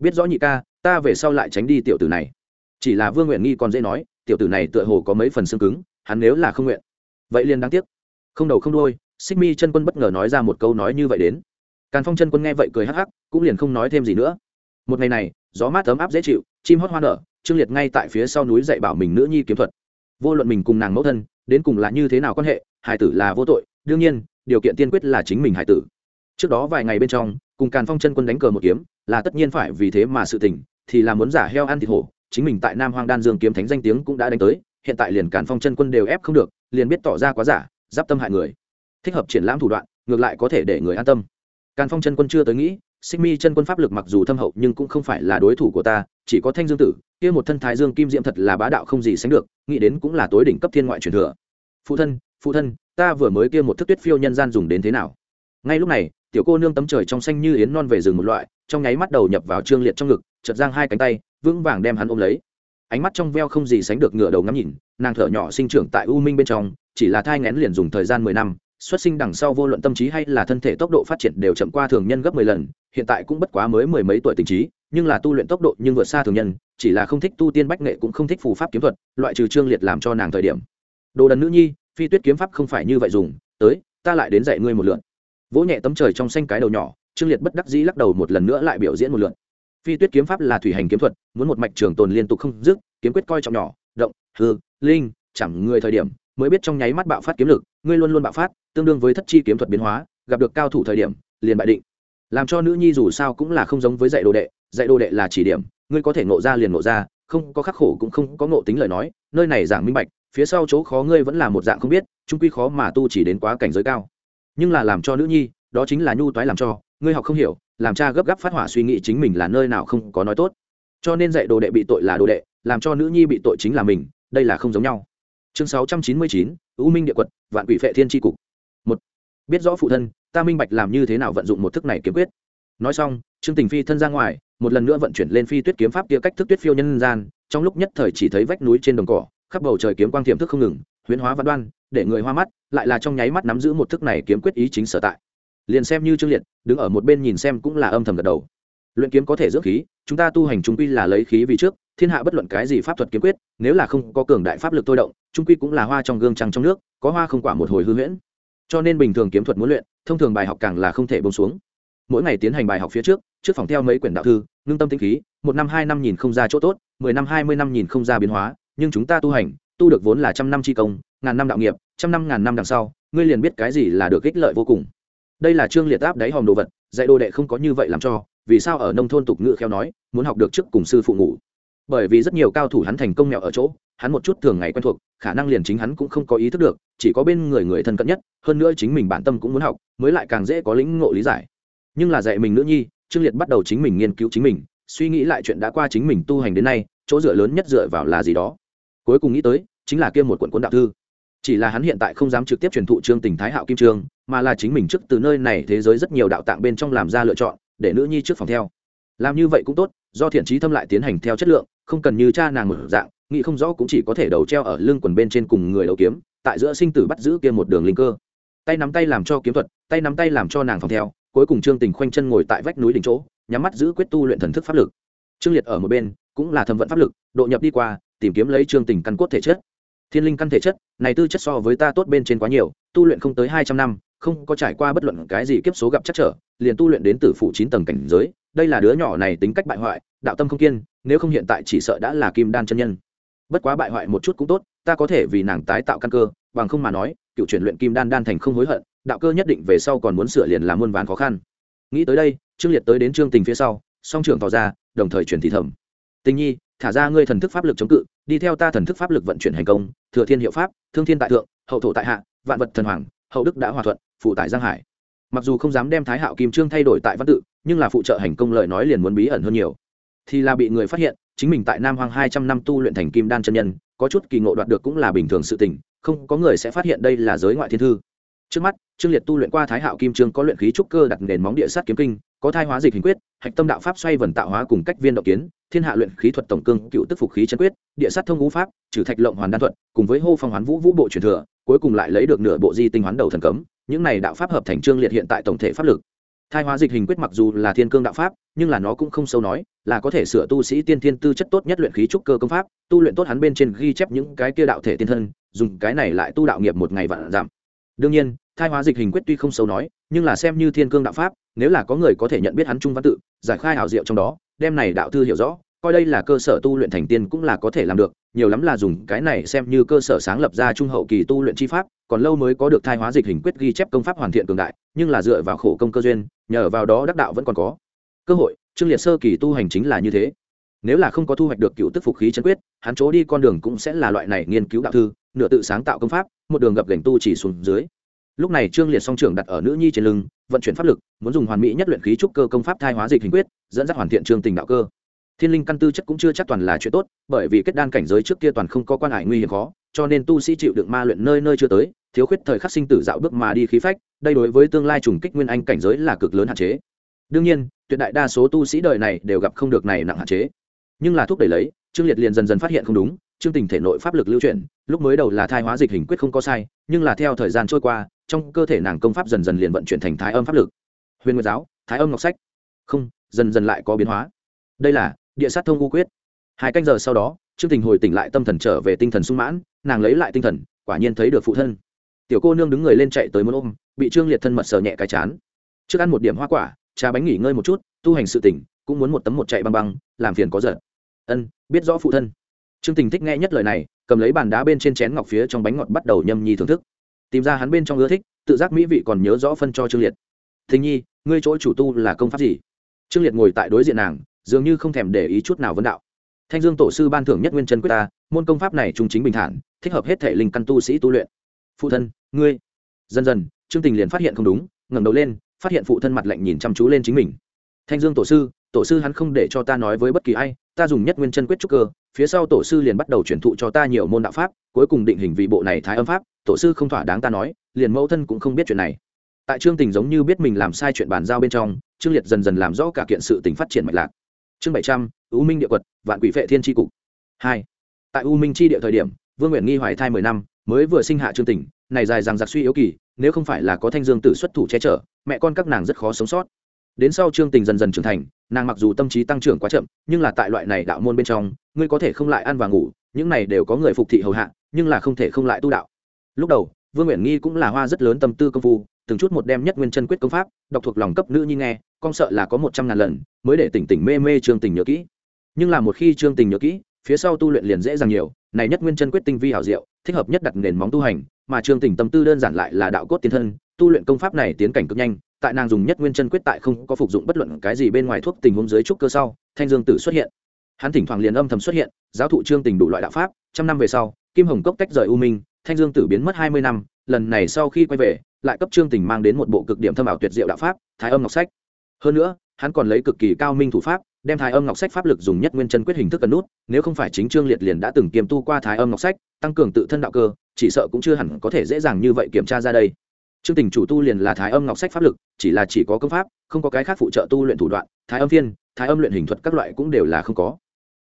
biết rõ nhị ca, ta về sau lại tránh đi tiểu tử này. Chỉ là vương nguyện nghi còn dễ nói, tiểu tử này tựa hồ có mấy phần xương cứng, hắn nếu là không nguyện. Vậy liền đáng tiếc. Không đầu không đôi xích mi chân quân bất ngờ nói ra một câu nói như vậy đến. Càn phong chân quân nghe vậy cười hắc hắc, cũng liền không nói thêm gì nữa. Một ngày này, gió mát ấm áp dễ chịu, chim hót hoa nở, trương liệt ngay tại phía sau núi dạy bảo mình nữ nhi kiếm thuật. Vô luận mình cùng nàng mẫu thân, đến cùng là như thế nào quan hệ, hải tử là vô tội, đương nhiên, điều kiện tiên quyết là chính mình hải tử. Trước đó vài ngày bên trong cùng càn phong chân quân đánh cờ một kiếm, là tất nhiên phải vì thế mà sự tình, thì là muốn giả heo ăn thịt hổ. Chính mình tại nam hoang đan dương kiếm thánh danh tiếng cũng đã đánh tới, hiện tại liền càn phong chân quân đều ép không được, liền biết tỏ ra quá giả, giáp tâm hại người. Thích hợp triển lãm thủ đoạn, ngược lại có thể để người an tâm. Càn phong chân quân chưa tới nghĩ, xích mi chân quân pháp lực mặc dù thâm hậu nhưng cũng không phải là đối thủ của ta, chỉ có thanh dương tử, kia một thân thái dương kim diễm thật là bá đạo không gì sánh được, nghĩ đến cũng là tối đỉnh cấp thiên ngoại truyền thừa. Phụ thân phụ thân, ta vừa mới kia một thức tuyết phiêu nhân gian dùng đến thế nào? Ngay lúc này tiểu cô nương tấm trời trong xanh như yến non về rừng một loại, trong nháy mắt đầu nhập vào trương liệt trong ngực chật giang hai cánh tay, vững vàng đem hắn ôm lấy. Ánh mắt trong veo không gì sánh được ngựa đầu ngắm nhìn, nàng thở nhỏ sinh trưởng tại u minh bên trong, chỉ là thai ngén liền dùng thời gian mười năm, xuất sinh đằng sau vô luận tâm trí hay là thân thể tốc độ phát triển đều chậm qua thường nhân gấp mười lần, hiện tại cũng bất quá mới mười mấy tuổi tình trí, nhưng là tu luyện tốc độ nhưng vượt xa thường nhân, chỉ là không thích tu tiên bách nghệ cũng không thích phù pháp kiếm thuật, loại trừ trương liệt làm cho nàng thời điểm. Đồ đần nữ nhi, phi tuyết kiếm pháp không phải như vậy dùng, tới, ta lại đến dạy ngươi một lượn vỗ nhẹ tấm trời trong xanh cái đầu nhỏ, trương liệt bất đắc dĩ lắc đầu một lần nữa lại biểu diễn một lượn phi tuyết kiếm pháp là thủy hành kiếm thuật, muốn một mạch trường tồn liên tục không dứt, kiếm quyết coi trọng nhỏ, động, hư, linh, chẳng người thời điểm, mới biết trong nháy mắt bạo phát kiếm lực, ngươi luôn luôn bạo phát, tương đương với thất chi kiếm thuật biến hóa, gặp được cao thủ thời điểm, liền bại định. Làm cho nữ nhi dù sao cũng là không giống với dạy đồ đệ, dạy đồ đệ là chỉ điểm, ngươi có thể ngộ ra liền ngộ ra, không có khắc khổ cũng không có ngộ tính lời nói, nơi này giảng minh bạch, phía sau chỗ khó ngươi vẫn là một dạng không biết, trung quy khó mà tu chỉ đến quá cảnh giới cao nhưng là làm cho nữ nhi, đó chính là nhu toái làm cho, ngươi học không hiểu, làm cha gấp gáp phát hỏa suy nghĩ chính mình là nơi nào không có nói tốt. Cho nên dạy đồ đệ bị tội là đồ đệ, làm cho nữ nhi bị tội chính là mình, đây là không giống nhau. Chương sáu trăm chín mươi chín, u minh địa quật, vạn quỷ phệ thiên tri cục. Một, biết rõ phụ thân, ta minh bạch làm như thế nào vận dụng một thức này kiếm quyết. Nói xong, trương tình phi thân ra ngoài, một lần nữa vận chuyển lên phi tuyết kiếm pháp kia cách thức tuyết phiêu nhân gian, trong lúc nhất thời chỉ thấy vách núi trên đồng cỏ, khắp bầu trời kiếm quang tiềm thức không ngừng huyễn hóa văn đoan, để người hoa mắt, lại là trong nháy mắt nắm giữ một thức này kiếm quyết ý chính sở tại. Liền xem như trương liệt, đứng ở một bên nhìn xem cũng là âm thầm gật đầu. Luyện kiếm có thể dưỡng khí, chúng ta tu hành trung quy là lấy khí vì trước, thiên hạ bất luận cái gì pháp thuật kiếm quyết, nếu là không có cường đại pháp lực thôi động, trung quy cũng là hoa trong gương trăng trong nước, có hoa không quả một hồi hư huyễn. Cho nên bình thường kiếm thuật muốn luyện, thông thường bài học càng là không thể bông xuống. Mỗi ngày tiến hành bài học phía trước trước phòng theo mấy quyển đạo thư, ngưng tâm tĩnh khí, một năm, hai năm nhìn không ra chỗ tốt, mười năm, hai mươi năm nhìn không ra biến hóa, nhưng chúng ta tu hành tu được vốn là trăm năm chi công, ngàn năm đạo nghiệp, trăm năm ngàn năm đằng sau, ngươi liền biết cái gì là được ích lợi vô cùng. Đây là trương liệt áp đáy hòm đồ vật, dạy đồ đệ không có như vậy làm cho, vì sao ở nông thôn tục ngữ khéo nói, muốn học được trước cùng sư phụ ngủ. Bởi vì rất nhiều cao thủ hắn thành công mẹo ở chỗ, hắn một chút thường ngày quen thuộc, khả năng liền chính hắn cũng không có ý thức được, chỉ có bên người người thân cận nhất, hơn nữa chính mình bản tâm cũng muốn học, mới lại càng dễ có lĩnh ngộ lý giải. Nhưng là dạy mình nữ nhi, trương liệt bắt đầu chính mình nghiên cứu chính mình, suy nghĩ lại chuyện đã qua chính mình tu hành đến nay, chỗ dựa lớn nhất dựa vào là gì đó. Cuối cùng nghĩ tới chính là kia một quận cuốn đạo thư. Chỉ là hắn hiện tại không dám trực tiếp truyền thụ trương tình thái hạo kim trương, mà là chính mình trước từ nơi này thế giới rất nhiều đạo tạng bên trong làm ra lựa chọn, để nữ nhi trước phòng theo. Làm như vậy cũng tốt, do thiện trí thâm lại tiến hành theo chất lượng, không cần như cha nàng một dạng, nghĩ không rõ cũng chỉ có thể đầu treo ở lưng quần bên trên cùng người đầu kiếm, tại giữa sinh tử bắt giữ kia một đường linh cơ. Tay nắm tay làm cho kiếm thuật, tay nắm tay làm cho nàng phòng theo, cuối cùng trương tình khoanh chân ngồi tại vách núi đỉnh chỗ, nhắm mắt giữ quyết tu luyện thần thức pháp lực. Trương liệt ở một bên, cũng là thẩm vận pháp lực, độ nhập đi qua, tìm kiếm lấy trương tình căn cốt thể chất thiên linh căn thể chất, này tư chất so với ta tốt bên trên quá nhiều, tu luyện không tới hai trăm năm, không có trải qua bất luận cái gì kiếp số gặp chắc trở, liền tu luyện đến tử phụ chín tầng cảnh giới, đây là đứa nhỏ này tính cách bại hoại, đạo tâm không kiên, nếu không hiện tại chỉ sợ đã là kim đan chân nhân. Bất quá bại hoại một chút cũng tốt, ta có thể vì nàng tái tạo căn cơ, bằng không mà nói, cựu chuyển luyện kim đan đan thành không hối hận, đạo cơ nhất định về sau còn muốn sửa liền làm muôn ván khó khăn. Nghĩ tới đây, trương liệt tới đến trương tình phía sau, song trưởng tỏ ra, đồng thời chuyển thị thẩm tình nhi thả ra ngươi thần thức pháp lực chống cự, đi theo ta thần thức pháp lực vận chuyển hành công, thừa thiên hiệu pháp, thương thiên tại thượng, hậu thổ tại hạ, vạn vật thần hoàng, hậu đức đã hòa thuận phụ tại giang hải. Mặc dù không dám đem thái hạo kim trương thay đổi tại văn tự, nhưng là phụ trợ hành công lời nói liền muốn bí ẩn hơn nhiều. Thì là bị người phát hiện, chính mình tại nam hoàng hai trăm năm tu luyện thành kim đan chân nhân, có chút kỳ ngộ đoạt được cũng là bình thường sự tình, không có người sẽ phát hiện đây là giới ngoại thiên thư. Trước mắt, trương liệt tu luyện qua thái hạo kim trương có luyện khí trúc cơ đặt nền móng địa sát kiếm kinh, có thai hóa dịch hình quyết, hạch tâm đạo pháp xoay vần tạo hóa cùng cách viên động kiến thiên hạ luyện khí thuật tổng cương, cựu tức phục khí chân quyết, địa sát thông ngũ pháp, trừ thạch lộng hoàn đan thuật, cùng với hô phong hoán vũ vũ bộ truyền thừa, cuối cùng lại lấy được nửa bộ di tinh hoán đầu thần cấm. Những này đạo pháp hợp thành trương liệt hiện tại tổng thể pháp lực. Thai hóa dịch hình quyết mặc dù là thiên cương đạo pháp, nhưng là nó cũng không sâu nói, là có thể sửa tu sĩ tiên thiên tư chất tốt nhất luyện khí trúc cơ công pháp, tu luyện tốt hắn bên trên ghi chép những cái kia đạo thể tiên thân, dùng cái này lại tu đạo nghiệp một ngày vạn giảm. Đương nhiên, thai hóa dịch hình quyết tuy không sâu nói, nhưng là xem như thiên cương đạo pháp nếu là có người có thể nhận biết hắn trung văn tự, giải khai hảo diệu trong đó, đem này đạo thư hiểu rõ, coi đây là cơ sở tu luyện thành tiên cũng là có thể làm được, nhiều lắm là dùng cái này xem như cơ sở sáng lập ra trung hậu kỳ tu luyện chi pháp, còn lâu mới có được thai hóa dịch hình quyết ghi chép công pháp hoàn thiện cường đại, nhưng là dựa vào khổ công cơ duyên, nhờ vào đó đắc đạo vẫn còn có. Cơ hội, trương liệt sơ kỳ tu hành chính là như thế. Nếu là không có thu hoạch được cựu tức phục khí chân quyết, hắn chỗ đi con đường cũng sẽ là loại này nghiên cứu đạo thư, nửa tự sáng tạo công pháp, một đường gập gành tu chỉ xuống dưới lúc này trương liệt song trưởng đặt ở nữ nhi trên lưng, vận chuyển pháp lực, muốn dùng hoàn mỹ nhất luyện khí trúc cơ công pháp thai hóa dịch hình quyết, dẫn dắt hoàn thiện trương tình đạo cơ. Thiên linh căn tư chất cũng chưa chắc toàn là chuyện tốt, bởi vì kết đan cảnh giới trước kia toàn không có quan hải nguy hiểm khó, cho nên tu sĩ chịu đựng ma luyện nơi nơi chưa tới, thiếu khuyết thời khắc sinh tử dạo bước mà đi khí phách, đây đối với tương lai trùng kích nguyên anh cảnh giới là cực lớn hạn chế. Đương nhiên, tuyệt đại đa số tu sĩ đời này đều gặp không được này nặng hạn chế. Nhưng là thúc đẩy lấy, trương liệt liền dần dần phát hiện không đúng trương tình thể nội pháp lực lưu chuyển, lúc mới đầu là thai hóa dịch hình quyết không có sai, nhưng là theo thời gian trôi qua, trong cơ thể nàng công pháp dần dần liền vận chuyển thành thái âm pháp lực. Huyền nguyệt giáo, thái âm ngọc sách. Không, dần dần lại có biến hóa. Đây là địa sát thông u quyết. Hai canh giờ sau đó trương tình hồi tỉnh lại tâm thần trở về tinh thần sung mãn, nàng lấy lại tinh thần, quả nhiên thấy được phụ thân. Tiểu cô nương đứng người lên chạy tới muốn ôm, bị trương liệt thân mật sờ nhẹ cái chán. Trước ăn một điểm hoa quả, trà bánh nghỉ ngơi một chút, tu hành sự tỉnh, cũng muốn một tấm một chạy băng băng, làm phiền có giật ân, biết rõ phụ thân trương tình thích nghe nhất lời này, cầm lấy bàn đá bên trên chén ngọc phía trong bánh ngọt bắt đầu nhâm nhi thưởng thức. Tìm ra hắn bên trong ưa thích, tự giác mỹ vị còn nhớ rõ phân cho trương liệt. Thình nhi, ngươi chỗ chủ tu là công pháp gì? Trương liệt ngồi tại đối diện nàng, dường như không thèm để ý chút nào vấn đạo. Thanh dương tổ sư ban thưởng nhất nguyên chân quyết ta, môn công pháp này trung chính bình thản, thích hợp hết thể linh căn tu sĩ tu luyện. Phụ thân, ngươi? Dần dần, trương tình liền phát hiện không đúng, ngẩng đầu lên, phát hiện phụ thân mặt lạnh nhìn chăm chú lên chính mình. Thanh dương tổ sư tổ sư hắn không để cho ta nói với bất kỳ ai, ta dùng nhất nguyên chân quyết trúc cơ, phía sau tổ sư liền bắt đầu truyền thụ cho ta nhiều môn đạo pháp, cuối cùng định hình vị bộ này thái âm pháp, tổ sư không thỏa đáng ta nói, liền mẫu thân cũng không biết chuyện này. Tại trương tình giống như biết mình làm sai chuyện bàn giao bên trong trương liệt dần dần làm rõ cả kiện sự tình phát triển mạch lạc. Chương bảy trăm, u minh địa quật, vạn quỷ vệ thiên tri cục. Hai. Tại u minh chi địa thời điểm, vương nguyện nghi hoài thai mười năm, mới vừa sinh hạ trương tình, này dài rằng giặc suy yếu kỳ, nếu không phải là có thanh dương tử xuất thủ che chở, mẹ con các nàng rất khó sống sót đến sau trương tình dần dần trưởng thành, nàng mặc dù tâm trí tăng trưởng quá chậm, nhưng là tại loại này đạo môn bên trong, ngươi có thể không lại ăn và ngủ, những này đều có người phục thị hầu hạ, nhưng là không thể không lại tu đạo. Lúc đầu, vương nguyện nghi cũng là hoa rất lớn tâm tư công phu, từng chút một đem nhất nguyên chân quyết công pháp đọc thuộc lòng cấp nữ nhi nghe, con sợ là có một trăm ngàn lần, mới để tỉnh tỉnh mê mê trương tình nhớ kỹ. Nhưng là một khi trương tình nhớ kỹ, phía sau tu luyện liền dễ dàng nhiều, này nhất nguyên chân quyết tinh vi hảo diệu, thích hợp nhất đặt nền móng tu hành, mà trương tình tâm tư đơn giản lại là đạo cốt tiến thân, tu luyện công pháp này tiến cảnh cực nhanh tại nàng dùng nhất nguyên chân quyết tại không có phục dụng bất luận cái gì bên ngoài thuốc tình huống dưới trúc cơ sau, thanh dương tử xuất hiện. Hắn thỉnh thoảng liền âm thầm xuất hiện, giáo thụ trương tình đủ loại đạo pháp, trăm năm về sau, kim hồng cốc tách rời u minh, thanh dương tử biến mất hai mươi năm, lần này sau khi quay về, lại cấp trương tình mang đến một bộ cực điểm thâm ảo tuyệt diệu đạo pháp, thái âm ngọc sách. Hơn nữa, hắn còn lấy cực kỳ cao minh thủ pháp, đem thái âm ngọc sách pháp lực dùng nhất nguyên chân quyết hình thức cần nút, nếu không phải chính trương liệt liền đã từng kiềm tu qua thái âm ngọc sách, tăng cường tự thân đạo cơ, chỉ sợ cũng chưa hẳn có thể dễ dàng như vậy kiểm tra ra đây trương tình chủ tu liền là thái âm ngọc sách pháp lực, chỉ là chỉ có công pháp, không có cái khác phụ trợ tu luyện thủ đoạn, thái âm phiên thái âm luyện hình thuật các loại cũng đều là không có.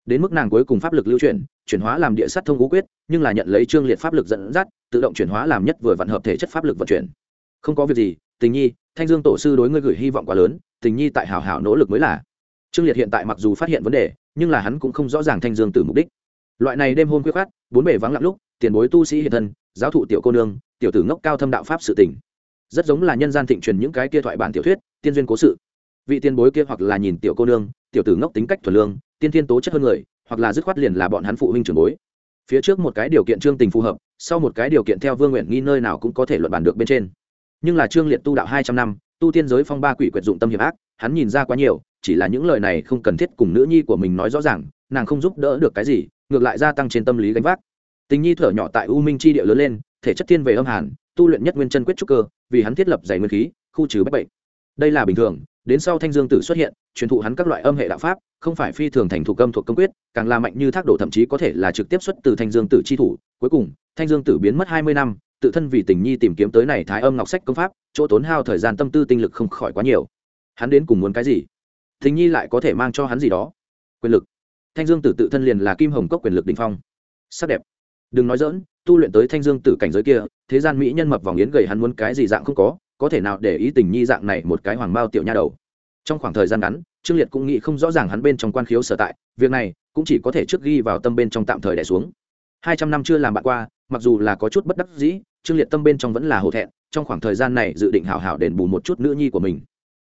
Đến mức nàng cuối cùng pháp lực lưu chuyển chuyển hóa làm địa sát thông ngũ quyết, nhưng là nhận lấy trương liệt pháp lực dẫn dắt, tự động chuyển hóa làm nhất vừa vận hợp thể chất pháp lực vận chuyển. Không có việc gì, tình nhi, thanh dương tổ sư đối ngươi gửi hy vọng quá lớn, tình nhi tại hào hảo nỗ lực mới là. Trương liệt hiện tại mặc dù phát hiện vấn đề, nhưng là hắn cũng không rõ ràng thanh dương từ mục đích. Loại này đêm hôm quyết khát bốn bể vắng lặng lúc, tiền bối tu sĩ hiện thân, giáo thụ tiểu cô nương, tiểu tử ngốc cao thâm đạo pháp sự tỉnh rất giống là nhân gian thịnh truyền những cái kia thoại bản tiểu thuyết, tiên duyên cố sự. Vị tiền bối kia hoặc là nhìn tiểu cô nương, tiểu tử ngốc tính cách thuần lương, tiên thiên tố chất hơn người, hoặc là dứt khoát liền là bọn hắn phụ huynh trưởng bối. Phía trước một cái điều kiện trương tình phù hợp, sau một cái điều kiện theo vương nguyện nghi nơi nào cũng có thể luận bàn được bên trên. Nhưng là trương liệt tu đạo hai trăm năm, tu tiên giới phong ba quỷ quyệt dụng tâm hiểm ác, hắn nhìn ra quá nhiều, chỉ là những lời này không cần thiết cùng nữ nhi của mình nói rõ ràng, nàng không giúp đỡ được cái gì, ngược lại gia tăng trên tâm lý gánh vác. Tình nhi thở nhỏ tại u minh chi địa lớn lên, thể chất thiên về âm hàn tu luyện nhất nguyên chân quyết trúc cơ, vì hắn thiết lập dày nguyên khí, khu trừ bách bệnh. Đây là bình thường, đến sau thanh dương tử xuất hiện, truyền thụ hắn các loại âm hệ đạo pháp, không phải phi thường thành thủ âm thuộc công quyết, càng là mạnh như thác đổ thậm chí có thể là trực tiếp xuất từ thanh dương tử chi thủ. Cuối cùng, thanh dương tử biến mất hai mươi năm, tự thân vì tình nhi tìm kiếm tới này thái âm ngọc sách công pháp, chỗ tốn hao thời gian tâm tư tinh lực không khỏi quá nhiều. Hắn đến cùng muốn cái gì? Tình nhi lại có thể mang cho hắn gì đó? Quyền lực. Thanh dương tử tự thân liền là kim hồng cốc quyền lực đình phong. Sắc đẹp. Đừng nói dỡn tu luyện tới thanh dương tử cảnh giới kia, thế gian mỹ nhân mập vòng yến gầy hắn muốn cái gì dạng không có có thể nào để ý tình nhi dạng này một cái hoàng bao tiểu nha đầu. Trong khoảng thời gian ngắn, trương liệt cũng nghĩ không rõ ràng hắn bên trong quan khiếu sở tại, việc này cũng chỉ có thể trước ghi vào tâm bên trong tạm thời đẻ xuống. Hai trăm năm chưa làm bạn qua, mặc dù là có chút bất đắc dĩ, trương liệt tâm bên trong vẫn là hổ thẹn, trong khoảng thời gian này dự định hào hảo đền bù một chút nữ nhi của mình.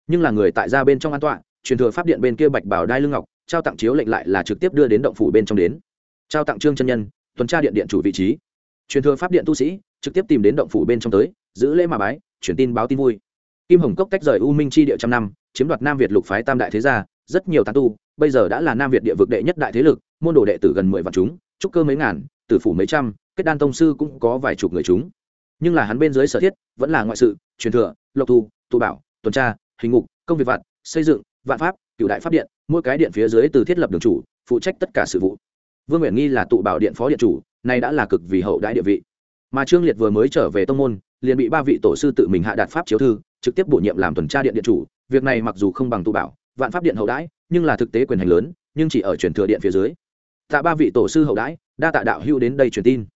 Nhưng là người tại gia bên trong an tọa, truyền thừa pháp điện bên kia bạch bảo đai lưng ngọc, trao tặng chiếu lệnh lại là trực tiếp đưa đến động phủ bên trong đến. Trao tặng trương chân nhân, tuần tra điện điện chủ vị trí truyền thừa pháp điện tu sĩ, trực tiếp tìm đến động phủ bên trong tới, giữ lễ mà bái chuyển tin báo tin vui. Kim hồng cốc tách rời u minh chi địa trăm năm, chiếm đoạt nam việt lục phái tam đại thế gia, rất nhiều tán tu, bây giờ đã là nam việt địa vực đệ nhất đại thế lực, môn đồ đệ tử gần mười vạn chúng, trúc cơ mấy ngàn, tử phủ mấy trăm, kết đan tông sư cũng có vài chục người chúng. Nhưng là hắn bên dưới sở thiết, vẫn là ngoại sự, truyền thừa, lộc thu tụ bảo, tuần tra, hình ngục, công việc vạn xây dựng, vạn pháp cựu đại pháp điện, mỗi cái điện phía dưới từ thiết lập đường chủ, phụ trách tất cả sự vụ. Vương nguyện nghi là tụ bảo điện phó điện chủ nay đã là cực vì hậu đại địa vị. Mà trương liệt vừa mới trở về tông môn, liền bị ba vị tổ sư tự mình hạ đạt pháp chiếu thư, trực tiếp bổ nhiệm làm tuần tra điện điện chủ. Việc này mặc dù không bằng tu bảo, vạn pháp điện hậu đãi, nhưng là thực tế quyền hành lớn, nhưng chỉ ở truyền thừa điện phía dưới. Tạ ba vị tổ sư hậu đãi, đa tạ đạo hưu đến đây truyền tin.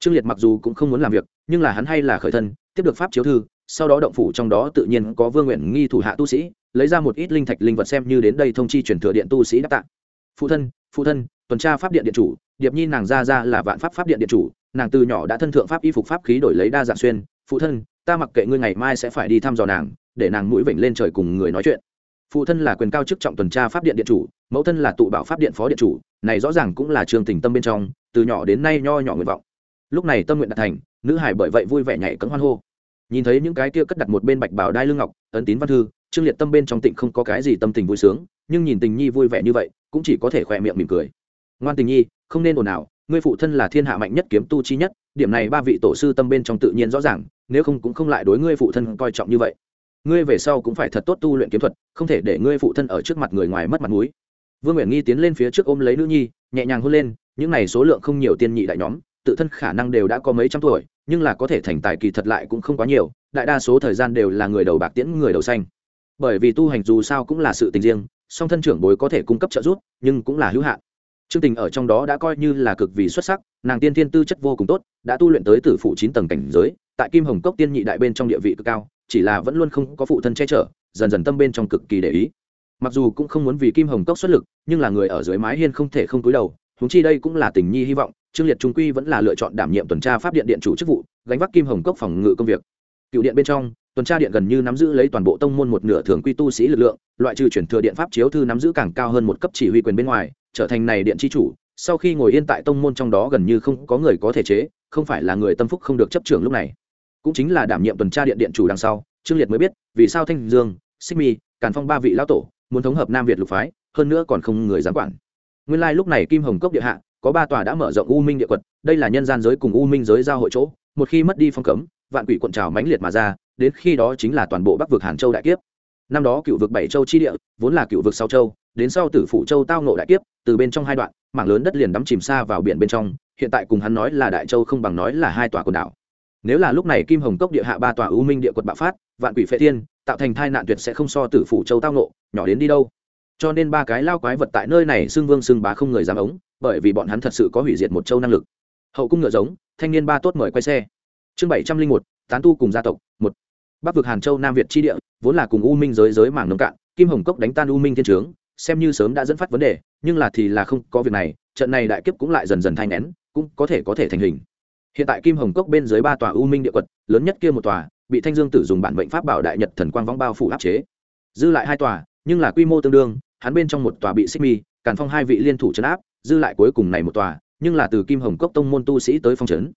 Trương liệt mặc dù cũng không muốn làm việc, nhưng là hắn hay là khởi thân, tiếp được pháp chiếu thư, sau đó động phủ trong đó tự nhiên có vương nguyện nghi thủ hạ tu sĩ, lấy ra một ít linh thạch linh vật xem như đến đây thông chi truyền thừa điện tu sĩ đáp tạ. Phụ thân phụ thân, tuần tra pháp điện điện chủ, điệp nhi nàng ra ra là vạn pháp pháp điện điện chủ, nàng từ nhỏ đã thân thượng pháp y phục pháp khí đổi lấy đa dạng xuyên. Phụ thân, ta mặc kệ ngươi ngày mai sẽ phải đi thăm dò nàng, để nàng mũi vểnh lên trời cùng người nói chuyện. Phụ thân là quyền cao chức trọng tuần tra pháp điện điện chủ, mẫu thân là tụ bảo pháp điện phó điện chủ, này rõ ràng cũng là trường tình tâm bên trong, từ nhỏ đến nay nho nhỏ nguyện vọng. Lúc này tâm nguyện đạt thành, nữ hải bởi vậy vui vẻ nhảy cấm hoan hô. Nhìn thấy những cái kia cất đặt một bên bạch bảo đai lương ngọc, ấn tín văn thư, trương liệt tâm bên trong tịnh không có cái gì tâm tình vui sướng, nhưng nhìn tình nhi vui vẻ như vậy cũng chỉ có thể khỏe miệng mỉm cười. Ngoan tình nhi, không nên ồn ào, ngươi phụ thân là thiên hạ mạnh nhất kiếm tu chi nhất, điểm này ba vị tổ sư tâm bên trong tự nhiên rõ ràng, nếu không cũng không lại đối ngươi phụ thân coi trọng như vậy. Ngươi về sau cũng phải thật tốt tu luyện kiếm thuật, không thể để ngươi phụ thân ở trước mặt người ngoài mất mặt mũi. Vương nguyện nghi tiến lên phía trước ôm lấy nữ nhi, nhẹ nhàng hôn lên, những này số lượng không nhiều tiên nhị đại nhóm, tự thân khả năng đều đã có mấy trăm tuổi, nhưng là có thể thành tài kỳ thật lại cũng không quá nhiều, đại đa số thời gian đều là người đầu bạc tiễn, người đầu xanh. Bởi vì tu hành dù sao cũng là sự tình riêng song thân trưởng bối có thể cung cấp trợ giúp nhưng cũng là hữu hạn Trương Tình ở trong đó đã coi như là cực vì xuất sắc, nàng tiên tiên tư chất vô cùng tốt, đã tu luyện tới tử phụ chín tầng cảnh giới, tại Kim Hồng Cốc tiên nhị đại bên trong địa vị cực cao, chỉ là vẫn luôn không có phụ thân che chở, dần dần tâm bên trong cực kỳ để ý. Mặc dù cũng không muốn vì Kim Hồng Cốc xuất lực, nhưng là người ở dưới mái hiên không thể không cúi đầu, huống chi đây cũng là tình nhi hy vọng, Trương Liệt trung quy vẫn là lựa chọn đảm nhiệm tuần tra pháp điện điện chủ chức vụ, gánh vác Kim Hồng Cốc phòng ngự công việc. Cựu điện bên trong, tuần tra điện gần như nắm giữ lấy toàn bộ tông môn một nửa thường quy tu sĩ lực lượng, loại trừ chuyển thừa điện pháp chiếu thư nắm giữ càng cao hơn một cấp chỉ huy quyền bên ngoài, trở thành này điện chi chủ, sau khi ngồi yên tại tông môn trong đó gần như không có người có thể chế không phải là người tâm phúc không được chấp trưởng lúc này. Cũng chính là đảm nhiệm tuần tra điện điện chủ đằng sau trương liệt mới biết vì sao thanh dương xích mi càn phong ba vị lão tổ muốn thống hợp nam việt lục phái hơn nữa còn không người dám quản. Nguyên lai、like、lúc này kim hồng cốc địa hạ có ba tòa đã mở rộng u minh địa quật đây là nhân gian giới cùng u minh giới giao hội chỗ một khi mất đi phong cấm vạn quỷ quận trào mãnh liệt mà ra đến khi đó chính là toàn bộ bắc vực hàn châu đại kiếp. Năm đó cựu vực bảy châu chi địa, vốn là cựu vực sáu châu, đến sau tử phụ châu tao nộ đại kiếp, từ bên trong hai đoạn, mảng lớn đất liền đắm chìm xa vào biển bên trong, hiện tại cùng hắn nói là đại châu không bằng nói là hai tòa quần đảo. Nếu là lúc này kim hồng cốc địa hạ ba tòa ưu minh địa quật bạo phát, vạn quỷ phệ thiên, tạo thành thai nạn tuyệt sẽ không so tử phủ châu tao nộ nhỏ đến đi đâu. Cho nên ba cái lao quái vật tại nơi này xưng vương xưng bá không người dám ống, bởi vì bọn hắn thật sự có hủy diệt một châu năng lực. Hậu cung ngựa giống, thanh niên ba tốt mời quay xe. Chương bảy trăm linh một, tán tu cùng gia tộc, một bắc vực hàn châu nam việt tri địa, vốn là cùng u minh giới giới mảng nông cạn, kim hồng cốc đánh tan u minh thiên trướng, xem như sớm đã dẫn phát vấn đề, nhưng là thì là không có việc này, trận này đại kiếp cũng lại dần dần thanh nén, cũng có thể có thể thành hình. Hiện tại kim hồng cốc bên dưới ba tòa u minh địa quật, lớn nhất kia một tòa, bị thanh dương tử dùng bản bệnh pháp bảo đại nhật thần quang vong bao phủ áp chế. Dư lại hai tòa, nhưng là quy mô tương đương, hắn bên trong một tòa bị xích mi, càn phong hai vị liên thủ chấn áp, dư lại cuối cùng này một tòa, nhưng là từ kim hồng cốc tông môn tu sĩ tới phong trấn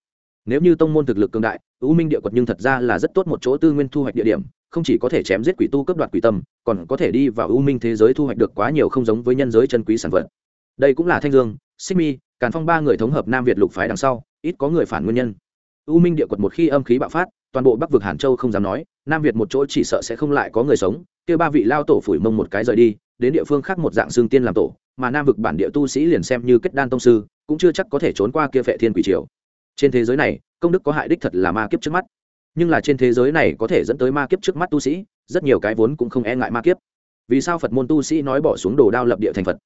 nếu như tông môn thực lực cường đại ưu minh địa quật nhưng thật ra là rất tốt một chỗ tư nguyên thu hoạch địa điểm, không chỉ có thể chém giết quỷ tu cấp đoạt quỷ tâm, còn có thể đi vào ưu minh thế giới thu hoạch được quá nhiều không giống với nhân giới chân quý sản vật. Đây cũng là thanh dương, xích mi, càn phong ba người thống hợp nam việt lục phái đằng sau, ít có người phản nguyên nhân. Ưu minh địa quật một khi âm khí bạo phát, toàn bộ bắc vực hàn châu không dám nói, nam việt một chỗ chỉ sợ sẽ không lại có người sống kêu ba vị lao tổ phủi mông một cái rời đi, đến địa phương khác một dạng xương tiên làm tổ, mà nam vực bản địa tu sĩ liền xem như kết đan tông sư, cũng chưa chắc có thể trốn qua kia phệ thiên quỷ triều trên thế giới này, công đức có hại đích thật là ma kiếp trước mắt. Nhưng là trên thế giới này có thể dẫn tới ma kiếp trước mắt tu sĩ, rất nhiều cái vốn cũng không e ngại ma kiếp. Vì sao phật môn tu sĩ nói bỏ xuống đồ đao lập địa thành phật?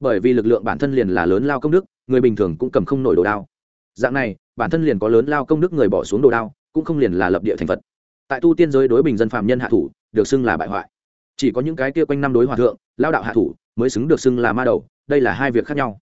Bởi vì lực lượng bản thân liền là lớn lao công đức, người bình thường cũng cầm không nổi đồ đao. Dạng này, bản thân liền có lớn lao công đức người bỏ xuống đồ đao, cũng không liền là lập địa thành phật. Tại tu tiên giới đối bình dân phạm nhân hạ thủ, được xưng là bại hoại. Chỉ có những cái kia quanh năm đối hòa thượng, lao đạo hạ thủ, mới xứng được xưng là ma đầu, đây là hai việc khác nhau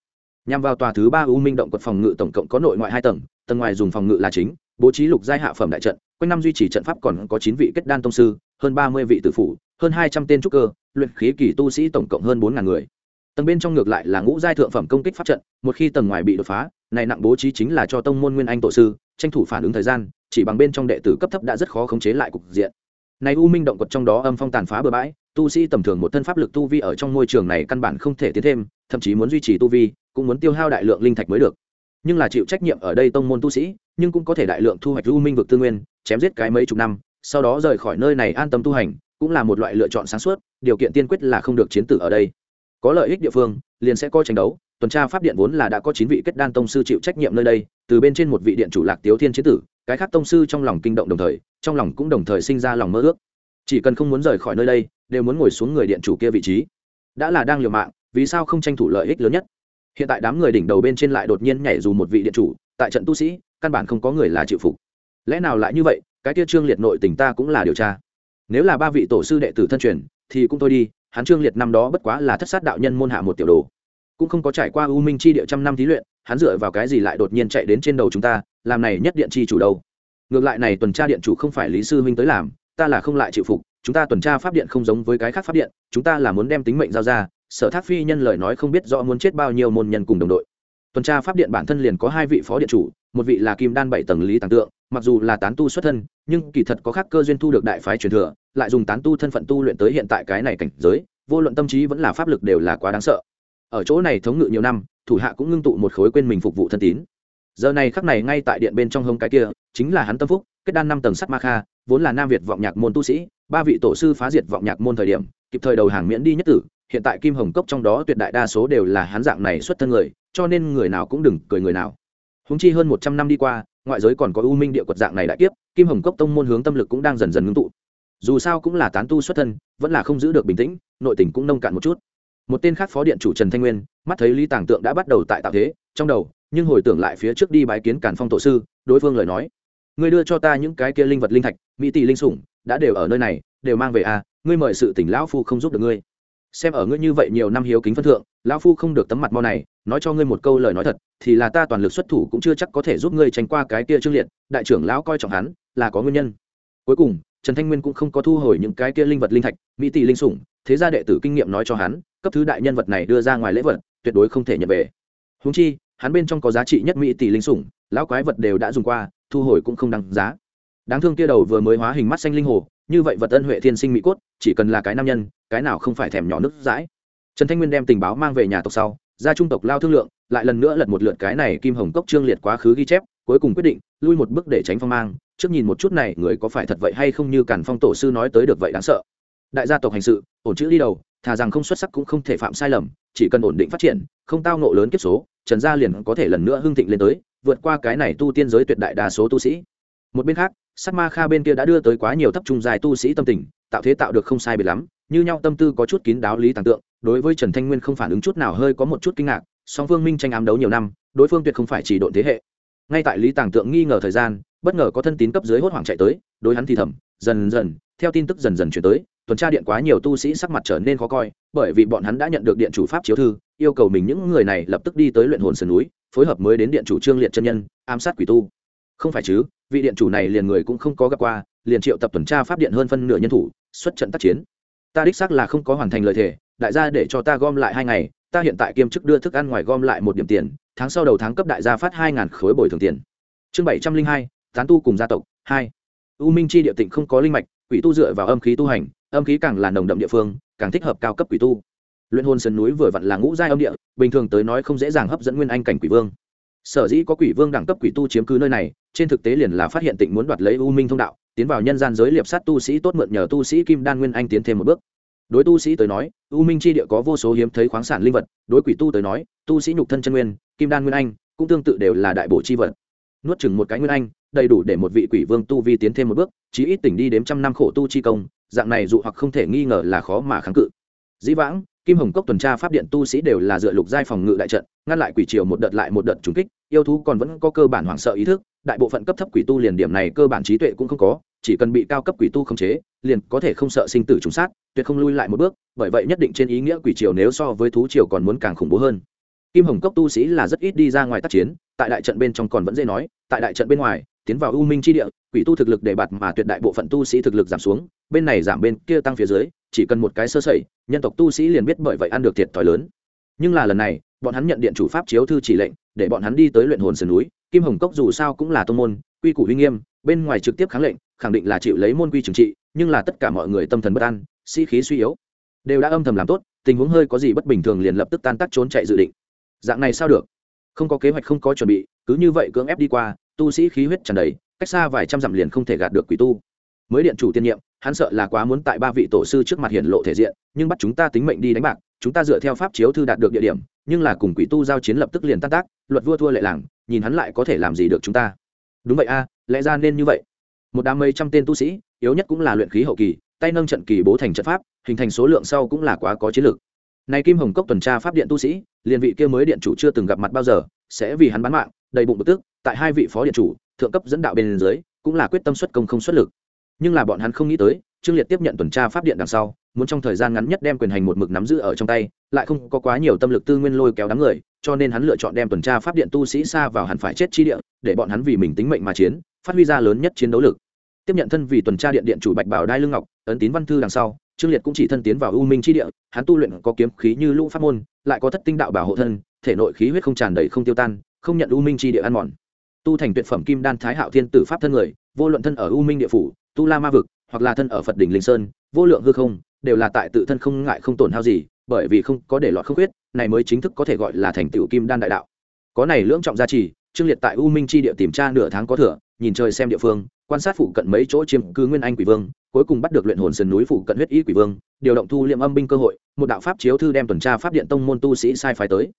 nhằm vào tòa thứ ba u minh động quật phòng ngự tổng cộng có nội ngoại hai tầng tầng ngoài dùng phòng ngự là chính, bố trí lục giai hạ phẩm đại trận, quanh năm duy trì trận pháp còn có chín vị kết đan tông sư, hơn ba mươi vị tử phủ, hơn hai trăm tên trúc cơ, luyện khí kỳ tu sĩ tổng cộng hơn bốn ngàn người. Tầng bên trong ngược lại là ngũ giai thượng phẩm công kích pháp trận, một khi tầng ngoài bị đột phá, này nặng bố trí chính là cho tông môn nguyên anh tổ sư, tranh thủ phản ứng thời gian, chỉ bằng bên trong đệ tử cấp thấp đã rất khó khống chế lại cục diện. Này u minh động quật trong đó âm phong tàn phá bừa bãi, tu sĩ tầm thường một thân pháp lực tu vi ở trong môi trường này căn bản không thể tiến thêm, thậm chí muốn duy trì tu vi cũng muốn tiêu hao đại lượng linh thạch mới được. Nhưng là chịu trách nhiệm ở đây tông môn tu sĩ, nhưng cũng có thể đại lượng thu hoạch lưu minh vực tư nguyên, chém giết cái mấy chục năm, sau đó rời khỏi nơi này an tâm tu hành, cũng là một loại lựa chọn sáng suốt, điều kiện tiên quyết là không được chiến tử ở đây. Có lợi ích địa phương, liền sẽ coi tranh đấu, tuần tra pháp điện vốn là đã có chín vị kết đan tông sư chịu trách nhiệm nơi đây, từ bên trên một vị điện chủ lạc tiếu thiên chiến tử, cái khác tông sư trong lòng kinh động đồng thời, trong lòng cũng đồng thời sinh ra lòng mơ ước. Chỉ cần không muốn rời khỏi nơi đây, đều muốn ngồi xuống người điện chủ kia vị trí. Đã là đang liều mạng, vì sao không tranh thủ lợi ích lớn nhất? Hiện tại đám người đỉnh đầu bên trên lại đột nhiên nhảy dù một vị điện chủ, tại trận tu sĩ, căn bản không có người là chịu phục. Lẽ nào lại như vậy, cái kia trương liệt nội tình ta cũng là điều tra. Nếu là ba vị tổ sư đệ tử thân truyền, thì cũng thôi đi, hắn trương liệt năm đó bất quá là thất sát đạo nhân môn hạ một tiểu đồ. Cũng không có trải qua u minh chi địa trăm năm thí luyện, hắn dựa vào cái gì lại đột nhiên chạy đến trên đầu chúng ta, làm này nhất điện chi chủ đâu? Ngược lại này tuần tra điện chủ không phải lý sư huynh tới làm, ta là không lại chịu phục, chúng ta tuần tra pháp điện không giống với cái khác pháp điện, chúng ta là muốn đem tính mệnh giao ra sở thác phi nhân lời nói không biết rõ muốn chết bao nhiêu môn nhân cùng đồng đội. Tuần tra pháp điện bản thân liền có hai vị phó điện chủ, một vị là kim đan bảy tầng lý tàng tượng, mặc dù là tán tu xuất thân, nhưng kỳ thật có khác cơ duyên thu được đại phái truyền thừa, lại dùng tán tu thân phận tu luyện tới hiện tại cái này cảnh giới, vô luận tâm trí vẫn là pháp lực đều là quá đáng sợ. Ở chỗ này thống ngự nhiều năm, thủ hạ cũng ngưng tụ một khối quên mình phục vụ thân tín. Giờ này khắc này ngay tại điện bên trong hông cái kia, chính là hắn tâm phúc, kết đan năm tầng sắt ma kha, vốn là nam việt vọng nhạc môn tu sĩ, ba vị tổ sư phá diệt vọng nhạc môn thời điểm, kịp thời đầu hàng miễn đi nhất tử hiện tại kim hồng cốc trong đó tuyệt đại đa số đều là hắn dạng này xuất thân người cho nên người nào cũng đừng cười người nào. Húng chi hơn một trăm năm đi qua ngoại giới còn có u minh địa quật dạng này đại tiếp, kim hồng cốc tông môn hướng tâm lực cũng đang dần dần ngưng tụ. Dù sao cũng là tán tu xuất thân vẫn là không giữ được bình tĩnh nội tình cũng nông cạn một chút. Một tên khác phó điện chủ trần thanh nguyên mắt thấy lý tàng tượng đã bắt đầu tại tạo thế trong đầu nhưng hồi tưởng lại phía trước đi bái kiến cản phong tổ sư đối phương lời nói ngươi đưa cho ta những cái kia linh vật linh thạch mỹ tỷ linh sủng đã đều ở nơi này đều mang về à ngươi mời sự tỉnh lão phu không giúp được ngươi xem ở ngươi như vậy nhiều năm hiếu kính phân thượng, lão phu không được tấm mặt mau này, nói cho ngươi một câu lời nói thật, thì là ta toàn lực xuất thủ cũng chưa chắc có thể giúp ngươi tránh qua cái kia trương liệt, đại trưởng lão coi trọng hắn, là có nguyên nhân. Cuối cùng, trần thanh nguyên cũng không có thu hồi những cái kia linh vật linh thạch, mỹ tỷ linh sủng, thế gia đệ tử kinh nghiệm nói cho hắn, cấp thứ đại nhân vật này đưa ra ngoài lễ vật, tuyệt đối không thể nhận về. Húng chi, hắn bên trong có giá trị nhất mỹ tỷ linh sủng, lão quái vật đều đã dùng qua, thu hồi cũng không đăng giá đáng thương kia đầu vừa mới hóa hình mắt xanh linh hồ, như vậy vật ân huệ thiên sinh mỹ cốt, chỉ cần là cái nam nhân, cái nào không phải thèm nhỏ nước dãi. Trần thanh nguyên đem tình báo mang về nhà tộc sau, ra trung tộc lao thương lượng, lại lần nữa lật một lượt cái này kim hồng cốc trương liệt quá khứ ghi chép, cuối cùng quyết định, lui một bước để tránh phong mang, trước nhìn một chút này, người có phải thật vậy hay không như cản phong tổ sư nói tới được vậy đáng sợ. Đại gia tộc hành sự, ổn chữ đi đầu, thà rằng không xuất sắc cũng không thể phạm sai lầm, chỉ cần ổn định phát triển, không tao nộ lớn kiếp số, trần gia liền có thể lần nữa hưng thịnh lên tới, vượt qua cái này tu tiên giới tuyệt đại đa số tu sĩ. Một bên khác Sát ma kha bên kia đã đưa tới quá nhiều thấp trung dài tu sĩ tâm tình, tạo thế tạo được không sai biệt lắm, như nhau tâm tư có chút kín đáo lý tàng tượng, đối với trần thanh nguyên không phản ứng chút nào hơi có một chút kinh ngạc, song phương minh tranh ám đấu nhiều năm, đối phương tuyệt không phải chỉ độn thế hệ. Ngay tại lý tàng tượng nghi ngờ thời gian, bất ngờ có thân tín cấp dưới hốt hoảng chạy tới, đối hắn thì thầm, dần dần, theo tin tức dần dần chuyển tới, tuần tra điện quá nhiều tu sĩ sắc mặt trở nên khó coi, bởi vì bọn hắn đã nhận được điện chủ pháp chiếu thư, yêu cầu mình những người này lập tức đi tới luyện hồn sườn núi, phối hợp mới đến điện chủ trương liệt chân nhân, ám sát quỷ tu không phải chứ, vị điện chủ này liền người cũng không có gặp qua, liền triệu tập tuần tra pháp điện hơn phân nửa nhân thủ, xuất trận tác chiến. Ta đích xác là không có hoàn thành lời thề, đại gia để cho ta gom lại hai ngày, ta hiện tại kiêm chức đưa thức ăn ngoài gom lại một điểm tiền, tháng sau đầu tháng cấp đại gia phát hai ngàn khối bồi thường tiền. Chương bảy trăm linh hai, tán tu cùng gia tộc, hai. U minh chi địa tịnh không có linh mạch, quỷ tu dựa vào âm khí tu hành, âm khí càng là nồng đậm địa phương, càng thích hợp cao cấp quỷ tu. Luyện hôn sơn núi vừa vặn là ngũ giai âm địa, bình thường tới nói không dễ dàng hấp dẫn nguyên anh cảnh quỷ vương sở dĩ có quỷ vương đẳng cấp quỷ tu chiếm cứ nơi này, trên thực tế liền là phát hiện tịnh muốn đoạt lấy u minh thông đạo, tiến vào nhân gian giới liệp sát tu sĩ tốt mượn nhờ tu sĩ kim đan nguyên anh tiến thêm một bước. Đối tu sĩ tới nói, u minh chi địa có vô số hiếm thấy khoáng sản linh vật, đối quỷ tu tới nói, tu sĩ nhục thân chân nguyên, kim đan nguyên anh cũng tương tự đều là đại bổ chi vật. Nuốt chừng một cái nguyên anh, đầy đủ để một vị quỷ vương tu vi tiến thêm một bước, chí ít tỉnh đi đếm trăm năm khổ tu chi công, dạng này dụ hoặc không thể nghi ngờ là khó mà kháng cự. Dĩ vãng kim hồng cốc tuần tra pháp điện tu sĩ đều là dựa lục giai phòng ngự đại trận, ngăn lại quỷ triều một đợt lại một đợt trúng kích, yêu thú còn vẫn có cơ bản hoảng sợ ý thức, đại bộ phận cấp thấp quỷ tu liền điểm này cơ bản trí tuệ cũng không có, chỉ cần bị cao cấp quỷ tu khống chế, liền có thể không sợ sinh tử trùng sát, tuyệt không lui lại một bước, bởi vậy nhất định trên ý nghĩa quỷ triều nếu so với thú triều còn muốn càng khủng bố hơn. Kim hồng cốc tu sĩ là rất ít đi ra ngoài tác chiến, tại đại trận bên trong còn vẫn dễ nói, tại đại trận bên ngoài tiến vào u minh chi địa, quỷ tu thực lực để bạt mà tuyệt đại bộ phận tu sĩ thực lực giảm xuống, bên này giảm bên kia tăng phía dưới, chỉ cần một cái sơ sẩy, nhân tộc tu sĩ liền biết bởi vậy ăn được thiệt thòi lớn. Nhưng là lần này, bọn hắn nhận điện chủ pháp chiếu thư chỉ lệnh, để bọn hắn đi tới luyện hồn sườn núi, kim hồng cốc dù sao cũng là tô môn, quy củ uy nghiêm, bên ngoài trực tiếp kháng lệnh, khẳng định là chịu lấy môn quy trừng trị, nhưng là tất cả mọi người tâm thần bất an, sĩ、si、khí suy yếu, đều đã âm thầm làm tốt, tình huống hơi có gì bất bình thường liền lập tức tan tác trốn chạy dự định. Dạng này sao được? Không có kế hoạch, không có chuẩn bị, cứ như vậy cưỡng ép đi qua tu sĩ khí huyết tràn đầy, cách xa vài trăm dặm liền không thể gạt được quỷ tu. Mới điện chủ tiên nhiệm, hắn sợ là quá muốn tại ba vị tổ sư trước mặt hiển lộ thể diện, nhưng bắt chúng ta tính mệnh đi đánh bạc, chúng ta dựa theo pháp chiếu thư đạt được địa điểm, nhưng là cùng quỷ tu giao chiến lập tức liền tan tác, luật vua thua lệ làng, nhìn hắn lại có thể làm gì được chúng ta. Đúng vậy a, lẽ ra nên như vậy. Một đám mấy trăm tên tu sĩ, yếu nhất cũng là luyện khí hậu kỳ, tay nâng trận kỳ bố thành trận pháp, hình thành số lượng sau cũng là quá có chiến lược. Này kim hồng cốc tuần tra pháp điện tu sĩ, liền vị kia mới điện chủ chưa từng gặp mặt bao giờ, sẽ vì hắn bán mạng đầy bụng bực tức, tại hai vị phó điện chủ, thượng cấp dẫn đạo bên dưới, cũng là quyết tâm xuất công không xuất lực. Nhưng là bọn hắn không nghĩ tới, trương liệt tiếp nhận tuần tra pháp điện đằng sau, muốn trong thời gian ngắn nhất đem quyền hành một mực nắm giữ ở trong tay, lại không có quá nhiều tâm lực tư nguyên lôi kéo đám người, cho nên hắn lựa chọn đem tuần tra pháp điện tu sĩ xa vào hẳn phải chết chi địa, để bọn hắn vì mình tính mệnh mà chiến, phát huy ra lớn nhất chiến đấu lực. Tiếp nhận thân vì tuần tra điện điện chủ bạch bảo đai lương ngọc, ấn tín văn thư đằng sau, trương liệt cũng chỉ thân tiến vào u minh chi địa, hắn tu luyện có kiếm khí như lũ pháp môn, lại có thất tinh đạo bảo hộ thân, thể nội khí huyết không tràn đầy không tiêu tan không nhận u minh chi địa ăn mòn. Tu thành tuyệt phẩm kim đan thái hạo thiên tử pháp thân người, vô luận thân ở u minh địa phủ, tu la ma vực, hoặc là thân ở phật đỉnh linh sơn, vô lượng hư không, đều là tại tự thân không ngại không tổn hao gì, bởi vì không có để lọt không khuyết, này mới chính thức có thể gọi là thành tựu kim đan đại đạo. Có này lưỡng trọng gia trì, trương liệt tại u minh chi địa tìm tra nửa tháng có thừa, nhìn trời xem địa phương, quan sát phụ cận mấy chỗ chiếm cư nguyên anh quỷ vương, cuối cùng bắt được luyện hồn sườn núi phụ cận huyết y quỷ vương, điều động thu liệm âm binh cơ hội, một đạo pháp chiếu thư đem tuần tra pháp điện tông môn tu sĩ sai phái tới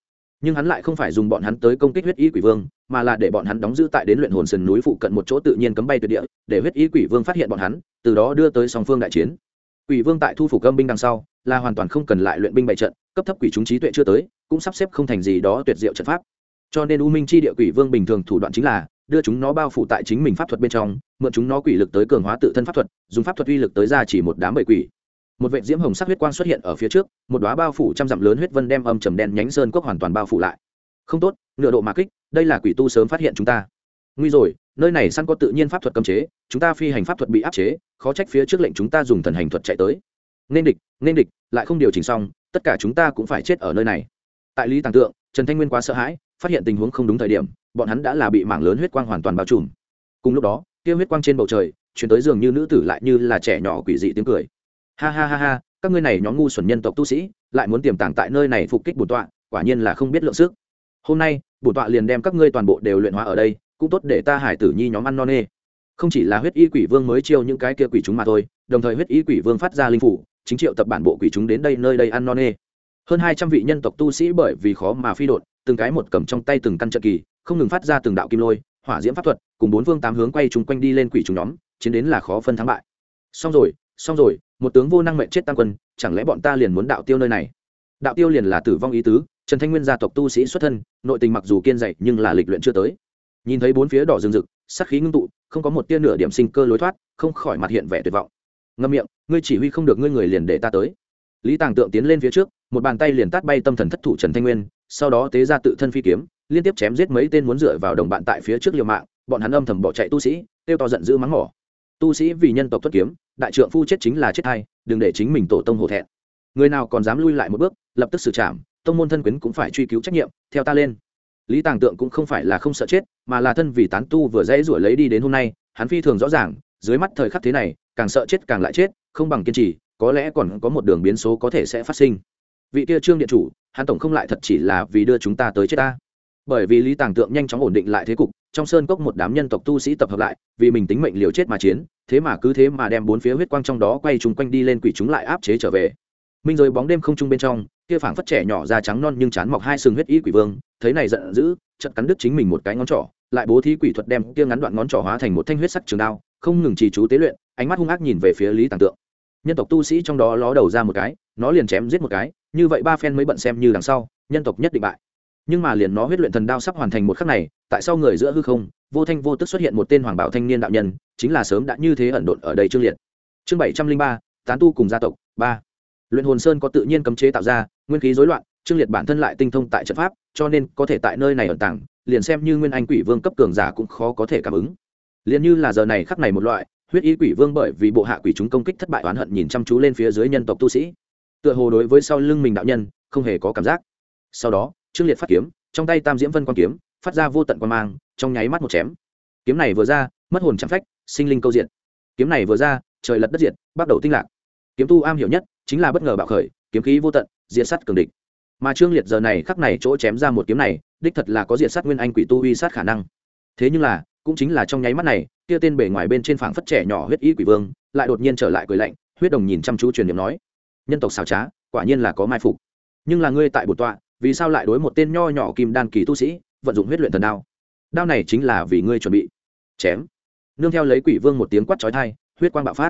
nhưng hắn lại không phải dùng bọn hắn tới công kích huyết y quỷ vương, mà là để bọn hắn đóng giữ tại đến luyện hồn sườn núi phụ cận một chỗ tự nhiên cấm bay tuyệt địa, để huyết y quỷ vương phát hiện bọn hắn, từ đó đưa tới song phương đại chiến. Quỷ vương tại thu phục âm binh đằng sau, là hoàn toàn không cần lại luyện binh bày trận, cấp thấp quỷ chúng trí tuệ chưa tới, cũng sắp xếp không thành gì đó tuyệt diệu trận pháp. Cho nên u minh chi địa quỷ vương bình thường thủ đoạn chính là đưa chúng nó bao phủ tại chính mình pháp thuật bên trong, mượn chúng nó quỷ lực tới cường hóa tự thân pháp thuật, dùng pháp thuật uy lực tới ra chỉ một đám bầy quỷ một vệ diễm hồng sắc huyết quang xuất hiện ở phía trước, một đoá bao phủ trăm dặm lớn huyết vân đem âm trầm đen nhánh sơn cốc hoàn toàn bao phủ lại. Không tốt, nửa độ mà kích, đây là quỷ tu sớm phát hiện chúng ta. Nguy rồi, nơi này săn có tự nhiên pháp thuật cấm chế, chúng ta phi hành pháp thuật bị áp chế, khó trách phía trước lệnh chúng ta dùng thần hành thuật chạy tới. Nên địch nên địch, lại không điều chỉnh xong, tất cả chúng ta cũng phải chết ở nơi này. Tại lý tàng tượng, trần thanh nguyên quá sợ hãi, phát hiện tình huống không đúng thời điểm, bọn hắn đã là bị mảng lớn huyết quang hoàn toàn bao trùm. Cùng lúc đó, kia huyết quang trên bầu trời, chuyển tới dường như nữ tử lại như là trẻ nhỏ quỷ dị tiếng cười ha ha ha ha, các ngươi này nhóm ngu xuẩn nhân tộc tu sĩ, lại muốn tiềm tàng tại nơi này phục kích bổn tọa, quả nhiên là không biết lượng sức. Hôm nay, bổn tọa liền đem các ngươi toàn bộ đều luyện hóa ở đây, cũng tốt để ta hải tử nhi nhóm ăn non nê. Không chỉ là huyết y quỷ vương mới chiêu những cái kia quỷ chúng mà thôi, đồng thời huyết y quỷ vương phát ra linh phủ, chính triệu tập bản bộ quỷ chúng đến đây nơi đây ăn non nê. Hơn hai trăm vị nhân tộc tu sĩ bởi vì khó mà phi đột từng cái một cầm trong tay từng căn trận kỳ, không ngừng phát ra từng đạo kim lôi, hỏa diễm pháp thuật, cùng bốn vương tám hướng quay chung quanh đi lên quỷ chúng nhóm, chiến đến là khó phân thắng bại. Xong rồi xong rồi một tướng vô năng mệnh chết tam quân, chẳng lẽ bọn ta liền muốn đạo tiêu nơi này? Đạo tiêu liền là tử vong ý tứ, trần thanh nguyên gia tộc tu sĩ xuất thân, nội tình mặc dù kiên dạy nhưng là lịch luyện chưa tới. Nhìn thấy bốn phía đỏ rừng rực sắc khí ngưng tụ, không có một tia nửa điểm sinh cơ lối thoát, không khỏi mặt hiện vẻ tuyệt vọng. Ngâm miệng, ngươi chỉ huy không được ngươi người liền để ta tới. Lý tàng tượng tiến lên phía trước, một bàn tay liền tát bay tâm thần thất thủ trần thanh nguyên, sau đó tế ra tự thân phi kiếm, liên tiếp chém giết mấy tên muốn dựa vào đồng bạn tại phía trước liều mạng, bọn hắn âm thầm bỏ chạy tu sĩ, tiêu to giận dữ mắng mỏ. Tu sĩ vì nhân tộc thất kiếm đại trượng phu chết chính là chết hay, đừng để chính mình tổ tông hổ thẹn. Người nào còn dám lui lại một bước, lập tức xử trảm, tông môn thân quyến cũng phải truy cứu trách nhiệm, theo ta lên. Lý tàng tượng cũng không phải là không sợ chết, mà là thân vì tán tu vừa dễ rủi lấy đi đến hôm nay, hắn phi thường rõ ràng, dưới mắt thời khắc thế này, càng sợ chết càng lại chết, không bằng kiên trì, có lẽ còn có một đường biến số có thể sẽ phát sinh. Vị kia trương điện chủ, hắn tổng không lại thật chỉ là vì đưa chúng ta tới chết ta. Bởi vì lý tàng tượng nhanh chóng ổn định lại thế cục, trong sơn cốc một đám nhân tộc tu sĩ tập hợp lại, vì mình tính mệnh liều chết mà chiến thế mà cứ thế mà đem bốn phía huyết quang trong đó quay trùng quanh đi lên quỷ chúng lại áp chế trở về. Minh rồi bóng đêm không trung bên trong, kia phảng phất trẻ nhỏ da trắng non nhưng chán mọc hai sừng huyết ý quỷ vương, thấy này giận dữ chật cắn đứt chính mình một cái ngón trỏ, lại bố thí quỷ thuật đem kia ngắn đoạn ngón trỏ hóa thành một thanh huyết sắc trường đao, không ngừng trì chú tế luyện, ánh mắt hung ác nhìn về phía lý tàng tượng. Nhân tộc tu sĩ trong đó ló đầu ra một cái, nó liền chém giết một cái, như vậy ba phen mới bận xem như đằng sau, nhân tộc nhất định bại. Nhưng mà liền nó huyết luyện thần đao sắp hoàn thành một khắc này, tại sao người giữa hư không, vô thanh vô tức xuất hiện một tên hoàng bảo thanh niên đạo nhân chính là sớm đã như thế ẩn độn ở đây trương liệt. Chương bảy trăm linh ba, tán tu cùng gia tộc, ba. Luyện hồn sơn có tự nhiên cấm chế tạo ra, nguyên khí rối loạn, trương liệt bản thân lại tinh thông tại trận pháp, cho nên có thể tại nơi này ẩn tàng, liền xem như nguyên anh quỷ vương cấp cường giả cũng khó có thể cảm ứng. Liền như là giờ này khắc này một loại, huyết ý quỷ vương bởi vì bộ hạ quỷ chúng công kích thất bại oán hận nhìn chăm chú lên phía dưới nhân tộc tu sĩ. Tựa hồ đối với sau lưng mình đạo nhân, không hề có cảm giác. Sau đó, trương liệt phát kiếm, trong tay tam diễm vân quan kiếm, phát ra vô tận quan mang, trong nháy mắt một chém. Kiếm này vừa ra, mất hồn chạm phách sinh linh câu diện kiếm này vừa ra, trời lật đất diệt, bắt đầu tinh lạc. Kiếm tu am hiểu nhất chính là bất ngờ bạo khởi, kiếm khí vô tận, diệt sắt cường địch. Mà trương liệt giờ này khắc này chỗ chém ra một kiếm này, đích thật là có diệt sát nguyên anh quỷ tu uy sát khả năng. Thế nhưng là, cũng chính là trong nháy mắt này, kia tên bề ngoài bên trên phảng phất trẻ nhỏ huyết ý quỷ vương, lại đột nhiên trở lại cười lạnh, huyết đồng nhìn chăm chú truyền niệm nói, nhân tộc xảo trá, quả nhiên là có mai phục. Nhưng là ngươi tại bổn tọa, vì sao lại đối một tên nho nhỏ kim đan kỳ tu sĩ vận dụng huyết luyện thần đao? Đao này chính là vì ngươi chuẩn bị. Chém nương theo lấy quỷ vương một tiếng quát chói tai huyết quang bạo phát.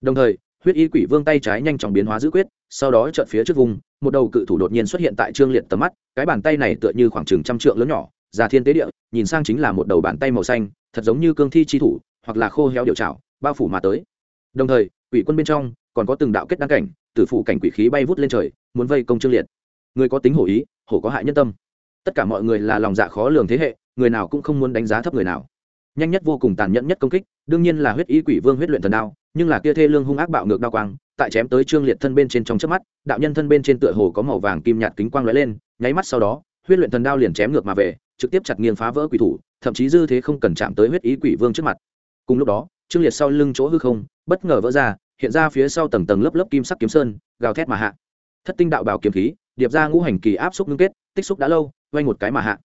Đồng thời, huyết y quỷ vương tay trái nhanh chóng biến hóa giữ quyết, sau đó chợt phía trước vùng, một đầu cự thủ đột nhiên xuất hiện tại trương liệt tầm mắt, cái bàn tay này tựa như khoảng chừng trăm trượng lớn nhỏ, già thiên tế địa, nhìn sang chính là một đầu bàn tay màu xanh, thật giống như cương thi chi thủ, hoặc là khô héo điệu trảo, bao phủ mà tới. Đồng thời, quỷ quân bên trong còn có từng đạo kết đăng cảnh, tử phụ cảnh quỷ khí bay vút lên trời, muốn vây công trương liệt. Người có tính hổ ý, hổ có hại nhân tâm. Tất cả mọi người là lòng dạ khó lường thế hệ, người nào cũng không muốn đánh giá thấp người nào nhanh nhất vô cùng tàn nhẫn nhất công kích, đương nhiên là huyết ý quỷ vương huyết luyện thần đao, nhưng là kia thê lương hung ác bạo ngược đao quang, tại chém tới trương liệt thân bên trên trong chớp mắt, đạo nhân thân bên trên tựa hồ có màu vàng kim nhạt kính quang lóe lên, nháy mắt sau đó, huyết luyện thần đao liền chém ngược mà về, trực tiếp chặt nghiêng phá vỡ quỷ thủ, thậm chí dư thế không cần chạm tới huyết ý quỷ vương trước mặt. Cùng lúc đó, trương liệt sau lưng chỗ hư không, bất ngờ vỡ ra, hiện ra phía sau tầng tầng lớp lớp kim sắc kiếm sơn, gào thét mà hạ. Thất tinh đạo bào kiếm khí, điệp ra ngũ hành kỳ áp xúc ngưng kết, tích xúc đã lâu quay một cái mà hạ.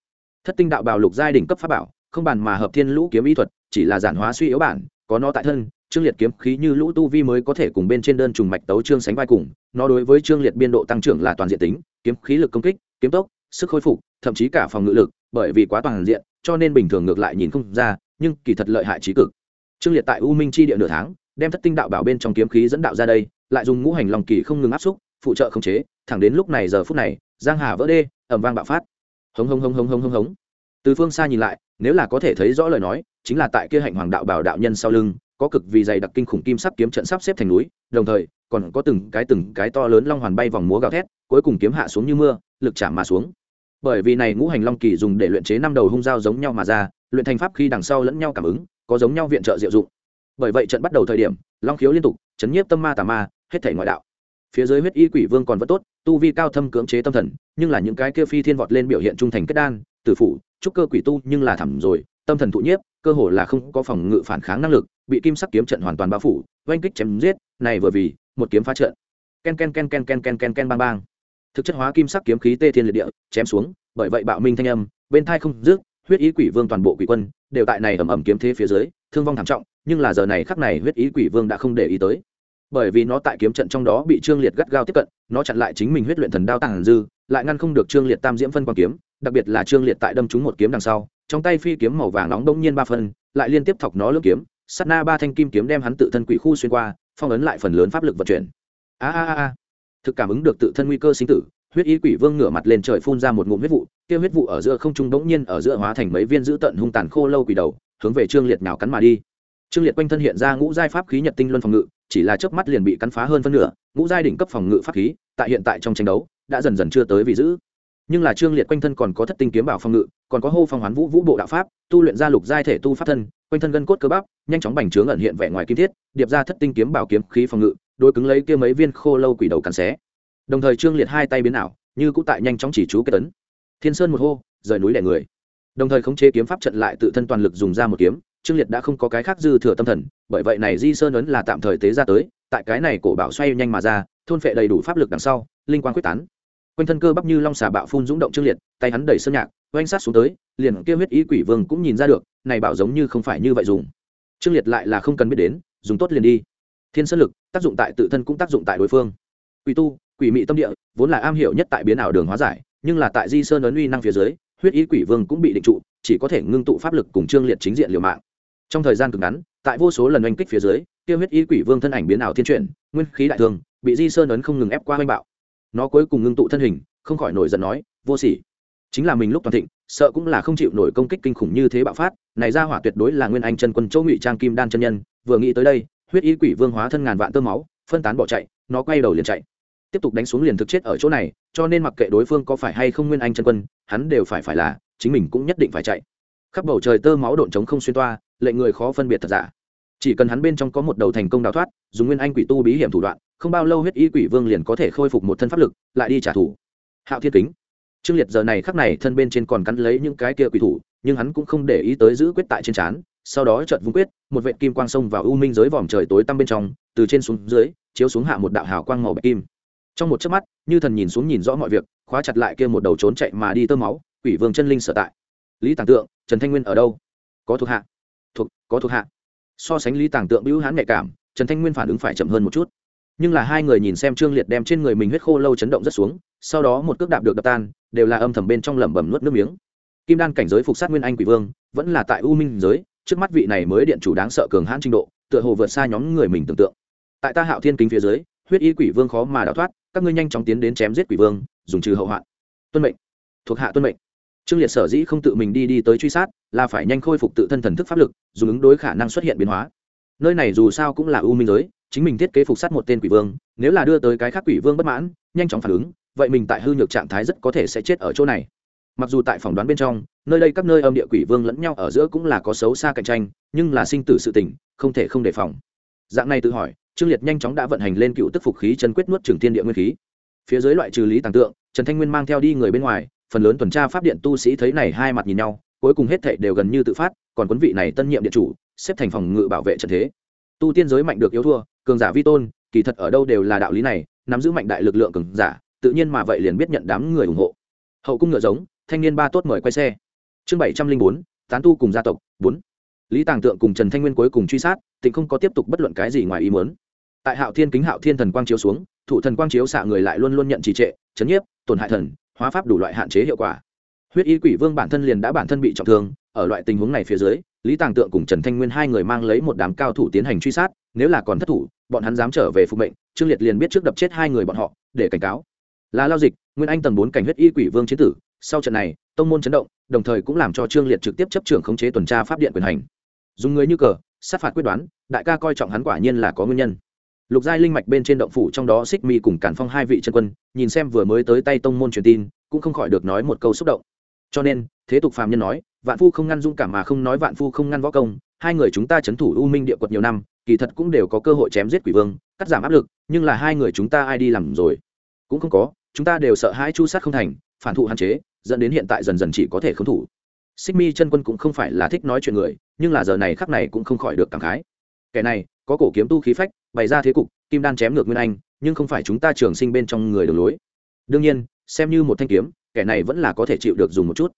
Thất tinh đạo bào lục giai đỉnh cấp pháp bảo không bàn mà hợp thiên lũ kiếm ý thuật, chỉ là giản hóa suy yếu bản, có nó tại thân, trương liệt kiếm khí như lũ tu vi mới có thể cùng bên trên đơn trùng mạch tấu trương sánh vai cùng, nó đối với trương liệt biên độ tăng trưởng là toàn diện tính, kiếm khí lực công kích, kiếm tốc, sức khôi phục, thậm chí cả phòng ngự lực, bởi vì quá toàn diện, cho nên bình thường ngược lại nhìn không ra, nhưng kỳ thật lợi hại trí cực. Trương liệt tại u minh chi địa nửa tháng, đem thất tinh đạo bảo bên trong kiếm khí dẫn đạo ra đây, lại dùng ngũ hành lòng kỳ không ngừng áp xúc, phụ trợ khống chế, thẳng đến lúc này giờ phút này, giang hà vỡ đê ẩm vang bạo phát. Hống hống hống hống hống hống hống. Từ phương xa nhìn lại nếu là có thể thấy rõ lời nói, chính là tại kia hạnh hoàng đạo bảo đạo nhân sau lưng, có cực vì dày đặc kinh khủng kim sắc kiếm trận sắp xếp thành núi, đồng thời, còn có từng cái từng cái to lớn long hoàn bay vòng múa gào thét, cuối cùng kiếm hạ xuống như mưa, lực chạm mà xuống. Bởi vì này ngũ hành long kỳ dùng để luyện chế năm đầu hung dao giống nhau mà ra, luyện thành pháp khi đằng sau lẫn nhau cảm ứng, có giống nhau viện trợ diệu dụng. Bởi vậy trận bắt đầu thời điểm, long khiếu liên tục, chấn nhiếp tâm ma tà ma, hết thể ngoại đạo. Phía dưới huyết y quỷ vương còn vẫn tốt, tu vi cao thâm cưỡng chế tâm thần, nhưng là những cái kia phi thiên vọt lên biểu hiện trung thành kết đan tử phụ trúc cơ quỷ tu nhưng là thẳm rồi tâm thần thụ nhiếp cơ hồ là không có phòng ngự phản kháng năng lực bị kim sắc kiếm trận hoàn toàn bao phủ oanh kích chém giết này vừa vì một kiếm phá trận. Ken ken ken ken ken ken ken ken bang bang. Thực chất hóa kim sắc kiếm khí tê thiên liệt địa chém xuống bởi vậy bạo minh thanh âm bên thai không dứt, huyết ý quỷ vương toàn bộ quỷ quân đều tại này ầm ầm kiếm thế phía dưới thương vong thảm trọng nhưng là giờ này khắc này huyết ý quỷ vương đã không để ý tới. Bởi vì nó tại kiếm trận trong đó bị trương liệt gắt gao tiếp cận nó chặn lại chính mình huyết luyện thần đao tàng dư lại ngăn không được trương liệt tam diễm phân quang kiếm đặc biệt là trương liệt tại đâm trúng một kiếm đằng sau, trong tay phi kiếm màu vàng nóng đông nhiên ba phân, lại liên tiếp thọc nó lướt kiếm sắt na ba thanh kim kiếm đem hắn tự thân quỷ khu xuyên qua, phong ấn lại phần lớn pháp lực vận chuyển. A a a thực cảm ứng được tự thân nguy cơ sinh tử, huyết y quỷ vương ngửa mặt lên trời phun ra một ngụm huyết vụ, kia huyết vụ ở giữa không trung bỗng nhiên ở giữa hóa thành mấy viên dữ tận hung tàn khô lâu quỷ đầu, hướng về trương liệt nào cắn mà đi. Trương liệt quanh thân hiện ra ngũ giai pháp khí nhật tinh luân phòng ngự, chỉ là chớp mắt liền bị cắn phá hơn phân nửa, ngũ giai đỉnh cấp phòng ngự pháp khí, tại hiện tại trong tranh đấu, đã dần dần chưa tới vị giữ nhưng là trương liệt quanh thân còn có thất tinh kiếm bảo phòng ngự, còn có hô phong hoán vũ vũ bộ đạo pháp, tu luyện ra lục giai thể tu pháp thân, quanh thân gân cốt cơ bắp, nhanh chóng bành trướng ẩn hiện vẻ ngoài kim thiết, điệp ra thất tinh kiếm bảo kiếm khí phòng ngự đôi cứng lấy kia mấy viên khô lâu quỷ đầu cắn xé. Đồng thời trương liệt hai tay biến ảo, như cũng tại nhanh chóng chỉ chú kết tấn. Thiên sơn một hô, rời núi đẻ người. Đồng thời khống chế kiếm pháp trận lại tự thân toàn lực dùng ra một kiếm, trương liệt đã không có cái khác dư thừa tâm thần, bởi vậy này di sơn ấn là tạm thời tế ra tới, tại cái này cổ bảo xoay nhanh mà ra, thôn phệ đầy đủ pháp lực đằng sau, linh quang quyết tán quanh thân cơ bắp như long xà bạo phun dũng động trương liệt, tay hắn đẩy sơn nhạc, oanh sát xuống tới, liền kia huyết ý quỷ vương cũng nhìn ra được, này bảo giống như không phải như vậy dùng. Trương liệt lại là không cần biết đến, dùng tốt liền đi. Thiên sơn lực, tác dụng tại tự thân cũng tác dụng tại đối phương. Quỷ tu, quỷ mị tâm địa, vốn là am hiểu nhất tại biến ảo đường hóa giải, nhưng là tại di sơn ấn uy năng phía dưới, huyết ý quỷ vương cũng bị định trụ, chỉ có thể ngưng tụ pháp lực cùng trương liệt chính diện liều mạng. Trong thời gian cực ngắn, tại vô số lần oanh kích phía dưới tiêu huyết ý quỷ vương thân ảnh biến ảo thiên chuyển, nguyên khí đại thương, bị di sơn ấn không ngừng ép qua oanh bạo nó cuối cùng ngưng tụ thân hình, không khỏi nổi giận nói, vô sỉ. Chính là mình lúc toàn thịnh, sợ cũng là không chịu nổi công kích kinh khủng như thế bạo phát, này ra hỏa tuyệt đối là nguyên anh chân quân châu ngụy trang kim đan chân nhân, vừa nghĩ tới đây, huyết y quỷ vương hóa thân ngàn vạn tơ máu, phân tán bỏ chạy, nó quay đầu liền chạy. Tiếp tục đánh xuống liền thực chết ở chỗ này, cho nên mặc kệ đối phương có phải hay không nguyên anh chân quân, hắn đều phải phải là, chính mình cũng nhất định phải chạy. Khắp bầu trời tơ máu độn trống không xuyên toa, lệnh người khó phân biệt thật giả chỉ cần hắn bên trong có một đầu thành công đào thoát, dùng nguyên anh quỷ tu bí hiểm thủ đoạn, không bao lâu huyết y quỷ vương liền có thể khôi phục một thân pháp lực, lại đi trả thù. Hạo thiên kính. Trương liệt giờ này khắc này thân bên trên còn cắn lấy những cái kia quỷ thủ, nhưng hắn cũng không để ý tới giữ quyết tại trên trán, sau đó chợt vung quyết, một vệ kim quang sông vào u minh giới vòm trời tối tăm bên trong, từ trên xuống dưới, chiếu xuống hạ một đạo hào quang màu bạch kim. Trong một chớp mắt, như thần nhìn xuống nhìn rõ mọi việc, khóa chặt lại kia một đầu trốn chạy mà đi tơ máu, quỷ vương chân linh sở tại. Lý tàng tượng, trần thanh nguyên ở đâu? Có thuộc hạ. Thuộc, có thuộc hạ so sánh lý tàng tượng bưu hãn nhạy cảm, trần thanh nguyên phản ứng phải chậm hơn một chút. Nhưng là hai người nhìn xem trương liệt đem trên người mình huyết khô lâu chấn động rất xuống, sau đó một cước đạp được đập tan, đều là âm thầm bên trong lẩm bẩm nuốt nước miếng. Kim đan cảnh giới phục sát nguyên anh quỷ vương, vẫn là tại u minh giới, trước mắt vị này mới điện chủ đáng sợ cường hãn trình độ, tựa hồ vượt xa nhóm người mình tưởng tượng. Tại ta hạo thiên kính phía dưới, huyết y quỷ vương khó mà đào thoát, các ngươi nhanh chóng tiến đến chém giết quỷ vương, dùng trừ hậu hoạn. Tuân mệnh. Thuộc hạ tuân mệnh trương liệt sở dĩ không tự mình đi đi tới truy sát, là phải nhanh khôi phục tự thân thần thức pháp lực, dùng ứng đối khả năng xuất hiện biến hóa. Nơi này dù sao cũng là u minh giới, chính mình thiết kế phục sát một tên quỷ vương, nếu là đưa tới cái khác quỷ vương bất mãn, nhanh chóng phản ứng, vậy mình tại hư nhược trạng thái rất có thể sẽ chết ở chỗ này. Mặc dù tại phỏng đoán bên trong, nơi đây các nơi âm địa quỷ vương lẫn nhau ở giữa cũng là có xấu xa cạnh tranh, nhưng là sinh tử sự tình, không thể không đề phòng. Dạng này tự hỏi, trương liệt nhanh chóng đã vận hành lên cựu tức phục khí chân quyết nuốt trường thiên địa nguyên khí. Phía dưới loại trừ lý tàng tượng, trần thanh nguyên mang theo đi người bên ngoài phần lớn tuần tra pháp điện tu sĩ thấy này hai mặt nhìn nhau, cuối cùng hết thệ đều gần như tự phát, còn quấn vị này tân nhiệm điện chủ, xếp thành phòng ngự bảo vệ trận thế. Tu tiên giới mạnh được yếu thua, cường giả vi tôn, kỳ thật ở đâu đều là đạo lý này, nắm giữ mạnh đại lực lượng cường giả, tự nhiên mà vậy liền biết nhận đám người ủng hộ. Hậu cung ngựa giống, thanh niên ba tốt mời quay xe. Chương bảy trăm linh bốn, tán tu cùng gia tộc, bốn. Lý tàng tượng cùng trần thanh nguyên cuối cùng truy sát, tình không có tiếp tục bất luận cái gì ngoài ý muốn. Tại hạo thiên kính hạo thiên thần quang chiếu xuống thụ thần quang chiếu xạ người lại luôn luôn nhận trì trệ, chấn nhiếp, tổn hại thần hóa pháp đủ loại hạn chế hiệu quả. Huyết y quỷ vương bản thân liền đã bản thân bị trọng thương, ở loại tình huống này phía dưới, lý tàng tượng cùng trần thanh nguyên hai người mang lấy một đám cao thủ tiến hành truy sát, nếu là còn thất thủ, bọn hắn dám trở về phục mệnh, trương liệt liền biết trước đập chết hai người bọn họ, để cảnh cáo. Là lao dịch, nguyên anh tầng bốn cảnh huyết y quỷ vương chiến tử, sau trận này, tông môn chấn động, đồng thời cũng làm cho trương liệt trực tiếp chấp trưởng khống chế tuần tra pháp điện quyền hành. Dùng người như cờ, sát phạt quyết đoán, đại ca coi trọng hắn quả nhiên là có nguyên nhân lục giai linh mạch bên trên động phủ trong đó xích mi cùng cản phong hai vị chân quân, nhìn xem vừa mới tới tay tông môn truyền tin, cũng không khỏi được nói một câu xúc động. Cho nên, thế tục phàm nhân nói, vạn phu không ngăn dung cảm mà không nói vạn phu không ngăn võ công, hai người chúng ta c h ấ n thủ u minh địa quật nhiều năm, kỳ thật cũng đều có cơ hội chém giết quỷ vương, cắt giảm áp lực, nhưng là hai người chúng ta ai đi làm rồi? Cũng không có, chúng ta đều sợ hãi chu sát không thành, phản thụ hạn chế, dẫn đến hiện tại dần dần chỉ có thể không thủ. Xích mi chân quân cũng không phải là thích nói chuyện người, nhưng là giờ này khắc này cũng không khỏi được cảm khái. Kẻ này, có cổ kiếm tu khí phách bày ra thế cục, kim đan chém ngược nguyên anh, nhưng không phải chúng ta trường sinh bên trong người đường lối. Đương nhiên, xem như một thanh kiếm, kẻ này vẫn là có thể chịu được dùng một chút.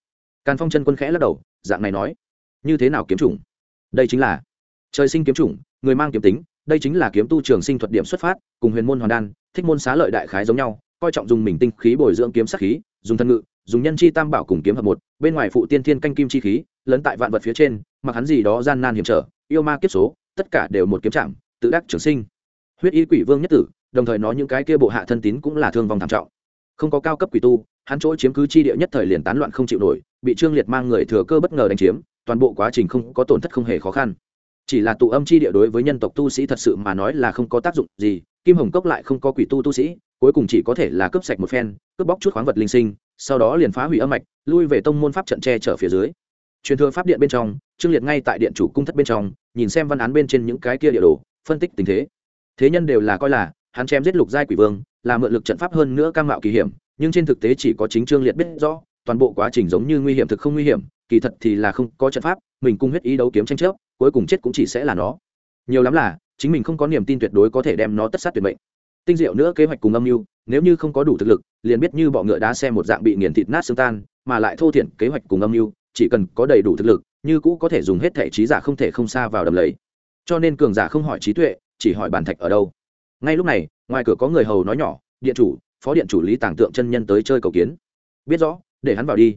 Càn phong chân quân khẽ lắc đầu, dạng này nói, như thế nào kiếm chủng? Đây chính là trời sinh kiếm chủng, người mang kiếm tính, đây chính là kiếm tu trường sinh thuật điểm xuất phát, cùng huyền môn hoàn đan, thích môn xá lợi đại khái giống nhau, coi trọng dùng mình tinh khí bồi dưỡng kiếm sắc khí, dùng thân ngự, dùng nhân chi tam bảo cùng kiếm hợp một, bên ngoài phụ tiên thiên canh kim chi khí, lấn tại vạn vật phía trên, mặc hắn gì đó gian nan hiểm trở, yêu ma kiếp số, tất cả đều một kiếm chạm tự đắc trường sinh. Huyết y quỷ vương nhất tử, đồng thời nói những cái kia bộ hạ thân tín cũng là thương vong thảm trọng. Không có cao cấp quỷ tu, hắn chỗ chiếm cứ chi địa nhất thời liền tán loạn không chịu nổi, bị trương liệt mang người thừa cơ bất ngờ đánh chiếm, toàn bộ quá trình không có tổn thất không hề khó khăn. Chỉ là tụ âm chi địa đối với nhân tộc tu sĩ thật sự mà nói là không có tác dụng gì, kim hồng cốc lại không có quỷ tu tu sĩ, cuối cùng chỉ có thể là cướp sạch một phen, cướp bóc chút khoáng vật linh sinh, sau đó liền phá hủy âm mạch, lui về tông môn pháp trận tre trở phía dưới. Truyền thừa pháp điện bên trong, trương liệt ngay tại điện chủ cung thất bên trong, nhìn xem văn án bên trên những cái kia địa đồ phân tích tình thế. Thế nhân đều là coi là, hắn chém giết lục giai quỷ vương, là mượn lực trận pháp hơn nữa cam mạo kỳ hiểm, nhưng trên thực tế chỉ có chính trương liệt biết rõ, toàn bộ quá trình giống như nguy hiểm thực không nguy hiểm, kỳ thật thì là không có trận pháp, mình cung huyết ý đấu kiếm tranh chấp, cuối cùng chết cũng chỉ sẽ là nó. Nhiều lắm là, chính mình không có niềm tin tuyệt đối có thể đem nó tất sát tuyệt mệnh. Tinh diệu nữa kế hoạch cùng âm mưu, nếu như không có đủ thực lực, liền biết như bọ ngựa đá xe một dạng bị nghiền thịt nát xương tan, mà lại thô thiển kế hoạch cùng âm mưu, chỉ cần có đầy đủ thực lực, như cũ có thể dùng hết thể trí giả không thể không xa vào đầm lầy cho nên cường giả không hỏi trí tuệ, chỉ hỏi bản thạch ở đâu. Ngay lúc này, ngoài cửa có người hầu nói nhỏ, điện chủ, phó điện chủ lý tàng tượng chân nhân tới chơi cầu kiến. Biết rõ, để hắn vào đi.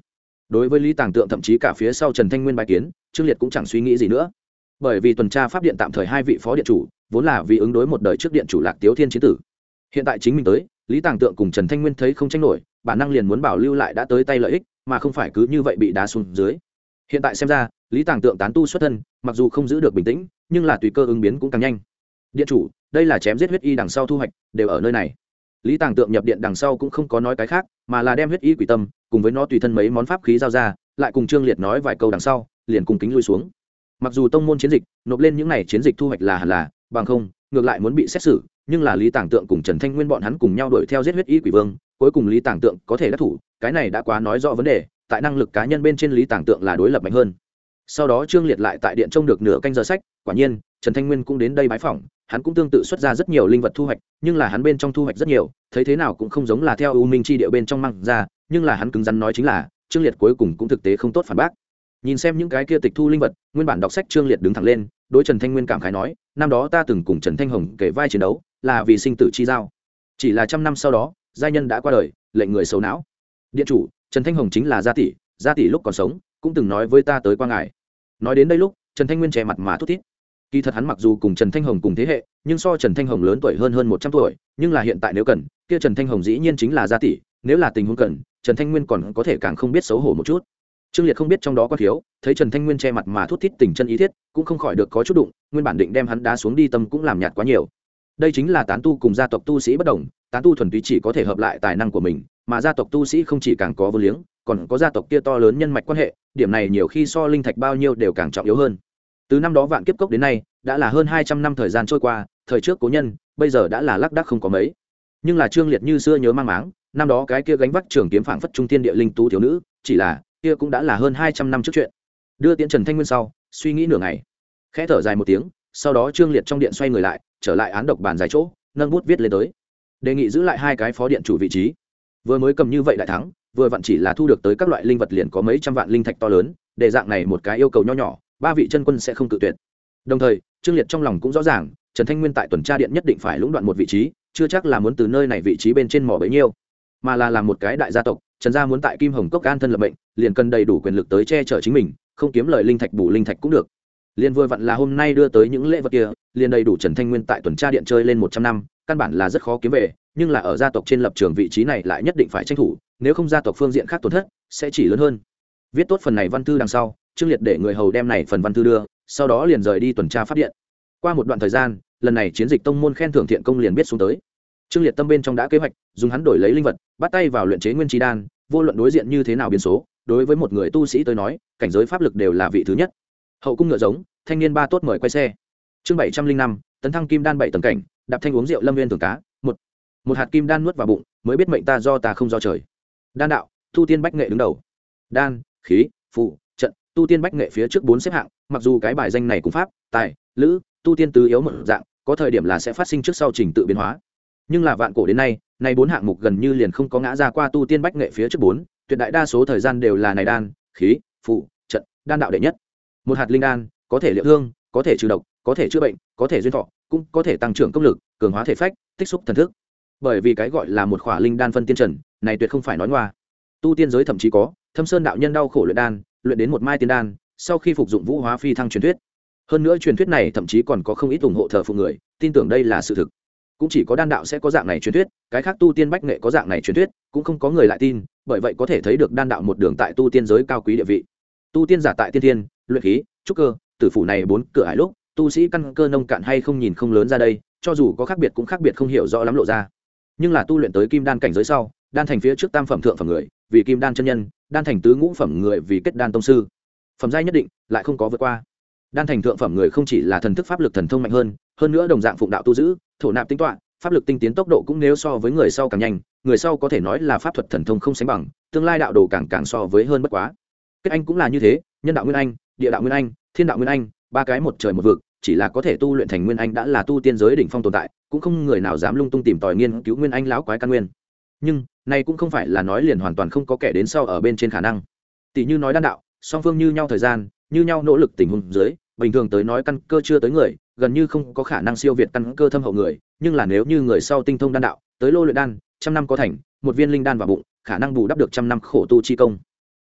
Đối với lý tàng tượng thậm chí cả phía sau trần thanh nguyên bài kiến, trương liệt cũng chẳng suy nghĩ gì nữa. Bởi vì tuần tra pháp điện tạm thời hai vị phó điện chủ, vốn là vì ứng đối một đời trước điện chủ lạc tiếu thiên chiến tử. Hiện tại chính mình tới, lý tàng tượng cùng trần thanh nguyên thấy không tranh nổi, bản năng liền muốn bảo lưu lại đã tới tay lợi ích, mà không phải cứ như vậy bị đá xuống dưới. Hiện tại xem ra lý tàng tượng tán tu xuất thân, mặc dù không giữ được bình tĩnh, nhưng là tùy cơ ứng biến cũng càng nhanh. Điện chủ, đây là chém giết huyết y đằng sau thu hoạch, đều ở nơi này. Lý tàng tượng nhập điện đằng sau cũng không có nói cái khác, mà là đem huyết y quỷ tâm, cùng với nó tùy thân mấy món pháp khí giao ra, lại cùng trương liệt nói vài câu đằng sau, liền cùng kính lui xuống. Mặc dù tông môn chiến dịch, nộp lên những n à y chiến dịch thu hoạch là hẳn là, bằng không, ngược lại muốn bị xét xử, nhưng là lý tàng tượng cùng trần thanh nguyên bọn hắn cùng nhau đuổi theo giết huyết y quỷ vương, cuối cùng lý tàng tượng có thể đắc thủ, cái này đã quá nói rõ vấn đề, tại năng lực cá nhân bên trên lý tàng tượng là đối lập mạnh hơn sau đó trương liệt lại tại điện trông được nửa canh giờ sách, quả nhiên, trần thanh nguyên cũng đến đây bái phỏng, hắn cũng tương tự xuất ra rất nhiều linh vật thu hoạch, nhưng là hắn bên trong thu hoạch rất nhiều, thấy thế nào cũng không giống là theo u minh chi địa bên trong măng ra, nhưng là hắn cứng rắn nói chính là, trương liệt cuối cùng cũng thực tế không tốt phản bác. Nhìn xem những cái kia tịch thu linh vật, nguyên bản đọc sách trương liệt đứng thẳng lên, đối trần thanh nguyên cảm khái nói, năm đó ta từng cùng trần thanh hồng kể vai chiến đấu, là vì sinh tử chi giao. Chỉ là trăm năm sau đó gia nhân đã qua đời, lệnh người xấu não. Điện chủ, trần thanh hồng chính là gia tỷ gia tỷ lúc còn sống, cũng từng nói với ta tới qua ngài nói đến đây lúc, trần thanh nguyên che mặt mà thút thít. Kỳ thật hắn mặc dù cùng trần thanh hồng cùng thế hệ, nhưng so trần thanh hồng lớn tuổi hơn hơn một trăm tuổi, nhưng là hiện tại nếu cần, kia trần thanh hồng dĩ nhiên chính là gia tỷ, nếu là tình huống cần, trần thanh nguyên còn có thể càng không biết xấu hổ một chút. Trương liệt không biết trong đó có thiếu, thấy trần thanh nguyên che mặt mà thút thít tình chân ý thiết, cũng không khỏi được có chút đụng, nguyên bản định đem hắn đá xuống đi tâm cũng làm nhạt quá nhiều. Đây chính là tán tu cùng gia tộc tu sĩ bất đồng, tán tu thuần túy chỉ có thể hợp lại tài năng của mình, mà gia tộc tu sĩ không chỉ càng có vô liếng còn có gia tộc kia to lớn nhân mạch quan hệ, điểm này nhiều khi so linh thạch bao nhiêu đều càng trọng yếu hơn. Từ năm đó vạn kiếp cốc đến nay, đã là hơn hai trăm năm thời gian trôi qua, thời trước cố nhân, bây giờ đã là lác đác không có mấy. Nhưng là trương liệt như xưa nhớ mang máng, năm đó cái kia gánh vác trường kiếm phảng phất trung tiên địa linh tú thiếu nữ, chỉ là, kia cũng đã là hơn hai trăm năm trước chuyện. Đưa tiễn trần thanh nguyên sau, suy nghĩ nửa ngày. Khẽ thở dài một tiếng, sau đó trương liệt trong điện xoay người lại, trở lại án độc bàn dài chỗ, nâng bút viết lên tới. Đề nghị giữ lại hai cái phó điện chủ vị trí. Vừa mới cầm như vậy đại thắng vừa vặn chỉ là thu được tới các loại linh vật liền có mấy trăm vạn linh thạch to lớn, để dạng này một cái yêu cầu nho nhỏ, ba vị chân quân sẽ không tự tuyệt. Đồng thời, trương liệt trong lòng cũng rõ ràng, trần thanh nguyên tại tuần tra điện nhất định phải lũng đoạn một vị trí, chưa chắc là muốn từ nơi này vị trí bên trên mỏ bấy nhiêu. Mà là làm một cái đại gia tộc, trần gia muốn tại kim hồng cốc an thân lập mệnh, liền cần đầy đủ quyền lực tới che chở chính mình, không kiếm lời linh thạch bù linh thạch cũng được. Liền vừa vặn là hôm nay đưa tới những lễ vật kia, liền đầy đủ trần thanh nguyên tại tuần tra điện chơi lên một trăm năm, căn bản là rất khó kiếm về, nhưng là ở gia tộc trên lập trường vị trí này lại nhất định phải tranh thủ nếu không gia tộc phương diện khác tổn thất, sẽ chỉ lớn hơn. Viết tốt phần này văn thư đằng sau, trương liệt để người hầu đem này phần văn thư đưa, sau đó liền rời đi tuần tra phát điện. Qua một đoạn thời gian, lần này chiến dịch tông môn khen thưởng thiện công liền biết xuống tới. Trương liệt tâm bên trong đã kế hoạch, dùng hắn đổi lấy linh vật, bắt tay vào luyện chế nguyên trí đan, vô luận đối diện như thế nào biến số, đối với một người tu sĩ tới nói, cảnh giới pháp lực đều là vị thứ nhất. Hậu cung ngựa giống, thanh niên ba tốt mời quay xe. Chương bảy trăm linh năm, tấn thăng kim đan bảy tầng cảnh, đạp thanh uống rượu lâm viên thường cá, một. Một hạt kim đan nuốt vào bụng, mới biết mệnh ta do ta không do trời đan đạo, tu tiên bách nghệ đứng đầu. Đan, khí, phụ, trận, tu tiên bách nghệ phía trước bốn xếp hạng, mặc dù cái bài danh này cũng pháp, tài, lữ, tu tiên tứ yếu một dạng, có thời điểm là sẽ phát sinh trước sau trình tự biến hóa. Nhưng là vạn cổ đến nay nay bốn hạng mục gần như liền không có ngã ra qua tu tiên bách nghệ phía trước bốn, tuyệt đại đa số thời gian đều là này đan, khí, phụ, trận, đan đạo đệ nhất. Một hạt linh đan, có thể liệu thương, có thể trừ độc, có thể chữa bệnh, có thể duyên thọ, cũng có thể tăng trưởng công lực, cường hóa thể phách, tích xúc thần thức bởi vì cái gọi là một khỏa linh đan phân tiên trần, này tuyệt không phải nói ngoa. Tu tiên giới thậm chí có, thâm sơn đạo nhân đau khổ luyện đan, luyện đến một mai tiên đan, sau khi phục dụng vũ hóa phi thăng truyền thuyết. Hơn nữa truyền thuyết này thậm chí còn có không ít ủng hộ thờ phụ người, tin tưởng đây là sự thực. Cũng chỉ có đan đạo sẽ có dạng này truyền thuyết, cái khác tu tiên bách nghệ có dạng này truyền thuyết, cũng không có người lại tin, bởi vậy có thể thấy được đan đạo một đường tại tu tiên giới cao quý địa vị. Tu tiên giả tại tiên thiên luyện khí, trúc cơ, tử phủ này bốn cửa hải lúc, tu sĩ căn cơ nông cạn hay không nhìn không lớn ra đây, cho dù có khác biệt cũng khác biệt không hiểu rõ lắm lộ ra nhưng là tu luyện tới kim đan cảnh giới sau, đan thành phía trước tam phẩm thượng phẩm người, vì kim đan chân nhân, đan thành tứ ngũ phẩm người vì kết đan tông sư. Phẩm giai nhất định, lại không có vượt qua. Đan thành thượng phẩm người không chỉ là thần thức pháp lực thần thông mạnh hơn hơn nữa đồng dạng phụng đạo tu giữ, thổ nạp tính toạ pháp lực tinh tiến tốc độ cũng nếu so với người sau càng nhanh, người sau có thể nói là pháp thuật thần thông không sánh bằng, tương lai đạo đồ càng càng so với hơn bất quá. Kết anh cũng là như thế, nhân đạo nguyên anh, địa đạo nguyên anh, thiên đạo nguyên anh, ba cái một trời một vực chỉ là có thể tu luyện thành nguyên anh đã là tu tiên giới đỉnh phong tồn tại, cũng không người nào dám lung tung tìm tòi nghiên cứu nguyên anh lão quái căn nguyên. Nhưng, này cũng không phải là nói liền hoàn toàn không có kẻ đến sau ở bên trên khả năng. Tỷ như nói đan đạo, song phương như nhau thời gian, như nhau nỗ lực tình huống dưới, bình thường tới nói căn cơ chưa tới người, gần như không có khả năng siêu việt căn cơ thâm hậu người, nhưng là nếu như người sau tinh thông đan đạo, tới lô luyện đan, trăm năm có thành, một viên linh đan vào bụng, khả năng bù đắp được trăm năm khổ tu chi công.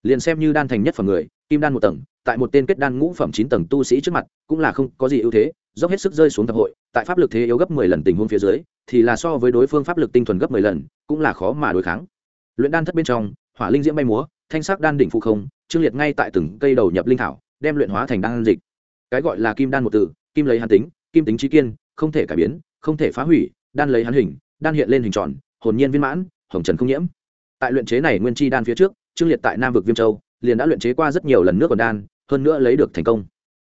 Liền xem như đan thành nhất phẩm người, kim đan một tầng tại một tên kết đan ngũ phẩm chín tầng tu sĩ trước mặt, cũng là không có gì ưu thế, dốc hết sức rơi xuống tập hội, tại pháp lực thế yếu gấp mười lần tình huống phía dưới, thì là so với đối phương pháp lực tinh thuần gấp mười lần, cũng là khó mà đối kháng. Luyện đan thất bên trong, hỏa linh diễm bay múa, thanh sắc đan đỉnh phụ không, trương liệt ngay tại từng cây đầu nhập linh thảo, đem luyện hóa thành đan dịch. Cái gọi là kim đan một từ, kim lấy hàn tính, kim tính trí kiên, không thể cải biến, không thể phá hủy, đan lấy hắn hình, đan hiện lên hình tròn, hồn nhiên viên mãn, hồng trần không nhiễm. Tại luyện chế này nguyên chi đan phía trước, trương liệt tại nam vực viêm châu, liền đã luyện chế qua rất nhiều lần nước còn đan hơn nữa lấy được thành công.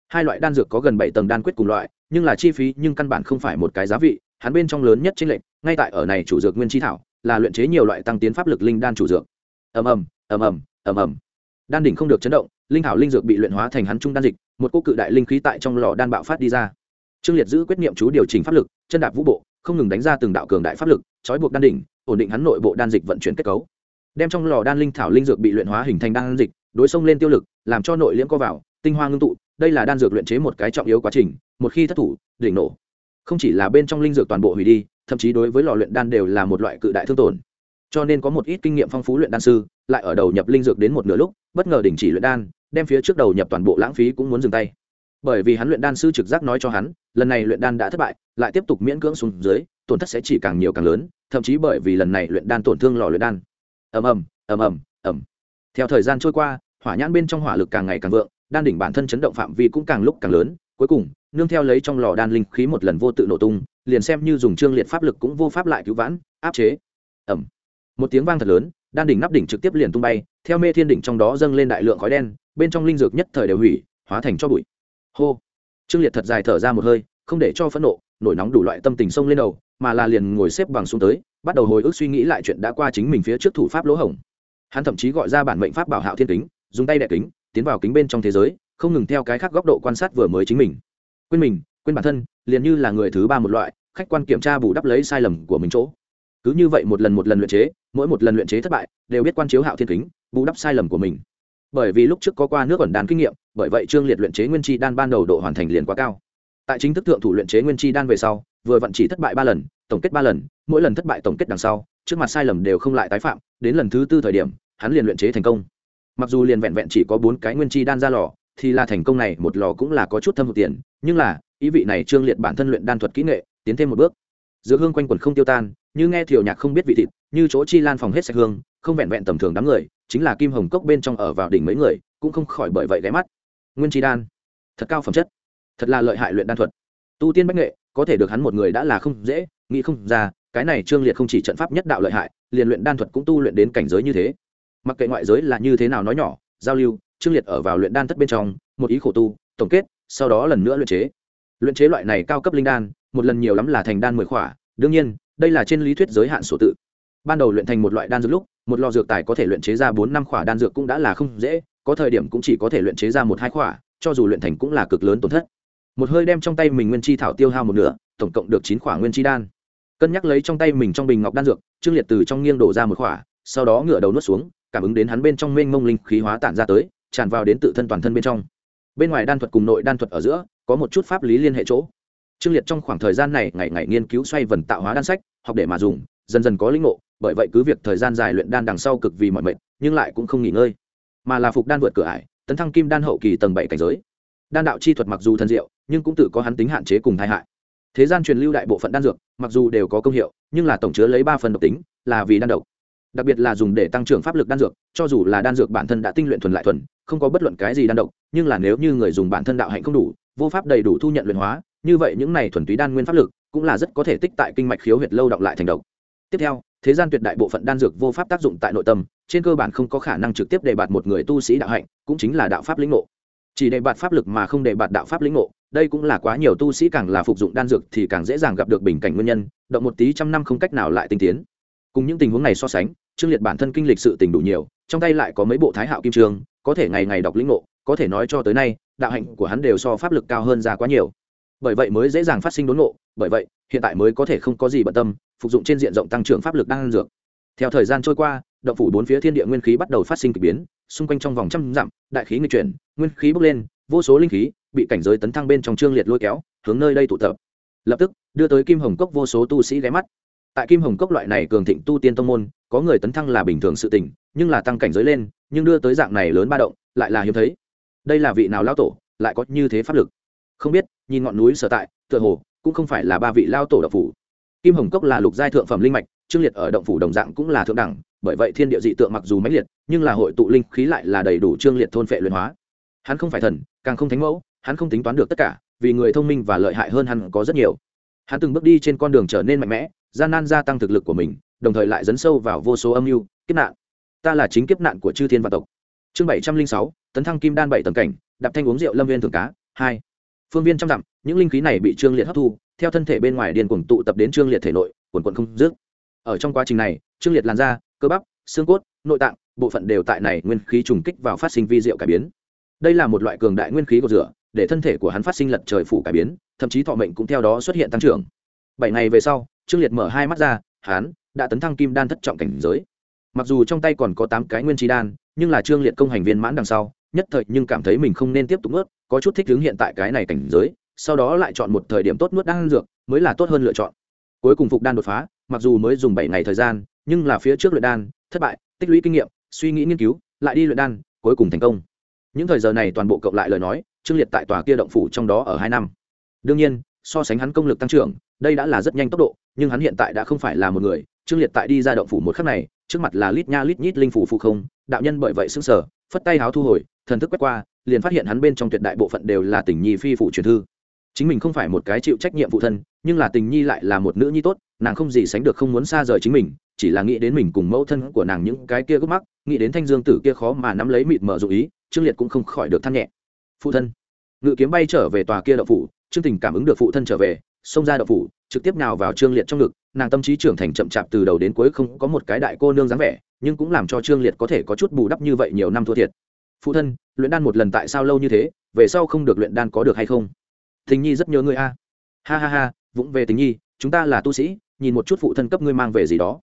Hai loại đan dược có gần bảy tầng đan quyết cùng loại, nhưng là chi phí nhưng căn bản không phải một cái giá vị, hắn bên trong lớn nhất chính lệnh ngay tại ở này chủ dược nguyên chi thảo, là luyện chế nhiều loại tăng tiến pháp lực linh đan chủ dược. Ầm ầm ầm ầm ầm ầm. Đan đỉnh không được chấn động, linh thảo linh dược bị luyện hóa thành hắn trung đan dịch, một cô cự đại linh khí tại trong lò đan bạo phát đi ra. Trương liệt giữ quyết niệm chú điều chỉnh pháp lực, chân đạp vũ bộ, không ngừng đánh ra từng đạo cường đại pháp lực, trói buộc đan đỉnh, ổn định hắn nội bộ đan dịch vận chuyển kết cấu. Đem trong lò đan linh thảo linh dược bị luyện hóa hình thành đan dịch đối xông lên tiêu lực, làm cho nội liễm co vào, tinh hoa ngưng tụ, đây là đan dược luyện chế một cái trọng yếu quá trình, một khi thất thủ, đỉnh nổ. Không chỉ là bên trong linh dược toàn bộ hủy đi, thậm chí đối với lò luyện đan đều là một loại cự đại thương tổn. Cho nên có một ít kinh nghiệm phong phú luyện đan sư, lại ở đầu nhập linh dược đến một nửa lúc, bất ngờ đình chỉ luyện đan, đem phía trước đầu nhập toàn bộ lãng phí cũng muốn dừng tay. Bởi vì hắn luyện đan sư trực giác nói cho hắn, lần này luyện đan đã thất bại, lại tiếp tục miễn cưỡng xuống dưới, tổn thất sẽ chỉ càng nhiều càng lớn, thậm chí bởi vì lần này luyện đan tổn thương lò luyện đan. Ầm ầm ầm ầm ầm theo thời gian trôi qua, hỏa nhãn bên trong hỏa lực càng ngày càng vượng, đan đỉnh bản thân chấn động phạm vi cũng càng lúc càng lớn, cuối cùng, nương theo lấy trong lò đan linh khí một lần vô tự nổ tung, liền xem như dùng trương liệt pháp lực cũng vô pháp lại cứu vãn, áp chế. Ẩm một tiếng vang thật lớn, đan đỉnh nắp đỉnh trực tiếp liền tung bay, theo mê thiên đỉnh trong đó dâng lên đại lượng khói đen, bên trong linh dược nhất thời đều hủy, hóa thành cho bụi. Hô. Trương liệt thật dài thở ra một hơi, không để cho phẫn nộ, nổi nóng đủ loại tâm tình sông lên đầu, mà là liền ngồi xếp bằng xuống tới, bắt đầu hồi ức suy nghĩ lại chuyện đã qua chính mình phía trước thủ pháp lỗ hổng hắn thậm chí gọi ra bản mệnh pháp bảo hạo thiên kính, dùng tay đẻ kính, tiến vào kính bên trong thế giới, không ngừng theo cái khác góc độ quan sát vừa mới chính mình. Quên mình, quên bản thân, liền như là người thứ ba một loại, khách quan kiểm tra bù đắp lấy sai lầm của mình chỗ. Cứ như vậy một lần một lần luyện chế, mỗi một lần luyện chế thất bại, đều biết quan chiếu hạo thiên kính, bù đắp sai lầm của mình. Bởi vì lúc trước có qua nước ẩn đan kinh nghiệm, bởi vậy trương liệt luyện chế nguyên chi đan ban đầu độ hoàn thành liền quá cao. Tại chính thức thượng thủ luyện chế nguyên chi đan về sau, vừa vận chỉ thất bại ba lần, tổng kết ba lần, mỗi lần thất bại tổng kết đằng sau trước mặt sai lầm đều không lại tái phạm, đến lần thứ tư thời điểm, hắn liền luyện chế thành công. Mặc dù liền vẹn vẹn chỉ có bốn cái nguyên chi đan ra lò, thì là thành công này một lò cũng là có chút thâm hụt tiền, nhưng là, ý vị này trương liệt bản thân luyện đan thuật kỹ nghệ, tiến thêm một bước. Giữa hương quanh quần không tiêu tan, như nghe thiểu nhạc không biết vị thịt, như chỗ chi lan phòng hết sạch hương, không vẹn vẹn tầm thường đám người, chính là kim hồng cốc bên trong ở vào đỉnh mấy người, cũng không khỏi bởi vậy ghé mắt. Nguyên chi đan, thật cao phẩm chất, thật là lợi hại luyện đan thuật. Tu tiên bách nghệ, có thể được hắn một người đã là không dễ, nghĩ không ra cái này trương liệt không chỉ trận pháp nhất đạo lợi hại, liền luyện đan thuật cũng tu luyện đến cảnh giới như thế. Mặc kệ ngoại giới là như thế nào nói nhỏ, giao lưu, trương liệt ở vào luyện đan thất bên trong, một ý khổ tu, tổng kết, sau đó lần nữa luyện chế. Luyện chế loại này cao cấp linh đan, một lần nhiều lắm là thành đan mười khỏa, đương nhiên, đây là trên lý thuyết giới hạn sổ tự. Ban đầu luyện thành một loại đan dược lúc, một lò dược tài có thể luyện chế ra bốn năm khỏa đan dược cũng đã là không dễ, có thời điểm cũng chỉ có thể luyện chế ra một hai khỏa, cho dù luyện thành cũng là cực lớn tổn thất. Một hơi đem trong tay mình nguyên chi thảo tiêu hao một nửa, tổng cộng được chín khỏa nguyên chi đan cân nhắc lấy trong tay mình trong bình ngọc đan dược, trương liệt từ trong nghiêng đổ ra một khỏa, sau đó ngửa đầu nuốt xuống, cảm ứng đến hắn bên trong mênh mông linh khí hóa tản ra tới, tràn vào đến tự thân toàn thân bên trong. Bên ngoài đan thuật cùng nội đan thuật ở giữa, có một chút pháp lý liên hệ chỗ. Trương liệt trong khoảng thời gian này ngày ngày nghiên cứu xoay vần tạo hóa đan sách, học để mà dùng, dần dần có linh ngộ, bởi vậy cứ việc thời gian dài luyện đan đằng sau cực vì mọi mệt, nhưng lại cũng không nghỉ ngơi. Mà là phục đan vượt cửa ải, tấn thăng kim đan hậu kỳ tầng bảy cảnh giới. Đan đạo chi thuật mặc dù thần diệu, nhưng cũng tự có hắn tính hạn chế cùng tai hại thế gian truyền lưu đại bộ phận đan dược, mặc dù đều có công hiệu, nhưng là tổng chứa lấy ba phần độc tính, là vì đan độc. Đặc biệt là dùng để tăng trưởng pháp lực đan dược, cho dù là đan dược bản thân đã tinh luyện thuần lại thuần, không có bất luận cái gì đan độc, nhưng là nếu như người dùng bản thân đạo hạnh không đủ, vô pháp đầy đủ thu nhận luyện hóa, như vậy những này thuần túy đan nguyên pháp lực cũng là rất có thể tích tại kinh mạch khiếu huyệt lâu động lại thành độc. Tiếp theo, thế gian tuyệt đại bộ phận đan dược vô pháp tác dụng tại nội tâm, trên cơ bản không có khả năng trực tiếp đề bạt một người tu sĩ đạo hạnh, cũng chính là đạo pháp lĩnh ngộ. Chỉ đề bạt pháp lực mà không đề bạt đạo pháp lĩnh ngộ đây cũng là quá nhiều tu sĩ càng là phục dụng đan dược thì càng dễ dàng gặp được bình cảnh nguyên nhân, động một tí trăm năm không cách nào lại tinh tiến. Cùng những tình huống này so sánh, trương liệt bản thân kinh lịch sự tình đủ nhiều, trong tay lại có mấy bộ thái hạo kim trường, có thể ngày ngày đọc lĩnh ngộ, có thể nói cho tới nay, đạo hạnh của hắn đều so pháp lực cao hơn ra quá nhiều. Bởi vậy mới dễ dàng phát sinh đốn ngộ, bởi vậy, hiện tại mới có thể không có gì bận tâm, phục dụng trên diện rộng tăng trưởng pháp lực đang dược. Theo thời gian trôi qua, động phủ bốn phía thiên địa nguyên khí bắt đầu phát sinh k ỳ biến, xung quanh trong vòng trăm dặm, đại khí nghịch chuyển, nguyên khí bốc lên vô số linh khí bị cảnh giới tấn thăng bên trong trương liệt lôi kéo, hướng nơi đây tụ tập. Lập tức, đưa tới kim hồng cốc vô số tu sĩ ghé mắt. Tại kim hồng cốc loại này cường thịnh tu tiên tông môn, có người tấn thăng là bình thường sự tình, nhưng là tăng cảnh giới lên, nhưng đưa tới dạng này lớn ba động, lại là hiếm thấy. Đây là vị nào lao tổ, lại có như thế pháp lực? Không biết, nhìn ngọn núi sở tại, tựa hồ, cũng không phải là ba vị lao tổ độc phủ. Kim hồng cốc là lục giai thượng phẩm linh mạch, trương liệt ở động phủ đồng dạng cũng là thượng đẳng, bởi vậy thiên địa dị tượng mặc dù mãnh liệt, nhưng là hội tụ linh khí lại là đầy đủ trương liệt thôn phệ luyện hóa hắn không phải thần, càng không thánh mẫu, hắn không tính toán được tất cả, vì người thông minh và lợi hại hơn hắn có rất nhiều. Hắn từng bước đi trên con đường trở nên mạnh mẽ, gian nan gia tăng thực lực của mình, đồng thời lại dấn sâu vào vô số âm mưu, kiếp nạn. Ta là chính kiếp nạn của chư thiên và tộc. Chương bảy trăm linh sáu, tấn thăng kim đan bảy tầng cảnh, đạp thanh uống rượu lâm viên thường cá, hai. Phương viên trăm dặm, những linh khí này bị trương liệt hấp thu, theo thân thể bên ngoài điền cuồng tụ tập đến trương liệt thể nội, quần quần không dứt. Ở trong quá trình này, trương liệt làn da, cơ bắp, xương cốt, nội tạng, bộ phận đều tại này nguyên khí trùng kích vào phát sinh vi diệu cải biến đây là một loại cường đại nguyên khí của rửa, để thân thể của hắn phát sinh lật trời phủ cải biến, thậm chí thọ mệnh cũng theo đó xuất hiện tăng trưởng. Bảy ngày về sau, trương liệt mở hai mắt ra, hắn đã tấn thăng kim đan thất trọng cảnh giới. Mặc dù trong tay còn có tám cái nguyên trí đan, nhưng là trương liệt công hành viên mãn đằng sau, nhất thời nhưng cảm thấy mình không nên tiếp tục nuốt, có chút thích ứng hiện tại cái này cảnh giới, sau đó lại chọn một thời điểm tốt nuốt đan dược, mới là tốt hơn lựa chọn. Cuối cùng phục đan đột phá, mặc dù mới dùng bảy ngày thời gian, nhưng là phía trước luyện đan, thất bại, tích lũy kinh nghiệm, suy nghĩ nghiên cứu, lại đi luyện đan, cuối cùng thành công những thời giờ này toàn bộ cộng lại lời nói, trương liệt tại tòa kia động phủ trong đó ở hai năm. Đương nhiên, so sánh hắn công lực tăng trưởng, đây đã là rất nhanh tốc độ, nhưng hắn hiện tại đã không phải là một người. Trương liệt tại đi ra động phủ một khắc này, trước mặt là lít nha lít nhít linh phủ phụ không, đạo nhân bởi vậy xưng sở phất tay háo thu hồi, thần thức quét qua, liền phát hiện hắn bên trong tuyệt đại bộ phận đều là tình nhi phi phụ truyền thư. Chính mình không phải một cái chịu trách nhiệm phụ thân, nhưng là tình nhi lại là một nữ nhi tốt, nàng không gì sánh được không muốn xa rời chính mình, chỉ là nghĩ đến mình cùng mẫu thân của nàng những cái kia gốc mắc, nghĩ đến thanh dương tử kia khó mà nắm lấy mịt mở dụ ý trương liệt cũng không khỏi được than nhẹ. Phụ thân. Ngự kiếm bay trở về tòa kia đậu phủ, trương tình cảm ứng được phụ thân trở về, xông ra đậu phủ, trực tiếp nào vào trương liệt trong ngực, nàng tâm trí trưởng thành chậm chạp từ đầu đến cuối không có một cái đại cô nương dáng vẻ, nhưng cũng làm cho trương liệt có thể có chút bù đắp như vậy nhiều năm thua thiệt. Phụ thân, luyện đan một lần tại sao lâu như thế, về sau không được luyện đan có được hay không? Tình nhi rất nhớ ngươi a. Ha ha ha vũng về tình nhi, chúng ta là tu sĩ, nhìn một chút phụ thân cấp ngươi mang về gì đó.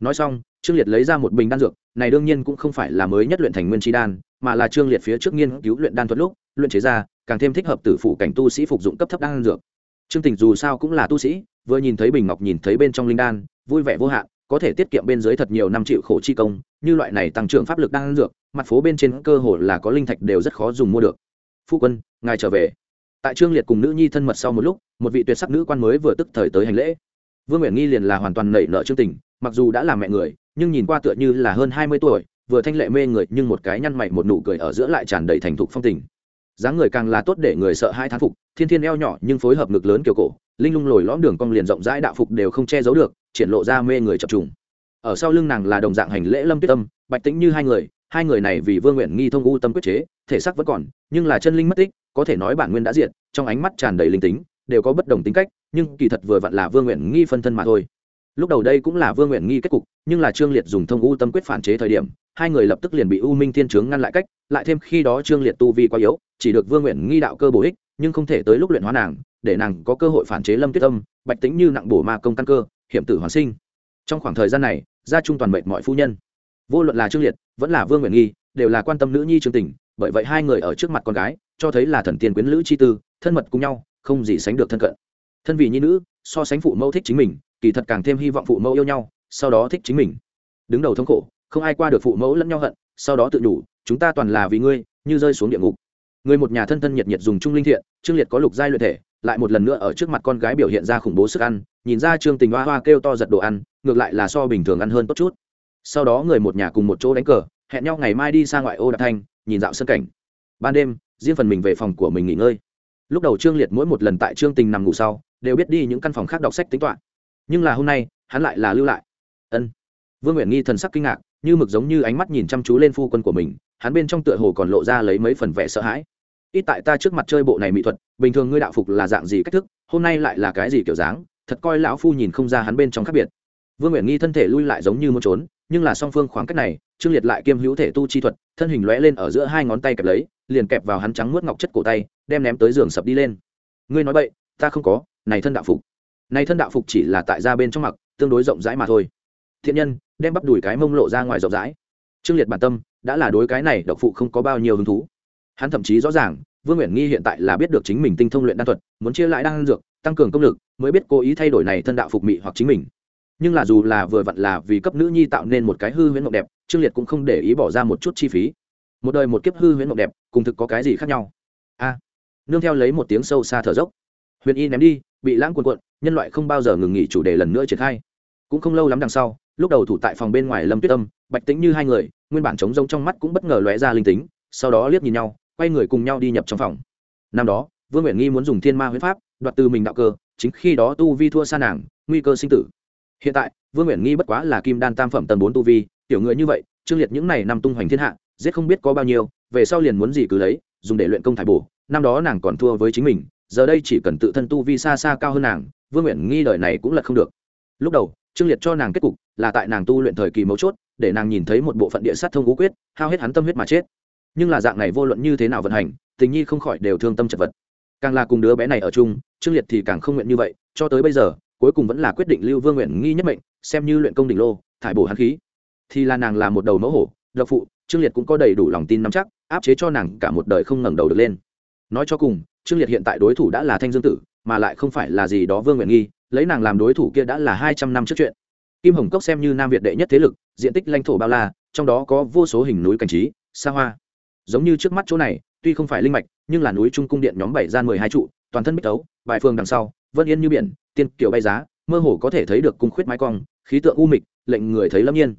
Nói xong, trương liệt lấy ra một bình đan dược, này đương nhiên cũng không phải là mới nhất luyện thành nguyên chi đan mà là trương liệt phía trước nghiên cứu luyện đan thuật lúc, luyện chế ra, càng thêm thích hợp tử phụ cảnh tu sĩ phục dụng cấp thấp đan dược. Trương tình dù sao cũng là tu sĩ, vừa nhìn thấy bình ngọc nhìn thấy bên trong linh đan, vui vẻ vô hạn, có thể tiết kiệm bên dưới thật nhiều năm chịu khổ chi công, như loại này tăng trưởng pháp lực đan dược, mặt phố bên trên cơ hồ là có linh thạch đều rất khó dùng mua được. Phu quân, ngài trở về. Tại trương liệt cùng nữ nhi thân mật sau một lúc, một vị tuyệt sắc nữ quan mới vừa tức thời tới hành lễ. Vương nguyện nghi liền là hoàn toàn nảy nợ trương tình mặc dù đã là mẹ người, nhưng nhìn qua tựa như là hơn hai mươi tuổi vừa thanh lệ mê người, nhưng một cái nhăn mày, một nụ cười ở giữa lại tràn đầy thành thục phong tình. Dáng người càng là tốt để người sợ hai thán phục, thiên thiên eo nhỏ nhưng phối hợp ngực lớn kiểu cổ, linh lung lồi lõm đường cong liền rộng rãi đạo phục đều không che giấu được, triển lộ ra mê người chập trùng. Ở sau lưng nàng là đồng dạng hành lễ lâm tuyết tâm, bạch tĩnh như hai người hai người này vì vương nguyện nghi thông u tâm quyết chế, thể xác vẫn còn, nhưng là chân linh mất tích, có thể nói bản nguyên đã diệt, trong ánh mắt tràn đầy linh tính, đều có bất đồng tính cách, nhưng kỳ thật vừa vặn là vương nguyện nghi phân thân mà thôi lúc đầu đây cũng là vương nguyện nghi kết cục, nhưng là trương liệt dùng thông u tâm quyết phản chế thời điểm, hai người lập tức liền bị u minh thiên trướng ngăn lại cách, lại thêm khi đó trương liệt tu vi quá yếu, chỉ được vương nguyện nghi đạo cơ bổ ích, nhưng không thể tới lúc luyện hóa nàng, để nàng có cơ hội phản chế lâm tuyết âm, bạch tính như nặng bổ ma công căn cơ, hiểm tử hoàn sinh. Trong khoảng thời gian này, gia trung toàn mệnh mọi phu nhân. Vô luận là trương liệt, vẫn là vương nguyện nghi, đều là quan tâm nữ nhi trương tình, bởi vậy hai người ở trước mặt con gái, cho thấy là thần tiên quyến lữ chi tư, thân mật cùng nhau, không gì sánh được thân cận. Thân vì nhi nữ, so sánh phụ mẫu thích chính mình kỳ thật càng thêm hy vọng phụ mẫu yêu nhau, sau đó thích chính mình. Đứng đầu thống khổ, không ai qua được phụ mẫu lẫn nhau hận, sau đó tự đủ chúng ta toàn là vì ngươi, như rơi xuống địa ngục. Người một nhà thân thân nhiệt nhiệt dùng trung linh thiện, trương liệt có lục giai luyện thể, lại một lần nữa ở trước mặt con gái biểu hiện ra khủng bố sức ăn, nhìn ra trương tình hoa hoa kêu to giật đồ ăn, ngược lại là so bình thường ăn hơn tốt chút. Sau đó người một nhà cùng một chỗ đánh cờ, hẹn nhau ngày mai đi sang ngoại ô đạp thanh, nhìn dạo sân cảnh. Ban đêm, riêng phần mình về phòng của mình nghỉ ngơi. Lúc đầu trương liệt mỗi một lần tại trương tình nằm ngủ sau, đều biết đi những căn phòng khác đọc sách tính toán nhưng là hôm nay, hắn lại là lưu lại. Ân. Vương nguyện nghi thần sắc kinh ngạc, như mực giống như ánh mắt nhìn chăm chú lên phu quân của mình, hắn bên trong tựa hồ còn lộ ra lấy mấy phần vẻ sợ hãi. Ít tại ta trước mặt chơi bộ này mỹ thuật, bình thường ngươi đạo phục là dạng gì cách thức, hôm nay lại là cái gì kiểu dáng, thật coi lão phu nhìn không ra hắn bên trong khác biệt. Vương nguyện nghi thân thể lui lại giống như muốn trốn, nhưng là song phương khoảng cách này, trương liệt lại kiêm hữu thể tu chi thuật, thân hình lóe lên ở giữa hai ngón tay kẹp lấy, liền kẹp vào hắn trắng nuốt ngọc chất cổ tay, đem ném tới giường sập đi lên. Ngươi nói vậy ta không có, này thân đạo phục này thân đạo phục chỉ là tại ra bên trong mặc, tương đối rộng rãi mà thôi. Thiện nhân, đem bắp đùi cái mông lộ ra ngoài rộng rãi. Trương liệt bản tâm, đã là đối cái này độc phụ không có bao nhiêu hứng thú. Hắn thậm chí rõ ràng, vương nguyện nghi hiện tại là biết được chính mình tinh thông luyện đan thuật, muốn chia lại đan dược, tăng cường công lực, mới biết cố ý thay đổi này thân đạo phục mị hoặc chính mình. Nhưng là dù là vừa vặn là vì cấp nữ nhi tạo nên một cái hư huyễn mộng đẹp, trương liệt cũng không để ý bỏ ra một chút chi phí. Một đời một kiếp hư huyễn mộng đẹp, cùng thực có cái gì khác nhau? A. Nương theo lấy một tiếng sâu xa thở dốc. Huyền y ném đi, bị lãng quần quận nhân loại không bao giờ ngừng nghỉ chủ đề lần nữa triển khai. Cũng không lâu lắm đằng sau, lúc đầu thủ tại phòng bên ngoài lâm tuyết tâm bạch tĩnh như hai người, nguyên bản trống rông trong mắt cũng bất ngờ lóe ra linh tính, sau đó liếc nhìn nhau, quay người cùng nhau đi nhập trong phòng. Năm đó, vương nguyện nghi muốn dùng thiên ma huyết pháp, đoạt từ mình đạo cơ, chính khi đó tu vi thua xa nàng, nguy cơ sinh tử. Hiện tại, vương nguyện nghi bất quá là kim đan tam phẩm tầng bốn tu vi, tiểu người như vậy, trương liệt những này năm tung hoành thiên hạ, giết không biết có bao nhiêu, về sau liền muốn gì cứ lấy, dùng để luyện công thải bổ, năm đó nàng còn thua với chính mình giờ đây chỉ cần tự thân tu vi xa xa cao hơn nàng, vương nguyện nghi đời này cũng lật không được. Lúc đầu, trương liệt cho nàng kết cục là tại nàng tu luyện thời kỳ mấu chốt, để nàng nhìn thấy một bộ phận địa sát thông ngũ quyết, hao hết hắn tâm huyết mà chết. Nhưng là dạng này vô luận như thế nào vận hành, tình nhi không khỏi đều thương tâm chật vật. Càng là cùng đứa bé này ở chung, trương liệt thì càng không nguyện như vậy, cho tới bây giờ, cuối cùng vẫn là quyết định lưu vương nguyện nghi nhất mệnh, xem như luyện công đỉnh lô, thải bổ hắn khí. Thì là nàng là một đầu mẫu hổ, độc phụ, trương liệt cũng có đầy đủ lòng tin nắm chắc, áp chế cho nàng cả một đời không ngẩng đầu được lên. Nói cho cùng trương liệt hiện tại đối thủ đã là thanh dương tử, mà lại không phải là gì đó vương nguyện nghi, lấy nàng làm đối thủ kia đã là hai trăm năm trước chuyện. Kim hồng cốc xem như nam việt đệ nhất thế lực, diện tích lãnh thổ bao la, trong đó có vô số hình núi cảnh trí, xa hoa. Giống như trước mắt chỗ này, tuy không phải linh mạch, nhưng là núi trung cung điện nhóm bảy gian mười hai trụ, toàn thân bích tấu bài phương đằng sau vân yên như biển, tiên kiểu bay giá, mơ hồ có thể thấy được cung khuyết mái cong, khí tượng u mịch, lệnh người thấy lâm nhiên.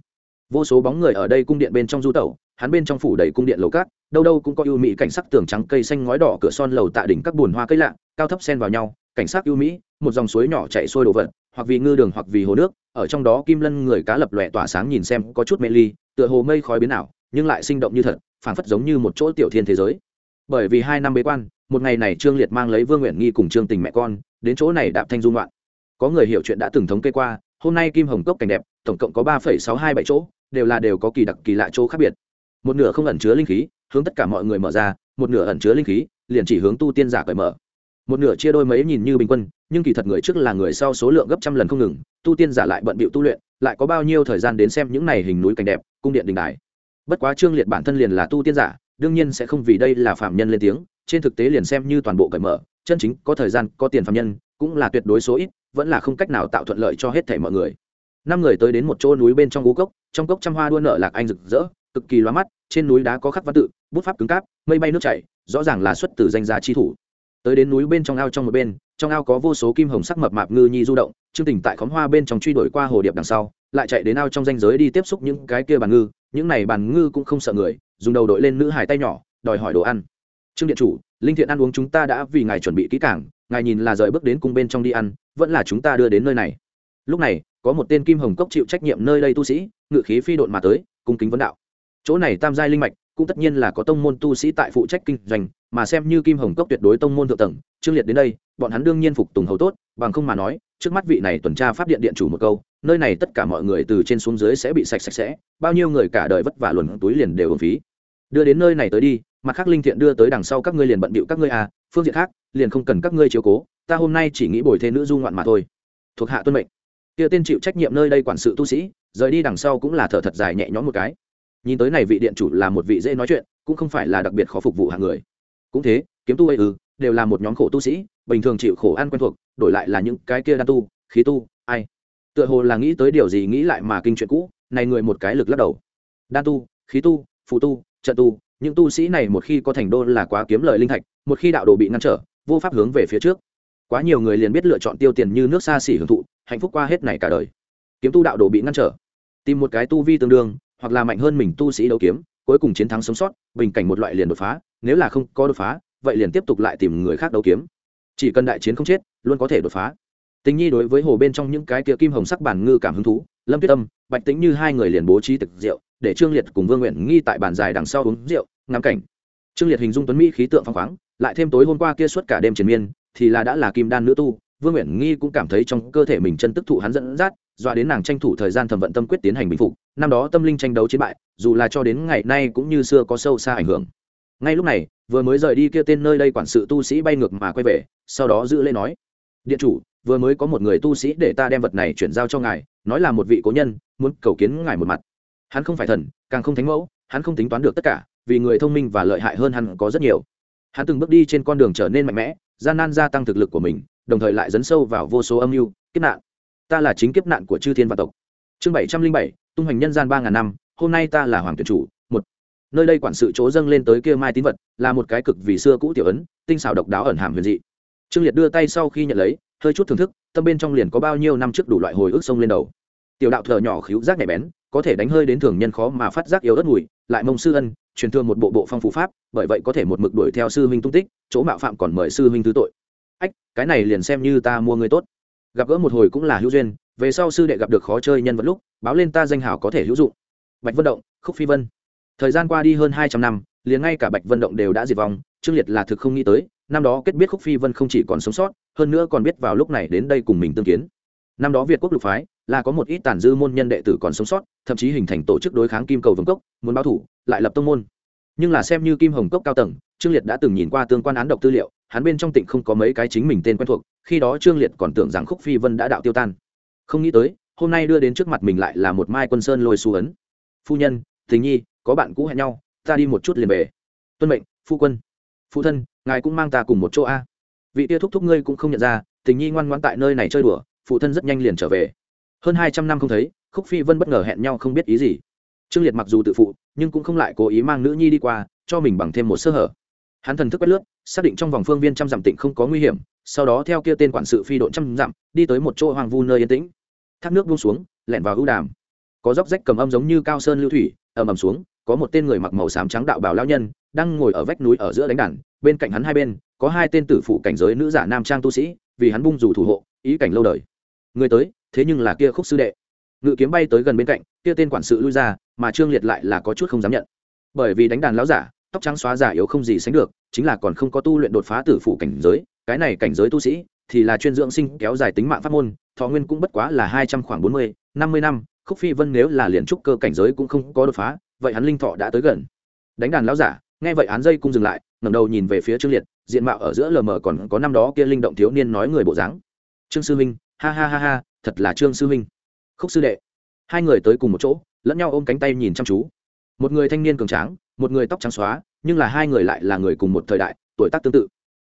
Vô số bóng người ở đây cung điện bên trong du tẩu hắn bên trong phủ đầy cung điện lầu cát, đâu đâu cũng có ưu mỹ cảnh sắc tường trắng, cây xanh ngói đỏ, cửa son lầu tạ đỉnh các bùn hoa cây lạ, cao thấp xen vào nhau, cảnh sắc ưu mỹ, một dòng suối nhỏ chạy xuôi đồ vật, hoặc vì ngư đường hoặc vì hồ nước, ở trong đó kim lân người cá lập lòe tỏa sáng nhìn xem có chút mê ly, tựa hồ mây khói biến ảo, nhưng lại sinh động như thật, phảng phất giống như một chỗ tiểu thiên thế giới. Bởi vì hai năm bế quan, một ngày này trương liệt mang lấy vương nguyện nghi cùng trương tình mẹ con, đến chỗ này đạp thanh dung loạn. Có người hiểu chuyện đã từng thống kê qua, hôm nay kim hồng cốc cảnh đẹp, tổng cộng có ba sáu hai bảy chỗ, đều là đều có kỳ đặc kỳ lạ chỗ khác biệt một nửa không ẩn chứa linh khí, hướng tất cả mọi người mở ra, một nửa ẩn chứa linh khí, liền chỉ hướng tu tiên giả cởi mở. Một nửa chia đôi mấy nhìn như bình quân, nhưng kỳ thật người trước là người sau số lượng gấp trăm lần không ngừng, tu tiên giả lại bận bịu tu luyện, lại có bao nhiêu thời gian đến xem những này hình núi cảnh đẹp, cung điện đình đài. Bất quá trương liệt bản thân liền là tu tiên giả, đương nhiên sẽ không vì đây là phạm nhân lên tiếng, trên thực tế liền xem như toàn bộ cởi mở, chân chính có thời gian, có tiền phạm nhân, cũng là tuyệt đối số ít, vẫn là không cách nào tạo thuận lợi cho hết thảy mọi người. Năm người tới đến một chỗ núi bên trong gú cốc, trong cốc trăm hoa đua nở lạc anh rực rỡ cực kỳ loa mắt, trên núi đá có khắc văn tự, bút pháp cứng cáp, mây bay nước chảy, rõ ràng là xuất từ danh gia chi thủ. Tới đến núi bên trong ao trong một bên, trong ao có vô số kim hồng sắc mập mạp ngư nhi du động chương tình tại khóm hoa bên trong truy đuổi qua hồ điệp đằng sau, lại chạy đến ao trong danh giới đi tiếp xúc những cái kia bàn ngư, những này bàn ngư cũng không sợ người, dùng đầu đội lên nữ hải tay nhỏ, đòi hỏi đồ ăn. Trương điện chủ, linh thiện ăn uống chúng ta đã vì ngài chuẩn bị kỹ cảng ngài nhìn là rời bước đến cung bên trong đi ăn, vẫn là chúng ta đưa đến nơi này. Lúc này, có một tên kim hồng cốc chịu trách nhiệm nơi đây tu sĩ, ngự khí phi độn mà tới, cung kính vấn đạo chỗ này tam giai linh mạch cũng tất nhiên là có tông môn tu sĩ tại phụ trách kinh doanh, mà xem như kim hồng cốc tuyệt đối tông môn thượng tầng, trương liệt đến đây, bọn hắn đương nhiên phục tùng hầu tốt, bằng không mà nói, trước mắt vị này tuần tra pháp điện điện chủ một câu, nơi này tất cả mọi người từ trên xuống dưới sẽ bị sạch sạch sẽ, bao nhiêu người cả đời vất vả luồn túi liền đều hưởng phí. Đưa đến nơi này tới đi, mặt khác linh thiện đưa tới đằng sau các ngươi liền bận bịu các ngươi à phương diện khác, liền không cần các ngươi chiếu cố, ta hôm nay chỉ nghĩ bồi thế nữ du ngoạn mà thôi. Thuộc hạ tuân mệnh. Kia tên chịu trách nhiệm nơi đây quản sự tu sĩ, rời đi đằng sau cũng là thở thật dài nhẹ nhõm một cái nhìn tới này vị điện chủ là một vị dễ nói chuyện, cũng không phải là đặc biệt khó phục vụ hạng người. Cũng thế, kiếm tu ấy ư, đều là một nhóm khổ tu sĩ, bình thường chịu khổ ăn quen thuộc, đổi lại là những cái kia đan tu, khí tu, ai. Tựa hồ là nghĩ tới điều gì nghĩ lại mà kinh chuyện cũ, này người một cái lực lắc đầu. Đan tu, khí tu phụ tu, trận tu, những tu sĩ này một khi có thành đô là quá kiếm lời linh thạch, một khi đạo đồ bị ngăn trở, vô pháp hướng về phía trước. Quá nhiều người liền biết lựa chọn tiêu tiền như nước xa xỉ hưởng thụ, hạnh phúc qua hết này cả đời. Kiếm tu đạo đồ bị ngăn trở. Tìm một cái tu vi tương đương hoặc là mạnh hơn mình tu sĩ đấu kiếm, cuối cùng chiến thắng sống sót, bình cảnh một loại liền đột phá, nếu là không có đột phá, vậy liền tiếp tục lại tìm người khác đấu kiếm. Chỉ cần đại chiến không chết, luôn có thể đột phá. Tình nhi đối với hồ bên trong những cái kia kim hồng sắc bản ngư cảm hứng thú, lâm tuyết tâm, bạch tính như hai người liền bố trí thực rượu, để trương liệt cùng vương nguyện nghi tại bàn dài đằng sau uống rượu, ngắm cảnh. Trương liệt hình dung tuấn mỹ khí tượng phong khoáng, lại thêm tối hôm qua kia suốt cả đêm triền miên, thì là đã là kim đan nữ tu vương nguyện nghi cũng cảm thấy trong cơ thể mình chân tức thụ hắn dẫn dắt, dọa đến nàng tranh thủ thời gian thẩm vận tâm quyết tiến hành bình phục. Năm đó tâm linh tranh đấu chiến bại, dù là cho đến ngày nay cũng như xưa có sâu xa ảnh hưởng. Ngay lúc này, vừa mới rời đi kia tên nơi đây quản sự tu sĩ bay ngược mà quay về, sau đó giữ lễ nói, điện chủ, vừa mới có một người tu sĩ để ta đem vật này chuyển giao cho ngài, nói là một vị cố nhân, muốn cầu kiến ngài một mặt. Hắn không phải thần, càng không thánh mẫu, hắn không tính toán được tất cả, vì người thông minh và lợi hại hơn hắn có rất nhiều. Hắn từng bước đi trên con đường trở nên mạnh mẽ, gian nan gia tăng thực lực của mình đồng thời lại dấn sâu vào vô số âm mưu, kiếp nạn. Ta là chính kiếp nạn của chư thiên và tộc. Chương bảy trăm linh bảy, tung hoành nhân gian ba ngàn năm, hôm nay ta là hoàng tuyển chủ, một. Nơi đây quản sự chỗ dâng lên tới kia mai tín vật, là một cái cực vì xưa cũ tiểu ấn, tinh xảo độc đáo ẩn hàm huyền dị. Trương liệt đưa tay sau khi nhận lấy, hơi chút thưởng thức, tâm bên trong liền có bao nhiêu năm trước đủ loại hồi ức sông lên đầu. Tiểu đạo thờ nhỏ khíu rác nhạy bén, có thể đánh hơi đến thường nhân khó mà phát giác yếu ớt mùi, lại mông sư ân, truyền thương một bộ bộ phong phú pháp, bởi vậy có thể một mực đuổi theo sư huynh tung tích, chỗ mạo phạm còn mời sư huynh thứ tội ách, cái này liền xem như ta mua người tốt. Gặp gỡ một hồi cũng là hữu duyên, về sau sư đệ gặp được khó chơi nhân vật lúc, báo lên ta danh hảo có thể hữu dụng. Bạch vân động, khúc phi vân. Thời gian qua đi hơn hai trăm năm, liền ngay cả bạch vân động đều đã diệt vong, trương liệt là thực không nghĩ tới, năm đó kết biết khúc phi vân không chỉ còn sống sót, hơn nữa còn biết vào lúc này đến đây cùng mình tương kiến. Năm đó việt quốc lục phái, là có một ít tàn dư môn nhân đệ tử còn sống sót, thậm chí hình thành tổ chức đối kháng kim cầu vương cốc, muốn báo thủ, lại lập tông môn. Nhưng là xem như kim hồng cốc cao tầng, trương liệt đã từng nhìn qua tương quan án độc tư liệu hắn bên trong tỉnh không có mấy cái chính mình tên quen thuộc, khi đó trương liệt còn tưởng rằng khúc phi vân đã đạo tiêu tan. Không nghĩ tới, hôm nay đưa đến trước mặt mình lại là một mai quân sơn lôi xu ấn. Phu nhân tình nhi, có bạn cũ hẹn nhau, ta đi một chút liền về. Tuân mệnh, phu quân. Phụ thân, ngài cũng mang ta cùng một chỗ a. Vị tia thúc thúc ngươi cũng không nhận ra tình nhi ngoan ngoãn tại nơi này chơi đùa, phụ thân rất nhanh liền trở về. Hơn hai trăm năm không thấy, khúc phi vân bất ngờ hẹn nhau không biết ý gì. Trương liệt mặc dù tự phụ, nhưng cũng không lại cố ý mang nữ nhi đi qua, cho mình bằng thêm một sơ hở hắn thần thức quét lướt, xác định trong vòng phương viên trăm dặm tịnh không có nguy hiểm, sau đó theo kia tên quản sự phi độn trăm dặm, đi tới một chỗ hoàng vu nơi yên tĩnh. Thác nước buông xuống lẹn vào ưu đàm. Có dốc rách cầm âm giống như cao sơn lưu thủy, ầm ầm xuống, có một tên người mặc màu xám trắng đạo bào lao nhân, đang ngồi ở vách núi ở giữa đánh đàn, bên cạnh hắn hai bên, có hai tên tử phụ cảnh giới nữ giả nam trang tu sĩ, vì hắn bung dù thủ hộ, ý cảnh lâu đời. Người tới, thế nhưng là kia khúc sư đệ. Ngự kiếm bay tới gần bên cạnh, kia tên quản sự lui ra, mà trương liệt lại là có chút không dám nhận. Bởi vì đánh đàn lão giả tóc trắng xóa giả yếu không gì sánh được chính là còn không có tu luyện đột phá tử phủ cảnh giới cái này cảnh giới tu sĩ thì là chuyên dưỡng sinh kéo dài tính mạng pháp môn thọ nguyên cũng bất quá là hai trăm khoảng bốn mươi năm mươi năm khúc phi vân nếu là liền trúc cơ cảnh giới cũng không có đột phá vậy hắn linh thọ đã tới gần. Đánh đàn lão giả nghe vậy án dây cung dừng lại ngẩng đầu nhìn về phía trương liệt diện mạo ở giữa lờ mờ còn có năm đó kia linh động thiếu niên nói người bộ dáng. Trương sư Minh, ha ha ha ha thật là trương sư Minh, khúc sư đệ hai người tới cùng một chỗ lẫn nhau ôm cánh tay nhìn chăm chú. Một người thanh niên cường tráng một người tóc trắng xóa, nhưng là hai người lại là người cùng một thời đại, tuổi tác tương tự.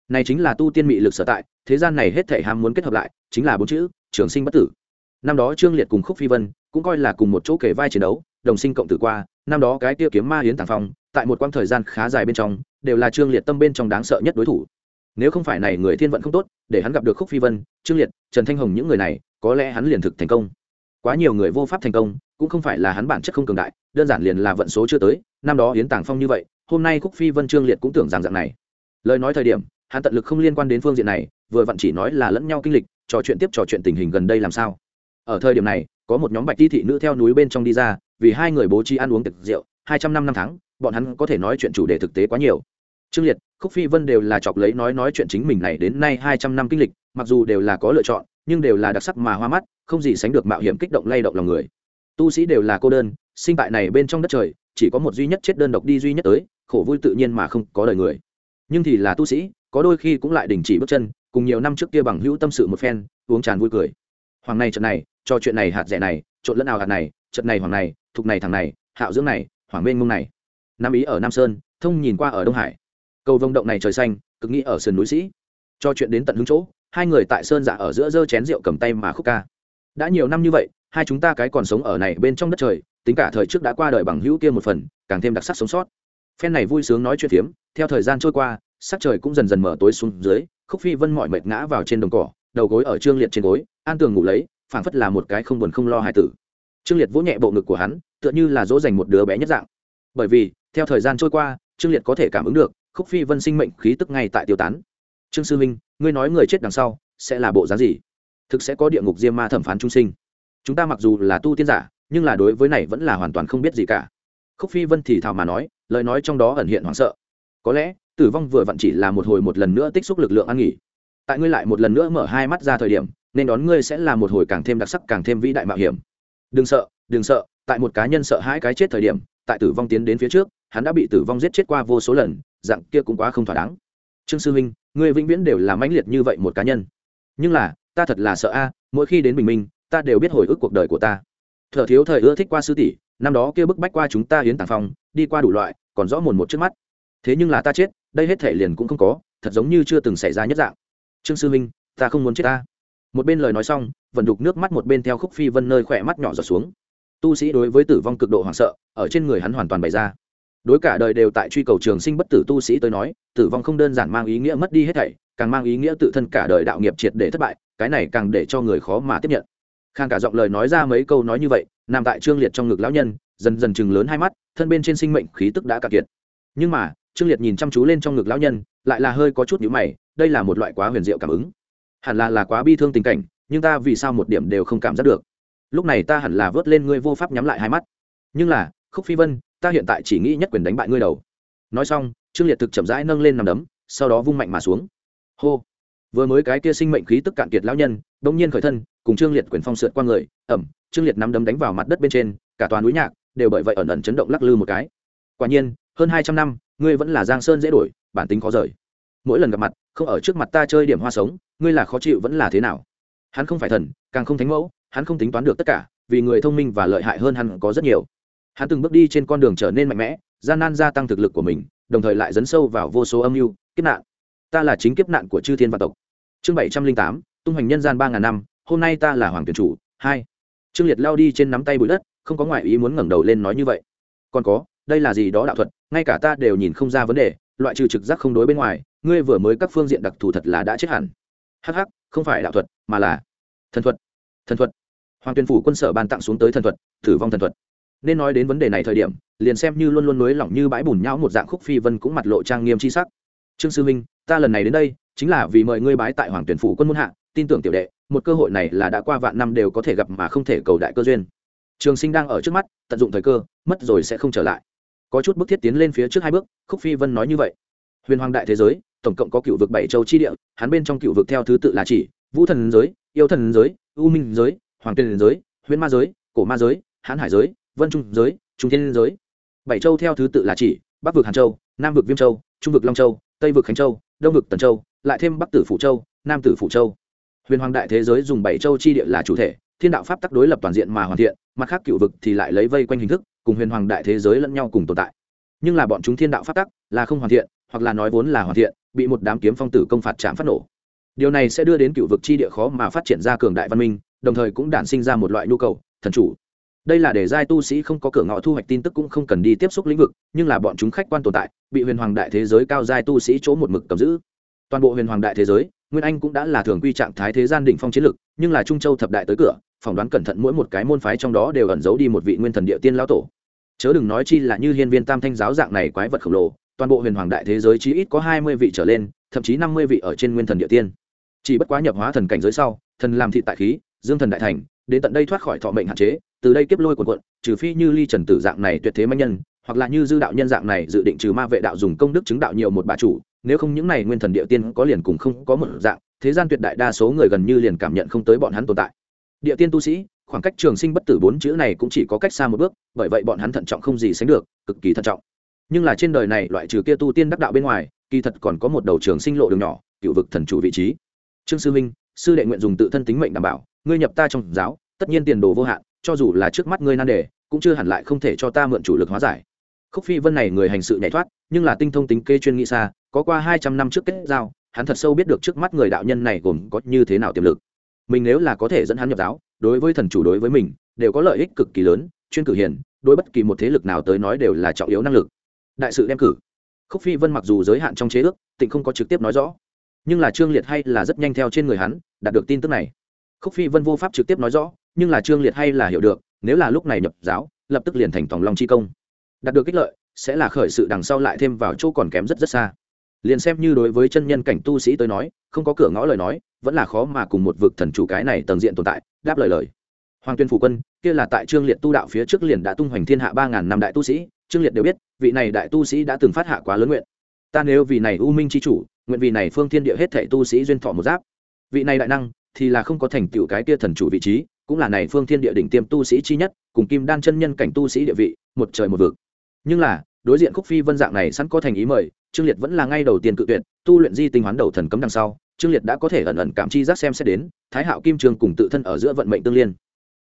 Này chính là tu tiên mị lực sở tại, thế gian này hết thể ham muốn kết hợp lại, chính là bốn chữ, trường sinh bất tử. Năm đó trương liệt cùng khúc phi vân cũng coi là cùng một chỗ kể vai chiến đấu, đồng sinh cộng tử qua, năm đó cái tia kiếm ma hiến tàng phong, tại một quãng thời gian khá dài bên trong, đều là trương liệt tâm bên trong đáng sợ nhất đối thủ. Nếu không phải này người thiên vận không tốt, để hắn gặp được khúc phi vân, trương liệt, trần thanh hồng những người này, có lẽ hắn liền thực thành công. Quá nhiều người vô pháp thành công cũng không phải là hắn bản chất không cường đại, đơn giản liền là vận số chưa tới, năm đó hiến tàng phong như vậy, hôm nay khúc phi vân trương liệt cũng tưởng rằng dạng này. Lời nói thời điểm, hắn tận lực không liên quan đến phương diện này, vừa vặn chỉ nói là lẫn nhau kinh lịch, trò chuyện tiếp trò chuyện tình hình gần đây làm sao. Ở thời điểm này, có một nhóm bạch ti thị nữ theo núi bên trong đi ra, vì hai người bố trí ăn uống tiệc rượu, hai trăm năm năm tháng, bọn hắn có thể nói chuyện chủ đề thực tế quá nhiều. Trương liệt, khúc phi vân đều là chọc lấy nói nói chuyện chính mình này đến nay hai trăm năm kinh lịch, mặc dù đều là có lựa chọn, nhưng đều là đặc sắc mà hoa mắt, không gì sánh được mạo hiểm kích động lay động lòng người tu sĩ đều là cô đơn, sinh tại này bên trong đất trời, chỉ có một duy nhất chết đơn độc đi duy nhất tới, khổ vui tự nhiên mà không có đời người. Nhưng thì là tu sĩ, có đôi khi cũng lại đình chỉ bước chân, cùng nhiều năm trước kia bằng hữu tâm sự một phen, uống tràn vui cười. Hoàng này trận này, cho chuyện này hạt rẻ này, trộn lẫn nào hạt này, trận này hoàng này, thục này thằng này, hạo dưỡng này, hoàng mênh mông này. Nam ý ở nam sơn, thông nhìn qua ở đông hải. Cầu vông động này trời xanh, cực nghĩ ở sườn núi sĩ. Cho chuyện đến tận hứng chỗ, hai người tại sơn giả ở giữa dơ chén rượu cầm tay mà khúc ca. Đã nhiều năm như vậy hai chúng ta cái còn sống ở này bên trong đất trời, tính cả thời trước đã qua đời bằng hữu kia một phần, càng thêm đặc sắc sống sót. Phen này vui sướng nói chuyện phiếm, theo thời gian trôi qua, sắc trời cũng dần dần mở tối xuống dưới, khúc phi vân mọi mệt ngã vào trên đồng cỏ, đầu gối ở trương liệt trên gối, an tường ngủ lấy, phảng phất là một cái không buồn không lo hài tử. Trương liệt vỗ nhẹ bộ ngực của hắn, tựa như là dỗ dành một đứa bé nhất dạng. Bởi vì, theo thời gian trôi qua, trương liệt có thể cảm ứng được, khúc phi vân sinh mệnh khí tức ngay tại tiêu tán. Trương sư minh ngươi nói người chết đằng sau sẽ là bộ dáng gì? Thực sẽ có địa ngục diêm ma thẩm phán trung sinh chúng ta mặc dù là tu tiên giả, nhưng là đối với này vẫn là hoàn toàn không biết gì cả. Khúc phi vân thì thào mà nói, lời nói trong đó ẩn hiện hoảng sợ. Có lẽ, tử vong vừa vặn chỉ là một hồi một lần nữa tích xúc lực lượng ăn nghỉ. Tại ngươi lại một lần nữa mở hai mắt ra thời điểm, nên đón ngươi sẽ là một hồi càng thêm đặc sắc, càng thêm vĩ đại mạo hiểm. Đừng sợ đừng sợ, tại một cá nhân sợ hãi cái chết thời điểm, tại tử vong tiến đến phía trước, hắn đã bị tử vong giết chết qua vô số lần, dạng kia cũng quá không thỏa đáng. Trương sư huynh ngươi vĩnh viễn đều là mãnh liệt như vậy một cá nhân. Nhưng là, ta thật là sợ a, mỗi khi đến bình minh ta đều biết hồi ức cuộc đời của ta. Thợ thiếu thời ưa thích qua sư tỷ, năm đó kia bức bách qua chúng ta hiến tàng phong, đi qua đủ loại, còn rõ mồn một trước mắt. Thế nhưng là ta chết, đây hết thể liền cũng không có, thật giống như chưa từng xảy ra nhất dạng. Trương sư minh ta không muốn chết ta. Một bên lời nói xong vận đục nước mắt một bên theo khúc phi vân nơi khỏe mắt nhỏ giọt xuống. Tu sĩ đối với tử vong cực độ hoảng sợ, ở trên người hắn hoàn toàn bày ra. Đối cả đời đều tại truy cầu trường sinh bất tử tu sĩ tới nói, tử vong không đơn giản mang ý nghĩa mất đi hết thảy, càng mang ý nghĩa tự thân cả đời đạo nghiệp triệt để thất bại, cái này càng để cho người khó mà tiếp nhận khang cả giọng lời nói ra mấy câu nói như vậy, nằm tại trương liệt trong ngực lão nhân, dần dần chừng lớn hai mắt, thân bên trên sinh mệnh khí tức đã cạn kiệt. Nhưng mà, trương liệt nhìn chăm chú lên trong ngực lão nhân, lại là hơi có chút nhữ mày, đây là một loại quá huyền diệu cảm ứng. Hẳn là là quá bi thương tình cảnh, nhưng ta vì sao một điểm đều không cảm giác được? Lúc này ta hẳn là vớt lên ngươi vô pháp nhắm lại hai mắt. Nhưng là, khúc phi vân, ta hiện tại chỉ nghĩ nhất quyền đánh bại ngươi đầu. Nói xong, trương liệt thực chậm rãi nâng lên nằm đấm, sau đó vung mạnh mà xuống. Hô! Vừa mới cái kia sinh mệnh khí tức cạn kiệt lão nhân đông nhiên khởi thân, cùng trương liệt quyền phong sượt qua người, ẩm, trương liệt nắm đấm đánh vào mặt đất bên trên, cả toàn núi nhạc đều bởi vậy ẩn ẩn chấn động lắc lư một cái. Quả nhiên, hơn hai trăm năm, ngươi vẫn là giang sơn dễ đổi, bản tính khó rời. Mỗi lần gặp mặt, không ở trước mặt ta chơi điểm hoa sống, ngươi là khó chịu vẫn là thế nào? Hắn không phải thần, càng không thánh mẫu, hắn không tính toán được tất cả, vì người thông minh và lợi hại hơn hắn có rất nhiều. Hắn từng bước đi trên con đường trở nên mạnh mẽ, gian nan gia tăng thực lực của mình, đồng thời lại dấn sâu vào vô số âm mưu, kiếp nạn. Ta là chính kiếp nạn của chư thiên và tộc chương bảy trăm linh tám, tung hoành nhân gian ba ngàn năm, hôm nay ta là hoàng tuyển chủ, hai. Trương liệt lao đi trên nắm tay bụi đất, không có ngoại ý muốn ngẩng đầu lên nói như vậy. Còn có, đây là gì đó đạo thuật, ngay cả ta đều nhìn không ra vấn đề, loại trừ trực giác không đối bên ngoài, ngươi vừa mới các phương diện đặc thù thật là đã chết hẳn. Hh không phải đạo thuật, mà là thần thuật. Thần thuật. Hoàng tuyên phủ quân sở ban tặng xuống tới thần thuật, thử vong thần thuật. Nên nói đến vấn đề này thời điểm, liền xem như luôn luôn nối lỏng như bãi bùn nhão một dạng khúc phi vân cũng mặt lộ trang nghiêm c h i sắc. Trương sư minh, ta lần này đến đây chính là vì mời ngươi bái tại hoàng tuyển phủ quân môn hạ, tin tưởng tiểu đệ, một cơ hội này là đã qua vạn năm đều có thể gặp mà không thể cầu đại cơ duyên. Trường sinh đang ở trước mắt, tận dụng thời cơ, mất rồi sẽ không trở lại. Có chút bức thiết tiến lên phía trước hai bước, khúc phi vân nói như vậy. Huyền hoàng đại thế giới, tổng cộng có cựu vực bảy châu chi địa, hắn bên trong cựu vực theo thứ tự là chỉ, vũ thần giới, yêu thần giới, u minh giới, hoàng tuyền giới huyền ma giới, cổ ma giới hãn hải giới, vân trung giới, trung thiên giới. Bảy châu theo thứ tự là chỉ, bắc vực hàn châu, nam vực viêm châu, trung vực long châu, tây vực khánh châu, đông vực tần châu lại thêm bắc tử phủ châu, nam tử phủ châu. Huyền hoàng đại thế giới dùng bảy châu chi địa là chủ thể, thiên đạo pháp tắc đối lập toàn diện mà hoàn thiện, mặt khác cựu vực thì lại lấy vây quanh hình thức, cùng huyền hoàng đại thế giới lẫn nhau cùng tồn tại. Nhưng là bọn chúng thiên đạo pháp tắc là không hoàn thiện, hoặc là nói vốn là hoàn thiện, bị một đám kiếm phong tử công phạt chạm phát nổ. Điều này sẽ đưa đến cựu vực chi địa khó mà phát triển ra cường đại văn minh, đồng thời cũng đản sinh ra một loại nhu cầu, thần chủ. Đây là để giai tu sĩ không có cửa ngõ thu hoạch tin tức cũng không cần đi tiếp xúc lĩnh vực, nhưng là bọn chúng khách quan tồn tại, bị huyền hoàng đại thế giới cao giai tu sĩ chỗ một mực cầm giữ toàn bộ huyền hoàng đại thế giới, nguyên anh cũng đã là thường quy trạng thái thế gian đỉnh phong chiến lực nhưng là trung châu thập đại tới cửa, phỏng đoán cẩn thận mỗi một cái môn phái trong đó đều ẩn giấu đi một vị nguyên thần địa tiên lão tổ. Chớ đừng nói chi là như hiên viên tam thanh giáo dạng này quái vật khổng lồ, toàn bộ huyền hoàng đại thế giới chí ít có hai mươi vị trở lên, thậm chí năm mươi vị ở trên nguyên thần địa tiên. Chỉ bất quá nhập hóa thần cảnh giới sau, thần làm thị tại khí, dương thần đại thành, đến tận đây thoát khỏi thọ mệnh hạn chế, từ đây kiếp lôi quần quận trừ phi như ly trần tử dạng này tuyệt thế manh nhân, hoặc là như dư đạo nhân dạng này dự định trừ ma vệ đạo dùng công đức chứng đạo nhiều một bà chủ nếu không những này nguyên thần địa tiên có liền cùng không có một dạng, thế gian tuyệt đại đa số người gần như liền cảm nhận không tới bọn hắn tồn tại. Địa tiên tu sĩ, khoảng cách trường sinh bất tử bốn chữ này cũng chỉ có cách xa một bước, bởi vậy bọn hắn thận trọng không gì sánh được, cực kỳ thận trọng. Nhưng là trên đời này loại trừ kia tu tiên đắc đạo bên ngoài, kỳ thật còn có một đầu trường sinh lộ đường nhỏ, cựu vực thần chủ vị trí. Trương sư minh, sư đệ nguyện dùng tự thân tính mệnh đảm bảo, ngươi nhập ta trong giáo, tất nhiên tiền đồ vô hạn, cho dù là trước mắt ngươi nan đề, cũng chưa hẳn lại không thể cho ta mượn chủ lực hóa giải. Khúc phi vân này người hành sự nhảy thoát, nhưng là tinh thông tính kê chuyên nghĩ xa có qua hai trăm năm trước kết giao, hắn thật sâu biết được trước mắt người đạo nhân này gồm có như thế nào tiềm lực. Mình nếu là có thể dẫn hắn nhập giáo, đối với thần chủ đối với mình, đều có lợi ích cực kỳ lớn, chuyên cử hiền, đối bất kỳ một thế lực nào tới nói đều là trọng yếu năng lực. Đại sự đem cử. Khúc phi vân mặc dù giới hạn trong chế ước, tịnh không có trực tiếp nói rõ. Nhưng là trương liệt hay là rất nhanh theo trên người hắn, đạt được tin tức này. Khúc phi vân vô pháp trực tiếp nói rõ, nhưng là trương liệt hay là hiểu được, nếu là lúc này nhập giáo, lập tức liền thành tòng long chi công. Đạt được kích lợi, sẽ là khởi sự đằng sau lại thêm vào chỗ còn kém rất rất xa liền xem như đối với chân nhân cảnh tu sĩ tới nói, không có cửa ngõ lời nói, vẫn là khó mà cùng một vực thần chủ cái này tầng diện tồn tại, đáp lời lời. Hoàng tuyên phủ quân, kia là tại trương liệt tu đạo phía trước liền đã tung hoành thiên hạ ba ngàn năm đại tu sĩ, trương liệt đều biết, vị này đại tu sĩ đã từng phát hạ quá lớn nguyện. Ta nếu vì này u minh c h i chủ, nguyện vì này phương thiên địa hết thệ tu sĩ duyên thọ một giáp. Vị này đại năng, thì là không có thành tựu cái kia thần chủ vị trí, cũng là này phương thiên địa đỉnh tiêm tu sĩ chi nhất, cùng kim đan chân nhân cảnh tu sĩ địa vị, một trời một vực. Nhưng là, đối diện khúc phi vân dạng này sẵn có thành ý mời trương liệt vẫn là ngay đầu tiên cự tuyệt, tu luyện di tinh hoán đầu thần cấm đằng sau, trương liệt đã có thể ẩn ẩn cảm chi giác xem xét đến, thái hạo kim trường cùng tự thân ở giữa vận mệnh tương liên.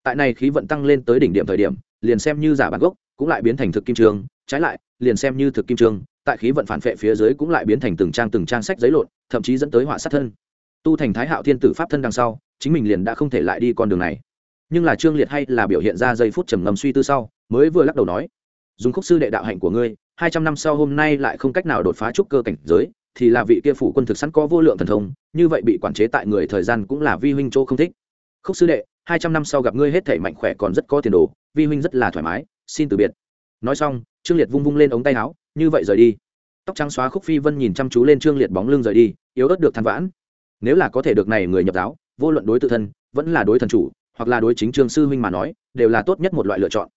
Tại này khí vận tăng lên tới đỉnh điểm thời điểm, liền xem như giả bản gốc, cũng lại biến thành thực kim trường, trái lại, liền xem như thực kim trường, tại khí vận phản phệ phía dưới cũng lại biến thành từng trang từng trang sách giấy lộn, thậm chí dẫn tới họa sát thân. Tu thành thái hạo thiên tử pháp thân đằng sau, chính mình liền đã không thể lại đi con đường này. Nhưng là trương liệt hay là biểu hiện ra giây phút trầm ngâm suy tư sau, mới vừa lắc đầu nói, dùng khúc sư đệ đạo hạnh của ngươi hai trăm năm sau hôm nay lại không cách nào đột phá trúc cơ cảnh giới, thì là vị kia phủ quân thực sẵn có vô lượng thần thông, như vậy bị quản chế tại người thời gian cũng là vi huynh chỗ không thích. Khúc sư đệ, hai trăm năm sau gặp ngươi hết thể mạnh khỏe còn rất có tiền đồ, vi huynh rất là thoải mái, xin từ biệt. Nói xong, trương liệt vung vung lên ống tay áo, như vậy rời đi. Tóc trắng xóa khúc phi vân nhìn chăm chú lên trương liệt bóng lưng rời đi, yếu ớt được than vãn. Nếu là có thể được này người nhập giáo, vô luận đối tự thân, vẫn là đối thần chủ, hoặc là đối chính trương sư huynh mà nói, đều là tốt nhất một loại lựa chọn.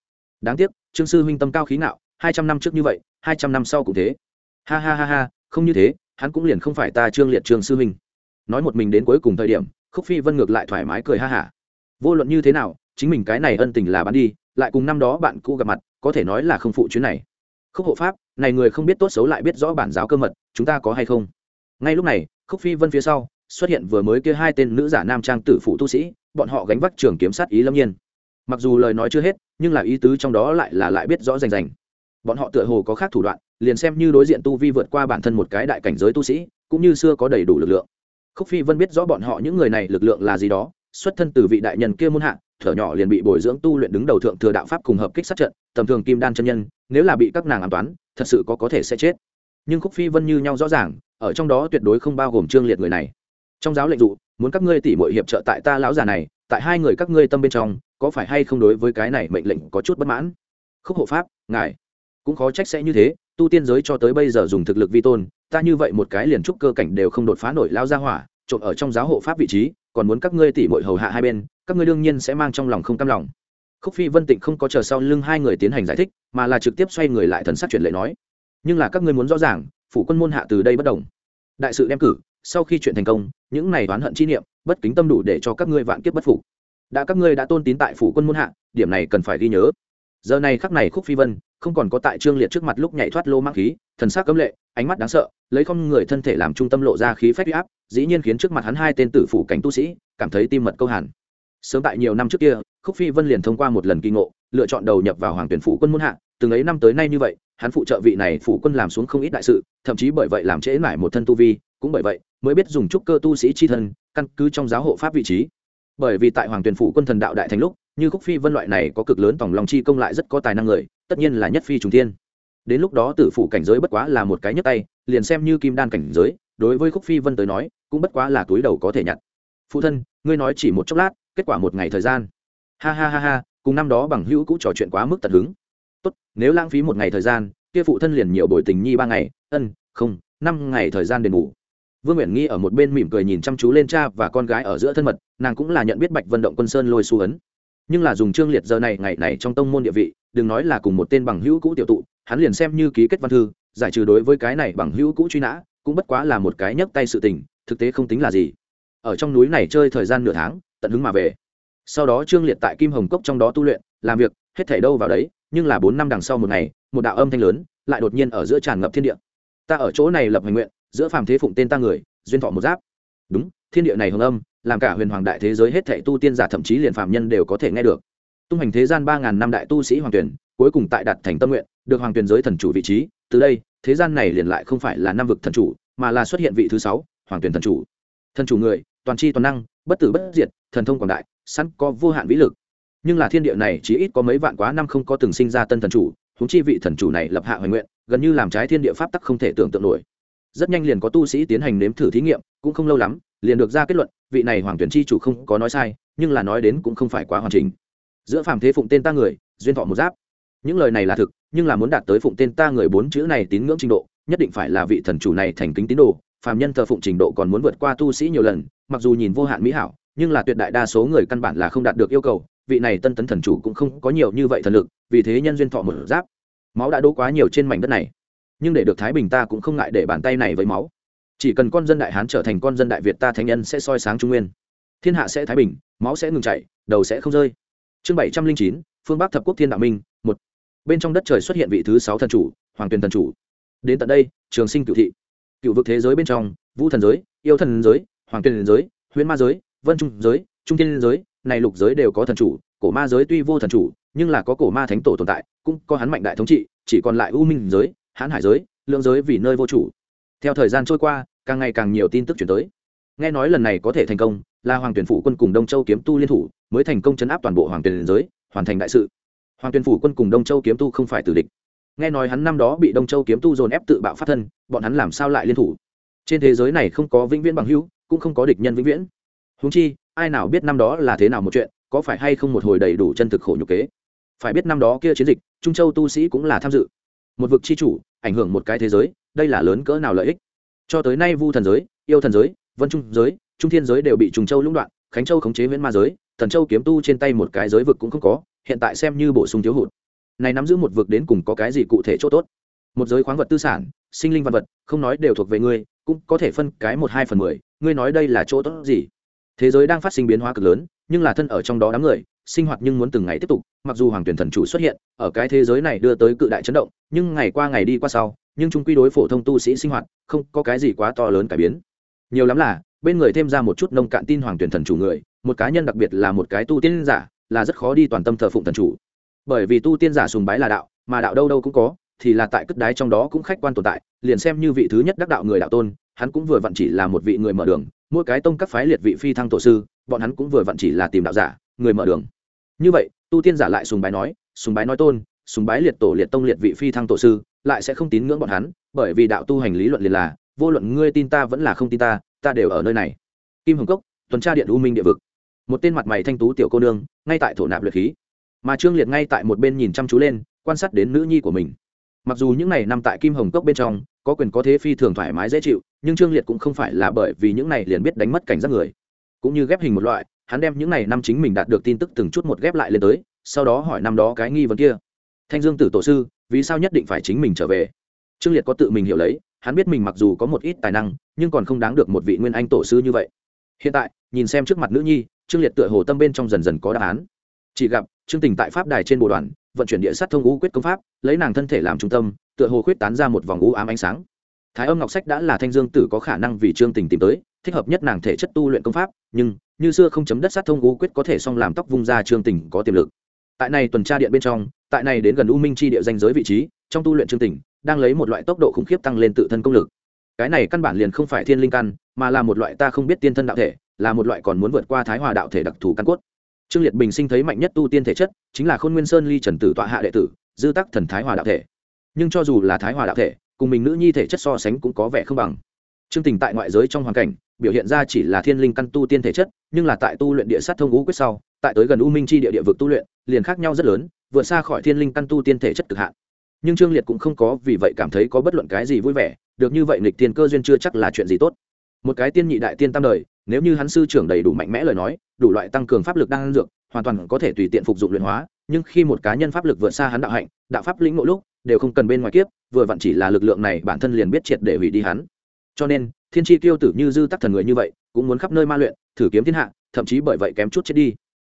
Đáng tiếc, trương sư huynh tâm cao khí ngạo hai trăm năm trước như vậy, hai trăm năm sau cũng thế. Ha ha ha ha, không như thế, hắn cũng liền không phải ta trương liệt trương sư huynh. Nói một mình đến cuối cùng thời điểm, khúc phi vân ngược lại thoải mái cười ha hả. Vô luận như thế nào, chính mình cái này ân tình là bán đi, lại cùng năm đó bạn cũ gặp mặt, có thể nói là không phụ chuyến này. Khúc hộ pháp, này người không biết tốt xấu lại biết rõ bản giáo cơ mật, chúng ta có hay không? Ngay lúc này, khúc phi vân phía sau, xuất hiện vừa mới kia hai tên nữ giả nam trang tử phụ tu sĩ, bọn họ gánh vác trường kiếm sát ý lâm nhiên. Mặc dù lời nói chưa hết, nhưng là ý tứ trong đó lại là lại biết rõ rành rành bọn họ tựa hồ có khác thủ đoạn, liền xem như đối diện tu vi vượt qua bản thân một cái đại cảnh giới tu sĩ, cũng như xưa có đầy đủ lực lượng. Khúc phi vân biết rõ bọn họ những người này lực lượng là gì đó, xuất thân từ vị đại nhân kia muôn hạ, thở nhỏ liền bị bồi dưỡng tu luyện đứng đầu thượng thừa đạo pháp cùng hợp kích sát trận, tầm thường kim đan chân nhân, nếu là bị các nàng an toán, thật sự có có thể sẽ chết. Nhưng khúc phi vân như nhau rõ ràng, ở trong đó tuyệt đối không bao gồm trương liệt người này. Trong giáo lệnh dụ, muốn các ngươi tỉ mọi hiệp trợ tại ta lão già này, tại hai người các ngươi tâm bên trong, có phải hay không đối với cái này mệnh lệnh có chút bất mãn? Khúc hộ pháp, ngài cũng khó trách sẽ như thế, tu tiên giới cho tới bây giờ dùng thực lực vi tôn, ta như vậy một cái liền trúc cơ cảnh đều không đột phá nổi lao ra hỏa trộn ở trong giáo hộ pháp vị trí, còn muốn các ngươi tỉ mội hầu hạ hai bên, các ngươi đương nhiên sẽ mang trong lòng không cam lòng. Khúc phi vân tịnh không có chờ sau lưng hai người tiến hành giải thích, mà là trực tiếp xoay người lại thần sắc chuyển lệ nói. Nhưng là các ngươi muốn rõ ràng, phủ quân môn hạ từ đây bất đồng. Đại sự đem cử, sau khi chuyện thành công, những này oán hận chi niệm, bất kính tâm đủ để cho các ngươi vạn kiếp bất phục. Đã các ngươi đã tôn tín tại phủ quân môn hạ, điểm này cần phải ghi nhớ giờ này khắc này khúc phi vân không còn có tại trương liệt trước mặt lúc nhảy thoát lô mang khí, thần sắc cấm lệ, ánh mắt đáng sợ, lấy không người thân thể làm trung tâm lộ ra khí phép huy áp, dĩ nhiên khiến trước mặt hắn hai tên tử phủ cảnh tu sĩ cảm thấy tim mật câu hàn sớm tại nhiều năm trước kia, khúc phi vân liền thông qua một lần kỳ ngộ, lựa chọn đầu nhập vào hoàng tuyển phủ quân muôn hạ, từng ấy năm tới nay như vậy, hắn phụ trợ vị này phủ quân làm xuống không ít đại sự, thậm chí bởi vậy làm trễ mãi một thân tu vi, cũng bởi vậy mới biết dùng trúc cơ tu sĩ chi thân, căn cứ trong giáo hộ pháp vị trí. Bởi vì tại hoàng tuyển phủ quân thần đạo đại thành lúc như khúc phi vân loại này có cực lớn tòng lòng chi công lại rất có tài năng người, tất nhiên là nhất phi trùng thiên. Đến lúc đó tử phủ cảnh giới bất quá là một cái nhấc tay, liền xem như kim đan cảnh giới, đối với khúc phi vân tới nói, cũng bất quá là túi đầu có thể nhặt. Phụ thân, ngươi nói chỉ một chốc lát, kết quả một ngày thời gian. Ha ha ha ha, cùng năm đó bằng hữu cũng trò chuyện quá mức tận hứng. Tốt, nếu lãng phí một ngày thời gian, kia phụ thân liền nhiều bồi tình nhi ba ngày, ân, không, năm ngày thời gian đền bù. Vương nguyện nghi ở một bên mỉm cười nhìn chăm chú lên cha và con gái ở giữa thân mật, nàng cũng là nhận biết bạch vận động quân sơn lôi xu ấn nhưng là dùng trương liệt giờ này, ngày này trong tông môn địa vị, đừng nói là cùng một tên bằng hữu cũ tiểu tụ, hắn liền xem như ký kết văn thư, giải trừ đối với cái này bằng hữu cũ truy nã, cũng bất quá là một cái nhấc tay sự tình, thực tế không tính là gì. Ở trong núi này chơi thời gian nửa tháng, tận hứng mà về. Sau đó trương liệt tại kim hồng cốc trong đó tu luyện, làm việc, hết thảy đâu vào đấy, nhưng là bốn năm đằng sau một ngày, một đạo âm thanh lớn, lại đột nhiên ở giữa tràn ngập thiên địa. Ta ở chỗ này lập hành nguyện, giữa phàm thế phụng tên ta người, duyên thọ một giáp. Đúng, thiên địa này hồng âm làm cả huyền hoàng đại thế giới hết thệ tu tiên giả thậm chí liền phạm nhân đều có thể nghe được. Tung hành thế gian ba ngàn năm đại tu sĩ hoàng tuyển, cuối cùng tại đạt thành tâm nguyện, được hoàng tuyển giới thần chủ vị trí. Từ đây, thế gian này liền lại không phải là năm vực thần chủ, mà là xuất hiện vị thứ sáu, hoàng tuyển thần chủ. Thần chủ người, toàn tri toàn năng, bất tử bất diệt, thần thông quảng đại, sẵn có vô hạn vĩ lực. Nhưng là thiên địa này chỉ ít có mấy vạn quá năm không có từng sinh ra tân thần chủ húng chi vị thần chủ này lập hạ hoài nguyện, gần như làm trái thiên địa pháp tắc không thể tưởng tượng nổi. Rất nhanh liền có tu sĩ tiến hành nếm thử thí nghiệm, cũng không lâu lắm liền được ra kết luận, vị này hoàng tuyển chi chủ không có nói sai, nhưng là nói đến cũng không phải quá hoàn chỉnh. Giữa phàm thế phụng tên ta người, duyên thọ một giáp. Những lời này là thực, nhưng là muốn đạt tới phụng tên ta người bốn chữ này tín ngưỡng trình độ, nhất định phải là vị thần chủ này thành kính tín đồ, phàm nhân thờ phụng trình độ còn muốn vượt qua tu sĩ nhiều lần, mặc dù nhìn vô hạn mỹ hảo, nhưng là tuyệt đại đa số người căn bản là không đạt được yêu cầu, vị này tân tấn thần chủ cũng không có nhiều như vậy thần lực, vì thế nhân duyên thọ một giáp. Máu đã đỗ quá nhiều trên mảnh đất này, nhưng để được thái bình ta cũng không ngại để bàn tay này với máu chỉ cần con dân đại hán trở thành con dân đại việt ta thánh nhân sẽ soi sáng trung nguyên. Thiên hạ sẽ thái bình, máu sẽ ngừng chảy, đầu sẽ không rơi. Chương bảy trăm linh chín, phương bắc thập quốc thiên đạo minh, một. Bên trong đất trời xuất hiện vị thứ sáu thần chủ, hoàng tuyền thần chủ. Đến tận đây, trường sinh cựu thị. Cựu vực thế giới bên trong, vũ thần giới, yêu thần giới, hoàng tuyền giới, huyễn ma giới, vân trung giới, trung thiên giới, này lục giới đều có thần chủ, cổ ma giới tuy vô thần chủ, nhưng là có cổ ma thánh tổ tồn tại, cũng có hắn mạnh đại thống trị, chỉ còn lại u minh giới hãn hải giới, lượng giới vì nơi vô chủ theo thời gian trôi qua, càng ngày càng nhiều tin tức chuyển tới. Nghe nói lần này có thể thành công, là hoàng tuyển phủ quân cùng đông châu kiếm tu liên thủ, mới thành công chấn áp toàn bộ hoàng tuyển giới, hoàn thành đại sự. Hoàng tuyển phủ quân cùng đông châu kiếm tu không phải tử địch. Nghe nói hắn năm đó bị đông châu kiếm tu dồn ép tự bạo phát thân, bọn hắn làm sao lại liên thủ? Trên thế giới này không có vĩnh viễn bằng hữu, cũng không có địch nhân vĩnh viễn. Húng chi, ai nào biết năm đó là thế nào một chuyện, có phải hay không một hồi đầy đủ chân thực khổ nhục kế? Phải biết năm đó kia chiến dịch, trung châu tu sĩ cũng là tham dự. Một vực chi chủ ảnh hưởng một cái thế giới, đây là lớn cỡ nào lợi ích? Cho tới nay vu thần giới, yêu thần giới, vân trung giới, trung thiên giới đều bị trùng châu lũng đoạn, khánh châu khống chế viễn ma giới, thần châu kiếm tu trên tay một cái giới vực cũng không có, hiện tại xem như bổ sung thiếu hụt. Này nắm giữ một vực đến cùng có cái gì cụ thể chỗ tốt? Một giới khoáng vật tư sản, sinh linh văn vật, không nói đều thuộc về ngươi, cũng có thể phân cái một hai phần mười, ngươi nói đây là chỗ tốt gì? Thế giới đang phát sinh biến hóa cực lớn, nhưng là thân ở trong đó đám người sinh hoạt nhưng muốn từng ngày tiếp tục, mặc dù hoàng tuyển thần chủ xuất hiện, ở cái thế giới này đưa tới cự đại chấn động, nhưng ngày qua ngày đi qua sau, nhưng chúng quy đối phổ thông tu sĩ sinh hoạt, không có cái gì quá to lớn cải biến. Nhiều lắm là, bên người thêm ra một chút nông cạn tin hoàng tuyển thần chủ người, một cá nhân đặc biệt là một cái tu tiên giả, là rất khó đi toàn tâm thờ phụng thần chủ. Bởi vì tu tiên giả sùng bái là đạo, mà đạo đâu đâu cũng có, thì là tại cất đái trong đó cũng khách quan tồn tại, liền xem như vị thứ nhất đắc đạo người đạo tôn, hắn cũng vừa vặn chỉ là một vị người mở đường, mỗi cái tông các phái liệt vị phi thăng tổ sư, bọn hắn cũng vừa vặn chỉ là tìm đạo giả, người mở đường như vậy, tu tiên giả lại sùng bái nói, sùng bái nói tôn, sùng bái liệt tổ liệt tông liệt vị phi thăng tổ sư, lại sẽ không tín ngưỡng bọn hắn, bởi vì đạo tu hành lý luận liền là, vô luận ngươi tin ta vẫn là không tin ta ta đều ở nơi này. Kim hồng cốc, tuần tra điện u minh địa vực. Một tên mặt mày thanh tú tiểu cô nương, ngay tại thổ nạp luyện khí. Mà trương liệt ngay tại một bên nhìn chăm chú lên, quan sát đến nữ nhi của mình. Mặc dù những ngày nằm tại kim hồng cốc bên trong, có quyền có thế phi thường thoải mái dễ chịu, nhưng trương liệt cũng không phải là bởi vì những này liền biết đánh mất cảnh giác người. Cũng như ghép hình một loại hắn đem những ngày năm chính mình đạt được tin tức từng chút một ghép lại lên tới, sau đó hỏi năm đó cái nghi vấn kia. Thanh dương tử tổ sư, vì sao nhất định phải chính mình trở về? Trương liệt có tự mình hiểu lấy, hắn biết mình mặc dù có một ít tài năng, nhưng còn không đáng được một vị nguyên anh tổ sư như vậy. Hiện tại, nhìn xem trước mặt nữ nhi, trương liệt tựa hồ tâm bên trong dần dần có đáp án. Chỉ gặp, trương tình tại pháp đài trên bộ đoàn, vận chuyển địa sát thông ngũ quyết công pháp, lấy nàng thân thể làm trung tâm, tựa hồ khuyết tán ra một vòng u ám ánh sáng. Thái âm ngọc sách đã là thanh dương tử có khả năng vì trương tình tìm tới, thích hợp nhất nàng thể chất tu luyện công pháp, nhưng như xưa không chấm đất sát thông ngũ quyết có thể xong làm tóc vung ra trương tỉnh có tiềm lực. Tại này tuần tra điện bên trong, tại này đến gần u minh chi địa danh giới vị trí, trong tu luyện trương tỉnh, đang lấy một loại tốc độ khủng khiếp tăng lên tự thân công lực. Cái này căn bản liền không phải thiên linh căn, mà là một loại ta không biết tiên thân đạo thể, là một loại còn muốn vượt qua thái hòa đạo thể đặc thù căn cốt. Trương liệt bình sinh thấy mạnh nhất tu tiên thể chất, chính là khôn nguyên sơn ly trần tử tọa hạ đệ tử, dư tắc thần thái hòa đạo thể. Nhưng cho dù là thái hòa đạo thể, cùng mình nữ nhi thể chất so sánh cũng có vẻ không bằng. Trương tình tại ngoại giới trong hoàn cảnh biểu hiện ra chỉ là thiên linh căn tu tiên thể chất, nhưng là tại tu luyện địa sát thông ngũ quyết sau, tại tới gần u minh chi địa địa vực tu luyện, liền khác nhau rất lớn, vượt xa khỏi thiên linh căn tu tiên thể chất cực hạn. Nhưng trương liệt cũng không có vì vậy cảm thấy có bất luận cái gì vui vẻ, được như vậy nghịch tiên cơ duyên chưa chắc là chuyện gì tốt. Một cái tiên nhị đại tiên tam đời, nếu như hắn sư trưởng đầy đủ mạnh mẽ lời nói, đủ loại tăng cường pháp lực đang dược, hoàn toàn có thể tùy tiện phục dụng luyện hóa, nhưng khi một cá nhân pháp lực vượt xa hắn đạo hạnh, đạo pháp lĩnh ngộ lúc, đều không cần bên ngoài kiếp, vừa vặn chỉ là lực lượng này bản thân liền biết triệt để hủy đi hắn. Cho nên thiên tri tiêu tử như dư tắc thần người như vậy, cũng muốn khắp nơi ma luyện, thử kiếm thiên hạ, thậm chí bởi vậy kém chút chết đi.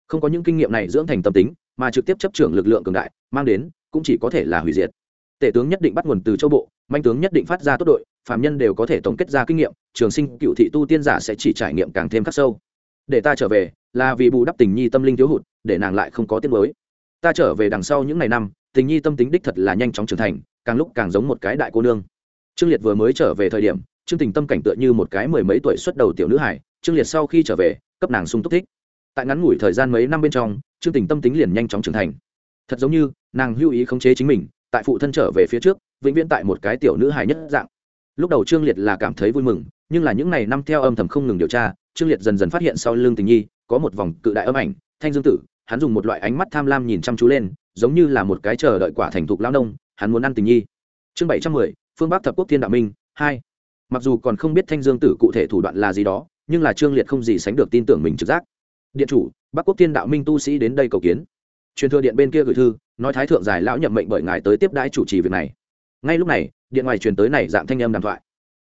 Không có những kinh nghiệm này dưỡng thành tâm tính, mà trực tiếp chấp trưởng lực lượng cường đại, mang đến, cũng chỉ có thể là hủy diệt. Tể tướng nhất định bắt nguồn từ châu bộ, manh tướng nhất định phát ra tốt đội phạm nhân đều có thể tổng kết ra kinh nghiệm, trường sinh, cựu thị tu tiên giả sẽ chỉ trải nghiệm càng thêm khắc sâu. Để ta trở về, là vì bù đắp tình nhi tâm linh thiếu hụt, để nàng lại không có tiết mới ta trở về đằng sau những ngày năm, tình nhi tâm tính đích thật là nhanh chóng trưởng thành, càng lúc càng giống một cái đại cô nương. Trương liệt vừa mới trở về thời điểm trương tình tâm cảnh tựa như một cái mười mấy tuổi xuất đầu tiểu nữ hải trương liệt sau khi trở về, cấp nàng sung túc thích. Tại ngắn ngủi thời gian mấy năm bên trong, trương tình tâm tính liền nhanh chóng trưởng thành. Thật giống như, nàng hưu ý khống chế chính mình, tại phụ thân trở về phía trước, vĩnh viễn tại một cái tiểu nữ hài nhất dạng. Lúc đầu trương liệt là cảm thấy vui mừng, nhưng là những ngày năm theo âm thầm không ngừng điều tra, trương liệt dần dần phát hiện sau lưng tình nhi, có một vòng cự đại âm ảnh, thanh dương tử, hắn dùng một loại ánh mắt tham lam nhìn chăm chú lên, giống như là một cái chờ đợi quả thành thục lao nông, hắn muốn ăn tình nhi. Chương bảy trăm mười, phương bắc thập quốc thiên đạo minh, hai mặc dù còn không biết thanh dương tử cụ thể thủ đoạn là gì đó, nhưng là trương liệt không gì sánh được tin tưởng mình trực giác. Điện chủ, bắc quốc thiên đạo minh tu sĩ đến đây cầu kiến. Truyền thừa điện bên kia gửi thư, nói thái thượng giải lão nhậm mệnh bởi ngài tới tiếp đãi chủ trì việc này. Ngay lúc này, điện ngoài truyền tới này dạng thanh âm đàm thoại.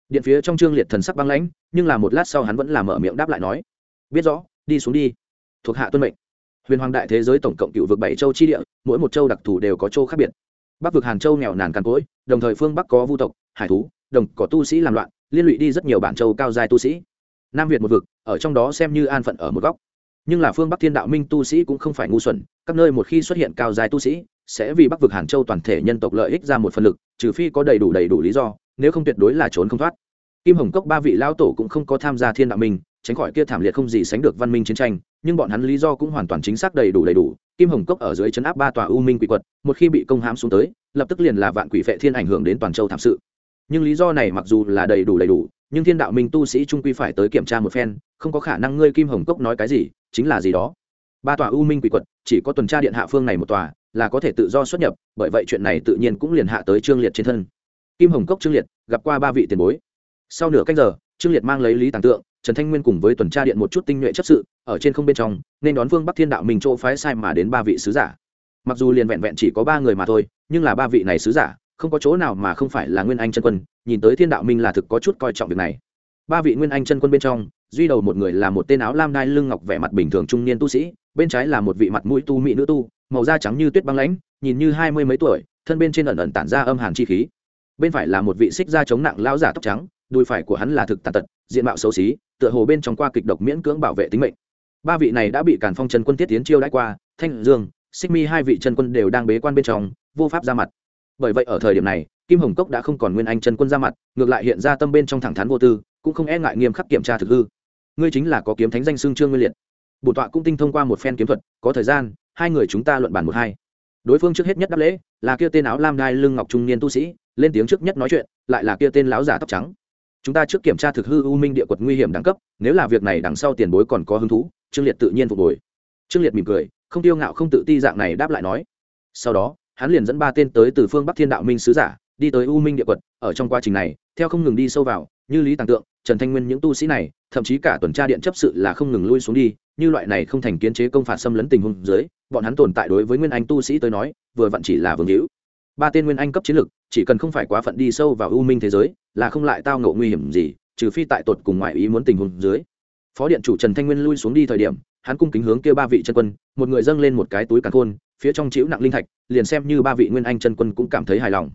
Điện phía trong trương liệt thần sắc băng lãnh, nhưng là một lát sau hắn vẫn làm mở miệng đáp lại nói, biết rõ, đi xuống đi. Thuộc hạ tuân mệnh. Huyền hoàng đại thế giới tổng cộng cựu vực bảy châu chi địa, mỗi một châu đặc thù đều có châu khác biệt. Bắc vực hàn châu nghèo nàn càn cỗi, đồng thời phương bắc có vu tộc, hải thú, đồng có tu sĩ làm loạn liên lụy đi rất nhiều bản châu cao dài tu sĩ. Nam việt một vực, ở trong đó xem như an phận ở một góc. Nhưng là phương bắc thiên đạo minh tu sĩ cũng không phải ngu xuẩn, các nơi một khi xuất hiện cao dài tu sĩ, sẽ vì bắc vực hàn châu toàn thể nhân tộc lợi ích ra một phần lực, trừ phi có đầy đủ đầy đủ lý do, nếu không tuyệt đối là trốn không thoát. Kim hồng cốc ba vị lão tổ cũng không có tham gia thiên đạo minh, tránh khỏi kia thảm liệt không gì sánh được văn minh chiến tranh, nhưng bọn hắn lý do cũng hoàn toàn chính xác đầy đủ đầy đủ. Kim hồng cốc ở dưới chấn áp ba tòa u minh quỷ quật, một khi bị công hãm xuống tới, lập tức liền là vạn quỷ vệ thiên ảnh hưởng đến toàn châu thảm sự nhưng lý do này mặc dù là đầy đủ đầy đủ, nhưng thiên đạo minh tu sĩ trung quy phải tới kiểm tra một phen, không có khả năng ngươi kim hồng cốc nói cái gì, chính là gì đó. Ba tòa u minh quỷ quật, chỉ có tuần tra điện hạ phương này một tòa, là có thể tự do xuất nhập, bởi vậy chuyện này tự nhiên cũng liền hạ tới trương liệt trên thân. Kim hồng cốc trương liệt, gặp qua ba vị tiền bối. Sau nửa cách giờ, trương liệt mang lấy lý tàng tượng, trần thanh nguyên cùng với tuần tra điện một chút tinh nhuệ chấp sự, ở trên không bên trong, nên đón vương bắc thiên đạo mình chỗ phái sai mà đến ba vị sứ giả. Mặc dù liền vẹn vẹn chỉ có ba người mà thôi, nhưng là ba vị này sứ giả không có chỗ nào mà không phải là nguyên anh chân quân, nhìn tới thiên đạo minh là thực có chút coi trọng việc này. Ba vị nguyên anh chân quân bên trong, duy đầu một người là một tên áo lam đai lưng ngọc vẻ mặt bình thường trung niên tu sĩ, bên trái là một vị mặt mũi tu mỹ nữ tu, màu da trắng như tuyết băng lãnh, nhìn như hai mươi mấy tuổi, thân bên trên ẩn ẩn tản ra âm hàn chi khí. Bên phải là một vị xích da chống nặng lão giả tóc trắng, đùi phải của hắn là thực tàn tật, diện mạo xấu xí, tựa hồ bên trong qua kịch độc miễn cưỡng bảo vệ tính mệnh. Ba vị này đã bị càn phong chân quân tiết tiến chiêu đãi qua, thanh dương, xích mi hai vị chân quân đều đang bế quan bên trong, vô pháp ra mặt bởi vậy ở thời điểm này, kim hồng cốc đã không còn nguyên anh chân quân ra mặt, ngược lại hiện ra tâm bên trong thẳng thắn vô tư, cũng không e ngại nghiêm khắc kiểm tra thực hư. Ngươi chính là có kiếm thánh danh xương trương nguyên liệt. Bổ tọa cũng tinh thông qua một phen kiếm thuật, có thời gian, hai người chúng ta luận bàn một hai. Đối phương trước hết nhất đáp lễ, là kia tên áo lam đai lưng ngọc trung niên tu sĩ, lên tiếng trước nhất nói chuyện, lại là kia tên láo giả tóc trắng. Chúng ta trước kiểm tra thực hư u minh địa quật nguy hiểm đẳng cấp, nếu là việc này đằng sau tiền bối còn có hứng thú, trương liệt tự nhiên phục hồi. Trương liệt mỉm cười, không tiêu ngạo không tự ti dạng này đáp lại nói. Sau đó hắn liền dẫn ba tên tới từ phương bắc thiên đạo minh sứ giả, đi tới u minh địa quật. Ở trong quá trình này, theo không ngừng đi sâu vào, như lý tàng tượng, trần thanh nguyên những tu sĩ này, thậm chí cả tuần tra điện chấp sự là không ngừng lui xuống đi, như loại này không thành kiến chế công phạt xâm lấn tình huống dưới, bọn hắn tồn tại đối với nguyên anh tu sĩ tới nói, vừa vặn chỉ là vương hữu. Ba tên nguyên anh cấp chiến lực, chỉ cần không phải quá phận đi sâu vào u minh thế giới, là không lại tao ngộ nguy hiểm gì, trừ phi tại tột cùng ngoại ý muốn tình huống dưới. Phó điện chủ trần thanh nguyên lui xuống đi thời điểm, hắn cung kính hướng kia ba vị chân quân, một người dâng lên một cái túi càn khôn phía trong chịu nặng linh thạch, liền xem như ba vị nguyên anh chân quân cũng cảm thấy hài lòng.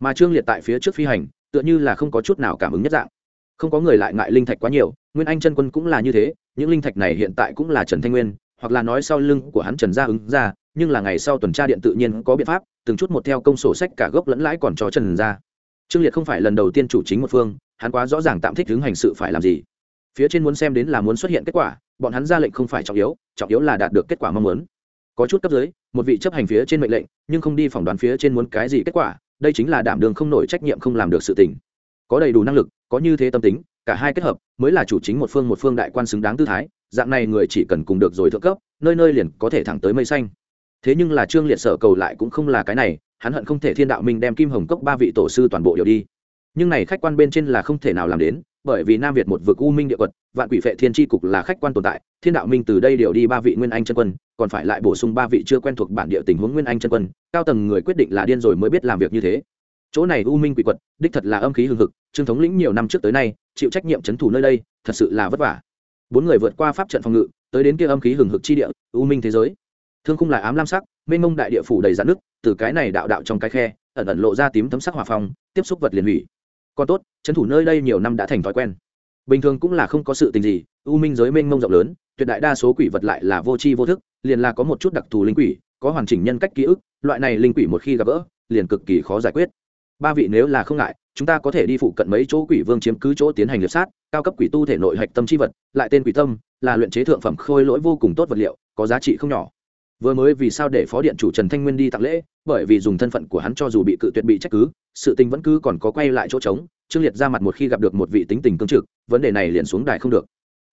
Mà trương liệt tại phía trước phi hành, tựa như là không có chút nào cảm ứng nhất dạng. Không có người lại ngại linh thạch quá nhiều, nguyên anh chân quân cũng là như thế, những linh thạch này hiện tại cũng là trần thanh nguyên, hoặc là nói sau lưng của hắn trần gia ứng ra, nhưng là ngày sau tuần tra điện tự nhiên có biện pháp, từng chút một theo công sổ sách cả gốc lẫn lãi còn cho trần gia. Trương liệt không phải lần đầu tiên chủ chính một phương, hắn quá rõ ràng tạm thích hướng hành sự phải làm gì. Phía trên muốn xem đến là muốn xuất hiện kết quả, bọn hắn ra lệnh không phải trọng yếu trọng yếu là đạt được kết quả mong muốn có chút cấp dưới, một vị chấp hành phía trên mệnh lệnh, nhưng không đi phỏng đoán phía trên muốn cái gì kết quả, đây chính là đảm đường không nổi trách nhiệm không làm được sự tình. Có đầy đủ năng lực, có như thế tâm tính, cả hai kết hợp, mới là chủ chính một phương một phương đại quan xứng đáng tư thái, dạng này người chỉ cần cùng được rồi thượng cấp, nơi nơi liền có thể thẳng tới mây xanh. Thế nhưng là trương liệt sở cầu lại cũng không là cái này, hắn hận không thể thiên đạo minh đem kim hồng cốc ba vị tổ sư toàn bộ đều đi. Nhưng này khách quan bên trên là không thể nào làm đến bởi vì nam việt một vực u minh địa quật, vạn quỷ phệ thiên tri cục là khách quan tồn tại, thiên đạo minh từ đây điều đi ba vị nguyên anh chân quân, còn phải lại bổ sung ba vị chưa quen thuộc bản địa tình huống nguyên anh chân quân, cao tầng người quyết định là điên rồi mới biết làm việc như thế. Chỗ này u minh quỷ quật, đích thật là âm khí hừng hực, trương thống lĩnh nhiều năm trước tới nay, chịu trách nhiệm c h ấ n thủ nơi đây, thật sự là vất vả. Bốn người vượt qua pháp trận phòng ngự, tới đến kia âm khí hừng hực chi địa, u minh thế giới. Thương khung là ám lam sắc, mênh mông đại địa phủ đầy dạn nước từ cái này đạo đạo trong cái khe, ẩn ẩn lộ ra tím thấm sắc hòa phong, tiếp xúc vật liền hủy còn tốt, trấn thủ nơi đây nhiều năm đã thành thói quen. Bình thường cũng là không có sự tình gì, u minh giới mênh mông rộng lớn, tuyệt đại đa số quỷ vật lại là vô tri vô thức, liền là có một chút đặc thù linh quỷ, có hoàn chỉnh nhân cách ký ức, loại này linh quỷ một khi gặp gỡ, liền cực kỳ khó giải quyết. Ba vị nếu là không ngại, chúng ta có thể đi phụ cận mấy chỗ quỷ vương chiếm cứ chỗ tiến hành liệt sát, cao cấp quỷ tu thể nội hạch tâm c h i vật, lại tên quỷ tâm, là luyện chế thượng phẩm khôi lỗi vô cùng tốt vật liệu, có giá trị không nhỏ vừa mới vì sao để phó điện chủ trần thanh nguyên đi tặng lễ, bởi vì dùng thân phận của hắn cho dù bị cự tuyệt bị trách cứ, sự tình vẫn cứ còn có quay lại chỗ trống, trương liệt ra mặt một khi gặp được một vị tính tình cương trực, vấn đề này liền xuống đài không được.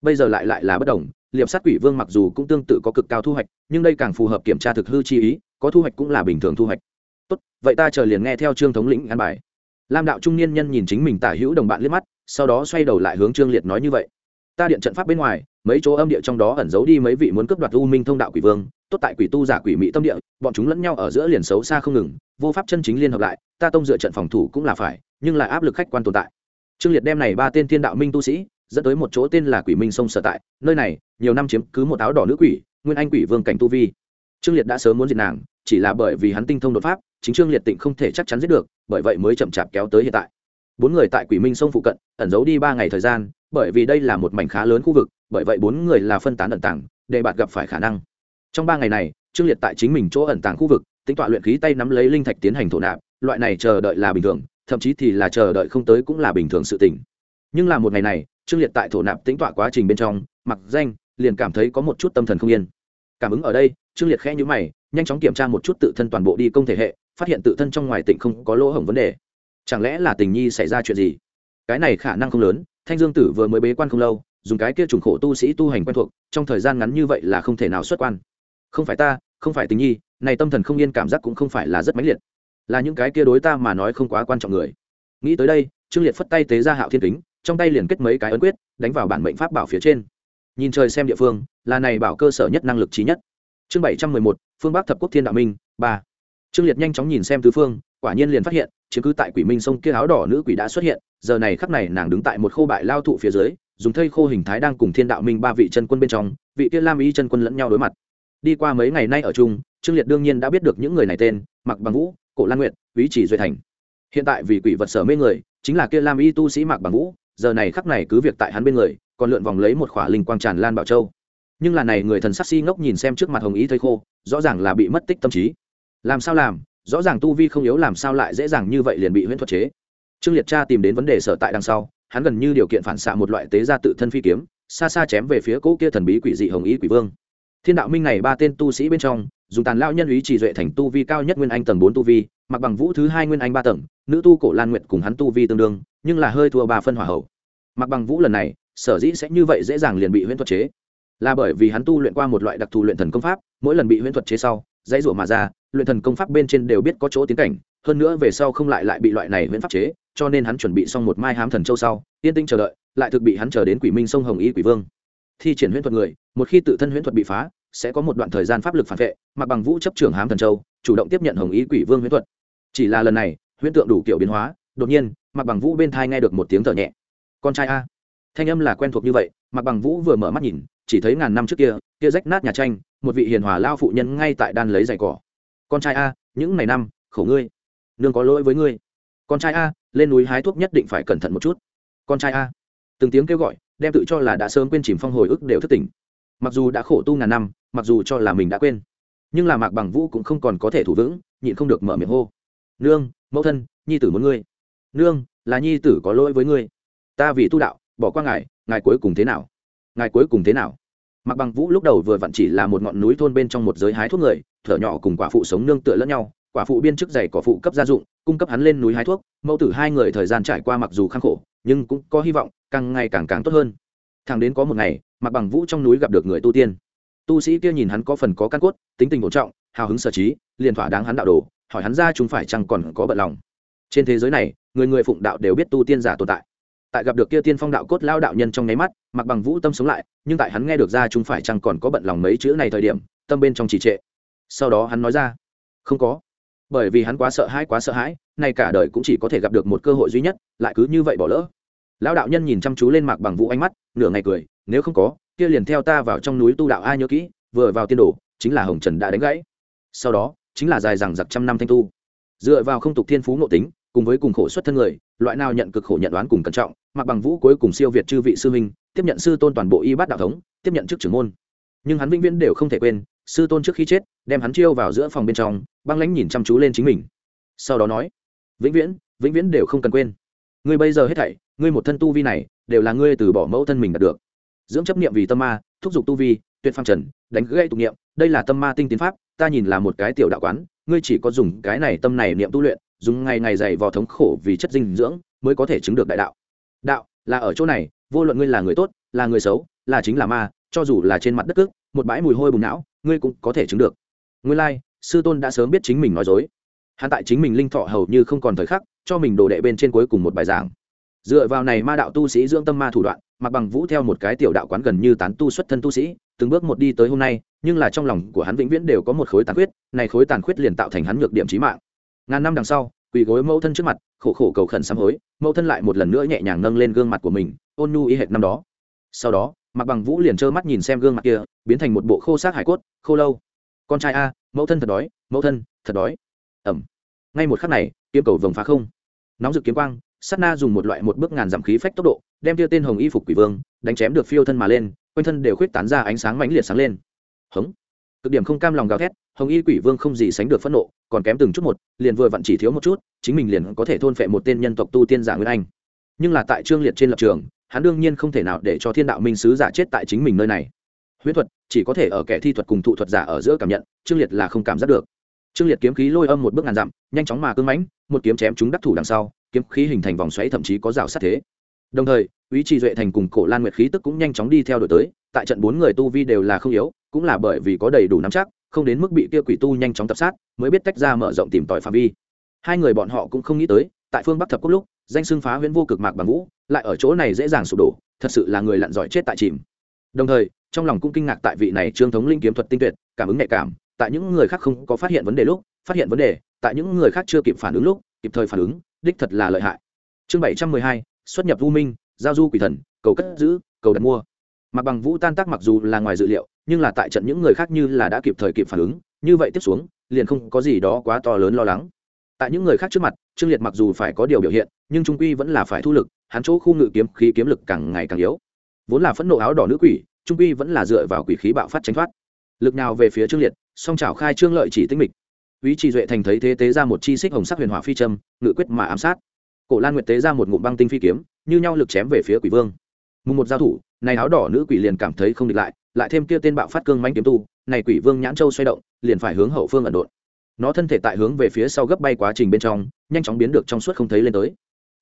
Bây giờ lại lại là bất đồng, liệp sát quỷ vương mặc dù cũng tương tự có cực cao thu hoạch, nhưng đây càng phù hợp kiểm tra thực hư chi ý, có thu hoạch cũng là bình thường thu hoạch. Tốt, vậy ta chờ liền nghe theo trương thống lĩnh an bài. Lam đạo trung niên nhân nhìn chính mình tả hữu đồng bạn liếc mắt, sau đó xoay đầu lại hướng trương liệt nói như vậy. Ta điện trận pháp bên ngoài, mấy chỗ âm địa trong đó ẩn giấu đi mấy vị muốn cướp đoạt u minh thông đạo quỷ vương tốt tại quỷ tu giả quỷ mỹ tâm địa, bọn chúng lẫn nhau ở giữa liền xấu xa không ngừng, vô pháp chân chính liên hợp lại, ta tông dựa trận phòng thủ cũng là phải, nhưng lại áp lực khách quan tồn tại. Trương liệt đem này ba tên thiên đạo minh tu sĩ, dẫn tới một chỗ tên là quỷ minh sông sở tại, nơi này, nhiều năm chiếm cứ một áo đỏ nữ quỷ, nguyên anh quỷ vương cảnh tu vi. Trương liệt đã sớm muốn diệt nàng, chỉ là bởi vì hắn tinh thông đột pháp, chính trương liệt tịnh không thể chắc chắn giết được, bởi vậy mới chậm chạp kéo tới hiện tại. Bốn người tại quỷ minh sông phụ cận, ẩn giấu đi ba ngày thời gian, bởi vì đây là một mảnh khá lớn khu vực, bởi vậy bốn người là phân tán ẩn tàng, để bạn gặp phải khả năng trong ba ngày này, trương liệt tại chính mình chỗ ẩn tàng khu vực, tính tọa luyện khí tay nắm lấy linh thạch tiến hành thổ nạp, loại này chờ đợi là bình thường, thậm chí thì là chờ đợi không tới cũng là bình thường sự tình. Nhưng là một ngày này, trương liệt tại thổ nạp tính tọa quá trình bên trong, mặc danh, liền cảm thấy có một chút tâm thần không yên. Cảm ứng ở đây, trương liệt khẽ nhữ mày, nhanh chóng kiểm tra một chút tự thân toàn bộ đi công thể hệ, phát hiện tự thân trong ngoài tỉnh không có lỗ hổng vấn đề. Chẳng lẽ là tình nhi xảy ra chuyện gì? Cái này khả năng không lớn, thanh dương tử vừa mới bế quan không lâu, dùng cái kia trùng khổ tu sĩ tu hành quen thuộc, trong thời gian ngắn như vậy là không thể nào xuất quan không phải ta, không phải tình nhi, này tâm thần không yên cảm giác cũng không phải là rất mãnh liệt. Là những cái kia đối ta mà nói không quá quan trọng người. Nghĩ tới đây, trương liệt phất tay tế ra hạo thiên kính, trong tay liền kết mấy cái ấn quyết, đánh vào bản mệnh pháp bảo phía trên. Nhìn trời xem địa phương, là này bảo cơ sở nhất năng lực trí nhất. Chương bảy trăm mười một, phương bắc thập quốc thiên đạo minh, ba. Trương liệt nhanh chóng nhìn xem tứ phương, quả nhiên liền phát hiện chứng cứ tại quỷ minh sông kia áo đỏ nữ quỷ đã xuất hiện, giờ này khắc này nàng đứng tại một khô bại lao thụ phía dưới, dùng thây khô hình thái đang cùng thiên đạo minh ba vị chân quân bên trong, vị kia lam y chân quân lẫn nhau đối mặt đi qua mấy ngày nay ở chung, trương liệt đương nhiên đã biết được những người này tên mặc bằng vũ, cổ lan nguyện ý chỉ duy thành. Hiện tại vì quỷ vật sở mê người, chính là kia lam y tu sĩ mạc bằng vũ, giờ này khắc này cứ việc tại hắn bên người, còn lượn vòng lấy một khỏa linh quang tràn lan bảo châu. Nhưng là này người thần sắc si ngốc nhìn xem trước mặt hồng ý thấy khô, rõ ràng là bị mất tích tâm trí. Làm sao làm? Rõ ràng tu vi không yếu làm sao lại dễ dàng như vậy liền bị huyễn thuật chế. Trương liệt cha tìm đến vấn đề sở tại đằng sau, hắn gần như điều kiện phản xạ một loại tế ra tự thân phi kiếm, xa xa chém về phía cỗ kia thần bí quỷ dị hồng ý quỷ vương thiên đạo minh này ba tên tu sĩ bên trong, dùng tàn lao nhân ý chỉ duệ thành tu vi cao nhất nguyên anh tầng bốn tu vi, mặc bằng vũ thứ hai nguyên anh ba tầng, nữ tu cổ lan nguyện cùng hắn tu vi tương đương, nhưng là hơi thua ba phân hỏa hậu. Mặc bằng vũ lần này, sở dĩ sẽ như vậy dễ dàng liền bị huyễn thuật chế. Là bởi vì hắn tu luyện qua một loại đặc thù luyện thần công pháp, mỗi lần bị huyễn thuật chế sau, dãy rủa mà ra, luyện thần công pháp bên trên đều biết có chỗ tiến cảnh, hơn nữa về sau không lại lại bị loại này huyễn pháp chế, cho nên hắn chuẩn bị xong một mai hám thần châu sau, yên tinh chờ đợi, lại thực bị hắn chờ đến quỷ minh sông hồng y quỷ vương thi triển huyễn thuật người, một khi tự thân huyễn thuật bị phá, sẽ có một đoạn thời gian pháp lực phản vệ, mặc bằng vũ chấp trưởng hám thần châu, chủ động tiếp nhận hồng ý quỷ vương huyễn thuật. Chỉ là lần này, huyễn tượng đủ kiểu biến hóa, đột nhiên, mặc bằng vũ bên thai nghe được một tiếng thở nhẹ. Con trai a. Thanh âm là quen thuộc như vậy, mặc bằng vũ vừa mở mắt nhìn, chỉ thấy ngàn năm trước kia kia rách nát nhà tranh, một vị hiền hòa lao phụ nhân ngay tại đan lấy giày cỏ. Con trai a, những ngày năm, khổ ngươi, nương có lỗi với ngươi. Con trai a, lên núi hái thuốc nhất định phải cẩn thận một chút. Con trai a. Từng tiếng kêu gọi đem tự cho là đã sớm quên chìm phong hồi ức đều thất tỉnh. Mặc dù đã khổ tu ngàn năm, mặc dù cho là mình đã quên, nhưng là mạc bằng vũ cũng không còn có thể thủ vững, nhịn không được mở miệng hô. Nương, mẫu thân, nhi tử muốn ngươi. Nương, là nhi tử có lỗi với ngươi. Ta vì tu đạo, bỏ qua ngài ngài cuối cùng thế nào? Ngài cuối cùng thế nào? Mặc bằng vũ lúc đầu vừa vặn chỉ là một ngọn núi thôn bên trong một giới hái thuốc người, thở nhỏ cùng quả phụ sống nương tựa lẫn nhau, quả phụ biên chức dày cỏ phụ cấp gia dụng, cung cấp hắn lên núi hái thuốc. Mẫu tử hai người thời gian trải qua mặc dù khăn khổ, nhưng cũng có hy vọng càng ngày càng càng tốt hơn. Thẳng đến có một ngày mặc bằng vũ trong núi gặp được người tu tiên. Tu sĩ kia nhìn hắn có phần có căn cốt, tính tình ổn trọng, hào hứng sở trí, liền thỏa đáng hắn đạo đồ, hỏi hắn ra chúng phải chăng còn có bận lòng. Trên thế giới này, người người phụng đạo đều biết tu tiên giả tồn tại. Tại gặp được kia tiên phong đạo cốt lao đạo nhân trong nháy mắt mặc bằng vũ tâm sống lại, nhưng tại hắn nghe được ra chúng phải chăng còn có bận lòng mấy chữ này thời điểm, tâm bên trong trì trệ. Sau đó hắn nói ra, không có. Bởi vì hắn quá sợ hãi, quá sợ hãi, nay cả đời cũng chỉ có thể gặp được một cơ hội duy nhất, lại cứ như vậy bỏ lỡ lão đạo nhân nhìn chăm chú lên mạc bằng vũ ánh mắt, nửa ngày cười, nếu không có, kia liền theo ta vào trong núi tu đạo ai nhớ kỹ, vừa vào tiên đồ, chính là hồng trần đã đánh gãy. Sau đó, chính là dài rằng giặc trăm năm thanh tu. Dựa vào không tục thiên phú ngộ tính, cùng với cùng khổ xuất thân người, loại nào nhận cực khổ nhận đoán cùng cẩn trọng, mạc bằng vũ cuối cùng siêu việt chư vị sư huynh, tiếp nhận sư tôn toàn bộ y bát đạo thống, tiếp nhận chức trưởng môn. Nhưng hắn vĩnh viễn đều không thể quên, sư tôn trước khi chết, đem hắn chiêu vào giữa phòng bên trong, băng lãnh nhìn chăm chú lên chính mình. Sau đó nói, vĩnh viễn vĩnh viễn đều không cần quên ngươi bây giờ hết thảy ngươi một thân tu vi này đều là ngươi từ bỏ mẫu thân mình đạt được. Dưỡng chấp niệm vì tâm ma thúc giục tu vi tuyệt phong trần đánh gây tục niệm đây là tâm ma tinh tiến pháp ta nhìn là một cái tiểu đạo quán ngươi chỉ có dùng cái này tâm này niệm tu luyện dùng ngày ngày dày vò thống khổ vì chất dinh dưỡng mới có thể chứng được đại đạo. Đạo là ở chỗ này vô luận ngươi là người tốt là người xấu là chính là ma cho dù là trên mặt đất cước một bãi mùi hôi bùng não ngươi cũng có thể chứng được. Ngươi lai、like, sư tôn đã sớm biết chính mình nói dối. Hắn tại chính mình linh thọ hầu như không còn thời khắc cho mình đồ đệ bên trên cuối cùng một bài giảng. Dựa vào này ma đạo tu sĩ dưỡng tâm ma thủ đoạn mặc bằng vũ theo một cái tiểu đạo quán gần như tán tu xuất thân tu sĩ, từng bước một đi tới hôm nay, nhưng là trong lòng của hắn vĩnh viễn đều có một khối tàn khuyết, này khối tàn khuyết liền tạo thành hắn nhược điểm trí mạng. Ngàn năm đằng sau, quỳ gối mẫu thân trước mặt, khổ khổ cầu khẩn sám hối, mẫu thân lại một lần nữa nhẹ nhàng nâng lên gương mặt của mình, ôn nhu y hệt năm đó. Sau đó mặc bằng vũ liền trơ mắt nhìn xem gương mặt kia, biến thành một bộ khô xác hải cốt, khô lâu. Con trai a, mẫu thân thật đói, mẫu thân thật đói. Ẩm ngay một khắc này kiếm cầu vồng phá không. Nóng rực kiếm quang, sát na dùng một loại một bước ngàn giảm khí phách tốc độ, đem tiêu tên hồng y phục quỷ vương, đánh chém được phiêu thân mà lên, quanh thân đều khuyết tán ra ánh sáng mãnh liệt sáng lên. Hống. Cực điểm không cam lòng gào thét, hồng y quỷ vương không gì sánh được phẫn nộ, còn kém từng chút một, liền vừa vặn chỉ thiếu một chút, chính mình liền có thể thôn phệ một tên nhân tộc tu tiên giả nguyên anh. Nhưng là tại trương liệt trên lập trường, hắn đương nhiên không thể nào để cho thiên đạo minh sứ giả chết tại chính mình nơi này. Huyết thuật, chỉ có thể ở kẻ thi thuật cùng thụ thuật giả ở giữa cảm nhận, trương liệt là không cảm giác được trương liệt kiếm khí lôi âm một bước ngàn dặm, nhanh chóng mà cưng mãnh, một kiếm chém chúng đắc thủ đằng sau, kiếm khí hình thành vòng xoáy thậm chí có rào sát thế. Đồng thời ý trì duệ thành cùng cổ lan nguyệt khí tức cũng nhanh chóng đi theo đổi tới, tại trận bốn người tu vi đều là không yếu, cũng là bởi vì có đầy đủ nắm chắc, không đến mức bị kia quỷ tu nhanh chóng tập sát, mới biết tách ra mở rộng tìm tòi phạm vi. Hai người bọn họ cũng không nghĩ tới, tại phương bắc thập quốc lúc, danh xưng phá huyễn vô cực mạc bằng vũ, lại ở chỗ này dễ dàng sụp đổ, thật sự là người lặn giỏi chết tại chìm. Đồng thời, trong lòng cũng kinh ngạc tại vị này trương thống linh kiếm thuật tinh tuyệt, cảm ứng nhạy cảm tại những người khác không có phát hiện vấn đề lúc, phát hiện vấn đề, tại những người khác chưa kịp phản ứng lúc, kịp thời phản ứng, đích thật là lợi hại. Chương bảy trăm mười hai, xuất nhập u minh, giao du quỷ thần, cầu cất giữ, cầu đặt mua. Mặc bằng vũ tan tác mặc dù là ngoài dự liệu, nhưng là tại trận những người khác như là đã kịp thời kịp phản ứng, như vậy tiếp xuống, liền không có gì đó quá to lớn lo lắng. Tại những người khác trước mặt, trương liệt mặc dù phải có điều biểu hiện, nhưng trung quy vẫn là phải thu lực, hắn chỗ khu ngự kiếm khí kiếm lực càng ngày càng yếu. Vốn là phẫn nộ áo đỏ nữ quỷ, trung quy vẫn là dựa vào quỷ khí bạo phát tránh thoát. Lực nào về phía trương liệt song trảo khai trương lợi chỉ tinh mịch. Ý chỉ duệ thành thấy thế tế ra một chi xích hồng sắc huyền hỏa phi châm, ngự quyết mà ám sát. Cổ lan nguyệt tế ra một ngụm băng tinh phi kiếm, như nhau lực chém về phía quỷ vương. Mùng một giao thủ, này áo đỏ nữ quỷ liền cảm thấy không địch lại lại thêm kia tên bạo phát cương manh kiếm tu, này quỷ vương nhãn châu xoay động, liền phải hướng hậu phương ẩn đột nó thân thể tại hướng về phía sau gấp bay quá trình bên trong, nhanh chóng biến được trong suốt không thấy lên tới.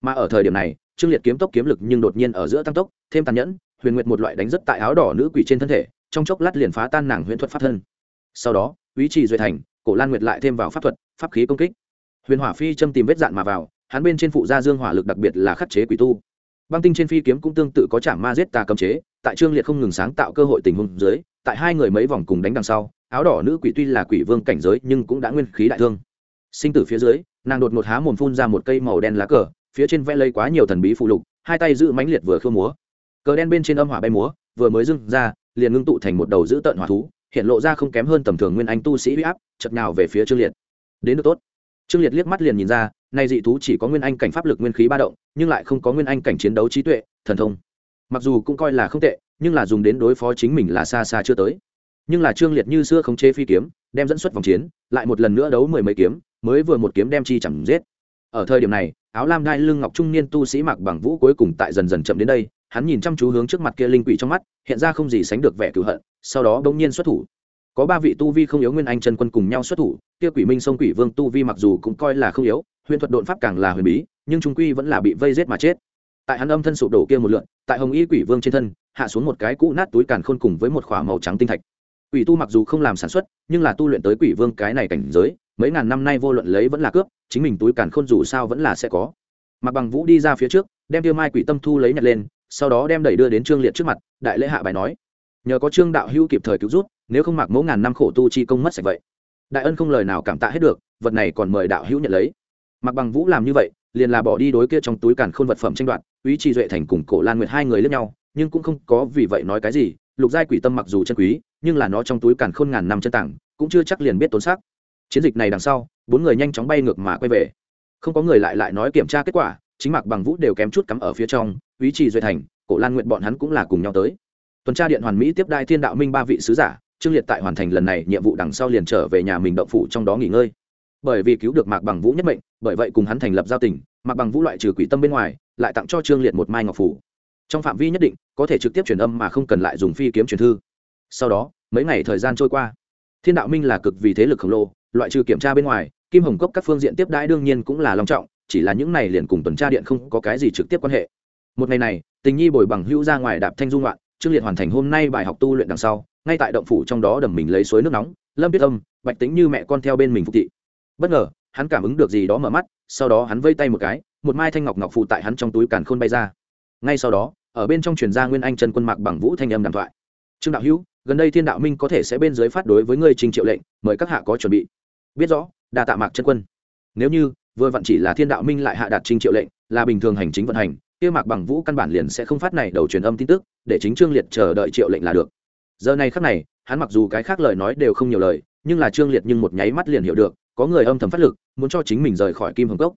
Mà ở thời điểm này, trương liệt kiếm tốc kiếm lực nhưng đột nhiên ở giữa tăng tốc, thêm tàn nhẫn, huyền nguyệt một loại đánh rất tại áo đỏ nữ quỷ trên thân thể, trong chốc lát liền phá tan nàng huyền thuật pháp thân sau đó ý chỉ duệ thành, cổ lan nguyệt lại thêm vào pháp thuật, pháp khí công kích. Huyền hỏa phi châm tìm vết dạn mà vào, hắn bên trên phụ gia dương hỏa lực đặc biệt là khắc chế quỷ tu. Băng tinh trên phi kiếm cũng tương tự có chả ma giết tà cấm chế, tại trương liệt không ngừng sáng tạo cơ hội tình huống dưới, tại hai người mấy vòng cùng đánh đằng sau, áo đỏ nữ quỷ tuy là quỷ vương cảnh giới nhưng cũng đã nguyên khí đại thương. Sinh tử phía dưới, nàng đột ngột há mồm phun ra một cây màu đen lá cờ, phía trên vẽ lấy quá nhiều thần bí phụ lục, hai tay giữ mãnh liệt vừa khơ múa. Cờ đen bên trên âm hỏa bay múa, vừa mới dưng ra, liền ngưng tụ thành một đầu giữ tợn hỏa thú hiện lộ ra không kém hơn tầm thường nguyên anh tu sĩ huy áp chật nào về phía trương liệt. Đến được tốt. Trương liệt liếc mắt liền nhìn ra, nay dị thú chỉ có nguyên anh cảnh pháp lực nguyên khí ba động, nhưng lại không có nguyên anh cảnh chiến đấu trí tuệ, thần thông. Mặc dù cũng coi là không tệ, nhưng là dùng đến đối phó chính mình là xa xa chưa tới. Nhưng là trương liệt như xưa không chế phi kiếm, đem dẫn xuất vòng chiến, lại một lần nữa đấu mười mấy kiếm, mới vừa một kiếm đem chi chẳng giết. Ở thời điểm này, áo lam đai lưng ngọc trung niên tu sĩ mặc bằng vũ cuối cùng tại dần dần chậm đến đây hắn nhìn chăm chú hướng trước mặt kia linh quỷ trong mắt, hiện ra không gì sánh được vẻ cựu hận, sau đó bỗng nhiên xuất thủ. Có ba vị tu vi không yếu nguyên anh chân quân cùng nhau xuất thủ, kia quỷ minh sông quỷ vương tu vi mặc dù cũng coi là không yếu, huyền thuật độn pháp càng là huyền bí, nhưng trung quy vẫn là bị vây giết mà chết. Tại hắn âm thân sụp đổ kia một lượn, tại hồng y quỷ vương trên thân, hạ xuống một cái cũ nát túi càn khôn cùng với một khỏa màu trắng tinh thạch. Quỷ tu mặc dù không làm sản xuất, nhưng là tu luyện tới quỷ vương cái này cảnh giới, mấy ngàn năm nay vô luận lấy vẫn là cướp, chính mình túi càn khôn dù sao vẫn là sẽ có. Mặc bằng vũ đi ra phía trước, đem tiêu mai quỷ tâm thu lấy nhặt lên sau đó đem đẩy đưa đến trương liệt trước mặt, đại lễ hạ bài nói, nhờ có trương đạo hữu kịp thời cứu rút nếu không mặc mẫu ngàn năm khổ tu chi công mất sạch vậy. Đại ân không lời nào cảm tạ hết được, vật này còn mời đạo hữu nhận lấy. Mặc bằng vũ làm như vậy, liền là bỏ đi đối kia trong túi càn khôn vật phẩm tranh đoạt quý trì duệ thành cùng cổ lan nguyệt hai người lẫn nhau, nhưng cũng không có vì vậy nói cái gì, lục giai quỷ tâm mặc dù chân quý, nhưng là nó trong túi càn khôn ngàn năm chân tảng, cũng chưa chắc liền biết tốn xác. Chiến dịch này đằng sau, bốn người nhanh chóng bay ngược mà quay về. Không có người lại lại nói kiểm tra kết quả, chính mặc bằng vũ đều kém chút cắm ở phía trong ý trì duệ thành, cổ lan nguyện bọn hắn cũng là cùng nhau tới. Tuần tra điện hoàn mỹ tiếp đai thiên đạo minh ba vị sứ giả, trương liệt tại hoàn thành lần này nhiệm vụ đằng sau liền trở về nhà mình động phủ trong đó nghỉ ngơi. Bởi vì cứu được mạc bằng vũ nhất mệnh, bởi vậy cùng hắn thành lập giao tình, mạc bằng vũ loại trừ quỷ tâm bên ngoài, lại tặng cho trương liệt một mai ngọc phủ. Trong phạm vi nhất định, có thể trực tiếp truyền âm mà không cần lại dùng phi kiếm truyền thư. Sau đó, mấy ngày thời gian trôi qua, thiên đạo minh là cực vì thế lực khổng lồ, loại trừ kiểm tra bên ngoài, kim hồng cốc các phương diện tiếp đãi đương nhiên cũng là long trọng, chỉ là những này liền cùng tuần tra điện không có cái gì trực tiếp quan hệ một ngày này, tình nhi bồi bằng hữu ra ngoài đạp thanh dung loạn trương liệt hoàn thành hôm nay bài học tu luyện đằng sau, ngay tại động phủ trong đó đầm mình lấy suối nước nóng. Lâm biết âm, bạch tính như mẹ con theo bên mình phục thị. Bất ngờ, hắn cảm ứng được gì đó mở mắt, sau đó hắn vây tay một cái, một mai thanh ngọc ngọc phụ tại hắn trong túi càn khôn bay ra. Ngay sau đó, ở bên trong truyền gia nguyên anh chân quân mạc bằng vũ thanh âm đàm thoại. Trương đạo hữu, gần đây thiên đạo minh có thể sẽ bên dưới phát đối với ngươi trình triệu lệnh, mời các hạ có chuẩn bị. Biết rõ, đa tạ mạc chân quân. Nếu như, vừa vặn chỉ là thiên đạo minh lại hạ đạt trình triệu lệnh, là bình thường hành chính vận hành kia mạc bằng vũ căn bản liền sẽ không phát này đầu truyền âm tin tức, để chính trương liệt chờ đợi triệu lệnh là được. Giờ này khắc này, hắn mặc dù cái khác lời nói đều không nhiều lời, nhưng là trương liệt nhưng một nháy mắt liền hiểu được, có người âm thầm phát lực, muốn cho chính mình rời khỏi kim hồng cốc.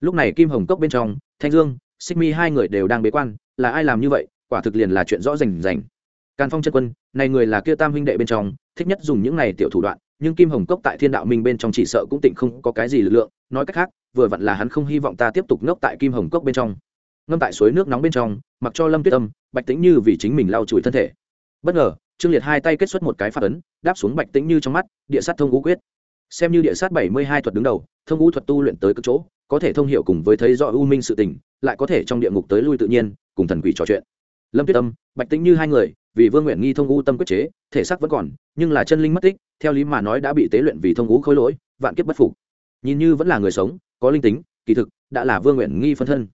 Lúc này kim hồng cốc bên trong, thanh dương, xích mi hai người đều đang bế quan, là ai làm như vậy? Quả thực liền là chuyện rõ rành rành. Càn phong chân quân, này người là kia tam huynh đệ bên trong, thích nhất dùng những này tiểu thủ đoạn, nhưng kim hồng cốc tại thiên đạo minh bên trong chỉ sợ cũng tịnh không có cái gì lực lượng, nói cách khác, vừa vặn là hắn không hy vọng ta tiếp tục ngốc tại kim hồng cốc bên trong ngâm tại suối nước nóng bên trong, mặc cho lâm tuyết âm, bạch tĩnh như vì chính mình lau chùi thân thể. Bất ngờ, trương liệt hai tay kết xuất một cái phát ấn, đáp xuống bạch tĩnh như trong mắt, địa sát thông ngũ quyết. Xem như địa sát bảy mươi hai thuật đứng đầu, thông ngũ thuật tu luyện tới cực chỗ, có thể thông hiệu cùng với thấy rõ u minh sự tình, lại có thể trong địa ngục tới lui tự nhiên, cùng thần quỷ trò chuyện. Lâm tuyết âm, bạch tĩnh như hai người, vì vương nguyện nghi thông ngũ tâm quyết chế, thể xác vẫn còn, nhưng là chân linh mất tích, theo lý mà nói đã bị tế luyện vì thông ngũ khối lỗi, vạn kiếp bất phục. Nhìn như vẫn là người sống, có linh tính, kỳ thực, đã là vương nguyện nghi phân thân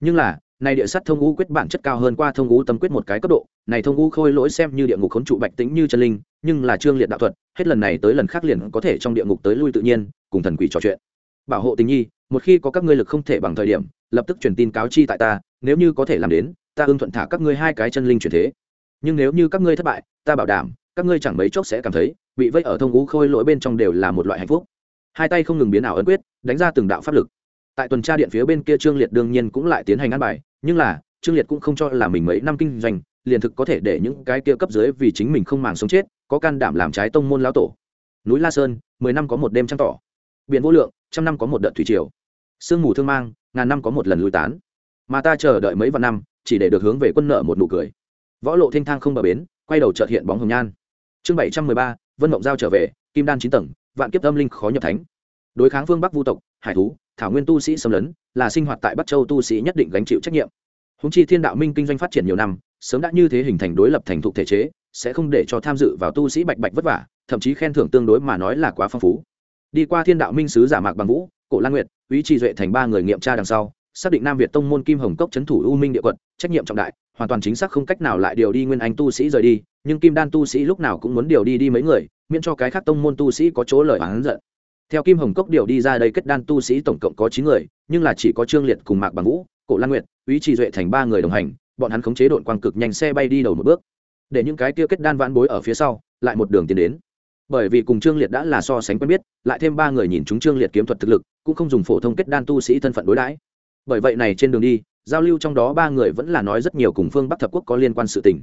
nhưng là, này địa sát thông u quyết bản chất cao hơn qua thông u tâm quyết một cái cấp độ, này thông u khôi lỗi xem như địa ngục khốn trụ bạch tính như chân linh, nhưng là trương liệt đạo thuật, hết lần này tới lần khác liền có thể trong địa ngục tới lui tự nhiên, cùng thần quỷ trò chuyện. Bảo hộ tình nhi, một khi có các ngươi lực không thể bằng thời điểm, lập tức truyền tin cáo chi tại ta, nếu như có thể làm đến, ta ưng thuận thả các ngươi hai cái chân linh chuyển thế. Nhưng nếu như các ngươi thất bại, ta bảo đảm, các ngươi chẳng mấy chốc sẽ cảm thấy, bị vây ở thông ngũ khôi lỗi bên trong đều là một loại hạnh phúc. Hai tay không ngừng biến ảo ấn quyết, đánh ra từng đạo pháp lực tại tuần tra điện phía bên kia trương liệt đương nhiên cũng lại tiến hành ăn bài, nhưng là, trương liệt cũng không cho là mình mấy năm kinh doanh, liền thực có thể để những cái kia cấp dưới vì chính mình không màng sống chết, có can đảm làm trái tông môn lão tổ. Núi la sơn, mười năm có một đêm trăng tỏ. Biển vô lượng, trăm năm có một đợt thủy triều. Sương mù thương mang, ngàn năm có một lần lui tán. Mà ta chờ đợi mấy vạn năm, chỉ để được hướng về quân nợ một nụ cười. Võ lộ thanh thang không bờ bến, quay đầu trợt hiện bóng hồng nhan. Chương bảy trăm mười ba, vân mộng giao trở về, kim đan chín tầng, vạn kiếp âm linh khó nhập thánh. Đối kháng phương bắc vu tộc, hải thú thảo nguyên tu sĩ xâm lấn, là sinh hoạt tại bắc châu tu sĩ nhất định gánh chịu trách nhiệm. Húng chi thiên đạo minh kinh doanh phát triển nhiều năm, sớm đã như thế hình thành đối lập thành thục thể chế, sẽ không để cho tham dự vào tu sĩ bạch bạch vất vả, thậm chí khen thưởng tương đối mà nói là quá phong phú. Đi qua thiên đạo minh sứ giả mạc bằng vũ, cổ lan nguyệt ý trì duệ thành ba người nghiệm tra đằng sau, xác định nam việt tông môn kim hồng cốc c thủ u minh địa quận, trách nhiệm trọng đại, hoàn toàn chính xác không cách nào lại điều đi nguyên anh tu sĩ rời đi, nhưng kim đan tu sĩ lúc nào cũng muốn điều đi đi mấy người, miễn cho cái khác tông môn tu sĩ có chỗ lời oán giận theo kim hồng cốc điều đi ra đây kết đan tu sĩ tổng cộng có chín người, nhưng là chỉ có trương liệt cùng mạc bằng vũ, cổ lan nguyệt ý trì duệ thành ba người đồng hành, bọn hắn khống chế đội quang cực nhanh xe bay đi đầu một bước. Để những cái kia kết đan vãn bối ở phía sau, lại một đường tiến đến. Bởi vì cùng trương liệt đã là so sánh quen biết, lại thêm ba người nhìn chúng trương liệt kiếm thuật thực lực, cũng không dùng phổ thông kết đan tu sĩ thân phận đối đãi. Bởi vậy này trên đường đi, giao lưu trong đó ba người vẫn là nói rất nhiều cùng phương bắc thập quốc có liên quan sự tình.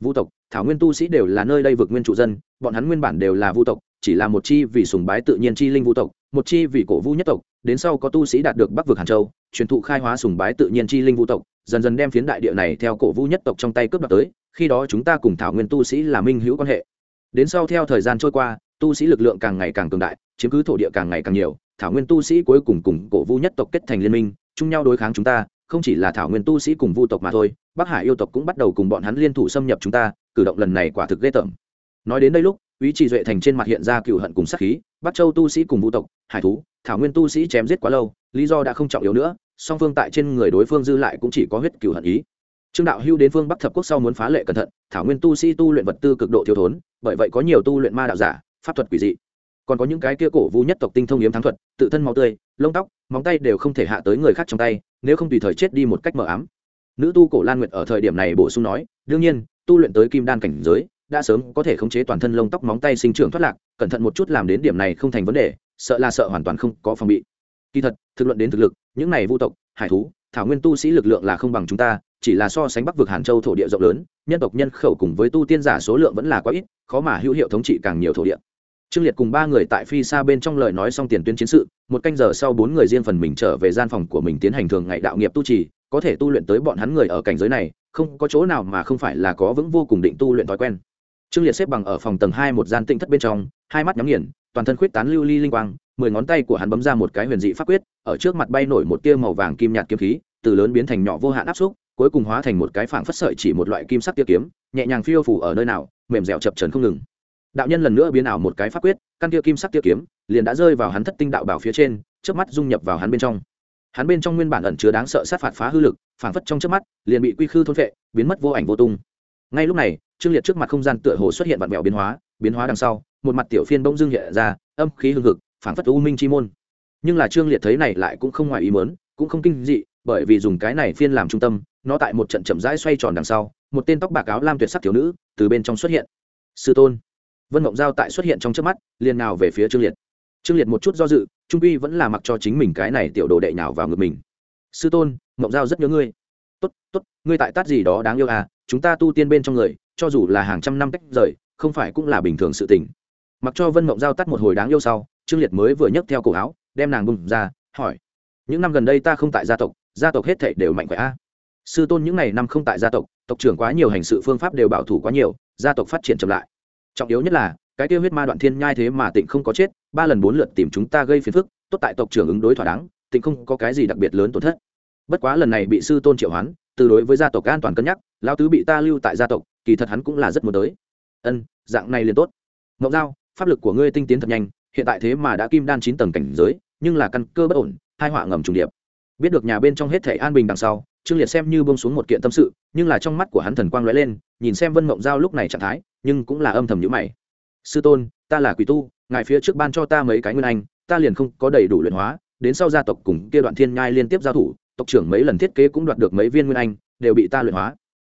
Vu tộc, thảo nguyên tu sĩ đều là nơi đây vực nguyên trụ dân, bọn hắn nguyên bản đều là vu tộc chỉ là một chi vì sùng bái tự nhiên chi linh vũ tộc, một chi vì cổ vu nhất tộc, đến sau có tu sĩ đạt được bắc vực hàn châu, truyền thụ khai hóa sùng bái tự nhiên chi linh vũ tộc, dần dần đem phiến đại địa này theo cổ vu nhất tộc trong tay cướp đoạt tới, khi đó chúng ta cùng thảo nguyên tu sĩ là minh hữu quan hệ. Đến sau theo thời gian trôi qua, tu sĩ lực lượng càng ngày càng cường đại, chiếm cứ thổ địa càng ngày càng nhiều, thảo nguyên tu sĩ cuối cùng cùng cổ vu nhất tộc kết thành liên minh, chung nhau đối kháng chúng ta, không chỉ là thảo nguyên tu sĩ cùng vu tộc mà thôi, bắc hải yêu tộc cũng bắt đầu cùng bọn hắn liên thủ xâm nhập chúng ta, cử động lần này quả thực ghê tởm. Nói đến đây lúc ý chỉ duệ thành trên mặt hiện ra cựu hận cùng sát khí bắc châu tu sĩ cùng vũ tộc, hải thú, thảo nguyên tu sĩ chém giết quá lâu, lý do đã không trọng yếu nữa, song phương tại trên người đối phương dư lại cũng chỉ có huyết cựu hận ý. Trương đạo hưu đến phương bắc thập quốc sau muốn phá lệ cẩn thận, thảo nguyên tu sĩ tu luyện vật tư cực độ thiếu thốn, bởi vậy có nhiều tu luyện ma đạo giả, pháp thuật quỷ dị. Còn có những cái kia cổ vu nhất tộc tinh thông yếm thắng thuật, tự thân máu tươi, lông tóc, móng tay đều không thể hạ tới người khác trong tay, nếu không tùy thời chết đi một cách mờ ám. Nữ tu cổ lan nguyệt ở thời điểm này bổ sung nói, đương nhiên, tu luyện tới kim đan cảnh giới đã sớm có thể khống chế toàn thân lông tóc móng tay sinh trưởng thoát lạc, cẩn thận một chút làm đến điểm này không thành vấn đề, sợ là sợ hoàn toàn không có phòng bị. Kỳ thật, thực luận đến thực lực, những này vu tộc, hải thú, thảo nguyên tu sĩ lực lượng là không bằng chúng ta, chỉ là so sánh bắc vực hàn châu thổ địa rộng lớn, nhân tộc nhân khẩu cùng với tu tiên giả số lượng vẫn là quá ít, khó mà hữu hiệu thống trị càng nhiều thổ địa. Trương liệt cùng ba người tại phi xa bên trong lời nói xong tiền tuyến chiến sự, một canh giờ sau bốn người riêng phần mình trở về gian phòng của mình tiến hành thường ngày đạo nghiệp tu trì, có thể tu luyện tới bọn hắn người ở cảnh giới này, không có chỗ nào mà không phải là có vững vô cùng định tu luyện thói quen trương liệt xếp bằng ở phòng tầng hai một gian tĩnh thất bên trong, hai mắt nhắm nghiền, toàn thân khuyết tán lưu ly linh quang, mười ngón tay của hắn bấm ra một cái huyền dị pháp quyết, ở trước mặt bay nổi một tia màu vàng kim nhạt kiếm khí, từ lớn biến thành nhỏ vô hạn áp xúc, cuối cùng hóa thành một cái phảng phất sợi chỉ một loại kim sắc tia kiếm, nhẹ nhàng phiêu phủ ở nơi nào, mềm dẻo chập trần không ngừng. Đạo nhân lần nữa biến ảo một cái pháp quyết, căn tia kim sắc tia kiếm, liền đã rơi vào hắn thất tinh đạo bảo phía trên trước mắt dung nhập vào hắn bên trong. Hắn bên trong nguyên bản ẩn chứa đáng sợ sát phạt phá hư lực, phảng phất trong trước mắt, liền bị quy khư thôn vệ biến mất vô ảnh vô tung ngay lúc này, trương liệt trước mặt không gian tựa hồ xuất hiện vạn mẹo biến hóa biến hóa đằng sau, một mặt tiểu phiên bỗng dưng hiện ra, âm khí hương hực, phảng phất u minh chi môn. Nhưng là trương liệt thấy này lại cũng không ngoài ý mớn cũng không kinh dị, bởi vì dùng cái này phiên làm trung tâm, nó tại một trận chậm rãi xoay tròn đằng sau, một tên tóc bạc áo lam tuyệt sắc thiếu nữ từ bên trong xuất hiện. Sư tôn. Vân mộng giao tại xuất hiện trong trước mắt, liền nào về phía trương liệt. Trương liệt một chút do dự, trung uy vẫn là mặc cho chính mình cái này tiểu đồ đệ nào vào ngực mình. Sư tôn, mộng giao rất nhớ ngươi tốt tốt, ngươi tại tát gì đó đáng yêu à chúng ta tu tiên bên trong người, cho dù là hàng trăm năm cách rời, không phải cũng là bình thường sự tình. Mặc cho vân mộng giao tắt một hồi đáng yêu sau, trương liệt mới vừa nhấc theo cổ áo, đem nàng bùng ra, hỏi, những năm gần đây ta không tại gia tộc gia tộc hết thệ đều mạnh khỏe a sư tôn những ngày năm không tại gia tộc tộc trưởng quá nhiều hành sự phương pháp đều bảo thủ quá nhiều, gia tộc phát triển chậm lại. Trọng yếu nhất là, cái tiêu huyết ma đoạn thiên nhai thế mà tịnh không có chết, ba lần bốn lượt tìm chúng ta gây phiền phức, tốt tại tộc trưởng ứng đối thỏa đáng, tịnh không có cái gì đặc biệt lớn tổn thất bất quá lần này bị sư tôn triệu hoán, từ đối với gia tộc an toàn cân nhắc lao tứ bị ta lưu tại gia tộc, kỳ thật hắn cũng là rất muốn tới. Ân, dạng này liền tốt. Ngọc giao, pháp lực của ngươi tinh tiến thật nhanh, hiện tại thế mà đã kim đan chín tầng cảnh giới, nhưng là căn cơ bất ổn, hai họa ngầm trùng điệp. Biết được nhà bên trong hết thể an bình đằng sau, trương liệt xem như bông xuống một kiện tâm sự, nhưng là trong mắt của hắn thần quang lóe lên, nhìn xem vân mộng giao lúc này trạng thái, nhưng cũng là âm thầm nhữ mày. Sư tôn, ta là quỷ tu, ngài phía trước ban cho ta mấy cái nguyên anh, ta liền không có đầy đủ luyện hóa, đến sau gia tộc cùng kia đoạn thiên nhai liên tiếp giao thủ tộc trưởng mấy lần thiết kế cũng đoạt được mấy viên nguyên anh, đều bị ta luyện hóa.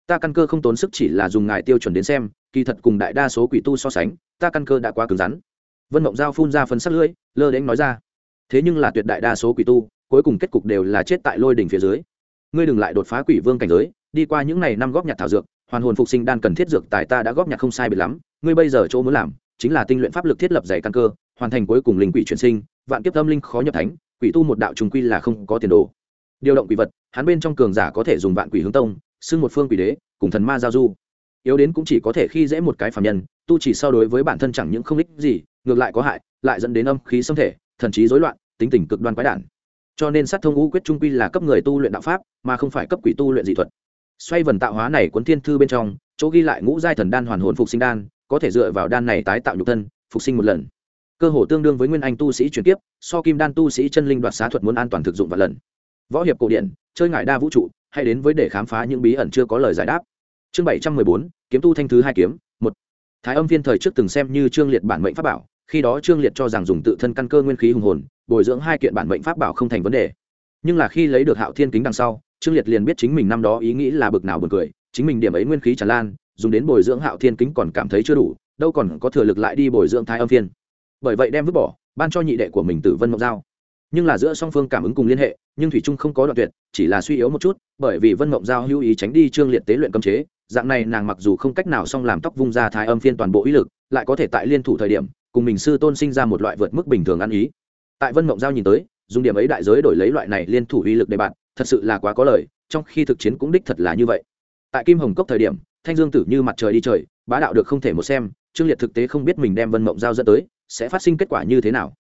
Ta căn cơ không tốn sức chỉ là dùng ngài tiêu chuẩn đến xem, kỳ thật cùng đại đa số quỷ tu so sánh, ta căn cơ đã quá cứng rắn. Vân mộng giao phun ra phân sắc lưỡi, lơ đến nói ra. Thế nhưng là tuyệt đại đa số quỷ tu, cuối cùng kết cục đều là chết tại lôi đỉnh phía dưới. Ngươi đừng lại đột phá quỷ vương cảnh giới, đi qua những ngày năm góp nhặt thảo dược, hoàn hồn phục sinh đan cần thiết dược tài ta đã góp nhặt không sai biệt lắm, ngươi bây giờ chỗ muốn làm, chính là tinh luyện pháp lực thiết lập dày căn cơ, hoàn thành cuối cùng linh quỷ chuyển sinh, vạn kiếp tâm linh khó nhập thánh, quỷ tu một đạo trùng quy là không có tiền đồ điều động quỷ vật, hắn bên trong cường giả có thể dùng vạn quỷ hướng tông, xưng một phương quỷ đế, cùng thần ma giao du. Yếu đến cũng chỉ có thể khi dễ một cái phạm nhân, tu chỉ so đối với bản thân chẳng những không ích gì, ngược lại có hại, lại dẫn đến âm khí xâm thể, thần trí rối loạn, tính tình cực đoan quái đản. Cho nên sát thông ngũ quyết trung quy là cấp người tu luyện đạo pháp, mà không phải cấp quỷ tu luyện dị thuật. Xoay vần tạo hóa này cuốn thiên thư bên trong, chỗ ghi lại ngũ giai thần đan hoàn hồn phục sinh đan, có thể dựa vào đan này tái tạo nhục thân, phục sinh một lần. Cơ hồ tương đương với nguyên anh tu sĩ chuyển tiếp so kim đan tu sĩ chân linh đoạt xá thuật muốn an toàn thực dụng và lần võ hiệp cổ điển, chơi ngại đa vũ trụ, hay đến với để khám phá những bí ẩn chưa có lời giải đáp. Chương bảy trăm mười bốn, kiếm tu thanh thứ hai kiếm, một. Thái âm viên thời trước từng xem như trương liệt bản mệnh pháp bảo, khi đó trương liệt cho rằng dùng tự thân căn cơ nguyên khí hùng hồn, bồi dưỡng hai kiện bản mệnh pháp bảo không thành vấn đề. Nhưng là khi lấy được hạo thiên kính đằng sau, trương liệt liền biết chính mình năm đó ý nghĩ là bực nào bực cười, chính mình điểm ấy nguyên khí tràn lan, dùng đến bồi dưỡng hạo thiên kính còn cảm thấy chưa đủ, đâu còn có thừa lực lại đi bồi dưỡng thái âm viên bởi vậy đem vứt bỏ, ban cho nhị đệ của mình tử vân mộng giao nhưng là giữa song phương cảm ứng cùng liên hệ, nhưng thủy trung không có đoạn tuyệt, chỉ là suy yếu một chút, bởi vì vân mộng giao hữu ý tránh đi trương liệt tế luyện cấm chế, dạng này nàng mặc dù không cách nào xong làm tóc vung ra thái âm phiên toàn bộ ý lực, lại có thể tại liên thủ thời điểm, cùng mình sư tôn sinh ra một loại vượt mức bình thường ăn ý. Tại vân mộng giao nhìn tới, dùng điểm ấy đại giới đổi lấy loại này liên thủ uy lực để bạn, thật sự là quá có lời, trong khi thực chiến cũng đích thật là như vậy. Tại kim hồng cốc thời điểm, thanh dương tử như mặt trời đi trời, bá đạo được không thể một xem, trương liệt thực tế không biết mình đem vân mộng giao dẫn tới, sẽ phát sinh kết quả như thế nào.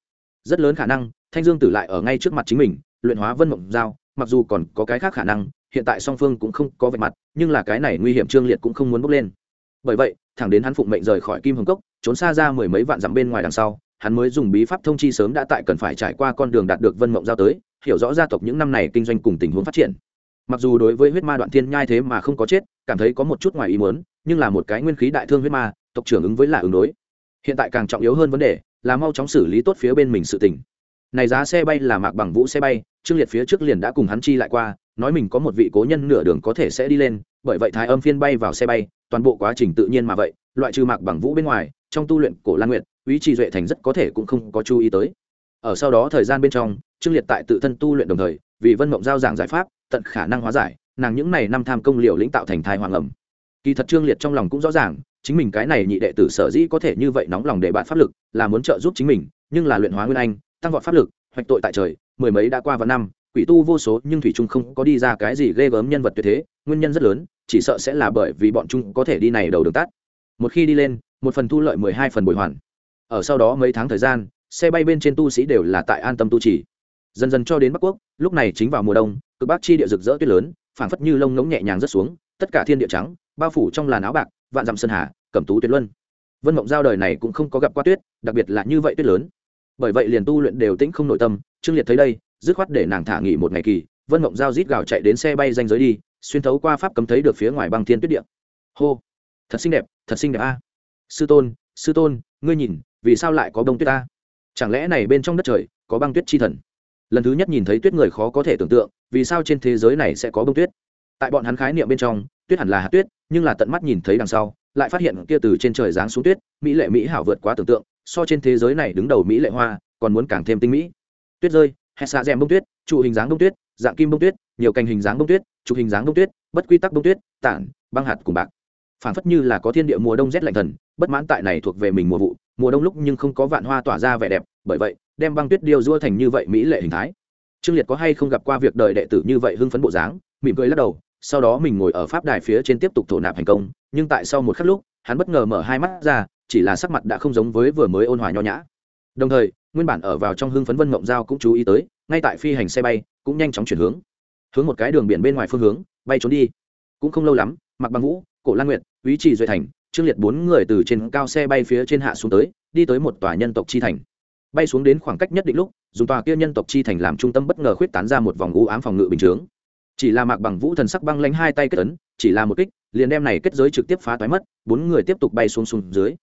Rất lớn khả năng thanh dương tử lại ở ngay trước mặt chính mình, luyện hóa vân mộng giao, mặc dù còn có cái khác khả năng, hiện tại song phương cũng không có vạch mặt, nhưng là cái này nguy hiểm trương liệt cũng không muốn bước lên. Bởi vậy, thẳng đến hắn phụng mệnh rời khỏi kim hồng cốc, trốn xa ra mười mấy vạn dặm bên ngoài đằng sau, hắn mới dùng bí pháp thông chi sớm đã tại cần phải trải qua con đường đạt được vân mộng giao tới, hiểu rõ gia tộc những năm này kinh doanh cùng tình huống phát triển. Mặc dù đối với huyết ma đoạn thiên nhai thế mà không có chết, cảm thấy có một chút ngoài ý muốn, nhưng là một cái nguyên khí đại thương huyết ma, tộc trưởng ứng với là ứng đối. Hiện tại càng trọng yếu hơn vấn đề là mau chóng xử lý tốt phía bên mình sự tình này giá xe bay là mạc bằng vũ xe bay, trương liệt phía trước liền đã cùng hắn chi lại qua, nói mình có một vị cố nhân nửa đường có thể sẽ đi lên, bởi vậy thái âm phiên bay vào xe bay, toàn bộ quá trình tự nhiên mà vậy, loại trừ mạc bằng vũ bên ngoài, trong tu luyện cổ lan nguyện ý trì duệ thành rất có thể cũng không có chú ý tới. Ở sau đó thời gian bên trong, trương liệt tại tự thân tu luyện đồng thời, vì vân mộng giao giảng giải pháp, tận khả năng hóa giải, nàng những này năm tham công liều lĩnh tạo thành thai hoàng ẩm. Kỳ thật trương liệt trong lòng cũng rõ ràng, chính mình cái này nhị đệ tử sở dĩ có thể như vậy nóng lòng để bạn pháp lực, là muốn trợ giúp chính mình, nhưng là luyện hóa nguyên anh tăng vọt pháp lực, hoạch tội tại trời, mười mấy đã qua vào năm, quỷ tu vô số nhưng thủy trung không có đi ra cái gì ghê gớm nhân vật tuyệt thế, nguyên nhân rất lớn, chỉ sợ sẽ là bởi vì bọn chúng có thể đi này đầu đường tắt. Một khi đi lên, một phần thu lợi mười hai phần bồi hoàn. Ở sau đó mấy tháng thời gian, xe bay bên trên tu sĩ đều là tại an tâm tu trì. Dần dần cho đến bắc quốc, lúc này chính vào mùa đông, cực bắc chi địa rực rỡ tuyết lớn, phảng phất như lông ngỗng nhẹ nhàng rớt xuống, tất cả thiên địa trắng, bao phủ trong làn áo bạc, vạn dặm sơn hà, cẩm tú tuyệt luân. Vân mộng giao đời này cũng không có gặp qua tuyết, đặc biệt là như vậy tuyết lớn bởi vậy liền tu luyện đều tĩnh không nội tâm, trương liệt thấy đây, dứt khoát để nàng thả nghỉ một ngày kỳ, vân mộng giao rít gào chạy đến xe bay danh giới đi, xuyên thấu qua pháp cấm thấy được phía ngoài băng thiên tuyết điện hô, thật xinh đẹp, thật xinh đẹp a. Sư tôn sư tôn, ngươi nhìn, vì sao lại có bông tuyết ta? Chẳng lẽ này bên trong đất trời có băng tuyết chi thần? Lần thứ nhất nhìn thấy tuyết người khó có thể tưởng tượng, vì sao trên thế giới này sẽ có bông tuyết? Tại bọn hắn khái niệm bên trong, tuyết hẳn là hạt tuyết, nhưng là tận mắt nhìn thấy đằng sau, lại phát hiện kia từ trên trời giáng xuống tuyết, mỹ lệ mỹ hảo vượt quá tưởng tượng so trên thế giới này đứng đầu mỹ lệ hoa, còn muốn càng thêm tinh mỹ. Tuyết rơi hẹn xạ rèm bông tuyết, trụ hình dáng bông tuyết, dạng kim bông tuyết, nhiều cành hình dáng bông tuyết, trụ hình dáng bông tuyết, bất quy tắc bông tuyết, tản, băng hạt cùng bạc. Phản phất như là có thiên địa mùa đông rét lạnh thần, bất mãn tại này thuộc về mình mùa vụ, mùa đông lúc nhưng không có vạn hoa tỏa ra vẻ đẹp, bởi vậy, đem băng tuyết điêu dua thành như vậy mỹ lệ hình thái. Trương liệt có hay không gặp qua việc đời đệ tử như vậy hưng phấn bộ dáng, mỉm cười lắc đầu, sau đó mình ngồi ở pháp đài phía trên tiếp tục thổ nạp thành công, nhưng tại sau một khắc lúc, hắn bất ngờ mở hai mắt ra chỉ là sắc mặt đã không giống với vừa mới ôn hòa nho nhã. Đồng thời nguyên bản ở vào trong hưng phấn vân mộng giao cũng chú ý tới ngay tại phi hành xe bay cũng nhanh chóng chuyển hướng. Hướng một cái đường biển bên ngoài phương hướng bay trốn đi. Cũng không lâu lắm mặc bằng vũ cổ lan nguyện, ý trì duệ thành trương liệt bốn người từ trên cao xe bay phía trên hạ xuống tới đi tới một tòa nhân tộc chi thành. Bay xuống đến khoảng cách nhất định lúc dùng tòa kia nhân tộc chi thành làm trung tâm bất ngờ khuyết tán ra một vòng u ám phòng ngự bình chướng. Chỉ là mạc bằng vũ thần sắc băng lánh hai tay kết ấn chỉ là một kích liền đem này kết giới trực tiếp phá toái mất bốn người tiếp tục bay xuống xuống dưới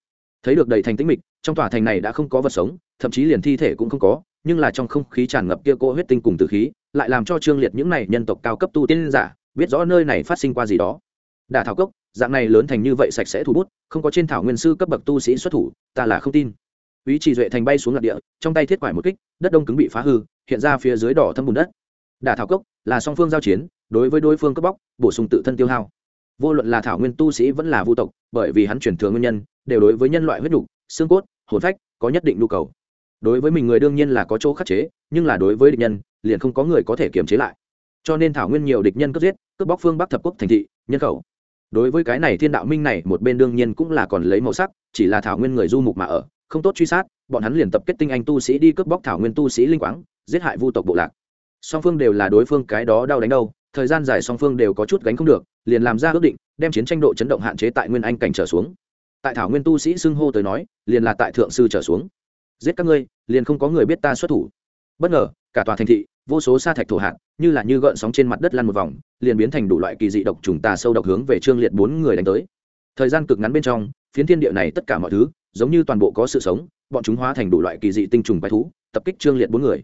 thấy được đầy thành tĩnh mịch, trong tòa thành này đã không có vật sống, thậm chí liền thi thể cũng không có, nhưng là trong không khí tràn ngập kia cỗ huyết tinh cùng tử khí, lại làm cho trương liệt những này nhân tộc cao cấp tu tiên giả biết rõ nơi này phát sinh qua gì đó. Đả thảo cốc, dạng này lớn thành như vậy sạch sẽ thủ bút, không có trên thảo nguyên sư cấp bậc tu sĩ xuất thủ, ta là không tin. Ý chỉ duệ thành bay xuống lạc địa, trong tay thiết quải một kích, đất đông cứng bị phá hư, hiện ra phía dưới đỏ thâm bùn đất. Đả thảo cốc là song phương giao chiến, đối với đối phương cướp bóc, bổ sung tự thân tiêu hao. Vô luận là thảo nguyên tu sĩ vẫn là vu tộc, bởi vì hắn chuyển thừa nguyên nhân đều đối với nhân loại huyết đủ xương cốt, hồn phách có nhất định nhu cầu. Đối với mình người đương nhiên là có chỗ khắc chế, nhưng là đối với địch nhân, liền không có người có thể kiềm chế lại. Cho nên thảo nguyên nhiều địch nhân cướp giết, cướp bóc phương bắc thập quốc thành thị, nhân khẩu. Đối với cái này thiên đạo minh này, một bên đương nhiên cũng là còn lấy màu sắc, chỉ là thảo nguyên người du mục mà ở, không tốt truy sát, bọn hắn liền tập kết tinh anh tu sĩ đi cướp bóc thảo nguyên tu sĩ linh quáng, giết hại vu tộc bộ lạc. Song phương đều là đối phương cái đó đau đánh đâu, thời gian dài song phương đều có chút gánh không được, liền làm ra quyết định, đem chiến tranh độ chấn động hạn chế tại nguyên anh cảnh trở xuống tại thảo nguyên tu sĩ xưng hô tới nói, liền là tại thượng sư trở xuống. Giết các ngươi, liền không có người biết ta xuất thủ. Bất ngờ, cả tòa thành thị, vô số sa thạch thổ hạt, như là như gợn sóng trên mặt đất lăn một vòng, liền biến thành đủ loại kỳ dị độc trùng tà sâu độc hướng về trương liệt bốn người đánh tới. Thời gian cực ngắn bên trong, phiến thiên địa này tất cả mọi thứ, giống như toàn bộ có sự sống, bọn chúng hóa thành đủ loại kỳ dị tinh trùng bái thú, tập kích trương liệt bốn người.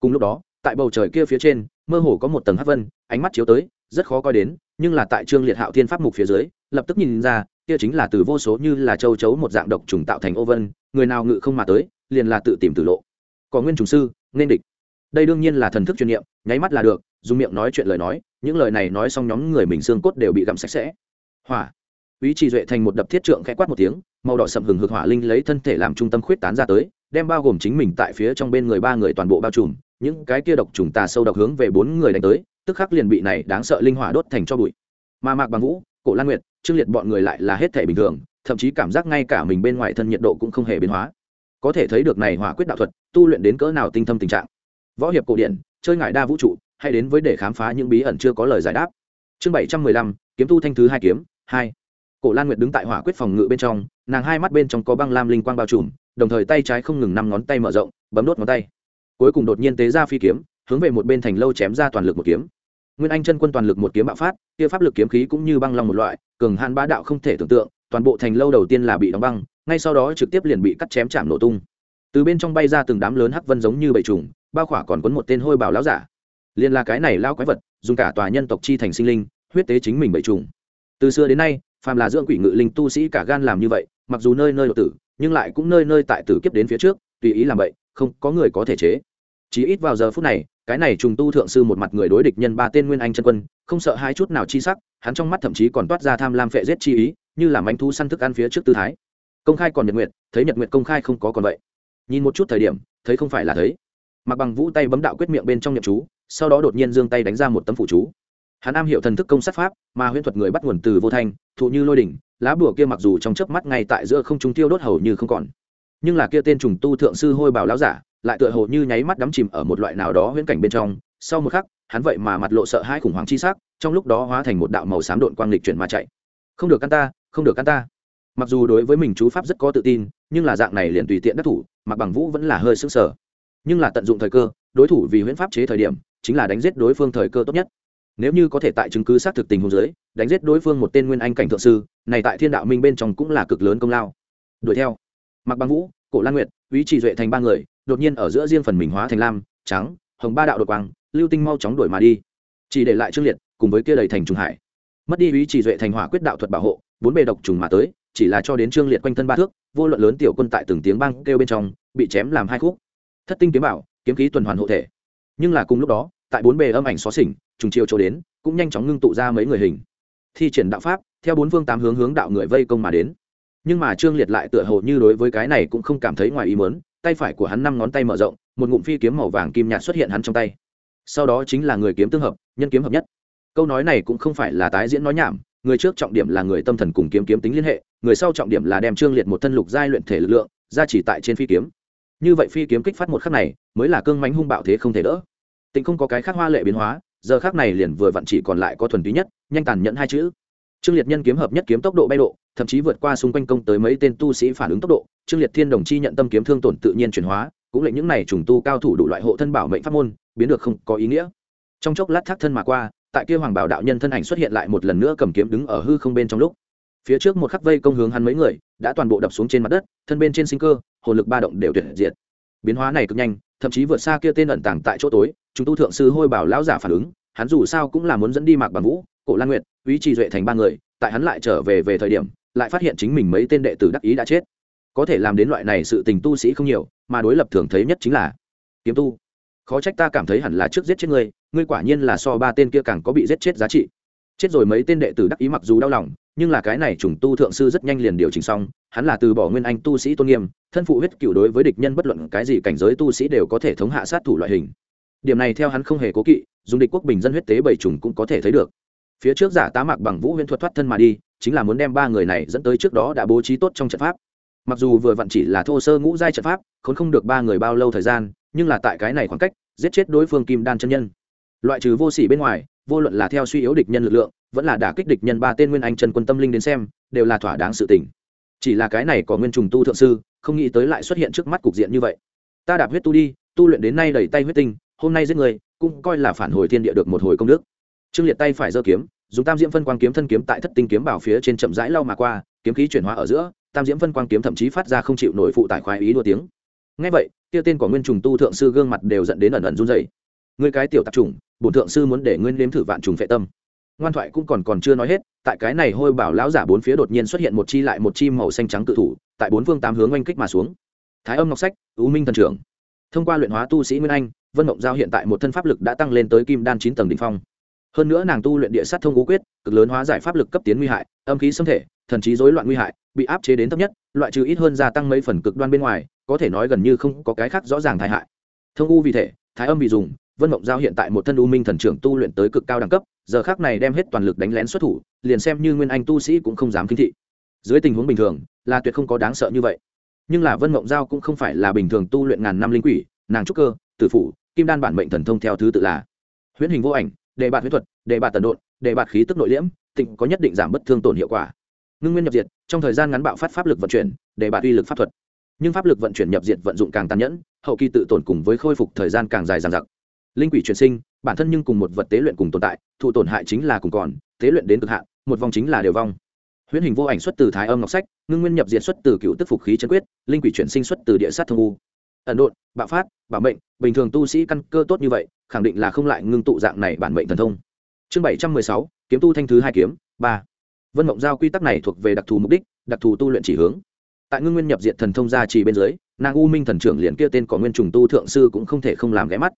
Cùng lúc đó, tại bầu trời kia phía trên, mơ hồ có một tầng hát vân, ánh mắt chiếu tới rất khó coi đến, nhưng là tại trương liệt hạo thiên pháp mục phía dưới, lập tức nhìn ra, kia chính là từ vô số như là châu chấu một dạng độc trùng tạo thành ô vân, người nào ngự không mà tới, liền là tự tìm tử lộ. Có nguyên trùng sư, nên địch. Đây đương nhiên là thần thức chuyên nghiệm nháy mắt là được, dùng miệng nói chuyện lời nói, những lời này nói xong nhóm người mình xương cốt đều bị gặm sạch sẽ. Hỏa. Ý chỉ duệ thành một đập thiết trượng khẽ quát một tiếng, màu đỏ sậm hừng hực hỏa linh lấy thân thể làm trung tâm khuyết tán ra tới, đem bao gồm chính mình tại phía trong bên người ba người toàn bộ bao trùm, những cái kia độc trùng tà sâu độc hướng về bốn người đánh tới tức khắc liền bị này đáng sợ linh hỏa đốt thành cho bụi. Mà mạc bằng vũ, cổ lan nguyệt, trương liệt bọn người lại là hết thể bình thường, thậm chí cảm giác ngay cả mình bên ngoài thân nhiệt độ cũng không hề biến hóa. Có thể thấy được này hỏa quyết đạo thuật, tu luyện đến cỡ nào tinh thâm tình trạng. Võ hiệp cổ điển chơi ngại đa vũ trụ, hay đến với để khám phá những bí ẩn chưa có lời giải đáp. Chương bảy trăm mười lăm, kiếm tu thanh thứ hai kiếm, hai. Cổ lan nguyệt đứng tại hỏa quyết phòng ngự bên trong, nàng hai mắt bên trong có băng lam linh quang bao trùm, đồng thời tay trái không ngừng năm ngón tay mở rộng, bấm đốt ngón tay. Cuối cùng đột nhiên tế ra phi kiếm, hướng về một bên thành lâu chém ra toàn lực một kiếm nguyên anh chân quân toàn lực một kiếm bạo phát, kia pháp lực kiếm khí cũng như băng long một loại, cường hạn bá đạo không thể tưởng tượng, toàn bộ thành lâu đầu tiên là bị đóng băng, ngay sau đó trực tiếp liền bị cắt chém chạm nổ tung. Từ bên trong bay ra từng đám lớn hắc vân giống như bầy trùng, bao khỏa còn quấn một tên hôi bảo lão giả. Liền là cái này lao quái vật, dùng cả tòa nhân tộc chi thành sinh linh, huyết tế chính mình bầy trùng. Từ xưa đến nay, phàm là dưỡng quỷ ngự linh tu sĩ cả gan làm như vậy, mặc dù nơi nơi đột tử, nhưng lại cũng nơi nơi tại tử kiếp đến phía trước, tùy ý làm vậy, không có người có thể chế. Chỉ ít vào giờ phút này cái này trùng tu thượng sư một mặt người đối địch nhân ba tên nguyên anh chân quân, không sợ hai chút nào chi sắc, hắn trong mắt thậm chí còn toát ra tham lam phệ giết chi ý, như là mánh thu săn thức ăn phía trước tư thái. Công khai còn nhật nguyện thấy nhật nguyện công khai không có còn vậy. Nhìn một chút thời điểm, thấy không phải là thấy. Mặc bằng vũ tay bấm đạo quyết miệng bên trong nhậm chú, sau đó đột nhiên giương tay đánh ra một tấm phủ chú. Hắn am hiểu thần thức công sát pháp, mà huyễn thuật người bắt nguồn từ vô thanh, thụ như lôi đỉnh, lá bùa kia mặc dù trong chớp mắt ngay tại giữa không trung tiêu đốt hầu như không còn. Nhưng là kia tên trùng tu thượng sư hôi bảo lão giả lại tựa hồ như nháy mắt đắm chìm ở một loại nào đó huyễn cảnh bên trong. Sau một khắc, hắn vậy mà mặt lộ sợ hai khủng hoảng chi sắc, trong lúc đó hóa thành một đạo màu xám độn quang lịch chuyển mà chạy. Không được căn ta, không được căn ta. Mặc dù đối với mình chú pháp rất có tự tin, nhưng là dạng này liền tùy tiện đắc thủ mặc bằng vũ vẫn là hơi sức sở nhưng là tận dụng thời cơ, đối thủ vì huyễn pháp chế thời điểm, chính là đánh giết đối phương thời cơ tốt nhất. Nếu như có thể tại chứng cứ xác thực tình huống dưới, đánh giết đối phương một tên nguyên anh cảnh thượng sư, này tại thiên đạo minh bên trong cũng là cực lớn công lao. Đuổi theo. Mặc bằng vũ, cổ lan nguyệt ý chỉ duệ thành ba người đột nhiên ở giữa riêng phần mình hóa thành lam, trắng, hồng ba đạo đột quang, lưu tinh mau chóng đuổi mà đi. Chỉ để lại trương liệt cùng với kia đầy thành trùng hải. Mất đi ý chỉ duệ thành hỏa quyết đạo thuật bảo hộ, bốn bề độc trùng mà tới, chỉ là cho đến trương liệt quanh thân ba thước, vô luận lớn tiểu quân tại từng tiếng băng kêu bên trong, bị chém làm hai khúc. Thất tinh kiếm bảo, kiếm khí tuần hoàn hộ thể. Nhưng là cùng lúc đó, tại bốn bề âm ảnh xó xỉnh, trùng chiều chỗ đến, cũng nhanh chóng ngưng tụ ra mấy người hình. Thi triển đạo pháp, theo bốn phương tám hướng hướng đạo người vây công mà đến. Nhưng mà trương liệt lại tựa hồ như đối với cái này cũng không cảm thấy ngoài ý mớn tay phải của hắn năm ngón tay mở rộng, một ngụm phi kiếm màu vàng kim nhạt xuất hiện hắn trong tay. Sau đó chính là người kiếm tương hợp, nhân kiếm hợp nhất. Câu nói này cũng không phải là tái diễn nói nhảm, người trước trọng điểm là người tâm thần cùng kiếm kiếm tính liên hệ, người sau trọng điểm là đem trương liệt một thân lục giai luyện thể lực lượng ra chỉ tại trên phi kiếm. Như vậy phi kiếm kích phát một khắc này, mới là cương mánh hung bạo thế không thể đỡ. Tịnh không có cái khác hoa lệ biến hóa, giờ khác này liền vừa vặn chỉ còn lại có thuần túy nhất, nhanh tàn nhẫn hai chữ trương liệt nhân kiếm hợp nhất kiếm tốc độ bay độ, thậm chí vượt qua xung quanh công tới mấy tên tu sĩ phản ứng tốc độ, trương liệt thiên đồng chi nhận tâm kiếm thương tổn tự nhiên chuyển hóa, cũng lệnh những này trùng tu cao thủ đủ loại hộ thân bảo mệnh pháp môn, biến được không có ý nghĩa. Trong chốc lát thác thân mà qua, tại kia hoàng bảo đạo nhân thân ảnh xuất hiện lại một lần nữa cầm kiếm đứng ở hư không bên trong lúc. Phía trước một khắc vây công hướng hắn mấy người, đã toàn bộ đập xuống trên mặt đất, thân bên trên sinh cơ, hồn lực ba động đều tuyệt diệt. Biến hóa này cực nhanh, thậm chí vượt xa kia tên ẩn tàng tại chỗ tối, chúng tu thượng sư hôi bảo lão giả phản ứng, hắn dù sao cũng là muốn dẫn đi mạc bằng vũ cổ lan nguyệt, ý trì duệ thành ba người, tại hắn lại trở về về thời điểm, lại phát hiện chính mình mấy tên đệ tử đắc ý đã chết. Có thể làm đến loại này sự tình tu sĩ không nhiều, mà đối lập thường thấy nhất chính là kiếm tu. Khó trách ta cảm thấy hẳn là trước giết chết ngươi ngươi quả nhiên là so ba tên kia càng có bị giết chết giá trị. Chết rồi mấy tên đệ tử đắc ý mặc dù đau lòng, nhưng là cái này trùng tu thượng sư rất nhanh liền điều chỉnh xong, hắn là từ bỏ nguyên anh tu sĩ tôn nghiêm, thân phụ huyết cựu đối với địch nhân bất luận cái gì cảnh giới tu sĩ đều có thể thống hạ sát thủ loại hình. Điểm này theo hắn không hề cố kỵ, dùng địch quốc bình dân huyết tế bảy trùng cũng có thể thấy được phía trước giả tá mạc bằng vũ huyễn thuật thoát thân mà đi, chính là muốn đem ba người này dẫn tới trước đó đã bố trí tốt trong trận pháp. Mặc dù vừa vặn chỉ là thô sơ ngũ giai trận pháp, khốn không được ba người bao lâu thời gian, nhưng là tại cái này khoảng cách, giết chết đối phương kim đan chân nhân. Loại trừ vô sỉ bên ngoài, vô luận là theo suy yếu địch nhân lực lượng, vẫn là đả kích địch nhân ba tên nguyên anh trần quân tâm linh đến xem, đều là thỏa đáng sự tỉnh chỉ là cái này có nguyên trùng tu thượng sư, không nghĩ tới lại xuất hiện trước mắt cục diện như vậy. Ta đạp huyết tu đi, tu luyện đến nay đầy tay huyết tinh, hôm nay giết người, cũng coi là phản hồi thiên địa được một hồi công đức trương liệt tay phải giơ kiếm, dùng tam diễm phân quang kiếm thân kiếm tại thất tinh kiếm bảo phía trên chậm rãi lau mà qua, kiếm khí chuyển hóa ở giữa, tam diễm phân quang kiếm thậm chí phát ra không chịu nổi phụ tải khoái ý đua tiếng. Ngay vậy tiêu tên của nguyên trùng tu thượng sư gương mặt đều dẫn đến ẩn ẩn run dày người cái tiểu tạp trùng bổn thượng sư muốn để nguyên nếm thử vạn trùng phệ tâm. Ngoan thoại cũng còn còn chưa nói hết, tại cái này hôi bảo lão giả bốn phía đột nhiên xuất hiện một chi lại một chi màu xanh trắng tự thủ, tại bốn phương tám hướng oanh kích mà xuống. Thái âm ngọc sách ưu minh thần trưởng. Thông qua luyện hóa tu sĩ nguyên anh, vân mộng giao hiện tại một thân pháp lực đã tăng lên tới kim đan chín tầng đ ỉ n h phong hơn nữa nàng tu luyện địa sát thông ngũ quyết, cực lớn hóa giải pháp lực cấp tiến nguy hại, âm khí xâm thể, thần trí rối loạn nguy hại, bị áp chế đến thấp nhất, loại trừ ít hơn gia tăng mấy phần cực đoan bên ngoài, có thể nói gần như không có cái khác rõ ràng thái hại. Thông u vì thể, thái âm vì dùng, vân mộng giao hiện tại một thân u minh thần trưởng tu luyện tới cực cao đẳng cấp, giờ khác này đem hết toàn lực đánh lén xuất thủ, liền xem như nguyên anh tu sĩ cũng không dám kinh thị. Dưới tình huống bình thường, là tuyệt không có đáng sợ như vậy. Nhưng là vân mộng giao cũng không phải là bình thường tu luyện ngàn năm linh quỷ, nàng trúc cơ, tử phủ, kim đan bản mệnh thần thông theo thứ tự là huyễn hình vô ảnh đề bạt huyết thuật, đề bạt tần độn, đề bạt khí tức nội liễm tịnh có nhất định giảm bất thương tổn hiệu quả. Ngưng nguyên nhập diệt, trong thời gian ngắn bạo phát pháp lực vận chuyển, đề bạt uy lực pháp thuật. Nhưng pháp lực vận chuyển nhập diệt vận dụng càng tàn nhẫn, hậu kỳ tự tổn cùng với khôi phục thời gian càng dài dằng dặc. Linh quỷ chuyển sinh, bản thân nhưng cùng một vật tế luyện cùng tồn tại, thụ tổn hại chính là cùng còn, tế luyện đến cực hạn, một vòng chính là đều vong. Huyễn hình vô ảnh xuất từ thái âm ngọc sách, ngưng nguyên nhập diệt xuất từ cựu tức phục khí chân quyết, linh quỷ chuyển sinh xuất từ địa sát thương u. Ẩn độn, bạo phát bảo mệnh, bình thường tu sĩ căn cơ tốt như vậy khẳng định là không lại ngưng tụ dạng này bản mệnh thần thông. Chương bảy trăm mười sáu, kiếm tu thanh thứ hai kiếm, ba. Vân mộng giao quy tắc này thuộc về đặc thù mục đích, đặc thù tu luyện chỉ hướng. Tại ngưng nguyên nhập diện thần thông gia trì bên dưới, nàng u minh thần trưởng liền kia tên có nguyên trùng tu thượng sư cũng không thể không làm ghé mắt.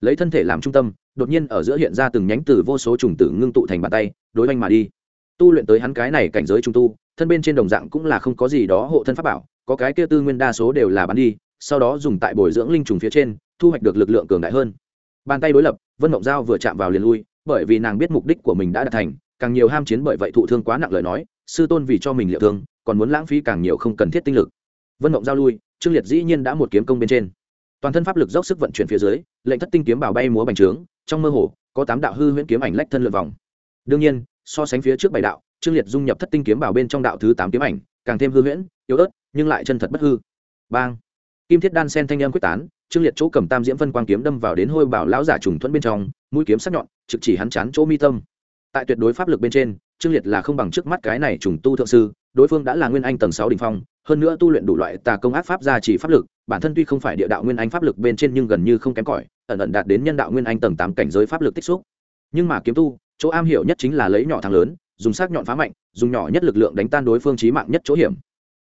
Lấy thân thể làm trung tâm, đột nhiên ở giữa hiện ra từng nhánh từ vô số trùng tử ngưng tụ thành bàn tay, đối oanh mà đi. Tu luyện tới hắn cái này cảnh giới trung tu, thân bên trên đồng dạng cũng là không có gì đó hộ thân pháp bảo, có cái kia tư nguyên đa số đều là bán đi, sau đó dùng tại bồi dưỡng linh trùng phía trên, thu hoạch được lực lượng cường đại hơn bàn tay đối lập, vân mộng giao vừa chạm vào liền lui, bởi vì nàng biết mục đích của mình đã đạt thành, càng nhiều ham chiến bởi vậy thụ thương quá nặng lời nói, sư tôn vì cho mình liệu thương, còn muốn lãng phí càng nhiều không cần thiết tinh lực. Vân mộng giao lui, trương liệt dĩ nhiên đã một kiếm công bên trên. Toàn thân pháp lực dốc sức vận chuyển phía dưới, lệnh thất tinh kiếm bảo bay múa bành trướng, trong mơ hồ, có tám đạo hư huyễn kiếm ảnh lách thân lượt vòng. Đương nhiên, so sánh phía trước bảy đạo, trương liệt dung nhập thất tinh kiếm bảo bên trong đạo thứ tám kiếm ảnh, càng thêm hư huyễn, yếu ớt, nhưng lại chân thật bất hư. Bang! Kim thiết đan sen thanh âm quyết tán, trương liệt chỗ cầm tam diễm phân quang kiếm đâm vào đến hôi bảo lão giả trùng thuẫn bên trong, mũi kiếm sắc nhọn, trực chỉ hắn chán chỗ mi tâm. Tại tuyệt đối pháp lực bên trên, trương liệt là không bằng trước mắt cái này trùng tu thượng sư, đối phương đã là nguyên anh tầng sáu đỉnh phong, hơn nữa tu luyện đủ loại tà công ác pháp gia trì pháp lực, bản thân tuy không phải địa đạo nguyên anh pháp lực bên trên nhưng gần như không kém cỏi, ẩn ẩn đạt đến nhân đạo nguyên anh tầng tám cảnh giới pháp lực tích xúc. Nhưng mà kiếm tu, chỗ am hiểu nhất chính là lấy nhỏ thắng lớn, dùng sắc nhọn phá mạnh, dùng nhỏ nhất lực lượng đánh tan đối phương chí mạng nhất chỗ hiểm.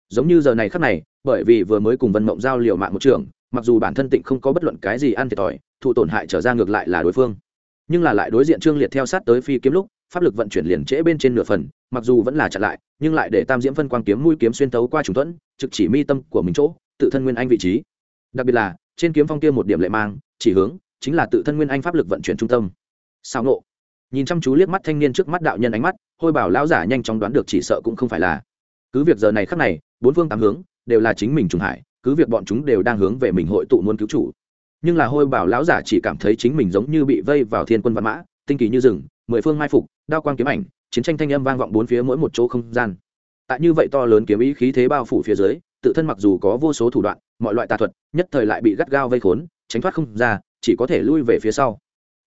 Giống như giờ này khắc này bởi vì vừa mới cùng vân mộng giao liều mạng một trường, mặc dù bản thân tịnh không có bất luận cái gì ăn thiệt thòi, thụ tổn hại trở ra ngược lại là đối phương. Nhưng là lại đối diện trương liệt theo sát tới phi kiếm lúc, pháp lực vận chuyển liền trễ bên trên nửa phần, mặc dù vẫn là chặn lại, nhưng lại để tam diễm phân quang kiếm mũi kiếm xuyên tấu qua trùng thuẫn, trực chỉ mi tâm của mình chỗ, tự thân nguyên anh vị trí. Đặc biệt là, trên kiếm phong kia một điểm lệ mang, chỉ hướng, chính là tự thân nguyên anh pháp lực vận chuyển trung tâm. Sao nộ. Nhìn chăm chú liếc mắt thanh niên trước mắt đạo nhân ánh mắt, hôi bảo lão giả nhanh chóng đoán được chỉ sợ cũng không phải là. Cứ việc giờ này khắc này, bốn phương tám hướng đều là chính mình trùng hải cứ việc bọn chúng đều đang hướng về mình hội tụ muốn cứu chủ. Nhưng là hôi bảo lão giả chỉ cảm thấy chính mình giống như bị vây vào thiên quân văn mã, tinh kỳ như rừng, mười phương mai phục, đao quang kiếm ảnh, chiến tranh thanh âm vang vọng bốn phía mỗi một chỗ không gian. Tại như vậy to lớn kiếm ý khí thế bao phủ phía dưới, tự thân mặc dù có vô số thủ đoạn, mọi loại tà thuật, nhất thời lại bị gắt gao vây khốn, tránh thoát không ra, chỉ có thể lui về phía sau.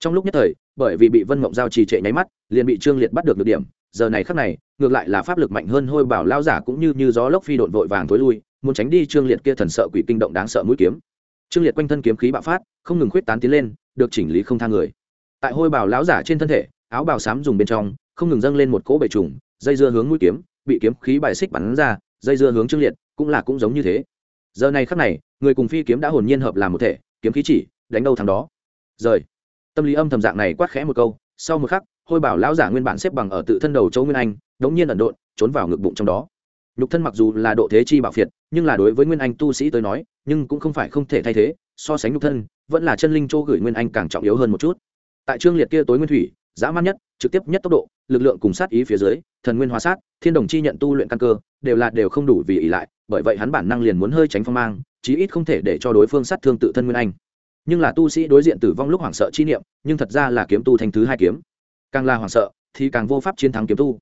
Trong lúc nhất thời, bởi vì bị vân mộng giao trì trệ nháy mắt, liền bị trương liệt bắt được được điểm giờ này khắc này, ngược lại là pháp lực mạnh hơn hôi bảo lao giả cũng như như gió lốc phi độn vội vàng thối lui, muốn tránh đi trương liệt kia thần sợ quỷ kinh động đáng sợ mũi kiếm. Trương liệt quanh thân kiếm khí bạo phát, không ngừng khuyết tán tiến lên, được chỉnh lý không thang người. Tại hôi bảo lão giả trên thân thể, áo bào xám dùng bên trong, không ngừng dâng lên một cỗ bệ trùng, dây dưa hướng mũi kiếm, bị kiếm khí bài xích bắn ra, dây dưa hướng trương liệt, cũng là cũng giống như thế. Giờ này khắc này, người cùng phi kiếm đã hồn nhiên hợp làm một thể, kiếm khí chỉ, đánh đâu thằng đó. Rời. Tâm lý âm thầm dạng này quát khẽ một câu sau một khắc, hôi bảo lão giả nguyên bản xếp bằng ở tự thân đầu châu nguyên anh, đống nhiên ẩn độn, trốn vào ngực bụng trong đó. Nhục thân mặc dù là độ thế chi bảo phiệt, nhưng là đối với nguyên anh tu sĩ tới nói, nhưng cũng không phải không thể thay thế, so sánh nhục thân, vẫn là chân linh châu gửi nguyên anh càng trọng yếu hơn một chút. Tại trương liệt kia tối nguyên thủy, dã man nhất, trực tiếp nhất tốc độ, lực lượng cùng sát ý phía dưới, thần nguyên hóa sát, thiên đồng chi nhận tu luyện căn cơ, đều là đều không đủ vì ỷ lại, bởi vậy hắn bản năng liền muốn hơi tránh phong mang, chí ít không thể để cho đối phương sát thương tự thân nguyên anh nhưng là tu sĩ đối diện tử vong lúc hoảng sợ chi niệm, nhưng thật ra là kiếm tu thành thứ hai kiếm. Càng là hoảng sợ, thì càng vô pháp chiến thắng kiếm tu.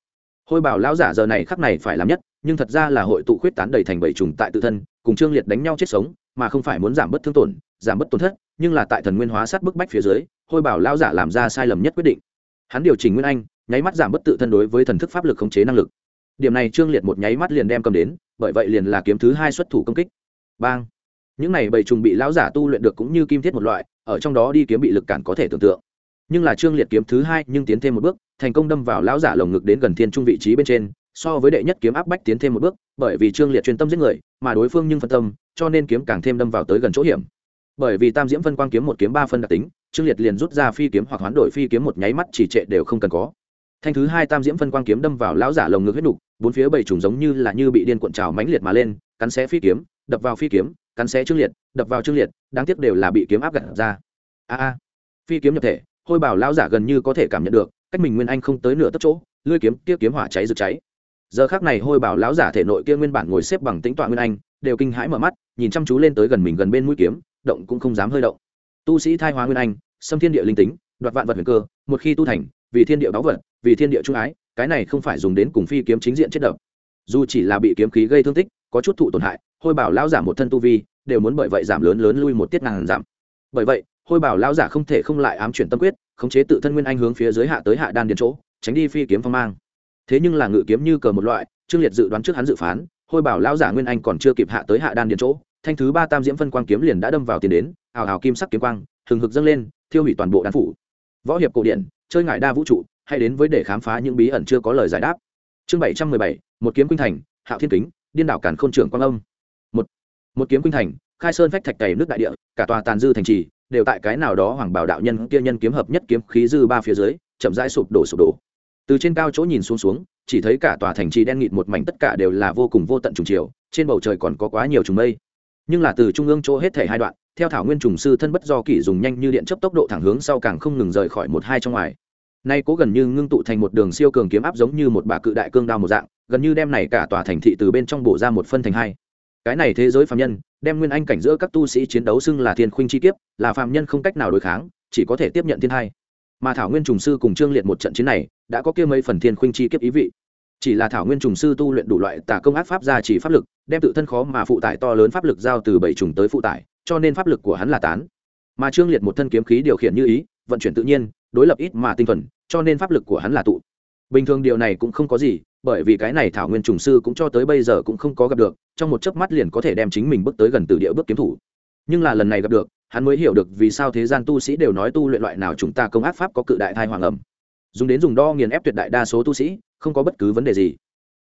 Hôi bảo lão giả giờ này khắc này phải làm nhất, nhưng thật ra là hội tụ khuyết tán đầy thành bảy trùng tại tự thân, cùng trương liệt đánh nhau chết sống, mà không phải muốn giảm bớt thương tổn, giảm bớt tổn thất, nhưng là tại thần nguyên hóa sát bức bách phía dưới, hôi bảo lão giả làm ra sai lầm nhất quyết định. Hắn điều chỉnh nguyên anh, nháy mắt giảm bớt tự thân đối với thần thức pháp lực khống chế năng lực. Điểm này trương liệt một nháy mắt liền đem cầm đến, bởi vậy liền là kiếm thứ hai xuất thủ công kích. Bang! Những này bảy trùng bị lão giả tu luyện được cũng như kim thiết một loại, ở trong đó đi kiếm bị lực cản có thể tưởng tượng. Nhưng là trương liệt kiếm thứ hai nhưng tiến thêm một bước, thành công đâm vào lão giả lồng ngực đến gần thiên trung vị trí bên trên, so với đệ nhất kiếm áp bách tiến thêm một bước, bởi vì trương liệt chuyên tâm giết người, mà đối phương nhưng phân tâm, cho nên kiếm càng thêm đâm vào tới gần chỗ hiểm. Bởi vì tam diễm phân quang kiếm một kiếm ba phân đặc tính, trương liệt liền rút ra phi kiếm hoặc hoán đổi phi kiếm một nháy mắt chỉ trệ đều không cần có. Thanh thứ hai tam diễm phân quang kiếm đâm vào lão giả lồng ngực huyết đục bốn phía bảy trùng giống như là như bị điên cuộn trào mãnh liệt mà lên, cắn xé phi kiếm, đập vào phi kiếm cắn xé trương liệt, đập vào trương liệt, đáng tiếc đều là bị kiếm áp gặt ra. A a, phi kiếm nhập thể, hôi bảo lão giả gần như có thể cảm nhận được, cách mình nguyên anh không tới nửa tấc chỗ, lưỡi kiếm kia kiếm hỏa cháy rực cháy. Giờ khác này hôi bảo lão giả thể nội kia nguyên bản ngồi xếp bằng tính tọa nguyên anh, đều kinh hãi mở mắt, nhìn chăm chú lên tới gần mình gần bên mũi kiếm, động cũng không dám hơi động. Tu sĩ thai hóa nguyên anh, xâm thiên địa linh tính, đoạt vạn vật huyền cơ, một khi tu thành, vì thiên địa báu vật, vì thiên địa trung ái, cái này không phải dùng đến cùng phi kiếm chính diện chết đập. Dù chỉ là bị kiếm khí gây thương tích, có chút thụ tổn hại hôi bảo lão giả một thân tu vi, đều muốn bởi vậy giảm lớn lớn lui một tiết ngàn giảm. Bởi vậy, hôi bảo lão giả không thể không lại ám chuyển tâm quyết, khống chế tự thân nguyên anh hướng phía dưới hạ tới hạ đan điền chỗ, tránh đi phi kiếm phong mang. Thế nhưng là ngự kiếm như cờ một loại, trương liệt dự đoán trước hắn dự phán, hôi bảo lão giả nguyên anh còn chưa kịp hạ tới hạ đan điền chỗ, thanh thứ ba tam diễm phân quang kiếm liền đã đâm vào tiền đến ảo ảo kim sắc kiếm quang, hừng hực dâng lên, thiêu hủy toàn bộ đan phủ. Võ hiệp cổ điển, chơi ngại đa vũ trụ hay đến với để khám phá những bí ẩn chưa có lời giải đáp. Chương bảy trăm mười bảy, một kiếm quynh thành, hạo thiên kính, điên đảo cản khôn trưởng quang âm một kiếm quynh thành, khai sơn phách thạch cày nước đại địa, cả tòa tàn dư thành trì đều tại cái nào đó hoàng bảo đạo nhân kia nhân kiếm hợp nhất kiếm khí dư ba phía dưới, chậm rãi sụp đổ sụp đổ. Từ trên cao chỗ nhìn xuống xuống, chỉ thấy cả tòa thành trì đen nghịt một mảnh tất cả đều là vô cùng vô tận trùng chiều, trên bầu trời còn có quá nhiều trùng mây. Nhưng là từ trung ương chỗ hết thể hai đoạn, theo thảo nguyên trùng sư thân bất do kỷ dùng nhanh như điện chấp tốc độ thẳng hướng sau càng không ngừng rời khỏi một hai trong ngoài. Nay cố gần như ngưng tụ thành một đường siêu cường kiếm áp giống như một bà cự đại cương đao một dạng, gần như đem này cả tòa thành thị từ bên trong bổ ra một phân thành hai cái này thế giới phạm nhân, đem nguyên anh cảnh giữa các tu sĩ chiến đấu xưng là thiên khuynh chi kiếp, là phạm nhân không cách nào đối kháng, chỉ có thể tiếp nhận thiên hai mà thảo nguyên trùng sư cùng trương liệt một trận chiến này, đã có kia mấy phần thiên khuynh chi kiếp ý vị. Chỉ là thảo nguyên trùng sư tu luyện đủ loại tà công ác pháp ra chỉ pháp lực, đem tự thân khó mà phụ tải to lớn pháp lực giao từ bảy trùng tới phụ tải, cho nên pháp lực của hắn là tán. Mà trương liệt một thân kiếm khí điều khiển như ý, vận chuyển tự nhiên, đối lập ít mà tinh thuần, cho nên pháp lực của hắn là tụ. Bình thường điều này cũng không có gì bởi vì cái này thảo nguyên trùng sư cũng cho tới bây giờ cũng không có gặp được, trong một chớp mắt liền có thể đem chính mình bước tới gần từ địa bước kiếm thủ. Nhưng là lần này gặp được, hắn mới hiểu được vì sao thế gian tu sĩ đều nói tu luyện loại nào chúng ta công ác pháp có cự đại thai hoàng ẩm. Dùng đến dùng đo nghiền ép tuyệt đại đa số tu sĩ, không có bất cứ vấn đề gì.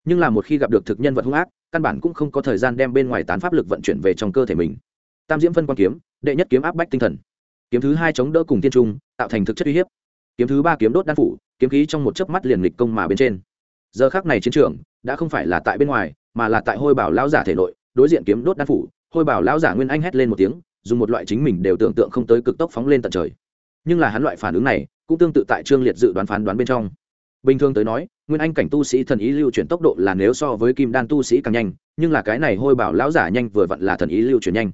Nhưng là một khi gặp được thực nhân vật hung ác, căn bản cũng không có thời gian đem bên ngoài tán pháp lực vận chuyển về trong cơ thể mình. Tam diễm phân quan kiếm, đệ nhất kiếm áp bách tinh thần. Kiếm thứ hai chống đỡ cùng tiên trung, tạo thành thực chất uy hiếp. Kiếm thứ ba kiếm đốt đan phủ, kiếm khí trong một chớp mắt liền nghịch công mà bên trên giờ khác này chiến trường đã không phải là tại bên ngoài, mà là tại hôi bảo lão giả thể nội, đối diện kiếm đốt đan phủ, hôi bảo lão giả nguyên anh hét lên một tiếng, dùng một loại chính mình đều tưởng tượng không tới cực tốc phóng lên tận trời. Nhưng là hắn loại phản ứng này cũng tương tự tại trương liệt dự đoán phán đoán bên trong. Bình thường tới nói, nguyên anh cảnh tu sĩ thần ý lưu chuyển tốc độ là nếu so với kim đan tu sĩ càng nhanh, nhưng là cái này hôi bảo lão giả nhanh vừa vặn là thần ý lưu chuyển nhanh.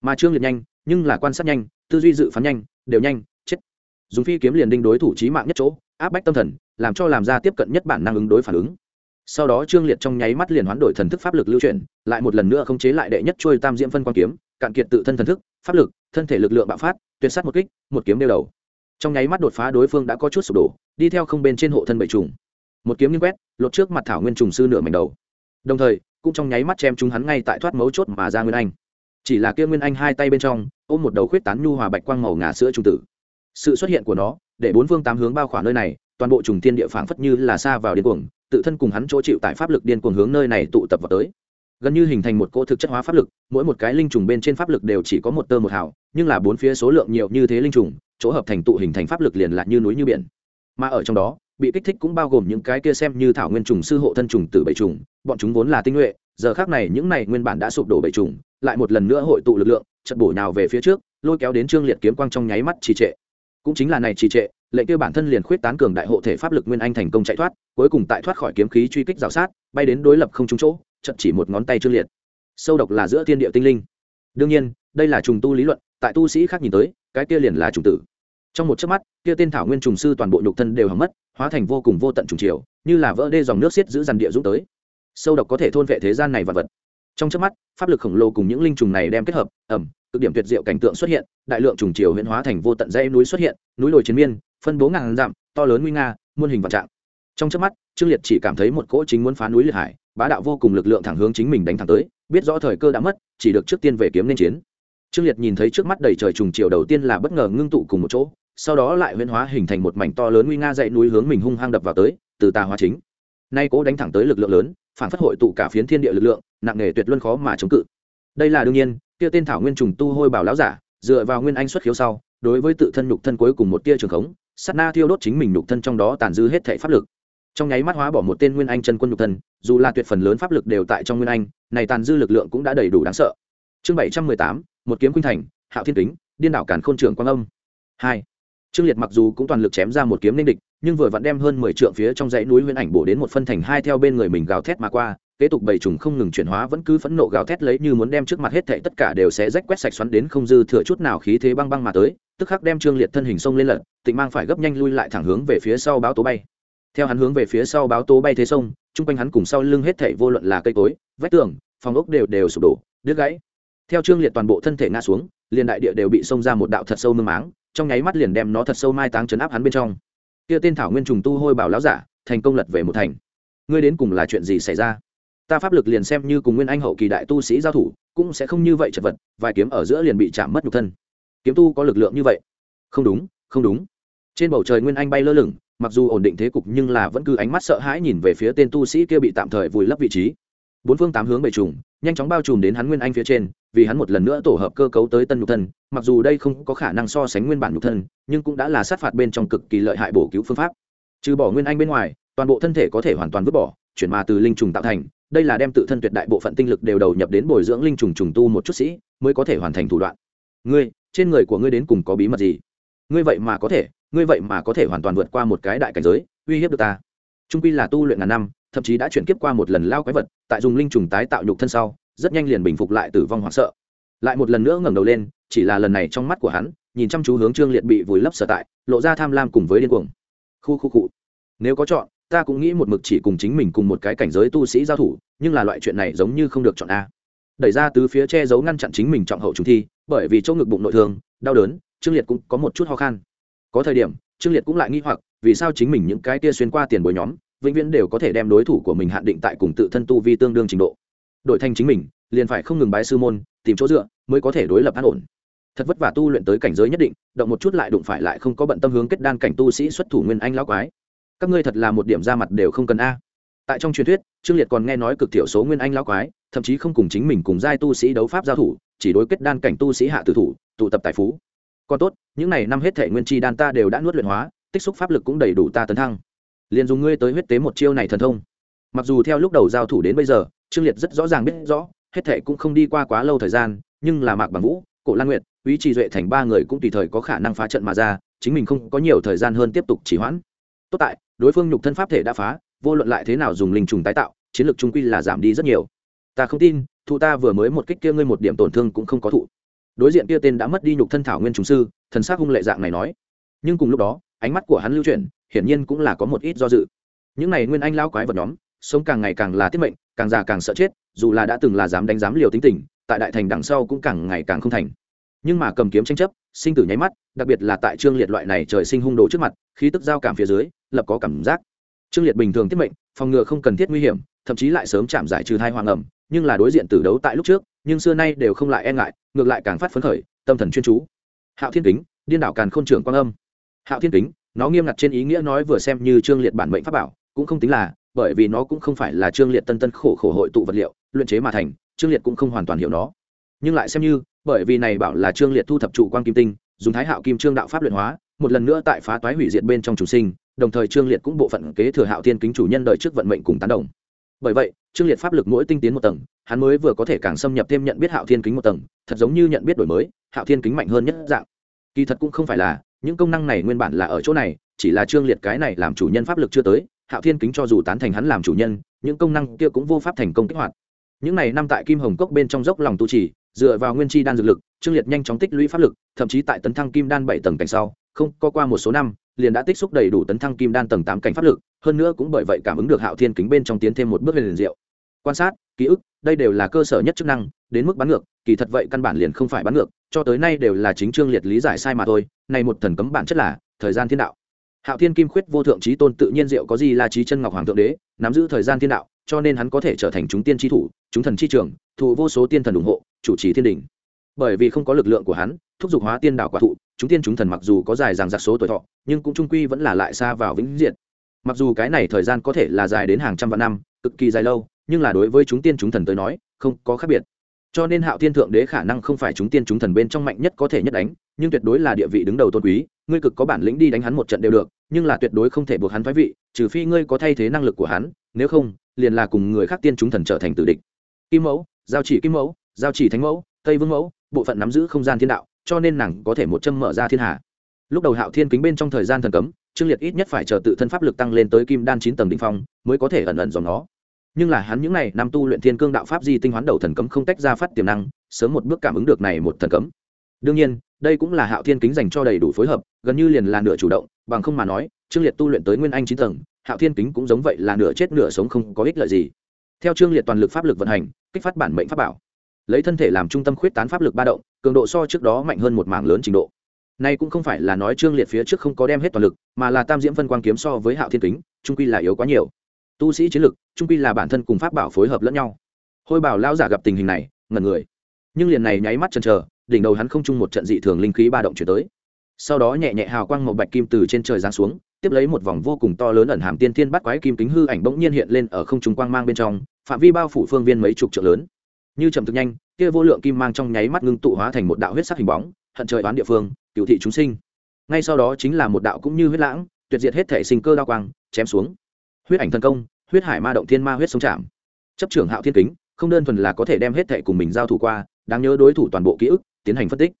Mà trương liệt nhanh, nhưng là quan sát nhanh, tư duy dự phán nhanh, đều nhanh, chết. Dùng phi kiếm liền đinh đối thủ trí mạng nhất chỗ áp bách tâm thần, làm cho làm ra tiếp cận nhất bản năng ứng đối phản ứng. Sau đó trương liệt trong nháy mắt liền hoán đổi thần thức pháp lực lưu chuyển, lại một lần nữa không chế lại đệ nhất trôi tam diễm phân quan kiếm, cạn kiệt tự thân thần thức, pháp lực, thân thể lực lượng bạo phát, tuyệt sát một kích, một kiếm đeo đầu. Trong nháy mắt đột phá đối phương đã có chút sụp đổ, đi theo không bên trên hộ thân bảy trùng. Một kiếm nghiêng quét, lột trước mặt thảo nguyên trùng sư nửa mảnh đầu. Đồng thời, cũng trong nháy mắt chém chúng hắn ngay tại thoát mấu chốt mà ra nguyên anh. Chỉ là kia nguyên anh hai tay bên trong, ôm một đầu khuyết tán nhu hòa bạch quang màu ngà sữa trung tử. Sự xuất hiện của nó để bốn phương tám hướng bao khỏa nơi này, toàn bộ trùng thiên địa phảng phất như là xa vào điên cuồng, tự thân cùng hắn chỗ chịu tại pháp lực điên cuồng hướng nơi này tụ tập vào tới. Gần như hình thành một cỗ thực chất hóa pháp lực, mỗi một cái linh trùng bên trên pháp lực đều chỉ có một tơ một hào, nhưng là bốn phía số lượng nhiều như thế linh trùng, chỗ hợp thành tụ hình thành pháp lực liền là như núi như biển. Mà ở trong đó, bị kích thích cũng bao gồm những cái kia xem như thảo nguyên trùng sư hộ thân trùng từ bảy trùng, bọn chúng vốn là tinh nhuệ, giờ khác này những này nguyên bản đã sụp đổ bảy trùng, lại một lần nữa hội tụ lực lượng chật bổ nào về phía trước, lôi kéo đến trương liệt kiếm quang trong nháy mắt trì trệ cũng chính là này trì trệ, lệnh kia bản thân liền khuyết tán cường đại hộ thể pháp lực nguyên anh thành công chạy thoát, cuối cùng tại thoát khỏi kiếm khí truy kích rào sát, bay đến đối lập không trúng chỗ chậm chỉ một ngón tay trương liệt. Sâu độc là giữa thiên địa tinh linh. Đương nhiên, đây là trùng tu lý luận, tại tu sĩ khác nhìn tới, cái kia liền là trùng tử. Trong một chớp mắt, kia tên thảo nguyên trùng sư toàn bộ nhục thân đều hỏng mất, hóa thành vô cùng vô tận trùng chiều, như là vỡ đê dòng nước xiết giữ dằn địa dũng tới. Sâu độc có thể thôn vệ thế gian này vật vật. Trong chớp mắt, pháp lực khổng lồ cùng những linh trùng này đem kết hợp ẩm cực điểm tuyệt diệu cảnh tượng xuất hiện, đại lượng trùng chiều huyễn hóa thành vô tận dãy núi xuất hiện, núi đồi chiến miên, phân bố ngàn dặm, to lớn nguy nga, muôn hình vạn trạng. Trong chớp mắt, trương liệt chỉ cảm thấy một cỗ chính muốn phá núi liệt hải, bá đạo vô cùng lực lượng thẳng hướng chính mình đánh thẳng tới, biết rõ thời cơ đã mất, chỉ được trước tiên về kiếm nên chiến. Trương liệt nhìn thấy trước mắt đầy trời trùng chiều đầu tiên là bất ngờ ngưng tụ cùng một chỗ, sau đó lại huyễn hóa hình thành một mảnh to lớn nguy nga dãy núi hướng mình hung hăng đập vào tới, từ tà hóa chính. Nay cố đánh thẳng tới lực lượng lớn, phản phất hội tụ cả phiến thiên địa lực lượng, nặng nề tuyệt luân khó mà chống cự. Đây là đương nhiên kia tên thảo nguyên trùng tu hôi bảo lão giả, dựa vào nguyên anh xuất khiếu sau, đối với tự thân nhục thân cuối cùng một tia trường khống, sát na thiêu đốt chính mình nhục thân trong đó tàn dư hết thể pháp lực. Trong nháy mắt hóa bỏ một tên nguyên anh chân quân nhục thân, dù là tuyệt phần lớn pháp lực đều tại trong nguyên anh, này tàn dư lực lượng cũng đã đầy đủ đáng sợ. Chương bảy trăm mười tám, một kiếm khuynh thành, hạo thiên kính, điên đảo cản khôn trường quang âm. Hai, trương liệt mặc dù cũng toàn lực chém ra một kiếm nên địch, nhưng vừa vặn đem hơn mười trượng phía trong dãy núi nguyên ảnh bổ đến một phân thành hai theo bên người mình gào thét mà qua kế tục bầy trùng không ngừng chuyển hóa vẫn cứ phẫn nộ gào thét lấy như muốn đem trước mặt hết thảy tất cả đều sẽ rách quét sạch xoắn đến không dư thừa chút nào khí thế băng băng mà tới, tức khắc đem trương liệt thân hình sông lên lật, tịnh mang phải gấp nhanh lui lại thẳng hướng về phía sau báo tố bay. Theo hắn hướng về phía sau báo tố bay thế sông chung quanh hắn cùng sau lưng hết thảy vô luận là cây cối, vách tường, phòng ốc đều đều sụp đổ, đứt gãy. Theo trương liệt toàn bộ thân thể ngã xuống, liền đại địa đều bị xông ra một đạo thật sâu mương máng, trong nháy mắt liền đem nó thật sâu mai táng chấn áp hắn bên trong. Kia tên thảo nguyên trùng tu hôi bảo lão giả, thành công lật về một thành. Ngươi đến cùng là chuyện gì xảy ra? Ta pháp lực liền xem như cùng nguyên anh hậu kỳ đại tu sĩ giao thủ, cũng sẽ không như vậy chật vật, vài kiếm ở giữa liền bị chạm mất nhục thân. Kiếm tu có lực lượng như vậy? Không đúng không đúng. Trên bầu trời nguyên anh bay lơ lửng, mặc dù ổn định thế cục nhưng là vẫn cứ ánh mắt sợ hãi nhìn về phía tên tu sĩ kia bị tạm thời vùi lấp vị trí. Bốn phương tám hướng bầy trùng, nhanh chóng bao trùm đến hắn nguyên anh phía trên, vì hắn một lần nữa tổ hợp cơ cấu tới tân nhục thân, mặc dù đây không có khả năng so sánh nguyên bản nhục thân, nhưng cũng đã là sát phạt bên trong cực kỳ lợi hại bổ cứu phương pháp. Trừ bỏ nguyên anh bên ngoài, toàn bộ thân thể có thể hoàn toàn vứt bỏ, chuyển mà từ linh trùng tạo thành đây là đem tự thân tuyệt đại bộ phận tinh lực đều đầu nhập đến bồi dưỡng linh trùng trùng tu một chút sĩ, mới có thể hoàn thành thủ đoạn. Ngươi, trên người của ngươi đến cùng có bí mật gì? Ngươi vậy mà có thể, ngươi vậy mà có thể hoàn toàn vượt qua một cái đại cảnh giới, uy hiếp được ta. Trung quy là tu luyện ngàn năm, thậm chí đã chuyển kiếp qua một lần lao quái vật, tại dùng linh trùng tái tạo nhục thân sau, rất nhanh liền bình phục lại tử vong hoảng sợ. Lại một lần nữa ngẩng đầu lên, chỉ là lần này trong mắt của hắn, nhìn chăm chú hướng trương liệt bị vùi lấp sở tại, lộ ra tham lam cùng với điên cuồng. Khu khu cụ nếu có chọn ta cũng nghĩ một mực chỉ cùng chính mình cùng một cái cảnh giới tu sĩ giao thủ, nhưng là loại chuyện này giống như không được chọn a. Đẩy ra từ phía che giấu ngăn chặn chính mình trọng hậu trùng thi, bởi vì chỗ ngực bụng nội thương, đau đớn, trương liệt cũng có một chút ho khan. Có thời điểm, trương liệt cũng lại nghi hoặc, vì sao chính mình những cái kia xuyên qua tiền bối nhóm, vĩnh viễn đều có thể đem đối thủ của mình hạn định tại cùng tự thân tu vi tương đương trình độ. Đội thành chính mình, liền phải không ngừng bái sư môn, tìm chỗ dựa, mới có thể đối lập an ổn. Thật vất vả tu luyện tới cảnh giới nhất định, động một chút lại đụng phải lại không có bận tâm hướng kết đan cảnh tu sĩ xuất thủ nguyên anh lão quái các ngươi thật là một điểm ra mặt đều không cần a. Tại trong truyền thuyết, trương liệt còn nghe nói cực thiểu số nguyên anh lão quái, thậm chí không cùng chính mình cùng giai tu sĩ đấu pháp giao thủ, chỉ đối kết đan cảnh tu sĩ hạ tử thủ, tụ tập tài phú. Còn tốt, những này năm hết thể nguyên chi đan ta đều đã nuốt luyện hóa, tích xúc pháp lực cũng đầy đủ ta tấn thăng. Liền dùng ngươi tới huyết tế một chiêu này thần thông. Mặc dù theo lúc đầu giao thủ đến bây giờ, trương liệt rất rõ ràng biết rõ, hết thể cũng không đi qua quá lâu thời gian, nhưng là mạc bằng vũ, cổ lan nguyệt uy trì duệ thành ba người cũng tùy thời có khả năng phá trận mà ra, chính mình không có nhiều thời gian hơn tiếp tục chỉ hoãn. Tốt tại đối phương nhục thân pháp thể đã phá, vô luận lại thế nào dùng linh trùng tái tạo, chiến lược trung quy là giảm đi rất nhiều. Ta không tin, thụ ta vừa mới một kích kia ngươi một điểm tổn thương cũng không có thụ. Đối diện kia tên đã mất đi nhục thân thảo nguyên trùng sư, thần sắc hung lệ dạng này nói. Nhưng cùng lúc đó, ánh mắt của hắn lưu chuyển, hiển nhiên cũng là có một ít do dự. Những này nguyên anh lao quái vật nhóm, sống càng ngày càng là tiết mệnh, càng già càng sợ chết, dù là đã từng là dám đánh dám liều tính tình, tại đại thành đằng sau cũng càng ngày càng không thành nhưng mà cầm kiếm tranh chấp, sinh tử nháy mắt, đặc biệt là tại trương liệt loại này trời sinh hung đồ trước mặt, khí tức giao cảm phía dưới, lập có cảm giác. Trương liệt bình thường tiết mệnh, phòng ngừa không cần thiết nguy hiểm, thậm chí lại sớm chạm giải trừ thai hoàng ẩm, nhưng là đối diện tử đấu tại lúc trước, nhưng xưa nay đều không lại e ngại, ngược lại càng phát phấn khởi, tâm thần chuyên chú. Hạo thiên kính, điên đảo càn k h ô n trưởng quan âm. Hạo thiên kính, nó nghiêm ngặt trên ý nghĩa nói vừa xem như trương liệt bản mệnh pháp bảo, cũng không tính là, bởi vì nó cũng không phải là trương liệt tân tân khổ khổ hội tụ vật liệu, luyện chế mà thành, trương liệt cũng không hoàn toàn hiểu nó. Nhưng lại xem như bởi vì này bảo là trương liệt thu thập trụ quan kim tinh, dùng thái hạo kim trương đạo pháp luyện hóa, một lần nữa tại phá toái hủy diệt bên trong chủ sinh, đồng thời trương liệt cũng bộ phận kế thừa hạo thiên kính chủ nhân đời trước vận mệnh cùng tán đồng. Bởi vậy, trương liệt pháp lực mỗi tinh tiến một tầng, hắn mới vừa có thể càng xâm nhập thêm nhận biết hạo thiên kính một tầng, thật giống như nhận biết đổi mới, hạo thiên kính mạnh hơn nhất dạng. Kỳ thật cũng không phải là, những công năng này nguyên bản là ở chỗ này, chỉ là trương liệt cái này làm chủ nhân pháp lực chưa tới, hạo thiên kính cho dù tán thành hắn làm chủ nhân, những công năng kia cũng vô pháp thành công kích hoạt. Những này năm tại kim hồng cốc bên trong dốc lòng tu trì dựa vào nguyên chi đan dược lực, trương liệt nhanh chóng tích lũy pháp lực, thậm chí tại tấn thăng kim đan bảy tầng cảnh sau, không có qua một số năm, liền đã tích xúc đầy đủ tấn thăng kim đan tầng tám cảnh pháp lực, hơn nữa cũng bởi vậy cảm ứng được hạo thiên kính bên trong tiến thêm một bước lên liền diệu. Quan sát, ký ức, đây đều là cơ sở nhất chức năng, đến mức bắn ngược, kỳ thật vậy căn bản liền không phải bắn ngược, cho tới nay đều là chính trương liệt lý giải sai mà thôi này một thần cấm bản chất là thời gian thiên đạo. Hạo thiên kim khuyết vô thượng trí tôn tự nhiên diệu có gì là trí chân ngọc hoàng thượng đế, nắm giữ thời gian thiên đạo, cho nên hắn có thể trở thành chúng tiên tri thủ, chúng thần tri trường thụ vô số tiên thần ủng hộ chủ trì thiên đình. Bởi vì không có lực lượng của hắn, thúc giục hóa tiên đảo quả thụ, chúng tiên chúng thần mặc dù có dài dằng giặc số tuổi thọ, nhưng cũng trung quy vẫn là lại xa vào vĩnh diện. Mặc dù cái này thời gian có thể là dài đến hàng trăm vạn năm, cực kỳ dài lâu, nhưng là đối với chúng tiên chúng thần tới nói, không có khác biệt. Cho nên hạo thiên thượng đế khả năng không phải chúng tiên chúng thần bên trong mạnh nhất có thể nhất đánh, nhưng tuyệt đối là địa vị đứng đầu tôn quý, ngươi cực có bản lĩnh đi đánh hắn một trận đều được, nhưng là tuyệt đối không thể buộc hắn thoái vị, trừ phi ngươi có thay thế năng lực của hắn, nếu không, liền là cùng người khác tiên chúng thần trở thành tử địch. Kim mẫu, giao chỉ kim mẫu giao chỉ thánh mẫu, tây vương mẫu, bộ phận nắm giữ không gian thiên đạo, cho nên nàng có thể một châm mở ra thiên hạ lúc đầu hạo thiên kính bên trong thời gian thần cấm, trương liệt ít nhất phải chờ tự thân pháp lực tăng lên tới kim đan chín tầng đ ỉ n h phong mới có thể ẩn ẩn dòng nó. Nhưng là hắn những n à y năm tu luyện thiên cương đạo pháp di tinh hoán đầu thần cấm không tách ra phát tiềm năng, sớm một bước cảm ứng được này một thần cấm. Đương nhiên, đây cũng là hạo thiên kính dành cho đầy đủ phối hợp, gần như liền là nửa chủ động, bằng không mà nói, trương liệt tu luyện tới nguyên anh chín tầng, hạo thiên kính cũng giống vậy là nửa chết nửa sống không có ích lợi gì. Theo trương liệt toàn lực pháp lực vận hành, kích phát bản mệnh pháp bảo lấy thân thể làm trung tâm khuyết tán pháp lực ba động cường độ so trước đó mạnh hơn một mảng lớn trình độ Nay cũng không phải là nói Trương Liệt phía trước không có đem hết toàn lực, mà là Tam Diễm phân quang kiếm so với Hạo Thiên Kính, trung quy là yếu quá nhiều. Tu sĩ chiến lực, trung quy là bản thân cùng pháp bảo phối hợp lẫn nhau. Hôi Bảo lao giả gặp tình hình này, ngẩn người. Nhưng liền này nháy mắt chần chờ, đỉnh đầu hắn không chung một trận dị thường linh khí ba động chuyển tới. Sau đó nhẹ nhẹ hào quang một bạch kim từ trên trời giáng xuống, tiếp lấy một vòng vô cùng to lớn ẩn hàm tiên thiên bắt quái kim kính hư ảnh bỗng nhiên hiện lên ở không trung quang mang bên trong, phạm vi bao phủ phương viên mấy chục trượng lớn. Như chậm thực nhanh, kia vô lượng kim mang trong nháy mắt ngưng tụ hóa thành một đạo huyết sắc hình bóng, hận trời đoán địa phương, cựu thị chúng sinh. Ngay sau đó chính là một đạo cũng như huyết lãng tuyệt diệt hết thể sinh cơ đao quang chém xuống. Huyết ảnh thân công huyết hải ma động thiên ma huyết sống chạm. Chấp trưởng hạo thiên kính không đơn thuần là có thể đem hết thể cùng mình giao thủ qua đáng nhớ đối thủ toàn bộ ký ức tiến hành phân tích.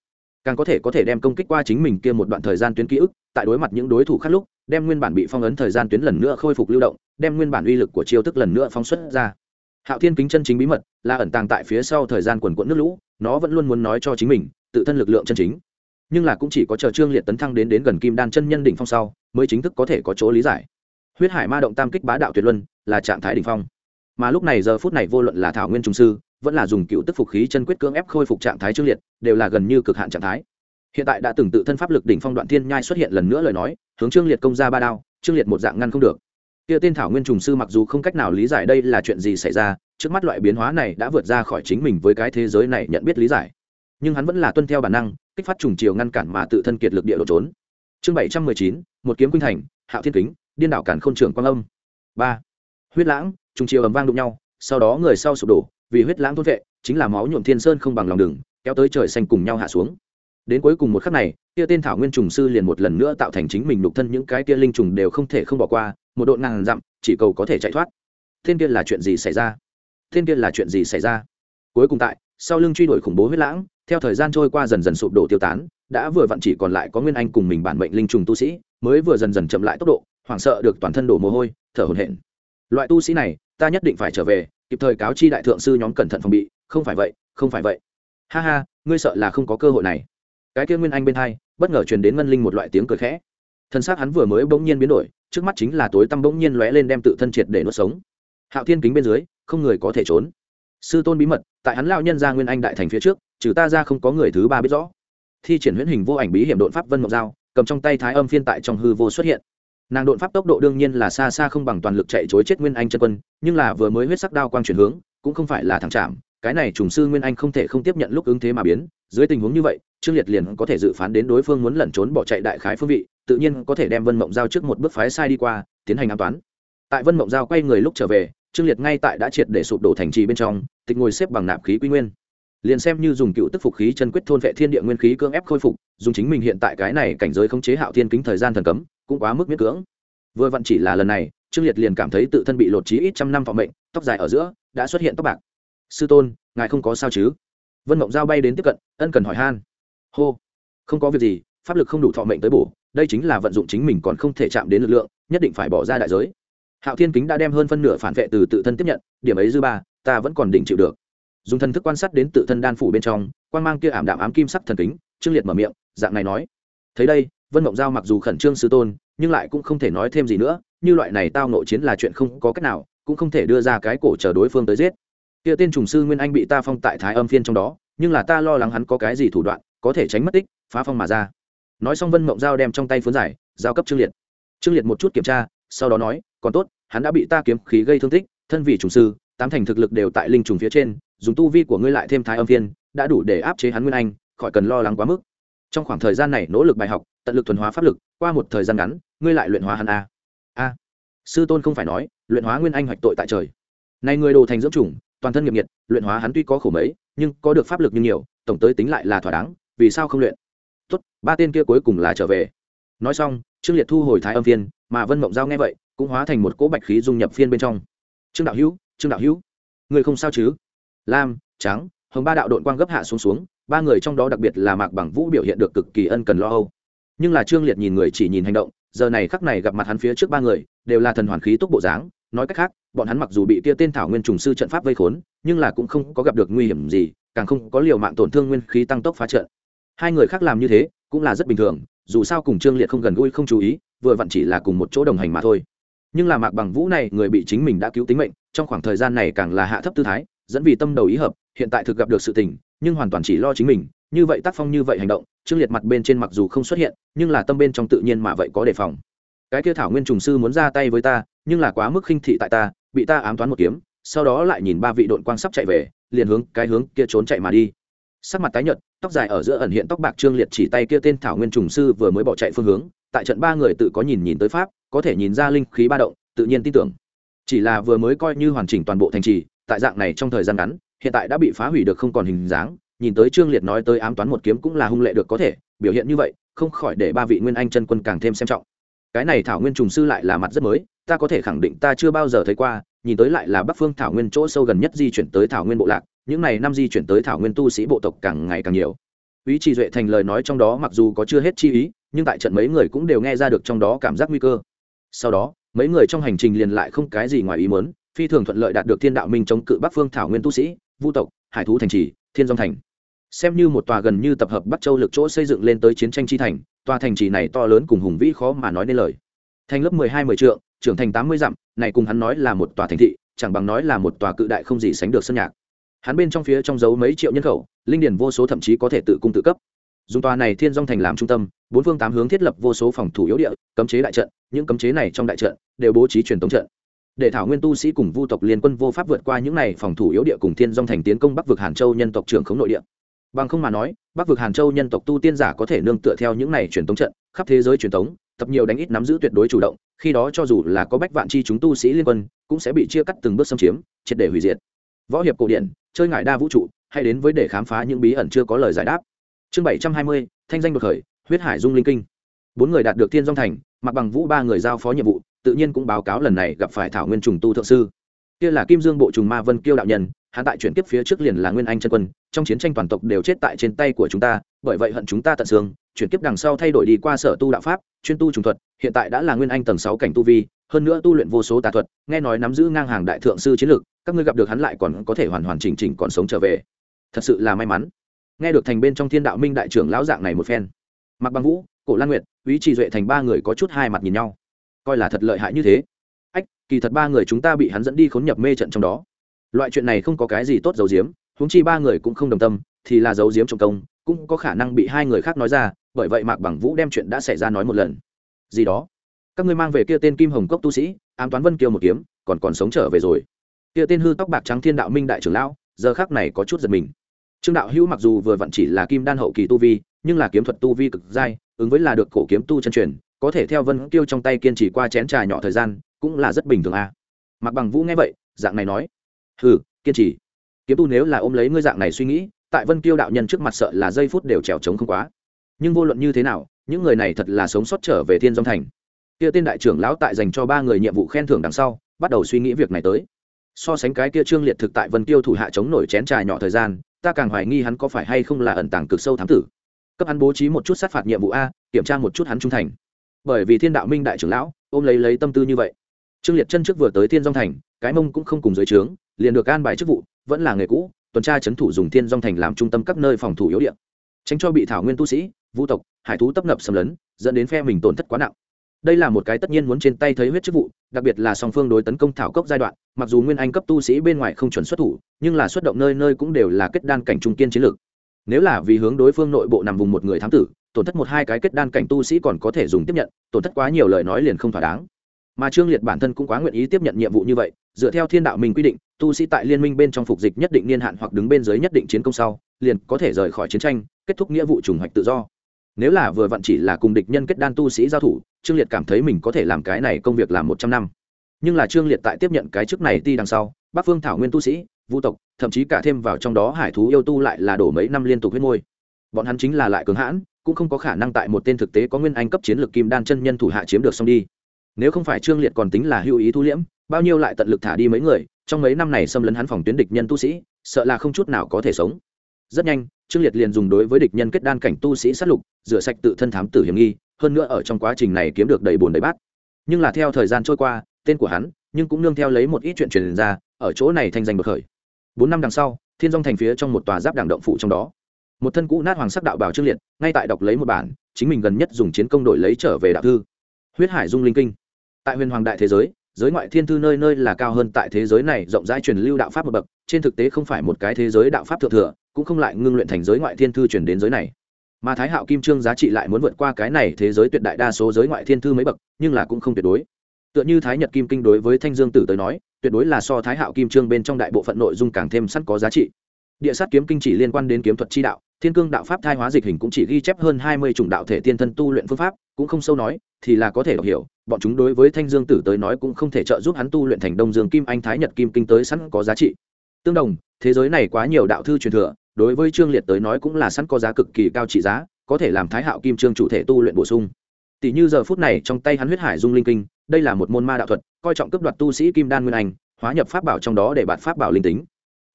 Càng có thể có thể đem công kích qua chính mình kia một đoạn thời gian tuyến ký ức tại đối mặt những đối thủ khác lúc đem nguyên bản bị phong ấn thời gian tuyến lần nữa khôi phục lưu động đem nguyên bản uy lực của chiêu thức lần nữa phóng xuất ra hạo thiên kính chân chính bí mật, là ẩn tàng tại phía sau thời gian quần cuộn nước lũ, nó vẫn luôn muốn nói cho chính mình, tự thân lực lượng chân chính. Nhưng là cũng chỉ có chờ trương liệt tấn thăng đến đến gần kim đan chân nhân đỉnh phong sau, mới chính thức có thể có chỗ lý giải. Huyết hải ma động tam kích bá đạo tuyệt luân là trạng thái đỉnh phong. Mà lúc này giờ phút này vô luận là thảo nguyên trung sư, vẫn là dùng cựu tức phục khí chân quyết cưỡng ép khôi phục trạng thái trương liệt, đều là gần như cực hạn trạng thái. Hiện tại đã từng tự thân pháp lực đỉnh phong đoạn thiên nhai xuất hiện lần nữa lời nói, hướng trương liệt công ra ba đao, trương liệt một dạng ngăn không được kia tên thảo nguyên trùng sư mặc dù không cách nào lý giải đây là chuyện gì xảy ra trước mắt loại biến hóa này đã vượt ra khỏi chính mình với cái thế giới này nhận biết lý giải. Nhưng hắn vẫn là tuân theo bản năng kích phát trùng chiều ngăn cản mà tự thân kiệt lực địa độ trốn. Chương bảy trăm mười chín một kiếm quynh thành hạo thiên kính điên đảo cản k h ô n trưởng quang âm. Ba. Huyết lãng trùng chiều ầm vang đụng nhau sau đó người sau sụp đổ vì huyết lãng thốt vệ chính là máu nhuộm thiên sơn không bằng lòng đường, kéo tới trời xanh cùng nhau hạ xuống. Đến cuối cùng một khắc này kia tên thảo nguyên trùng sư liền một lần nữa tạo thành chính mình đục thân những cái kia linh trùng đều không thể không bỏ qua một độ ngàn dặm, chỉ cầu có thể chạy thoát. Thiên kia là chuyện gì xảy ra? Thiên kia là chuyện gì xảy ra? Cuối cùng tại, sau lưng truy đuổi khủng bố huyết lãng, theo thời gian trôi qua dần dần sụp đổ tiêu tán, đã vừa vặn chỉ còn lại có nguyên anh cùng mình bản mệnh linh trùng tu sĩ, mới vừa dần dần chậm lại tốc độ, hoảng sợ được toàn thân đổ mồ hôi, thở hổn hển. Loại tu sĩ này, ta nhất định phải trở về, kịp thời cáo chi đại thượng sư nhóm cẩn thận phòng bị, không phải vậy, không phải vậy. Ha ha, ngươi sợ là không có cơ hội này. Cái kia nguyên anh bên hai, bất ngờ truyền đến ngân linh một loại tiếng cười khẽ. Thân xác hắn vừa mới bỗng nhiên biến đổi trước mắt chính là tối tăm bỗng nhiên lóe lên đem tự thân triệt để nuốt sống. Hạo thiên kính bên dưới, không người có thể trốn. Sư tôn bí mật, tại hắn lao nhân ra nguyên anh đại thành phía trước, trừ ta ra không có người thứ ba biết rõ. Thi triển huyễn hình vô ảnh bí hiểm đột pháp vân mộng dao, cầm trong tay thái âm phiên tại trong hư vô xuất hiện. Nàng đột pháp tốc độ đương nhiên là xa xa không bằng toàn lực chạy chối chết nguyên anh chân quân, nhưng là vừa mới huyết sắc đao quang chuyển hướng, cũng không phải là thẳng chạm, cái này trùng sư nguyên anh không thể không tiếp nhận lúc ứng thế mà biến, dưới tình huống như vậy trương liệt liền có thể dự phán đến đối phương muốn lẩn trốn bỏ chạy đại khái phương vị, tự nhiên có thể đem vân mộng giao trước một bước phái sai đi qua, tiến hành an toán. Tại vân mộng giao quay người lúc trở về, trương liệt ngay tại đã triệt để sụp đổ thành trì bên trong, tịch ngồi xếp bằng nạp khí quy nguyên. Liền xem như dùng cựu tức phục khí chân quyết thôn vệ thiên địa nguyên khí cưỡng ép khôi phục, dùng chính mình hiện tại cái này cảnh giới khống chế hạo thiên kính thời gian thần cấm, cũng quá mức miễn cưỡng. Vừa vặn chỉ là lần này, trương liệt liền cảm thấy tự thân bị lột trí ít trăm năm phòng mệnh, tóc dài ở giữa, đã xuất hiện tóc bạc. Sư tôn, ngài không có sao chứ? Vân mộng giao bay đến tiếp cận, ân cần hỏi han hô. Không có việc gì, pháp lực không đủ thọ mệnh tới bổ, đây chính là vận dụng chính mình còn không thể chạm đến lực lượng, nhất định phải bỏ ra đại giới. Hạo thiên kính đã đem hơn phân nửa phản vệ từ tự thân tiếp nhận, điểm ấy dư ba, ta vẫn còn đỉnh chịu được. Dùng thần thức quan sát đến tự thân đan phủ bên trong quan mang kia ảm đạm ám kim sắc thần kính, trương liệt mở miệng, dạng này nói. Thấy đây, vân mộng giao mặc dù khẩn trương sư tôn, nhưng lại cũng không thể nói thêm gì nữa, như loại này tao nội chiến là chuyện không có cách nào, cũng không thể đưa ra cái cổ chờ đối phương tới giết. Kia tên trùng sư nguyên anh bị ta phong tại thái âm phiên trong đó, nhưng là ta lo lắng hắn có cái gì thủ đoạn có thể tránh mất tích phá phong mà ra. Nói xong vân mộng giao đem trong tay phướn giải giao cấp trương liệt. Trương liệt một chút kiểm tra sau đó nói còn tốt hắn đã bị ta kiếm khí gây thương tích thân vị trùng sư tám thành thực lực đều tại linh trùng phía trên dùng tu vi của ngươi lại thêm thái âm viên, đã đủ để áp chế hắn nguyên anh khỏi cần lo lắng quá mức. Trong khoảng thời gian này nỗ lực bài học tận lực thuần hóa pháp lực qua một thời gian ngắn ngươi lại luyện hóa hắn a. A. Sư tôn không phải nói luyện hóa nguyên anh hoạch tội tại trời. Này người đồ thành dưỡng chủng toàn thân nghiệp nhiệt luyện hóa hắn tuy có khổ mấy nhưng có được pháp lực như nhiều tổng tới tính lại là thỏa đáng vì sao không luyện? Tốt, ba tên kia cuối cùng là trở về. Nói xong, trương liệt thu hồi thái âm phiên, mà vân mộng giao nghe vậy, cũng hóa thành một cỗ bạch khí dung nhập phiên bên trong. Trương đạo hữu, trương đạo hữu, người không sao chứ? Lam, trắng, hồng ba đạo đội quang gấp hạ xuống xuống, ba người trong đó đặc biệt là mạc bằng vũ biểu hiện được cực kỳ ân cần lo âu. Nhưng là trương liệt nhìn người chỉ nhìn hành động, giờ này khắc này gặp mặt hắn phía trước ba người, đều là thần hoàn khí túc bộ dáng. Nói cách khác, bọn hắn mặc dù bị tia tên thảo nguyên trùng sư trận pháp vây khốn, nhưng là cũng không có gặp được nguy hiểm gì, càng không có liều mạng tổn thương nguyên khí tăng tốc phá trận hai người khác làm như thế cũng là rất bình thường, dù sao cùng trương liệt không gần gũi không chú ý, vừa vặn chỉ là cùng một chỗ đồng hành mà thôi. Nhưng là mạc bằng vũ này, người bị chính mình đã cứu tính mệnh, trong khoảng thời gian này càng là hạ thấp tư thái, dẫn vì tâm đầu ý hợp, hiện tại thực gặp được sự tình, nhưng hoàn toàn chỉ lo chính mình, như vậy tác phong như vậy hành động, trương liệt mặt bên trên mặc dù không xuất hiện, nhưng là tâm bên trong tự nhiên mà vậy có đề phòng. Cái kia thảo nguyên trùng sư muốn ra tay với ta, nhưng là quá mức khinh thị tại ta, bị ta ám toán một kiếm, sau đó lại nhìn ba vị đội quang sắp chạy về, liền hướng, cái hướng kia trốn chạy mà đi. Sắc mặt tái nhợt tóc dài ở giữa ẩn hiện tóc bạc trương liệt chỉ tay kia tên thảo nguyên trùng sư vừa mới bỏ chạy phương hướng, tại trận ba người tự có nhìn nhìn tới pháp, có thể nhìn ra linh khí ba động, tự nhiên tin tưởng. Chỉ là vừa mới coi như hoàn chỉnh toàn bộ thành trì, tại dạng này trong thời gian ngắn, hiện tại đã bị phá hủy được không còn hình dáng, nhìn tới trương liệt nói tới ám toán một kiếm cũng là hung lệ được có thể, biểu hiện như vậy, không khỏi để ba vị nguyên anh chân quân càng thêm xem trọng. Cái này thảo nguyên trùng sư lại là mặt rất mới, ta có thể khẳng định ta chưa bao giờ thấy qua, nhìn tới lại là bắc phương thảo nguyên chỗ sâu gần nhất di chuyển tới thảo nguyên bộ lạc những này năm di chuyển tới thảo nguyên tu sĩ bộ tộc càng ngày càng nhiều. Ý trì duệ thành lời nói trong đó mặc dù có chưa hết chi ý, nhưng tại trận mấy người cũng đều nghe ra được trong đó cảm giác nguy cơ. Sau đó, mấy người trong hành trình liền lại không cái gì ngoài ý muốn, phi thường thuận lợi đạt được thiên đạo minh chống cự bắc phương thảo nguyên tu sĩ, vu tộc, hải thú thành trì, thiên dòng thành. Xem như một tòa gần như tập hợp bắc châu lực chỗ xây dựng lên tới chiến tranh chi thành, tòa thành trì này to lớn cùng hùng vĩ khó mà nói nên lời. Thành lớp mười hai mười trượng, trưởng thành tám mươi dặm, này cùng hắn nói là một tòa thành thị, chẳng bằng nói là một tòa cự đại không gì sánh được sân nhạc hắn bên trong phía trong dấu mấy triệu nhân khẩu, linh điển vô số thậm chí có thể tự cung tự cấp. Dùng tòa này thiên dong thành làm trung tâm, bốn phương tám hướng thiết lập vô số phòng thủ yếu địa, cấm chế đại trận, những cấm chế này trong đại trận đều bố trí truyền tống trận. Để thảo nguyên tu sĩ cùng vu tộc liên quân vô pháp vượt qua những này phòng thủ yếu địa cùng thiên dong thành tiến công bắc vực hàn châu nhân tộc trưởng khống nội địa. Bằng không mà nói, bắc vực hàn châu nhân tộc tu tiên giả có thể nương tựa theo những này truyền tống trận, khắp thế giới truyền tống, tập nhiều đánh ít nắm giữ tuyệt đối chủ động, khi đó cho dù là có bách vạn chi chúng tu sĩ liên quân, cũng sẽ bị chia cắt từng bước xâm chiếm, triệt để hủy diệt. Võ hiệp cổ điển chơi ngải đa vũ trụ, hay đến với để khám phá những bí ẩn chưa có lời giải đáp. Chương bảy trăm hai mươi, thanh danh đột khởi, huyết hải dung linh kinh. Bốn người đạt được thiên dong thành mặc bằng vũ ba người giao phó nhiệm vụ, tự nhiên cũng báo cáo lần này gặp phải thảo nguyên trùng tu thượng sư. Kia là kim dương bộ trùng ma vân kiêu đạo nhân, hắn tại chuyển kiếp phía trước liền là nguyên anh chân quân, trong chiến tranh toàn tộc đều chết tại trên tay của chúng ta, bởi vậy hận chúng ta tận xương, chuyển kiếp đằng sau thay đổi đi qua sở tu đạo pháp, chuyên tu trùng thuật, hiện tại đã là nguyên anh tầng sáu cảnh tu vi hơn nữa tu luyện vô số tà thuật, nghe nói nắm giữ ngang hàng đại thượng sư chiến lược các ngươi gặp được hắn lại còn có thể hoàn hoàn chỉnh chỉnh còn sống trở về. Thật sự là may mắn. Nghe được thành bên trong thiên đạo minh đại trưởng lão dạng này một phen. Mặc bằng vũ, cổ lan nguyệt quý trì duệ thành ba người có chút hai mặt nhìn nhau. Coi là thật lợi hại như thế. Ách, kỳ thật ba người chúng ta bị hắn dẫn đi khốn nhập mê trận trong đó. Loại chuyện này không có cái gì tốt giấu giếm, huống chi ba người cũng không đồng tâm, thì là giấu giếm trọng công, cũng có khả năng bị hai người khác nói ra, bởi vậy mạc bằng vũ đem chuyện đã xảy ra nói một lần. Gì đó? Các ngươi mang về kia tên kim hồng cốc tu sĩ, ám toán vân kiều một kiếm, còn còn sống trở về rồi. Kia tên hư tóc bạc trắng thiên đạo minh đại trưởng lão, giờ khác này có chút giật mình. Trương đạo hữu mặc dù vừa vặn chỉ là kim đan hậu kỳ tu vi, nhưng là kiếm thuật tu vi cực dai, ứng với là được cổ kiếm tu chân truyền, có thể theo vân kiêu trong tay kiên trì qua chén trà nhỏ thời gian, cũng là rất bình thường à. mặc bằng vũ nghe vậy, dạng này nói, hừ, kiên trì. Kiếm tu nếu là ôm lấy ngươi dạng này suy nghĩ, tại vân kiêu đạo nhân trước mặt sợ là giây phút đều trèo trống không quá. Nhưng vô luận như thế nào, những người này thật là sống sót trở về thiên dông thành kia tên đại trưởng lão tại dành cho ba người nhiệm vụ khen thưởng đằng sau, bắt đầu suy nghĩ việc này tới. So sánh cái kia trương liệt thực tại vân tiêu thủ hạ chống nổi chén trà nhỏ thời gian, ta càng hoài nghi hắn có phải hay không là ẩn tàng cực sâu thám tử. Cấp hắn bố trí một chút sát phạt nhiệm vụ a, kiểm tra một chút hắn trung thành. Bởi vì thiên đạo minh đại trưởng lão, ôm lấy lấy tâm tư như vậy. Trương liệt chân trước vừa tới thiên dong thành, cái mông cũng không cùng dưới trướng, liền được an bài chức vụ, vẫn là nghề cũ, tuần tra chấn thủ dùng thiên dong thành làm trung tâm các nơi phòng thủ yếu điện tránh cho bị thảo nguyên tu sĩ, vũ tộc, hải thú tấp nập xâm lấn, dẫn đến phe mình tổn thất quá nặng đây là một cái tất nhiên muốn trên tay thấy huyết chức vụ, đặc biệt là song phương đối tấn công thảo cốc giai đoạn, mặc dù nguyên anh cấp tu sĩ bên ngoài không chuẩn xuất thủ, nhưng là xuất động nơi nơi cũng đều là kết đan cảnh trung kiên chiến lược. Nếu là vì hướng đối phương nội bộ nằm vùng một người thám tử, tổn thất một hai cái kết đan cảnh tu sĩ còn có thể dùng tiếp nhận, tổn thất quá nhiều lời nói liền không thỏa đáng. Mà trương liệt bản thân cũng quá nguyện ý tiếp nhận nhiệm vụ như vậy, dựa theo thiên đạo mình quy định, tu sĩ tại liên minh bên trong phục dịch nhất định niên hạn hoặc đứng bên dưới nhất định chiến công sau, liền có thể rời khỏi chiến tranh, kết thúc nghĩa vụ trùng hoạch tự do nếu là vừa vặn chỉ là cùng địch nhân kết đan tu sĩ giao thủ, trương liệt cảm thấy mình có thể làm cái này công việc làm một trăm năm. Nhưng là trương liệt tại tiếp nhận cái chức này ti đằng sau, bắc phương thảo nguyên tu sĩ vũ tộc, thậm chí cả thêm vào trong đó hải thú yêu tu lại là đổ mấy năm liên tục huyết môi. Bọn hắn chính là lại cường hãn, cũng không có khả năng tại một tên thực tế có nguyên anh cấp chiến lược kim đan chân nhân thủ hạ chiếm được xong đi. Nếu không phải trương liệt còn tính là hữu ý thu liễm, bao nhiêu lại tận lực thả đi mấy người, trong mấy năm này xâm lấn hắn phòng tuyến địch nhân tu sĩ, sợ là không chút nào có thể sống. Rất nhanh trương liệt liền dùng đối với địch nhân kết đan cảnh tu sĩ sát lục, rửa sạch tự thân thám tử hiểm nghi, hơn nữa ở trong quá trình này kiếm được đầy bùn đầy bát. Nhưng là theo thời gian trôi qua, tên của hắn, nhưng cũng nương theo lấy một ít chuyện truyền ra, ở chỗ này thanh danh bậc khởi. Bốn năm đằng sau, thiên dong thành phía trong một tòa giáp đảng động phụ trong đó. Một thân cũ nát hoàng sắc đạo bảo trương liệt, ngay tại đọc lấy một bản, chính mình gần nhất dùng chiến công đổi lấy trở về đạo thư. Huyết hải dung linh kinh. Tại huyền hoàng đại thế giới giới ngoại thiên thư nơi nơi là cao hơn tại thế giới này, rộng rãi truyền lưu đạo pháp một bậc, trên thực tế không phải một cái thế giới đạo pháp thượng thừa cũng không lại ngưng luyện thành giới ngoại thiên thư chuyển đến giới này. Mà thái hạo kim trương giá trị lại muốn vượt qua cái này thế giới tuyệt đại đa số giới ngoại thiên thư mấy bậc, nhưng là cũng không tuyệt đối. Tựa như thái nhật kim kinh đối với thanh dương tử tới nói, tuyệt đối là so thái hạo kim trương bên trong đại bộ phận nội dung càng thêm sẵn có giá trị. Địa sát kiếm kinh chỉ liên quan đến kiếm thuật chi đạo, thiên cương đạo pháp thai hóa dịch hình cũng chỉ ghi chép hơn hai mươi chủng đạo thể tiên thân tu luyện phương pháp, cũng không sâu nói, thì là có thể đọc hiểu, bọn chúng đối với thanh dương tử tới nói cũng không thể trợ giúp hắn tu luyện thành đông dương kim anh thái nhật kim kinh tới sẵn có giá trị. Tương đồng, thế giới này quá nhiều đạo thư truyền thừa đối với trương liệt tới nói cũng là sẵn có giá cực kỳ cao trị giá, có thể làm thái hạo kim trương chủ thể tu luyện bổ sung. Tỷ như giờ phút này trong tay hắn huyết hải dung linh kinh, đây là một môn ma đạo thuật, coi trọng cấp đoạt tu sĩ kim đan nguyên anh, hóa nhập pháp bảo trong đó để bạn pháp bảo linh tính.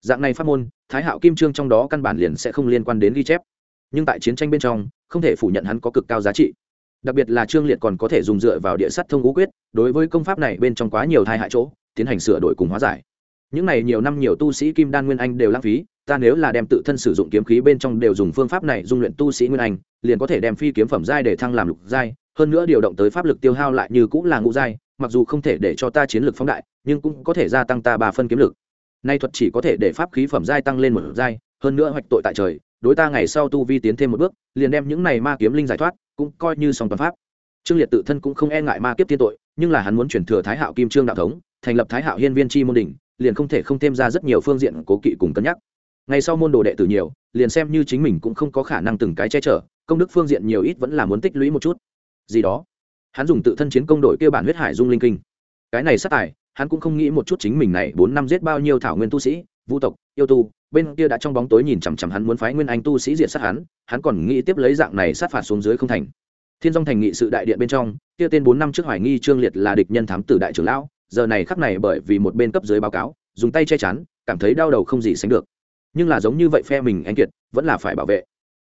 Dạng này pháp môn, thái hạo kim trương trong đó căn bản liền sẽ không liên quan đến ghi chép. Nhưng tại chiến tranh bên trong, không thể phủ nhận hắn có cực cao giá trị. Đặc biệt là trương liệt còn có thể dùng dựa vào địa sắt thông ngũ quyết, đối với công pháp này bên trong quá nhiều thai hại chỗ, tiến hành sửa đổi cùng hóa giải. Những này nhiều năm nhiều tu sĩ kim đan nguyên anh đều lãng phí ta nếu là đem tự thân sử dụng kiếm khí bên trong đều dùng phương pháp này dung luyện tu sĩ nguyên anh, liền có thể đem phi kiếm phẩm giai để thăng làm lục giai, hơn nữa điều động tới pháp lực tiêu hao lại như cũng là ngũ giai, mặc dù không thể để cho ta chiến lực phóng đại, nhưng cũng có thể gia tăng ta ba phân kiếm lực. Nay thuật chỉ có thể để pháp khí phẩm giai tăng lên một giai, hơn nữa hoạch tội tại trời, đối ta ngày sau tu vi tiến thêm một bước, liền đem những này ma kiếm linh giải thoát, cũng coi như song toàn pháp. Trương liệt tự thân cũng không e ngại ma kiếp tiên tội, nhưng là hắn muốn chuyển thừa thái hạo kim trương đạo thống, thành lập thái hạo hiên viên chi môn đỉnh, liền không thể không thêm ra rất nhiều phương diện cố kỵ cùng cân nhắc ngày sau môn đồ đệ tử nhiều, liền xem như chính mình cũng không có khả năng từng cái che chở, công đức phương diện nhiều ít vẫn là muốn tích lũy một chút. Gì đó? Hắn dùng tự thân chiến công đội kêu bản huyết hải dung linh kinh. Cái này sát tài, hắn cũng không nghĩ một chút chính mình này bốn năm giết bao nhiêu thảo nguyên tu sĩ, vũ tộc, yêu tu, bên kia đã trong bóng tối nhìn chằm chằm hắn muốn phái nguyên anh tu sĩ diệt sát hắn hắn còn nghĩ tiếp lấy dạng này sát phạt xuống dưới không thành. Thiên dong thành nghị sự đại điện bên trong, kia tên bốn năm trước hoài nghi trương liệt là địch nhân thám tử đại trưởng lão, giờ này khắc này bởi vì một bên cấp dưới báo cáo, dùng tay che chắn, cảm thấy đau đầu không gì sánh được nhưng là giống như vậy phe mình anh kiệt, vẫn là phải bảo vệ.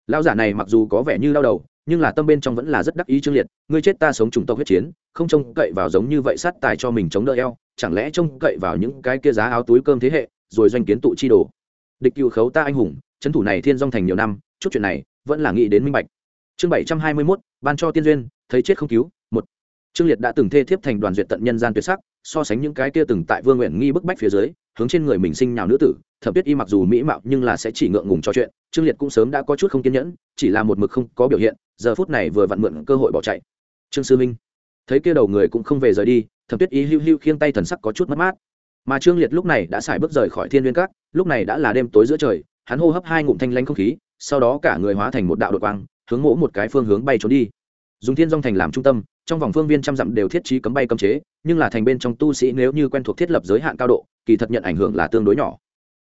Lão giả này mặc dù có vẻ như đau đầu, nhưng là tâm bên trong vẫn là rất đắc ý trương liệt, ngươi chết ta sống chủng tộc huyết chiến, không trông cậy vào giống như vậy sát tài cho mình chống đỡ eo, chẳng lẽ trông cậy vào những cái kia giá áo túi cơm thế hệ, rồi doanh kiến tụ chi đồ. Địch cựu khấu ta anh hùng, trấn thủ này thiên dong thành nhiều năm, chút chuyện này, vẫn là nghĩ đến minh bạch. Chương bảy trăm hai mươi mốt, ban cho tiên duyên, thấy chết không cứu, một. Trương liệt đã từng thê thiếp thành đoàn duyệt tận nhân gian tuyệt sắc, so sánh những cái kia từng tại vương nguyện nghi bức bách phía dưới hướng trên người mình sinh nhào nữ tử, thẩm biết y mặc dù mỹ mạo nhưng là sẽ chỉ ngượng ngùng trò chuyện, trương liệt cũng sớm đã có chút không kiên nhẫn, chỉ là một mực không có biểu hiện, giờ phút này vừa vặn mượn cơ hội bỏ chạy. Trương sư minh, thấy kia đầu người cũng không về rời đi, thẩm tuyết y hưu hưu khiêng tay thần sắc có chút mất mát. Mà trương liệt lúc này đã xài bước rời khỏi thiên liên cát lúc này đã là đêm tối giữa trời, hắn hô hấp hai ngụm thanh lanh không khí, sau đó cả người hóa thành một đạo đột quang, hướng mỗ một cái phương hướng bay trốn đi dùng thiên dong thành làm trung tâm, trong vòng phương viên trăm dặm đều thiết trí cấm bay cấm chế, nhưng là thành bên trong tu sĩ nếu như quen thuộc thiết lập giới hạn cao độ, kỳ thật nhận ảnh hưởng là tương đối nhỏ.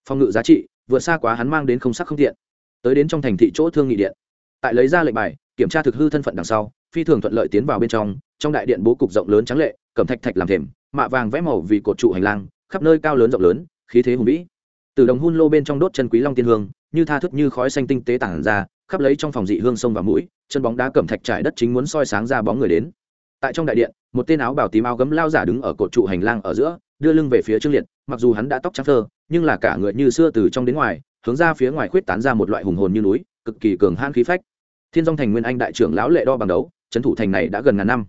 Phòng ngự giá trị, vượt xa quá hắn mang đến không sắc không thiện tới đến trong thành thị chỗ thương nghị điện. Tại lấy ra lệnh bài, kiểm tra thực hư thân phận đằng sau, phi thường thuận lợi tiến vào bên trong trong đại điện bố cục rộng lớn trắng lệ cầm thạch thạch làm thềm, mạ vàng vẽ màu vì cột trụ hành lang, khắp nơi cao lớn rộng lớn, khí thế hùng vĩ. Từ đồng hun lô bên trong đốt chân quý long tiên hương, như tha thức như khói xanh tinh tế tản ra khắp lấy trong phòng dị hương sông và mũi, chân bóng đá cẩm thạch trải đất chính muốn soi sáng ra bóng người đến. Tại trong đại điện, một tên áo bảo tím áo gấm lao giả đứng ở cột trụ hành lang ở giữa, đưa lưng về phía trương liệt, mặc dù hắn đã tóc trắng thơ, nhưng là cả người như xưa từ trong đến ngoài, hướng ra phía ngoài khuyết tán ra một loại hùng hồn như núi, cực kỳ cường hãn khí phách. Thiên dong thành nguyên anh đại trưởng lão lệ đo bằng đấu, trấn thủ thành này đã gần ngàn năm.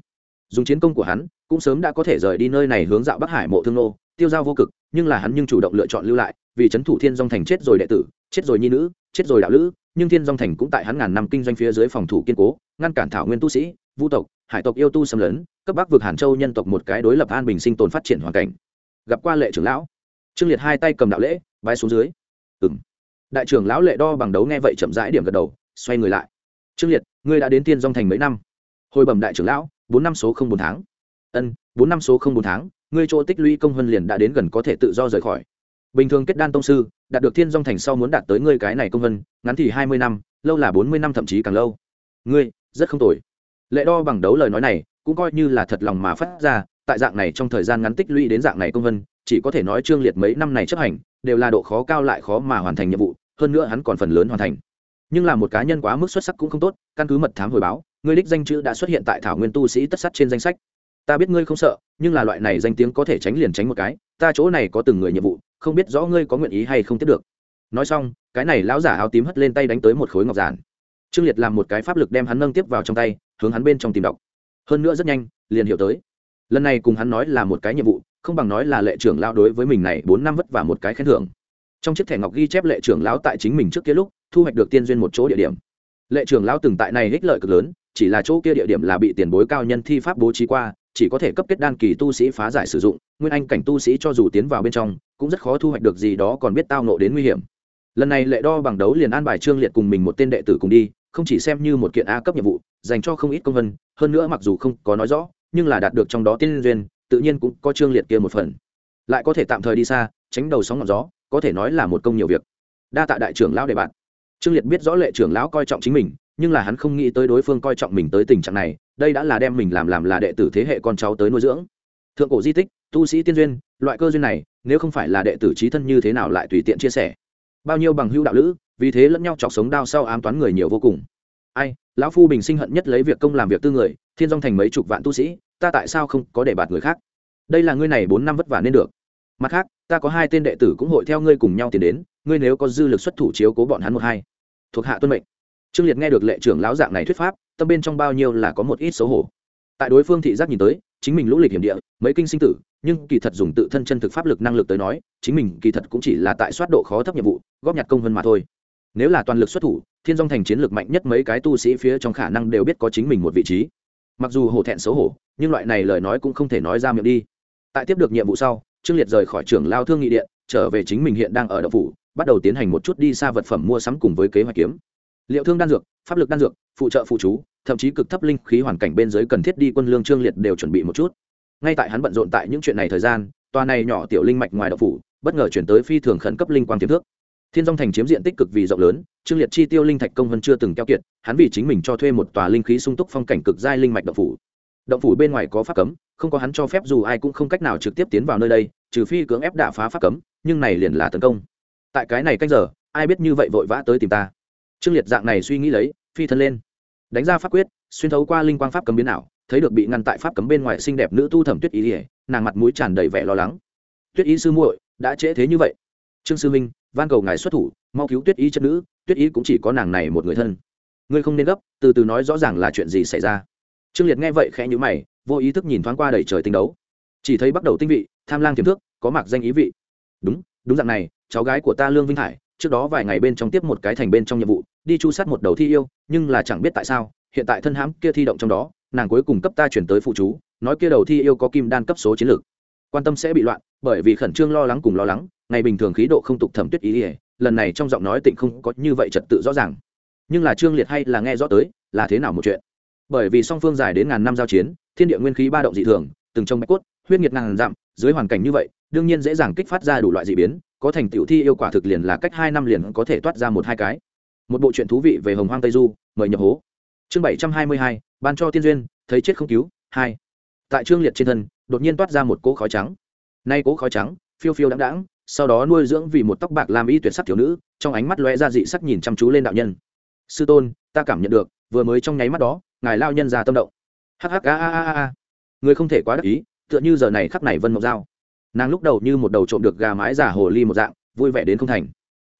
Dùng chiến công của hắn, cũng sớm đã có thể rời đi nơi này hướng dạo bắc hải mộ thương nô, tiêu giao vô cực, nhưng là hắn nhưng chủ động lựa chọn lưu lại, vì trấn thủ thiên dong thành chết rồi đệ tử, chết rồi nhi nữ, chết rồi đạo lữ nhưng thiên dòng thành cũng tại hắn ngàn năm kinh doanh phía dưới phòng thủ kiên cố, ngăn cản thảo nguyên tu sĩ, vu tộc, hải tộc yêu tu xâm lấn, cấp bắc vực hàn châu nhân tộc một cái đối lập an bình sinh tồn phát triển hoàn cảnh. Gặp qua lệ trưởng lão. Trương liệt hai tay cầm đạo lễ bay xuống dưới. Ừ m đại trưởng lão lệ đo bằng đấu nghe vậy chậm rãi điểm gật đầu, xoay người lại. Trương liệt, ngươi đã đến tiên dòng thành mấy năm? Hồi bẩm đại trưởng lão, bốn năm số không bốn tháng. Ân, bốn năm số không bốn tháng, ngươi chỗ tích lũy công huân liền đã đến gần có thể tự do rời khỏi. Bình thường kết đan tông sư đạt được thiên dong thành sau muốn đạt tới ngươi cái này công vân, ngắn thì hai mươi năm, lâu là bốn mươi năm thậm chí càng lâu. Ngươi, rất không tồi. Lệ đo bằng đấu lời nói này, cũng coi như là thật lòng mà phát ra, tại dạng này trong thời gian ngắn tích lũy đến dạng này công vân, chỉ có thể nói trương liệt mấy năm này chấp hành, đều là độ khó cao lại khó mà hoàn thành nhiệm vụ, hơn nữa hắn còn phần lớn hoàn thành. Nhưng là một cá nhân quá mức xuất sắc cũng không tốt, căn cứ mật thám hồi báo ngươi đích danh chữ đã xuất hiện tại thảo nguyên tu sĩ tất sắt trên danh sách ta biết ngươi không sợ, nhưng là loại này danh tiếng có thể tránh liền tránh một cái, ta chỗ này có từng người nhiệm vụ, không biết rõ ngươi có nguyện ý hay không tiếp được. Nói xong, cái này lão giả áo tím hất lên tay đánh tới một khối ngọc giản. Trương liệt làm một cái pháp lực đem hắn nâng tiếp vào trong tay, hướng hắn bên trong tìm đọc. Hơn nữa rất nhanh, liền hiểu tới. Lần này cùng hắn nói là một cái nhiệm vụ, không bằng nói là lệ trưởng lão đối với mình này bốn năm vất vả một cái khen thưởng. Trong chiếc thẻ ngọc ghi chép lệ trưởng lão tại chính mình trước kia lúc, thu hoạch được tiên duyên một chỗ địa điểm. Lệ trưởng lão từng tại này ích lợi cực lớn, chỉ là chỗ kia địa điểm là bị tiền bối cao nhân thi pháp bố trí qua chỉ có thể cấp kết đan kỳ tu sĩ phá giải sử dụng, nguyên anh cảnh tu sĩ cho dù tiến vào bên trong, cũng rất khó thu hoạch được gì đó còn biết tao nộ đến nguy hiểm. Lần này lệ đo bằng đấu liền an bài trương liệt cùng mình một tên đệ tử cùng đi, không chỉ xem như một kiện a cấp nhiệm vụ, dành cho không ít công vân, hơn nữa mặc dù không có nói rõ, nhưng là đạt được trong đó tiên duyên, tự nhiên cũng có trương liệt kia một phần. Lại có thể tạm thời đi xa, tránh đầu sóng ngọn gió, có thể nói là một công nhiều việc. Đa tạ đại trưởng lão để bạn trương liệt biết rõ lệ trưởng lão coi trọng chính mình nhưng là hắn không nghĩ tới đối phương coi trọng mình tới tình trạng này, đây đã là đem mình làm làm là đệ tử thế hệ con cháu tới nuôi dưỡng. Thượng cổ di tích, tu sĩ tiên duyên, loại cơ duyên này, nếu không phải là đệ tử trí thân như thế nào lại tùy tiện chia sẻ. Bao nhiêu bằng hữu đạo lữ, vì thế lẫn nhau chọc sống đao sau ám toán người nhiều vô cùng. Ai, lão phu bình sinh hận nhất lấy việc công làm việc tư người, thiên dong thành mấy chục vạn tu sĩ, ta tại sao không có để bạt người khác? Đây là ngươi này bốn năm vất vả nên được. Mặt khác, ta có hai tên đệ tử cũng hội theo ngươi cùng nhau tiến đến, ngươi nếu có dư lực xuất thủ chiếu cố bọn hắn một hai. Thuộc hạ tuân mệnh trương liệt nghe được lệ trưởng lão dạng này thuyết pháp, tâm bên trong bao nhiêu là có một ít xấu hổ. Tại đối phương thị giác nhìn tới, chính mình lũ lịch hiểm địa, mấy kinh sinh tử, nhưng kỳ thật dùng tự thân chân thực pháp lực năng lực tới nói, chính mình kỳ thật cũng chỉ là tại soát độ khó thấp nhiệm vụ, góp nhặt công hơn mà thôi. Nếu là toàn lực xuất thủ, thiên dong thành chiến lược mạnh nhất mấy cái tu sĩ phía trong khả năng đều biết có chính mình một vị trí. Mặc dù hổ thẹn xấu hổ, nhưng loại này lời nói cũng không thể nói ra miệng đi. Tại tiếp được nhiệm vụ sau, trương liệt rời khỏi trường lao thương nghị điện, trở về chính mình hiện đang ở đậu phủ, bắt đầu tiến hành một chút đi xa vật phẩm mua sắm cùng với kế hoạch kiếm liệu thương đan dược, pháp lực đan dược, phụ trợ phụ chú, thậm chí cực thấp linh khí hoàn cảnh bên dưới cần thiết đi quân lương trương liệt đều chuẩn bị một chút. Ngay tại hắn bận rộn tại những chuyện này thời gian, tòa này nhỏ tiểu linh mạch ngoài đậu phủ, bất ngờ chuyển tới phi thường khẩn cấp linh quang tiềm thước thiên dong thành chiếm diện tích cực vì rộng lớn, trương liệt chi tiêu linh thạch công vân chưa từng keo kiệt, hắn vì chính mình cho thuê một tòa linh khí sung túc phong cảnh cực giai linh mạch động phủ. Động phủ bên ngoài có pháp cấm, không có hắn cho phép dù ai cũng không cách nào trực tiếp tiến vào nơi đây, trừ phi cưỡng ép đả phá pháp cấm, nhưng này liền là tấn công. Tại cái này cách giờ, ai biết như vậy vội vã tới tìm ta trương liệt dạng này suy nghĩ lấy, phi thân lên. Đánh ra pháp quyết, xuyên thấu qua linh quang pháp cấm biến ảo, thấy được bị ngăn tại pháp cấm bên ngoài xinh đẹp nữ tu thẩm tuyết ý ỉa, nàng mặt mũi tràn đầy vẻ lo lắng. Tuyết ý sư muội, đã trễ thế như vậy. Trương sư minh van cầu ngài xuất thủ, mau cứu tuyết ý chất nữ, tuyết ý cũng chỉ có nàng này một người thân. Ngươi không nên gấp, từ từ nói rõ ràng là chuyện gì xảy ra. Trương liệt nghe vậy khẽ nhữ mày, vô ý thức nhìn thoáng qua đầy trời tinh đấu. Chỉ thấy bắt đầu tinh vị, tham lang tiềm thước, có mặc danh ý vị. Đúng đúng dạng này, cháu gái của ta lương vinh hải trước đó vài ngày bên trong tiếp một cái thành bên trong nhiệm vụ, đi chu sát một đầu thi yêu, nhưng là chẳng biết tại sao, hiện tại thân hãm kia thi động trong đó, nàng cuối cùng cấp ta chuyển tới phụ chú, nói kia đầu thi yêu có kim đan cấp số chiến lược. Quan tâm sẽ bị loạn, bởi vì khẩn trương lo lắng cùng lo lắng, ngày bình thường khí độ không tục thẩm tuyết ý ỉa lần này trong giọng nói tịnh không có như vậy trật tự rõ ràng. Nhưng là trương liệt hay là nghe rõ tới, là thế nào một chuyện? Bởi vì song phương dài đến ngàn năm giao chiến, thiên địa nguyên khí ba động dị thường, từng trong bạch cốt, huyết nhiệt ngàn dặm, dưới hoàn cảnh như vậy, đương nhiên dễ dàng kích phát ra đủ loại dị biến có thành tựu thi yêu quả thực liền là cách hai năm liền có thể toát ra một hai cái. Một bộ truyện thú vị về hồng hoang tây du, mời nhập hố. Chương bảy trăm hai mươi hai, ban cho tiên duyên, thấy chết không cứu, hai. Tại trương liệt trên thân, đột nhiên toát ra một cỗ khói trắng. Nay cỗ khói trắng, phiêu phiêu đáng đáng sau đó nuôi dưỡng vì một tóc bạc làm y tuyệt sắc thiếu nữ, trong ánh mắt lóe ra dị sắc nhìn chăm chú lên đạo nhân. Sư tôn, ta cảm nhận được, vừa mới trong nháy mắt đó, ngài lao nhân ra tâm động. Hắc hắc a a a a người không thể quá đắc ý, tựa như giờ này khắc này vân mộc dao nàng lúc đầu như một đầu trộm được gà mái giả hồ ly một dạng, vui vẻ đến không thành.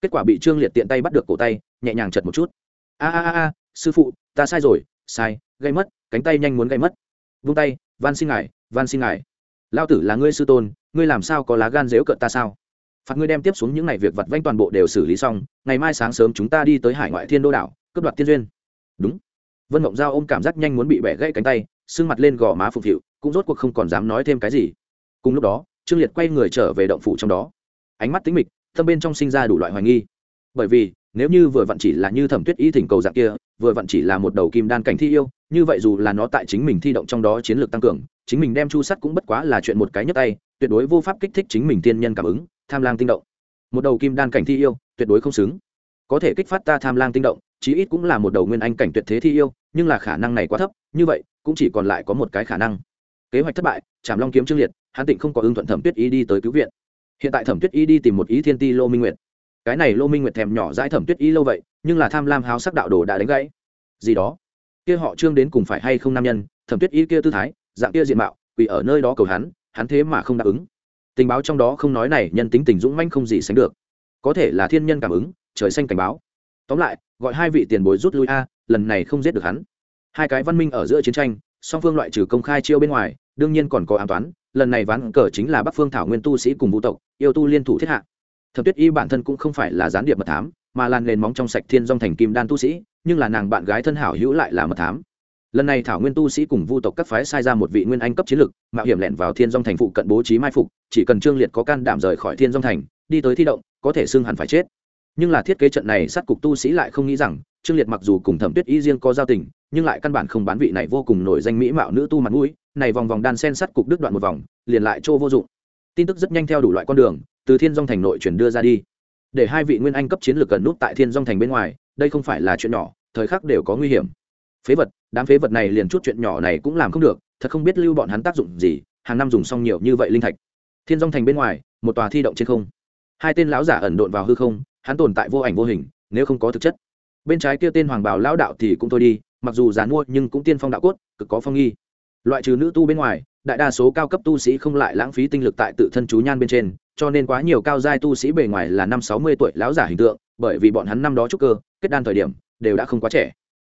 Kết quả bị trương liệt tiện tay bắt được cổ tay, nhẹ nhàng chật một chút. A a a sư phụ, ta sai rồi, sai gây mất, cánh tay nhanh muốn gây mất. Vung tay, van xin ngài, van xin ngài. Lao tử là ngươi sư tôn, ngươi làm sao có lá gan dếu cợt ta sao? Phạt ngươi đem tiếp xuống những ngày việc vặt vanh toàn bộ đều xử lý xong, ngày mai sáng sớm chúng ta đi tới hải ngoại thiên đô đảo, cướp đoạt tiên duyên. Đúng. Vân mộng giao ôm cảm giác nhanh muốn bị bẻ gãy cánh tay, sưng mặt lên gò má phục hiệu cũng rốt cuộc không còn dám nói thêm cái gì. Cùng lúc đó trương liệt quay người trở về động phủ trong đó. Ánh mắt tính mịch tâm bên trong sinh ra đủ loại hoài nghi. Bởi vì, nếu như vừa vặn chỉ là như thẩm tuyết y thỉnh cầu dạng kia, vừa vặn chỉ là một đầu kim đan cảnh thi yêu, như vậy dù là nó tại chính mình thi động trong đó chiến lược tăng cường, chính mình đem chu sắt cũng bất quá là chuyện một cái nhấp tay, tuyệt đối vô pháp kích thích chính mình tiên nhân cảm ứng, tham lang tinh động. Một đầu kim đan cảnh thi yêu, tuyệt đối không xứng. Có thể kích phát ta tham lang tinh động, chí ít cũng là một đầu nguyên anh cảnh tuyệt thế thi yêu, nhưng là khả năng này quá thấp, như vậy, cũng chỉ còn lại có một cái khả năng. Kế hoạch thất bại, trảm long kiếm trương liệt hắn tịnh không có ưng thuận thẩm tuyết y đi tới cứu viện. Hiện tại thẩm tuyết y đi tìm một ý thiên ti lô minh nguyệt. Cái này lô minh nguyệt thèm nhỏ dãi thẩm tuyết y lâu vậy, nhưng là tham lam háo sắc đạo đồ đã đánh gãy. Gì đó? Kia họ trương đến cùng phải hay không nam nhân? Thẩm tuyết y kia tư thái, dạng kia diện mạo, quỳ ở nơi đó cầu hắn hắn thế mà không đáp ứng. Tình báo trong đó không nói này, nhân tính tình dũng manh không gì sánh được. Có thể là thiên nhân cảm ứng, trời xanh cảnh báo. Tóm lại, gọi hai vị tiền bối rút lui a, lần này không giết được hắn. Hai cái văn minh ở giữa chiến tranh, song phương loại trừ công khai chiêu bên ngoài, đương nhiên còn có an toán lần này ván cờ chính là bắc phương thảo nguyên tu sĩ cùng vũ tộc, yêu tu liên thủ thiết hạ. Thập tuyết y bản thân cũng không phải là gián điệp mật thám, mà là nền móng trong sạch thiên dong thành kim đan tu sĩ, nhưng là nàng bạn gái thân hảo hữu lại là mật thám. Lần này thảo nguyên tu sĩ cùng vu tộc các phái sai ra một vị nguyên anh cấp chiến lực, mạo hiểm lẻn vào thiên dong thành phụ cận bố trí mai phục, chỉ cần trương liệt có can đảm rời khỏi thiên dong thành, đi tới thi động, có thể xưng hẳn phải chết nhưng là thiết kế trận này, sát cục tu sĩ lại không nghĩ rằng, trương liệt mặc dù cùng thẩm tuyết y riêng có giao tình, nhưng lại căn bản không bán vị này vô cùng nổi danh mỹ mạo nữ tu mặt mũi, này vòng vòng đan sen sát cục đứt đoạn một vòng, liền lại trô vô dụng. Tin tức rất nhanh theo đủ loại con đường, từ thiên dong thành nội chuyển đưa ra đi. Để hai vị nguyên anh cấp chiến lược cần nút tại thiên dong thành bên ngoài, đây không phải là chuyện nhỏ, thời khắc đều có nguy hiểm. Phế vật, đám phế vật này liền chút chuyện nhỏ này cũng làm không được, thật không biết lưu bọn hắn tác dụng gì, hàng năm dùng xong nhiều như vậy linh thạch. Thiên dong thành bên ngoài, một tòa thi động trên không. Hai tên lão giả ẩn độn vào hư không hắn tồn tại vô ảnh vô hình, nếu không có thực chất. Bên trái kia tên hoàng bảo lão đạo thì cũng thôi đi, mặc dù dán mua nhưng cũng tiên phong đạo cốt, cực có phong nghi. Loại trừ nữ tu bên ngoài, đại đa số cao cấp tu sĩ không lại lãng phí tinh lực tại tự thân chú nhan bên trên, cho nên quá nhiều cao giai tu sĩ bề ngoài là năm sáu mươi tuổi lão giả hình tượng, bởi vì bọn hắn năm đó trúc cơ, kết đan thời điểm, đều đã không quá trẻ.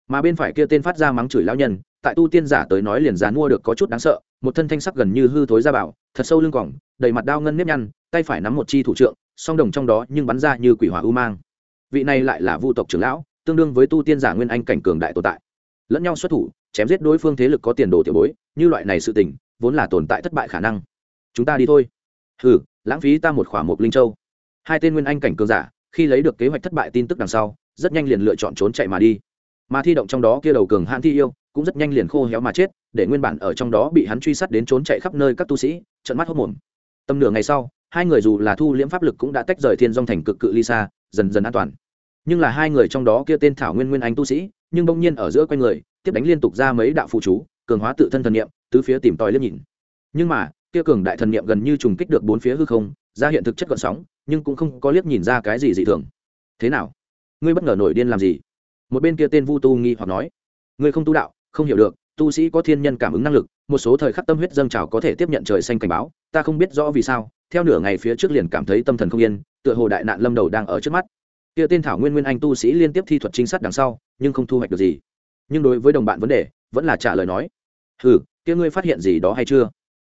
Mà bên phải kia tên phát ra mắng chửi lão nhân, tại tu tiên giả tới nói liền dán mua được có chút đáng sợ, một thân thanh sắc gần như hư thối ra bảo thật sâu lưng cỏng đầy mặt đao ngân nếp nhăn, tay phải nắm một chi thủ trượng song đồng trong đó nhưng bắn ra như quỷ hỏa ưu mang. Vị này lại là vu tộc trưởng lão, tương đương với tu tiên giả nguyên anh cảnh cường đại tồn tại. Lẫn nhau xuất thủ, chém giết đối phương thế lực có tiền đồ tiểu bối, như loại này sự tình, vốn là tồn tại thất bại khả năng. Chúng ta đi thôi. Hừ, lãng phí ta một khỏa mục linh châu. Hai tên nguyên anh cảnh cường giả, khi lấy được kế hoạch thất bại tin tức đằng sau, rất nhanh liền lựa chọn trốn chạy mà đi. Mà thi động trong đó kia đầu cường hãn thi yêu, cũng rất nhanh liền khô héo mà chết, để nguyên bản ở trong đó bị hắn truy sát đến trốn chạy khắp nơi các tu sĩ trận mắt hốc mồm. Tầm nửa ngày sau hai người dù là thu liễm pháp lực cũng đã tách rời thiên dong thành cực cự ly xa, dần dần an toàn. Nhưng là hai người trong đó kia tên thảo nguyên nguyên anh tu sĩ, nhưng bỗng nhiên ở giữa quanh người, tiếp đánh liên tục ra mấy đạo phụ chú, cường hóa tự thân thần niệm, tứ phía tìm tòi liếc nhìn. Nhưng mà, kia cường đại thần niệm gần như trùng kích được bốn phía hư không, ra hiện thực chất gọn sóng, nhưng cũng không có liếc nhìn ra cái gì dị thường. Thế nào? Ngươi bất ngờ nổi điên làm gì? Một bên kia tên vu tu nghi hoặc nói. Ngươi không tu đạo, không hiểu được, tu sĩ có thiên nhân cảm ứng năng lực, một số thời khắc tâm huyết dâng trào có thể tiếp nhận trời xanh cảnh báo, ta không biết rõ vì sao theo nửa ngày phía trước liền cảm thấy tâm thần không yên, tựa hồ đại nạn lâm đầu đang ở trước mắt. Kia tên thảo nguyên nguyên anh tu sĩ liên tiếp thi thuật trinh sát đằng sau, nhưng không thu hoạch được gì. Nhưng đối với đồng bạn vấn đề, vẫn là trả lời nói ừ kia ngươi phát hiện gì đó hay chưa?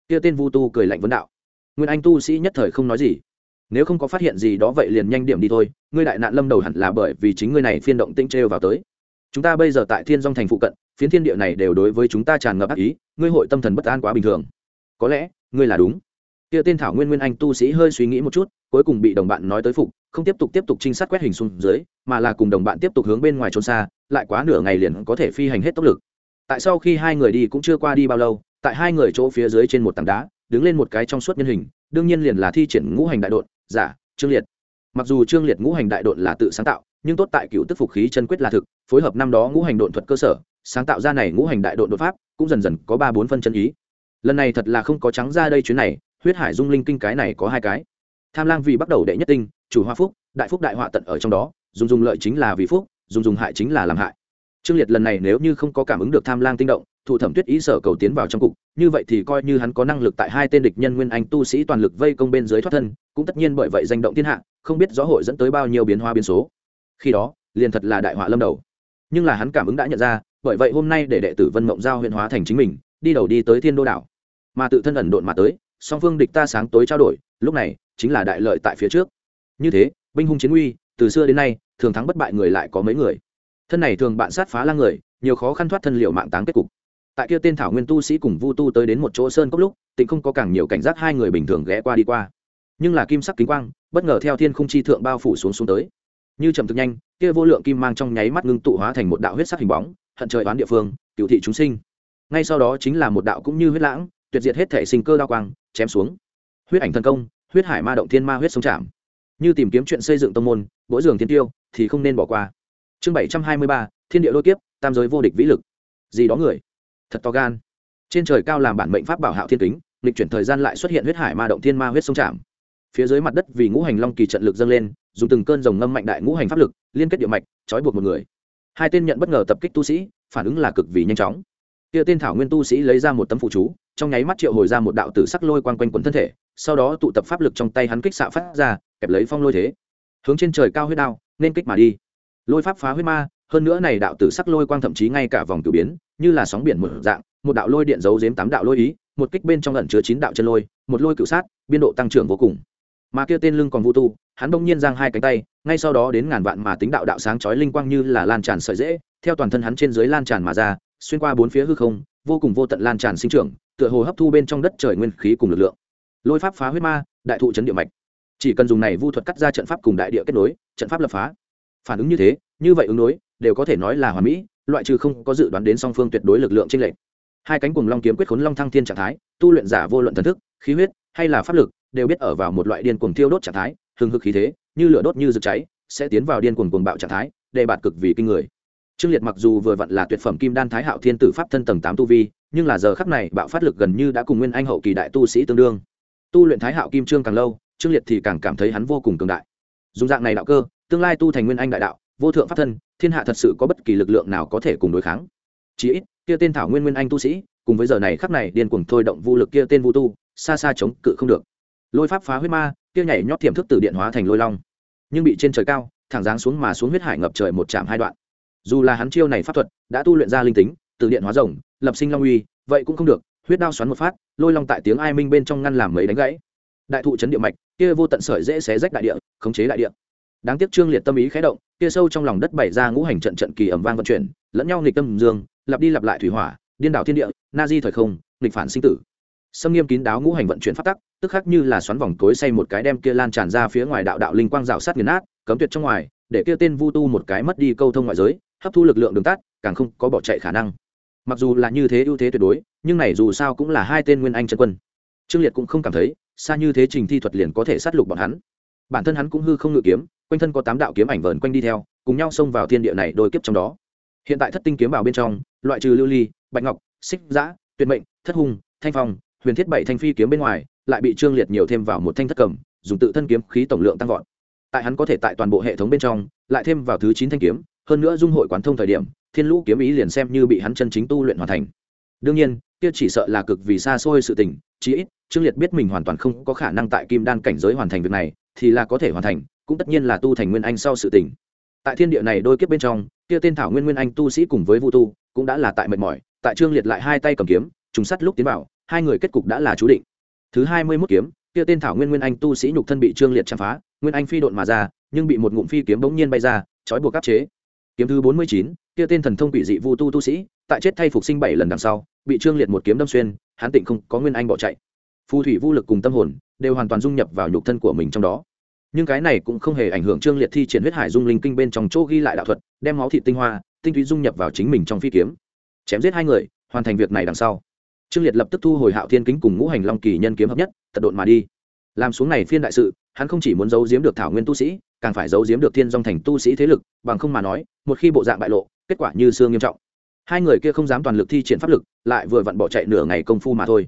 Kia tên vu tu cười lạnh vấn đạo, nguyên anh tu sĩ nhất thời không nói gì. Nếu không có phát hiện gì đó vậy liền nhanh điểm đi thôi, ngươi đại nạn lâm đầu hẳn là bởi vì chính ngươi này phiên động tinh trêu vào tới. Chúng ta bây giờ tại thiên dong thành phụ cận, phiến thiên địa này đều đối với chúng ta tràn ngập ác ý, ngươi hội tâm thần bất an quá bình thường. Có lẽ, ngươi là đúng kia tên thảo nguyên nguyên anh tu sĩ hơi suy nghĩ một chút, cuối cùng bị đồng bạn nói tới phục, không tiếp tục tiếp tục trinh sát quét hình xuống dưới, mà là cùng đồng bạn tiếp tục hướng bên ngoài trốn xa, lại quá nửa ngày liền có thể phi hành hết tốc lực. Tại sau khi hai người đi cũng chưa qua đi bao lâu, tại hai người chỗ phía dưới trên một tảng đá, đứng lên một cái trong suốt nhân hình, đương nhiên liền là thi triển ngũ hành đại đột giả, trương liệt. Mặc dù trương liệt ngũ hành đại đột là tự sáng tạo, nhưng tốt tại cựu tức phục khí chân quyết là thực, phối hợp năm đó ngũ hành đột thuật cơ sở, sáng tạo ra này ngũ hành đại đột đột pháp, cũng dần dần có ba bốn phân chân ý. Lần này thật là không có trắng ra đây chuyến này huyết hải dung linh kinh cái này có hai cái. Tham lang vì bắt đầu đệ nhất tinh, chủ hoa phúc, đại phúc đại họa tận ở trong đó, dùng dùng lợi chính là vì phúc, dùng dùng hại chính là làm hại. Trương liệt lần này nếu như không có cảm ứng được tham lang tinh động, thụ thẩm tuyết ý sở cầu tiến vào trong cục, như vậy thì coi như hắn có năng lực tại hai tên địch nhân nguyên anh tu sĩ toàn lực vây công bên dưới thoát thân, cũng tất nhiên bởi vậy danh động thiên hạ, không biết rõ hội dẫn tới bao nhiêu biến hóa biến số. Khi đó, liền thật là đại họa lâm đầu. Nhưng là hắn cảm ứng đã nhận ra, bởi vậy hôm nay để đệ tử vân mộng giao huyện hóa thành chính mình, đi đầu đi tới thiên đô đảo. Mà tự thân ẩn độn mà tới song phương địch ta sáng tối trao đổi, lúc này, chính là đại lợi tại phía trước. Như thế, binh hung chiến uy, từ xưa đến nay, thường thắng bất bại người lại có mấy người. Thân này thường bạn sát phá lang người, nhiều khó khăn thoát thân liệu mạng táng kết cục. Tại kia tên thảo nguyên tu sĩ cùng vu tu tới đến một chỗ sơn cốc lúc, tịnh không có càng nhiều cảnh giác hai người bình thường ghé qua đi qua. Nhưng là kim sắc kính quang, bất ngờ theo thiên khung chi thượng bao phủ xuống xuống tới. Như chậm thực nhanh, kia vô lượng kim mang trong nháy mắt ngưng tụ hóa thành một đạo huyết sắc hình bóng, hận trời oán địa phương cựu thị chúng sinh. Ngay sau đó chính là một đạo cũng như huyết lãng tuyệt diệt hết thể sinh cơ đao quang, chém xuống. Huyết ảnh thần công, huyết hải ma động thiên ma huyết sông chạm. Như tìm kiếm chuyện xây dựng tông môn mỗi giường thiên tiêu, thì không nên bỏ qua. Chương bảy trăm hai mươi ba, thiên địa lôi kiếp, tam giới vô địch vĩ lực. Gì đó người. Thật to gan. Trên trời cao làm bản mệnh pháp bảo hạo thiên kính lịch chuyển thời gian lại xuất hiện huyết hải ma động thiên ma huyết sông chạm. Phía dưới mặt đất vì ngũ hành long kỳ trận lực dâng lên, dùng từng cơn dòng ngâm mạnh đại ngũ hành pháp lực, liên kết địa mạch, trói buộc một người. Hai tên nhận bất ngờ tập kích tu sĩ, phản ứng là cực vì nhanh chóng kia tên thảo nguyên tu sĩ lấy ra một tấm phụ chú, trong nháy mắt triệu hồi ra một đạo tử sắc lôi quang quanh quần thân thể, sau đó tụ tập pháp lực trong tay hắn kích xạ phát ra, kẹp lấy phong lôi thế. Hướng trên trời cao huyết đao, nên kích mà đi. Lôi pháp phá huyết ma, hơn nữa này đạo tử sắc lôi quang thậm chí ngay cả vòng cử biến, như là sóng biển một dạng, một đạo lôi điện giấu giếm tám đạo lôi ý, một kích bên trong ẩn chứa chín đạo chân lôi, một lôi cựu sát, biên độ tăng trưởng vô cùng. Mà kia tên lưng còn vô tu, hắn bỗng nhiên giang hai cánh tay, ngay sau đó đến ngàn vạn mà tính đạo đạo sáng chói linh quang như là lan tràn sợi dễ theo toàn thân hắn trên dưới lan tràn mà ra xuyên qua bốn phía hư không, vô cùng vô tận lan tràn sinh trưởng, tựa hồ hấp thu bên trong đất trời nguyên khí cùng lực lượng. Lôi pháp phá huyết ma, đại thụ chấn địa mạch. Chỉ cần dùng này vu thuật cắt ra trận pháp cùng đại địa kết nối, trận pháp lập phá. Phản ứng như thế, như vậy ứng đối, đều có thể nói là hoàn mỹ, loại trừ không có dự đoán đến song phương tuyệt đối lực lượng trên lệnh hai cánh cùng long kiếm quyết khốn long thăng thiên trạng thái, tu luyện giả vô luận thần thức, khí huyết, hay là pháp lực, đều biết ở vào một loại điên cuồng thiêu đốt trạng thái, hừng hực khí thế, như lửa đốt như rực cháy, sẽ tiến vào điên cuồng cuồng bạo trạng thái, đề bạt cực vì kinh người trương liệt mặc dù vừa vặn là tuyệt phẩm kim đan thái hạo thiên tử pháp thân tầng tám tu vi, nhưng là giờ khắc này, bạo phát lực gần như đã cùng nguyên anh hậu kỳ đại tu sĩ tương đương. Tu luyện thái hạo kim trương càng lâu, trương liệt thì càng cảm thấy hắn vô cùng cường đại. Dùng dạng này đạo cơ, tương lai tu thành nguyên anh đại đạo, vô thượng pháp thân, thiên hạ thật sự có bất kỳ lực lượng nào có thể cùng đối kháng. Chỉ ít, kia tên thảo nguyên nguyên anh tu sĩ, cùng với giờ này khắc này điên cuồng thôi động vô lực kia tên vô tu, xa xa chống cự không được. Lôi pháp phá huyết ma, kia nhảy nhót tiềm thức từ điện hóa thành lôi long. Nhưng bị trên trời cao, thẳng giáng xuống mà xuống huyết hải ngập trời một chạm hai đoạn dù là hắn chiêu này pháp thuật đã tu luyện ra linh tính, từ điện hóa rồng, lập sinh long uy, vậy cũng không được, huyết đao xoắn một phát, lôi long tại tiếng ai minh bên trong ngăn làm mấy đánh gãy. Đại thụ chấn địa mạch, kia vô tận sợi dễ xé rách đại địa, khống chế đại địa. Đáng tiếc trương liệt tâm ý khé động, kia sâu trong lòng đất bày ra ngũ hành trận trận kỳ ẩm vang vận chuyển, lẫn nhau nghịch tâm dương, lặp đi lặp lại thủy hỏa, điên đảo thiên địa, na di thời không, nghịch phản sinh tử. Xâm nghiêm kín đáo ngũ hành vận chuyển phát tắc, tức khắc như là xoắn vòng cối xây một cái đem kia lan tràn ra phía ngoài đạo đạo linh quang rào sát nghiền nát, cấm tuyệt trong ngoài, để kia tên vu tu một cái mất đi câu thông ngoại giới hấp thu lực lượng đường tắt, càng không có bỏ chạy khả năng. Mặc dù là như thế ưu thế tuyệt đối, nhưng này dù sao cũng là hai tên nguyên anh chân quân. Trương liệt cũng không cảm thấy, xa như thế trình thi thuật liền có thể sát lục bọn hắn. Bản thân hắn cũng hư không ngự kiếm, quanh thân có tám đạo kiếm ảnh vờn quanh đi theo, cùng nhau xông vào thiên địa này đôi kiếp trong đó. Hiện tại thất tinh kiếm vào bên trong, loại trừ lưu ly, bạch ngọc, xích giã, tuyệt mệnh, thất hùng, thanh phong, huyền thiết bảy thanh phi kiếm bên ngoài, lại bị trương liệt nhiều thêm vào một thanh thất cầm, dùng tự thân kiếm khí tổng lượng tăng vọt. Tại hắn có thể tại toàn bộ hệ thống bên trong, lại thêm vào thứ chín thanh kiếm hơn nữa dung hội quán thông thời điểm, thiên lũ kiếm ý liền xem như bị hắn chân chính tu luyện hoàn thành. Đương nhiên, kia chỉ sợ là cực vì xa xôi sự tình, chí ít, trương liệt biết mình hoàn toàn không có khả năng tại kim đan cảnh giới hoàn thành việc này, thì là có thể hoàn thành, cũng tất nhiên là tu thành nguyên anh sau sự tình. Tại thiên địa này đôi kiếp bên trong, kia tên thảo nguyên nguyên anh tu sĩ cùng với vu tu, cũng đã là tại mệt mỏi, tại trương liệt lại hai tay cầm kiếm, trùng sắt lúc tiến vào, hai người kết cục đã là chú định. Thứ hai mươi mốt kiếm, kia tên thảo nguyên nguyên anh tu sĩ nhục thân bị trương liệt chạm phá, nguyên anh phi độn mà ra, nhưng bị một ngụm phi kiếm bỗng nhiên bay ra, trói buộc áp chế kiếm thứ bốn mươi chín, kia tên thần thông quỷ dị vu tu tu sĩ, tại chết thay phục sinh bảy lần đằng sau, bị trương liệt một kiếm đâm xuyên, hắn tịnh không có nguyên anh bỏ chạy. Phù thủy vô lực cùng tâm hồn, đều hoàn toàn dung nhập vào nhục thân của mình trong đó. Nhưng cái này cũng không hề ảnh hưởng trương liệt thi triển huyết hải dung linh kinh bên trong chỗ ghi lại đạo thuật, đem máu thịt tinh hoa, tinh túy dung nhập vào chính mình trong phi kiếm. Chém giết hai người, hoàn thành việc này đằng sau. Trương liệt lập tức thu hồi hạo thiên kính cùng ngũ hành long kỳ nhân kiếm hợp nhất, tật độn mà đi. Làm xuống này phiên đại sự, hắn không chỉ muốn giấu giếm được thảo nguyên tu sĩ càng phải giấu giếm được thiên dòng thành tu sĩ thế lực, bằng không mà nói, một khi bộ dạng bại lộ, kết quả như xương nghiêm trọng. Hai người kia không dám toàn lực thi triển pháp lực, lại vừa vặn bỏ chạy nửa ngày công phu mà thôi.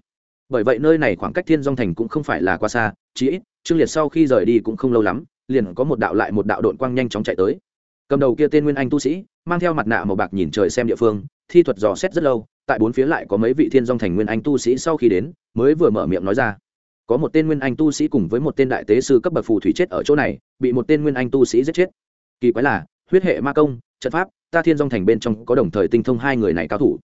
Bởi vậy nơi này khoảng cách thiên dòng thành cũng không phải là quá xa, chí ít, trương liệt sau khi rời đi cũng không lâu lắm, liền có một đạo lại một đạo đội quang nhanh chóng chạy tới. Cầm đầu kia tên nguyên anh tu sĩ, mang theo mặt nạ màu bạc nhìn trời xem địa phương, thi thuật dò xét rất lâu, tại bốn phía lại có mấy vị thiên dòng thành nguyên anh tu sĩ sau khi đến, mới vừa mở miệng nói ra có một tên nguyên anh tu sĩ cùng với một tên đại tế sư cấp bậc phù thủy chết ở chỗ này, bị một tên nguyên anh tu sĩ giết chết. Kỳ quái là, huyết hệ ma công, trận pháp, ta thiên dong thành bên trong có đồng thời tinh thông hai người này cao thủ.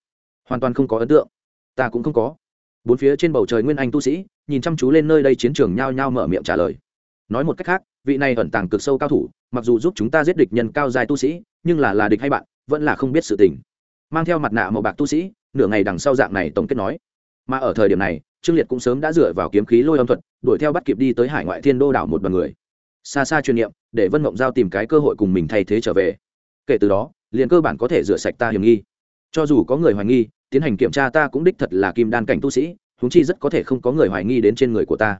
Hoàn toàn không có ấn tượng. Ta cũng không có. Bốn phía trên bầu trời nguyên anh tu sĩ, nhìn chăm chú lên nơi đây chiến trường nhao nhao mở miệng trả lời. Nói một cách khác, vị này ẩn tàng cực sâu cao thủ, mặc dù giúp chúng ta giết địch nhân cao dài tu sĩ, nhưng là là địch hay bạn, vẫn là không biết sự tình. Mang theo mặt nạ màu bạc tu sĩ, nửa ngày đằng sau dạng này tổng kết nói. Mà ở thời điểm này trương liệt cũng sớm đã dựa vào kiếm khí lôi âm thuật, đuổi theo bắt kịp đi tới hải ngoại thiên đô đảo một đoàn người. Xa xa chuyên niệm, để vân mộng giao tìm cái cơ hội cùng mình thay thế trở về. Kể từ đó, liền cơ bản có thể rửa sạch ta hiểm nghi. Cho dù có người hoài nghi, tiến hành kiểm tra ta cũng đích thật là kim đan cảnh tu sĩ húng chi rất có thể không có người hoài nghi đến trên người của ta.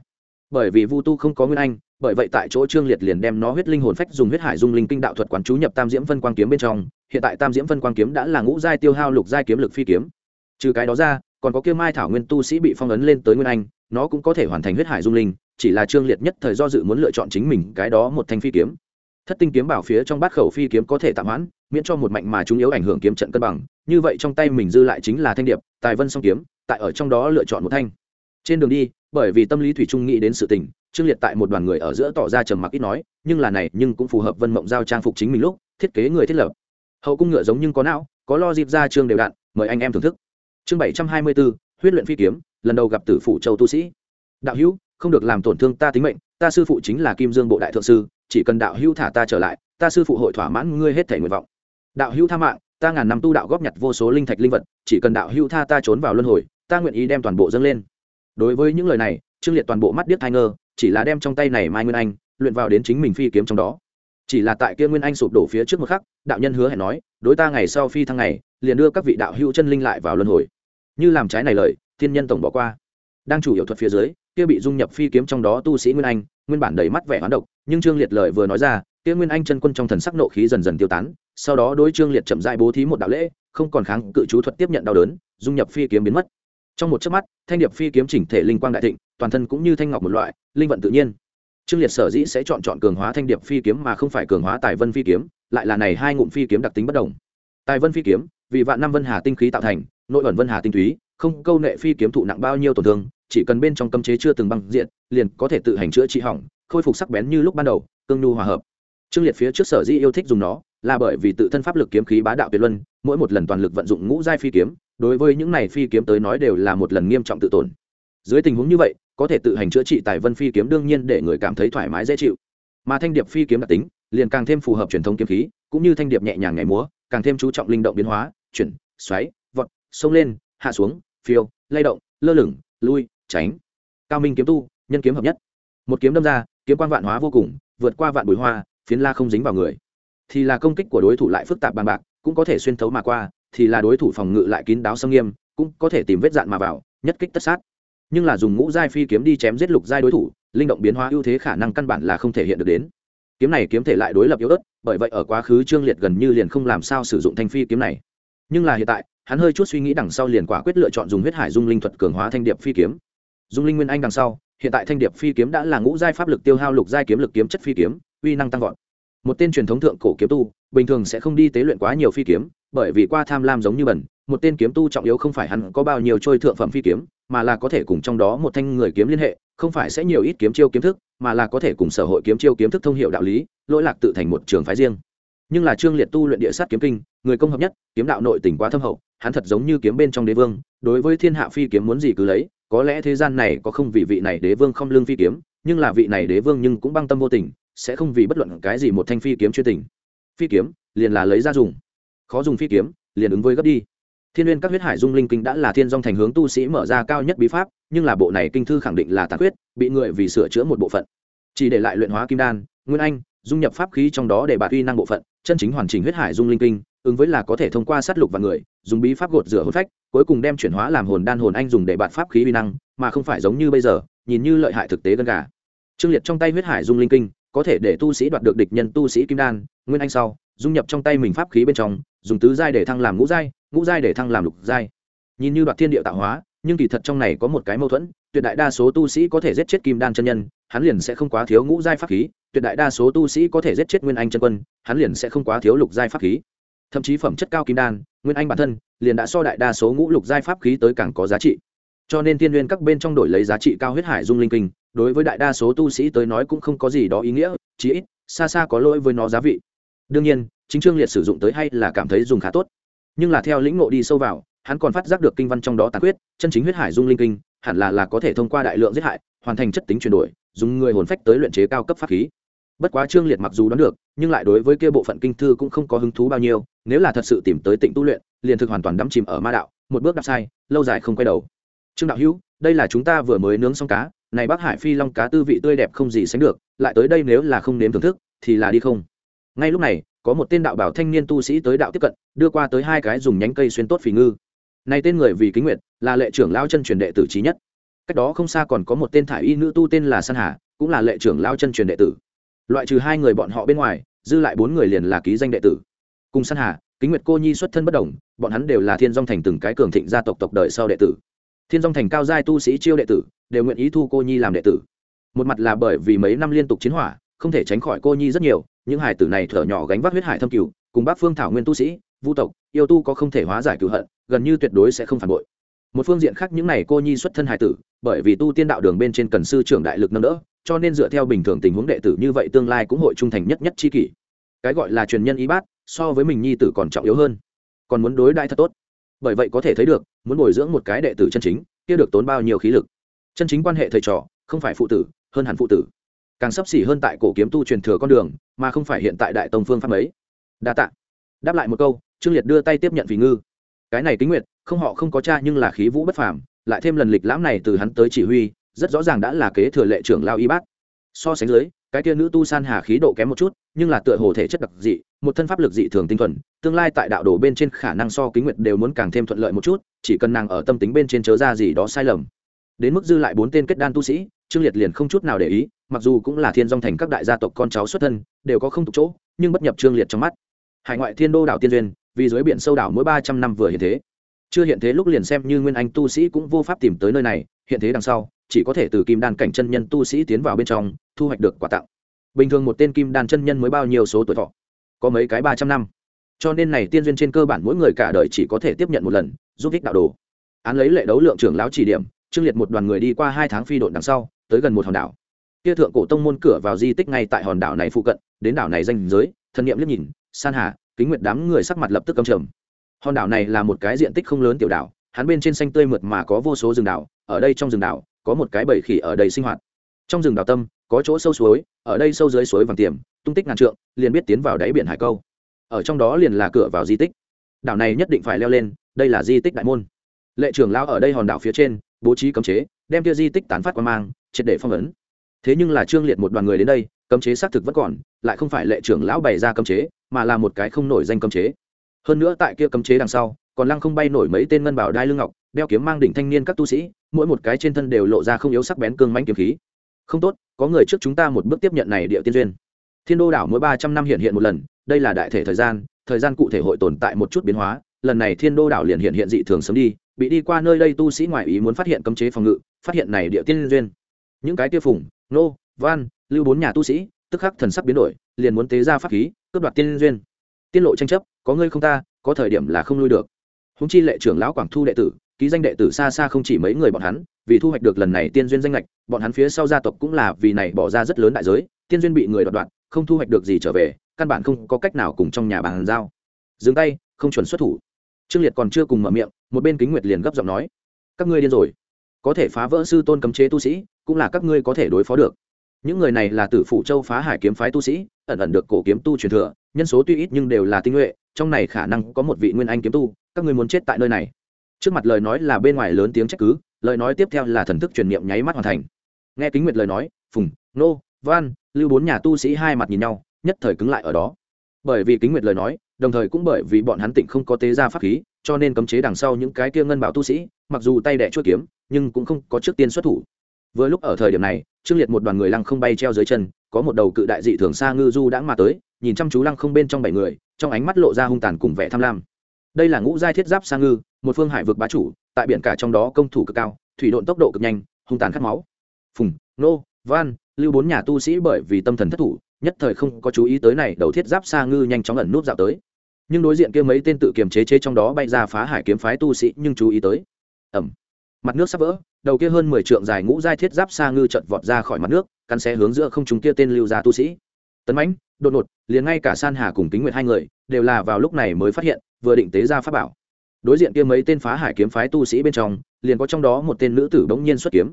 Bởi vì vu tu không có nguyên anh, bởi vậy tại chỗ trương liệt liền đem nó huyết linh hồn phách dùng huyết hải dung linh kinh đạo thuật quán chú nhập tam diễm phân quang kiếm bên trong. Hiện tại tam diễm phân quang kiếm đã là ngũ giai tiêu hao lục giai kiếm lực phi kiếm. Trừ cái đó ra còn có kia mai thảo nguyên tu sĩ bị phong ấn lên tới nguyên anh, nó cũng có thể hoàn thành huyết hải dung linh, chỉ là trương liệt nhất thời do dự muốn lựa chọn chính mình cái đó một thanh phi kiếm. Thất tinh kiếm bảo phía trong bát khẩu phi kiếm có thể tạm hoãn, miễn cho một mạnh mà chúng yếu ảnh hưởng kiếm trận cân bằng, như vậy trong tay mình dư lại chính là thanh điệp, tài vân song kiếm, tại ở trong đó lựa chọn một thanh. Trên đường đi, bởi vì tâm lý thủy trung nghĩ đến sự tình, trương liệt tại một đoàn người ở giữa tỏ ra trầm mặc ít nói, nhưng là này nhưng cũng phù hợp vân mộng giao trang phục chính mình lúc, thiết kế người thiết lập. Hậu cung ngựa giống nhưng có não, có lo dịp ra trương đều đặn mời anh em thưởng thức chương bảy trăm hai mươi bốn huyết luyện phi kiếm, lần đầu gặp tử phụ châu tu sĩ. Đạo hữu, không được làm tổn thương ta tính mệnh, ta sư phụ chính là kim dương bộ đại thượng sư, chỉ cần đạo hữu thả ta trở lại, ta sư phụ hội thỏa mãn ngươi hết thể nguyện vọng. Đạo hữu tha mạng, ta ngàn năm tu đạo góp nhặt vô số linh thạch linh vật, chỉ cần đạo hữu tha ta trốn vào luân hồi, ta nguyện ý đem toàn bộ dâng lên. Đối với những lời này, trương liệt toàn bộ mắt điếc thai ngơ, chỉ là đem trong tay này mai nguyên anh, luyện vào đến chính mình phi kiếm trong đó. Chỉ là tại kia nguyên anh sụp đổ phía trước một khắc, đạo nhân hứa hẹn nói, đối ta ngày sau phi thăng ngày, liền đưa các vị đạo hữu chân linh lại vào luân hồi như làm trái này lời, thiên nhân tổng bỏ qua. Đang chủ yếu thuật phía dưới, kia bị dung nhập phi kiếm trong đó tu sĩ nguyên anh, nguyên bản đầy mắt vẻ hoán độc, nhưng trương liệt lời vừa nói ra, kia nguyên anh chân quân trong thần sắc nộ khí dần dần tiêu tán, sau đó đối trương liệt chậm dại bố thí một đạo lễ, không còn kháng cự chú thuật tiếp nhận đau đớn, dung nhập phi kiếm biến mất. Trong một chớp mắt, thanh điệp phi kiếm chỉnh thể linh quang đại thịnh, toàn thân cũng như thanh ngọc một loại, linh vận tự nhiên. Trương liệt sở dĩ sẽ chọn chọn cường hóa thanh điệp phi kiếm mà không phải cường hóa tài vân phi kiếm, lại là này hai ngụm phi kiếm đặc tính bất đồng. Tài vân phi kiếm vì vạn năm vân hà tinh khí tạo thành, nội ẩn vân hà tinh túy, không câu nệ phi kiếm thụ nặng bao nhiêu tổn thương, chỉ cần bên trong cấm chế chưa từng băng diện, liền có thể tự hành chữa trị hỏng, khôi phục sắc bén như lúc ban đầu, cương nhu hòa hợp. Trương liệt phía trước sở dĩ yêu thích dùng nó, là bởi vì tự thân pháp lực kiếm khí bá đạo tuyệt luân, mỗi một lần toàn lực vận dụng ngũ giai phi kiếm, đối với những này phi kiếm tới nói đều là một lần nghiêm trọng tự tổn. Dưới tình huống như vậy, có thể tự hành chữa trị tài vân phi kiếm đương nhiên để người cảm thấy thoải mái dễ chịu. Mà thanh điệp phi kiếm đặc tính, liền càng thêm phù hợp truyền thống kiếm khí, cũng như thanh điệp nhẹ nhàng nhảy múa, càng thêm chú trọng linh động biến hóa chuyển, xoáy, vọt, xông lên, hạ xuống, phiêu, lay động, lơ lửng, lui, tránh. Cao minh kiếm tu, nhân kiếm hợp nhất. Một kiếm đâm ra, kiếm quan vạn hóa vô cùng, vượt qua vạn bụi hoa, phiến la không dính vào người. Thì là công kích của đối thủ lại phức tạp bàn bạc, cũng có thể xuyên thấu mà qua, thì là đối thủ phòng ngự lại kín đáo xâm nghiêm, cũng có thể tìm vết dạn mà vào, nhất kích tất sát. Nhưng là dùng ngũ giai phi kiếm đi chém giết lục giai đối thủ, linh động biến hóa ưu thế khả năng căn bản là không thể hiện được đến. Kiếm này kiếm thể lại đối lập yếu ớt, bởi vậy ở quá khứ trương liệt gần như liền không làm sao sử dụng thanh phi kiếm này nhưng là hiện tại, hắn hơi chút suy nghĩ đằng sau liền quả quyết lựa chọn dùng huyết hải dung linh thuật cường hóa thanh điệp phi kiếm. Dung linh nguyên anh đằng sau, hiện tại thanh điệp phi kiếm đã là ngũ giai pháp lực tiêu hao lục giai kiếm lực kiếm chất phi kiếm, uy năng tăng vọt. Một tên truyền thống thượng cổ kiếm tu, bình thường sẽ không đi tế luyện quá nhiều phi kiếm, bởi vì qua tham lam giống như bẩn, một tên kiếm tu trọng yếu không phải hắn có bao nhiêu trôi thượng phẩm phi kiếm, mà là có thể cùng trong đó một thanh người kiếm liên hệ, không phải sẽ nhiều ít kiếm chiêu kiếm thức, mà là có thể cùng sở hội kiếm chiêu kiếm thức thông hiệu đạo lý, lỗi lạc tự thành một trường phái riêng nhưng là trương liệt tu luyện địa sát kiếm kinh, người công hợp nhất, kiếm đạo nội tình quá thâm hậu, hắn thật giống như kiếm bên trong đế vương, đối với thiên hạ phi kiếm muốn gì cứ lấy, có lẽ thế gian này có không vì vị này đế vương không lương phi kiếm, nhưng là vị này đế vương nhưng cũng băng tâm vô tình, sẽ không vì bất luận cái gì một thanh phi kiếm chuyên tình. Phi kiếm, liền là lấy ra dùng. Khó dùng phi kiếm, liền ứng với gấp đi. Thiên n các huyết hải dung linh kinh đã là thiên dong thành hướng tu sĩ mở ra cao nhất bí pháp, nhưng là bộ này kinh thư khẳng định là tàn huyết bị người vì sửa chữa một bộ phận. Chỉ để lại luyện hóa kim đan, nguyên anh dung nhập pháp khí trong đó để bạt uy năng bộ phận, chân chính hoàn chỉnh huyết hải dung linh kinh, ứng với là có thể thông qua sát lục và người, dùng bí pháp gột rửa hồn phách, cuối cùng đem chuyển hóa làm hồn đan hồn anh dùng để bạt pháp khí uy năng, mà không phải giống như bây giờ, nhìn như lợi hại thực tế gần cả. Trương liệt trong tay huyết hải dung linh kinh, có thể để tu sĩ đoạt được địch nhân tu sĩ kim đan, nguyên anh sau, dung nhập trong tay mình pháp khí bên trong, dùng tứ giai để thăng làm ngũ giai ngũ giai để thăng làm lục giai. Nhìn như đoạt thiên địa tạo hóa, nhưng kỳ thật trong này có một cái mâu thuẫn, tuyệt đại đa số tu sĩ có thể giết chết kim đan chân nhân, hắn liền sẽ không quá thiếu ngũ giai pháp khí tuyệt đại đa số tu sĩ có thể giết chết nguyên anh chân quân, hắn liền sẽ không quá thiếu lục giai pháp khí. Thậm chí phẩm chất cao kim đan, nguyên anh bản thân, liền đã so đại đa số ngũ lục giai pháp khí tới càng có giá trị. Cho nên tiên nguyên các bên trong đổi lấy giá trị cao huyết hải dung linh kinh, đối với đại đa số tu sĩ tới nói cũng không có gì đó ý nghĩa, chí ít, xa xa có lỗi với nó giá vị. Đương nhiên, chính trương liệt sử dụng tới hay là cảm thấy dùng khá tốt. Nhưng là theo lĩnh ngộ đi sâu vào, hắn còn phát giác được kinh văn trong đó tàn quyết chân chính huyết hải dung linh kinh, hẳn là là có thể thông qua đại lượng giết hại, hoàn thành chất tính chuyển đổi, dùng người hồn phách tới luyện chế cao cấp pháp khí bất quá trương liệt mặc dù đoán được, nhưng lại đối với kia bộ phận kinh thư cũng không có hứng thú bao nhiêu, nếu là thật sự tìm tới tịnh tu luyện, liền thực hoàn toàn đắm chìm ở ma đạo, một bước đạp sai, lâu dài không quay đầu. Trương đạo hữu, đây là chúng ta vừa mới nướng xong cá, này bác hải phi long cá tư vị tươi đẹp không gì sánh được, lại tới đây nếu là không nếm thưởng thức, thì là đi không? Ngay lúc này, có một tên đạo bảo thanh niên tu sĩ tới đạo tiếp cận, đưa qua tới hai cái dùng nhánh cây xuyên tốt phì ngư. Này tên người vì kính nguyệt, là lệ trưởng lao chân truyền đệ tử trí nhất. Cách đó không xa còn có một tên thải y nữ tu tên là san hà, cũng là lệ trưởng lao chân truyền đệ tử loại trừ hai người bọn họ bên ngoài, dư lại bốn người liền là ký danh đệ tử. Cùng san hà, kính nguyệt cô nhi xuất thân bất đồng, bọn hắn đều là thiên dong thành từng cái cường thịnh gia tộc tộc đời sau đệ tử. Thiên dong thành cao giai tu sĩ chiêu đệ tử, đều nguyện ý thu cô nhi làm đệ tử. Một mặt là bởi vì mấy năm liên tục chiến hỏa, không thể tránh khỏi cô nhi rất nhiều, những hải tử này thở nhỏ gánh vác huyết hải thâm cửu cùng bác phương thảo nguyên tu sĩ, vu tộc, yêu tu có không thể hóa giải cửu hận, gần như tuyệt đối sẽ không phản bội. Một phương diện khác những này cô nhi xuất thân hải tử, bởi vì tu tiên đạo đường bên trên cần sư trưởng đại lực nâng đỡ cho nên dựa theo bình thường tình huống đệ tử như vậy tương lai cũng hội trung thành nhất nhất chi kỷ. Cái gọi là truyền nhân y bát, so với mình nhi tử còn trọng yếu hơn. Còn muốn đối đãi thật tốt. Bởi vậy có thể thấy được, muốn bồi dưỡng một cái đệ tử chân chính, kia được tốn bao nhiêu khí lực. Chân chính quan hệ thầy trò, không phải phụ tử, hơn hẳn phụ tử. Càng sấp xỉ hơn tại cổ kiếm tu truyền thừa con đường, mà không phải hiện tại đại tông phương pháp ấy. Đa tạ. Đáp lại một câu, trương liệt đưa tay tiếp nhận vì ngư. Cái này kính nguyện không họ không có cha nhưng là khí vũ bất phàm, lại thêm lần lịch lãm này từ hắn tới chỉ huy rất rõ ràng đã là kế thừa lệ trưởng lao y bát. So sánh dưới, cái kia nữ tu san hà khí độ kém một chút, nhưng là tựa hồ thể chất đặc dị, một thân pháp lực dị thường tinh thuần, tương lai tại đạo đồ bên trên khả năng so kính nguyệt đều muốn càng thêm thuận lợi một chút, chỉ cần nàng ở tâm tính bên trên chớ ra gì đó sai lầm. Đến mức dư lại bốn tên kết đan tu sĩ, trương liệt liền không chút nào để ý, mặc dù cũng là thiên dong thành các đại gia tộc con cháu xuất thân, đều có không tục chỗ, nhưng bất nhập trương liệt trong mắt. Hải ngoại thiên đô đảo tiên duyên, vì dưới biển sâu đảo mỗi ba trăm năm vừa hiện thế. Chưa hiện thế lúc liền xem như nguyên anh tu sĩ cũng vô pháp tìm tới nơi này, hiện thế đằng sau chỉ có thể từ kim đan cảnh chân nhân tu sĩ tiến vào bên trong, thu hoạch được quà tặng. Bình thường một tên kim đan chân nhân mới bao nhiêu số tuổi thọ? Có mấy cái ba trăm năm. Cho nên này tiên duyên trên cơ bản mỗi người cả đời chỉ có thể tiếp nhận một lần, giúp ích đạo đồ. Án lấy lệ đấu lượng trưởng lão chỉ điểm, trương liệt một đoàn người đi qua hai tháng phi độn đằng sau, tới gần một hòn đảo. Kia thượng cổ tông môn cửa vào di tích ngay tại hòn đảo này phụ cận, đến đảo này danh giới thân nhiệm liếc nhìn, san hà, kính nguyệt đám người sắc mặt lập tức cầm trầm. Hòn đảo này là một cái diện tích không lớn tiểu đảo, hắn bên trên xanh tươi mượt mà có vô số rừng đảo, ở đây trong rừng đảo có một cái bầy khỉ ở đây sinh hoạt. Trong rừng đào tâm, có chỗ sâu suối, ở đây sâu dưới suối vàng tiềm, tung tích ngàn trượng, liền biết tiến vào đáy biển hải câu. Ở trong đó liền là cửa vào di tích. Đảo này nhất định phải leo lên, đây là di tích đại môn. Lệ trưởng lao ở đây hòn đảo phía trên, bố trí cấm chế, đem kia di tích tán phát qua mang, triệt để phong ấn. Thế nhưng là trương liệt một đoàn người đến đây, cấm chế xác thực vẫn còn, lại không phải lệ trưởng lão bày ra cấm chế, mà là một cái không nổi danh cấm chế. Hơn nữa tại kia cấm chế đằng sau, còn lăng không bay nổi mấy tên ngân bảo đai lưng ngọc đeo kiếm mang đỉnh thanh niên các tu sĩ, mỗi một cái trên thân đều lộ ra không yếu sắc bén cương mãnh kiếm khí. Không tốt, có người trước chúng ta một bước tiếp nhận này địa tiên duyên. Thiên đô đảo mỗi ba trăm năm hiện hiện một lần, đây là đại thể thời gian thời gian cụ thể hội tồn tại một chút biến hóa, lần này thiên đô đảo liền hiện hiện dị thường sớm đi, bị đi qua nơi đây tu sĩ ngoại ý muốn phát hiện cấm chế phòng ngự, phát hiện này địa tiên duyên. Những cái tiêu phùng, nô, văn, lưu bốn nhà tu sĩ, tức khắc thần sắc biến đổi, liền muốn tế ra pháp khí, cướp đoạt tiên duyên. Tiên lộ tranh chấp, có ngươi không ta, có thời điểm là không lui được. Húng chi lệ trưởng lão quảng thu đệ tử ký danh đệ tử xa xa không chỉ mấy người bọn hắn, vì thu hoạch được lần này tiên duyên danh lệch bọn hắn phía sau gia tộc cũng là vì này bỏ ra rất lớn đại giới, tiên duyên bị người đoạt đoạn không thu hoạch được gì trở về, căn bản không có cách nào cùng trong nhà bàn giao. Dừng tay, không chuẩn xuất thủ. Trương liệt còn chưa cùng mở miệng, một bên kính nguyệt liền gấp giọng nói, các ngươi điên rồi. Có thể phá vỡ sư tôn cấm chế tu sĩ, cũng là các ngươi có thể đối phó được. Những người này là tử phụ châu phá hải kiếm phái tu sĩ, ẩn ẩn được cổ kiếm tu truyền thừa, nhân số tuy ít nhưng đều là tinh nhuệ, trong này khả năng có một vị nguyên anh kiếm tu, các ngươi muốn chết tại nơi này trước mặt lời nói là bên ngoài lớn tiếng trách cứ, lời nói tiếp theo là thần thức truyền niệm nháy mắt hoàn thành. Nghe kính nguyệt lời nói, phùng, nô, văn, lưu bốn nhà tu sĩ hai mặt nhìn nhau, nhất thời cứng lại ở đó. Bởi vì kính nguyệt lời nói, đồng thời cũng bởi vì bọn hắn tịnh không có tế ra pháp khí, cho nên cấm chế đằng sau những cái kia ngân bảo tu sĩ, mặc dù tay đẻ chuốt kiếm, nhưng cũng không có trước tiên xuất thủ. Vừa lúc ở thời điểm này, trương liệt một đoàn người lăng không bay treo dưới chân, có một đầu cự đại dị thường xa ngư du đãng mà tới, nhìn chăm chú lăng không bên trong bảy người, trong ánh mắt lộ ra hung tàn cùng vẻ tham lam đây là ngũ giai thiết giáp sa ngư, một phương hải vực bá chủ, tại biển cả trong đó công thủ cực cao, thủy độn tốc độ cực nhanh, hung tàn khát máu. Phùng, nô, van, lưu bốn nhà tu sĩ bởi vì tâm thần thất thủ, nhất thời không có chú ý tới này đầu thiết giáp xa ngư nhanh chóng ẩn nút dạo tới. Nhưng đối diện kia mấy tên tự kiềm chế chế trong đó bay ra phá hải kiếm phái tu sĩ nhưng chú ý tới. Ẩm mặt nước sắp vỡ, đầu kia hơn mười trượng dài ngũ giai thiết giáp xa ngư chợt vọt ra khỏi mặt nước, cắn xé hướng giữa không chúng kia tên lưu gia tu sĩ. Tấn mãnh, đột ngột, liền ngay cả san hà cùng kính nguyệt hai người, đều là vào lúc này mới phát hiện vừa định tế ra pháp bảo. Đối diện kia mấy tên phá hải kiếm phái tu sĩ bên trong, liền có trong đó một tên nữ tử bỗng nhiên xuất kiếm.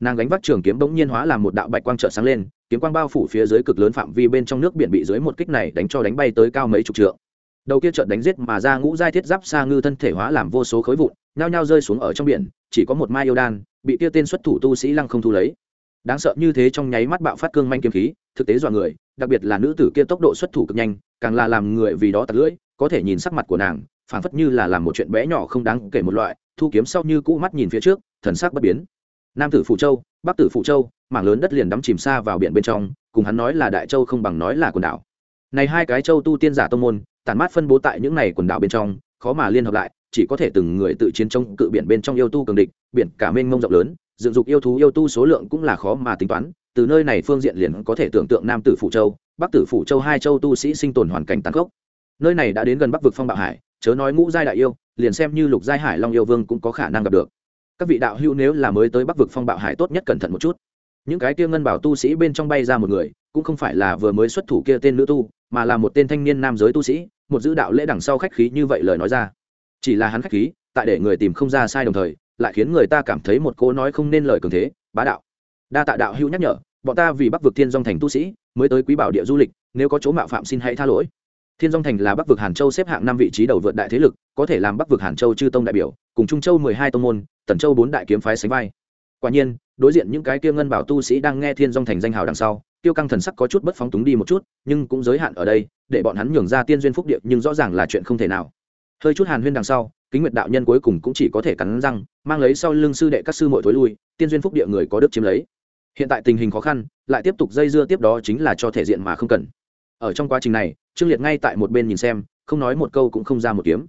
Nàng gánh vác trường kiếm bỗng nhiên hóa làm một đạo bạch quang trợ sáng lên, kiếm quang bao phủ phía dưới cực lớn phạm vi bên trong nước biển bị dưới một kích này đánh cho đánh bay tới cao mấy chục trượng. Đầu kia trận đánh giết mà ra ngũ giai thiết giáp xa ngư thân thể hóa làm vô số khối vụn, nhao nhao rơi xuống ở trong biển, chỉ có một mai yêu đan, bị kia tên xuất thủ tu sĩ lăng không thu lấy. Đáng sợ như thế trong nháy mắt bạo phát cương manh kiếm khí, thực tế dọa người, đặc biệt là nữ tử kia tốc độ xuất thủ cực nhanh, càng là làm người vì đó tật lưỡi có thể nhìn sắc mặt của nàng, phảng phất như là làm một chuyện bé nhỏ không đáng kể một loại, thu kiếm sau như cũ mắt nhìn phía trước, thần sắc bất biến. Nam tử phụ châu, bắc tử phụ châu, mảng lớn đất liền đắm chìm xa vào biển bên trong, cùng hắn nói là đại châu không bằng nói là quần đảo. Này hai cái châu tu tiên giả tông môn, tản mát phân bố tại những này quần đảo bên trong, khó mà liên hợp lại, chỉ có thể từng người tự chiến trong cự biển bên trong yêu tu cường địch, biển cả mênh mông rộng lớn, dựng dục yêu thú yêu tu số lượng cũng là khó mà tính toán, từ nơi này phương diện liền có thể tưởng tượng nam tử phủ châu, bắc tử phủ châu hai châu tu sĩ sinh tồn hoàn cảnh tăng gốc nơi này đã đến gần bắc vực phong bạo hải, chớ nói ngũ giai đại yêu, liền xem như lục giai hải long yêu vương cũng có khả năng gặp được. Các vị đạo hữu nếu là mới tới bắc vực phong bạo hải tốt nhất cẩn thận một chút. Những cái kia ngân bảo tu sĩ bên trong bay ra một người, cũng không phải là vừa mới xuất thủ kia tên nữ tu, mà là một tên thanh niên nam giới tu sĩ, một giữ đạo lễ đằng sau khách khí như vậy lời nói ra. Chỉ là hắn khách khí, tại để người tìm không ra sai đồng thời, lại khiến người ta cảm thấy một cô nói không nên lời cường thế, bá đạo. Đa tạ đạo hữu nhắc nhở, bọn ta vì bắc vực thiên dòng thành tu sĩ, mới tới quý bảo địa du lịch, nếu có chỗ mạo phạm xin hãy tha lỗi thiên dong thành là bắc vực hàn châu xếp hạng năm vị trí đầu vượt đại thế lực, có thể làm bắc vực hàn châu chư tông đại biểu, cùng trung châu mười hai tông môn, tần châu bốn đại kiếm phái sánh vai. Quả nhiên, đối diện những cái kia ngân bảo tu sĩ đang nghe thiên dong thành danh hào đằng sau, tiêu căng thần sắc có chút bất phóng túng đi một chút, nhưng cũng giới hạn ở đây, để bọn hắn nhường ra tiên duyên phúc điệp nhưng rõ ràng là chuyện không thể nào. Hơi chút hàn huyên đằng sau, kính nguyệt đạo nhân cuối cùng cũng chỉ có thể cắn răng, mang lấy sau lưng sư đệ các sư mội thối lui, tiên duyên phúc địa người có đức chiếm lấy. Hiện tại tình hình khó khăn, lại tiếp tục dây dưa tiếp đó chính là cho thể diện mà không cần. Ở trong quá trình này trương liệt ngay tại một bên nhìn xem không nói một câu cũng không ra một kiếm.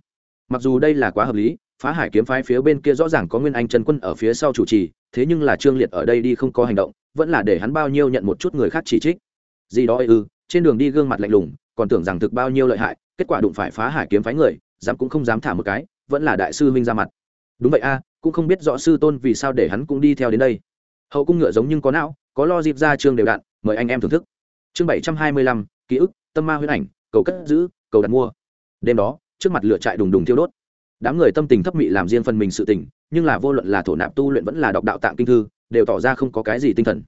Mặc dù đây là quá hợp lý phá hải kiếm phái phía bên kia rõ ràng có nguyên anh trần quân ở phía sau chủ trì thế nhưng là trương liệt ở đây đi không có hành động vẫn là để hắn bao nhiêu nhận một chút người khác chỉ trích. Gì đó ư ừ, trên đường đi gương mặt lạnh lùng còn tưởng rằng thực bao nhiêu lợi hại kết quả đụng phải phá hải kiếm phái người dám cũng không dám thả một cái vẫn là đại sư huynh ra mặt. Đúng vậy a cũng không biết rõ sư tôn vì sao để hắn cũng đi theo đến đây. Hậu cung ngựa giống nhưng có não có lo dịp ra trương đều đạn, mời anh em thưởng thức. Chương bảy trăm hai mươi lăm ký ức tâm ma huyết ảnh cầu cất giữ cầu đặt mua. Đêm đó trước mặt lửa trại đùng đùng thiêu đốt. Đám người tâm tình thấp mị làm riêng phần mình sự tỉnh, nhưng là vô luận là thổ nạp tu luyện vẫn là đọc đạo tạng kinh thư đều tỏ ra không có cái gì tinh thần.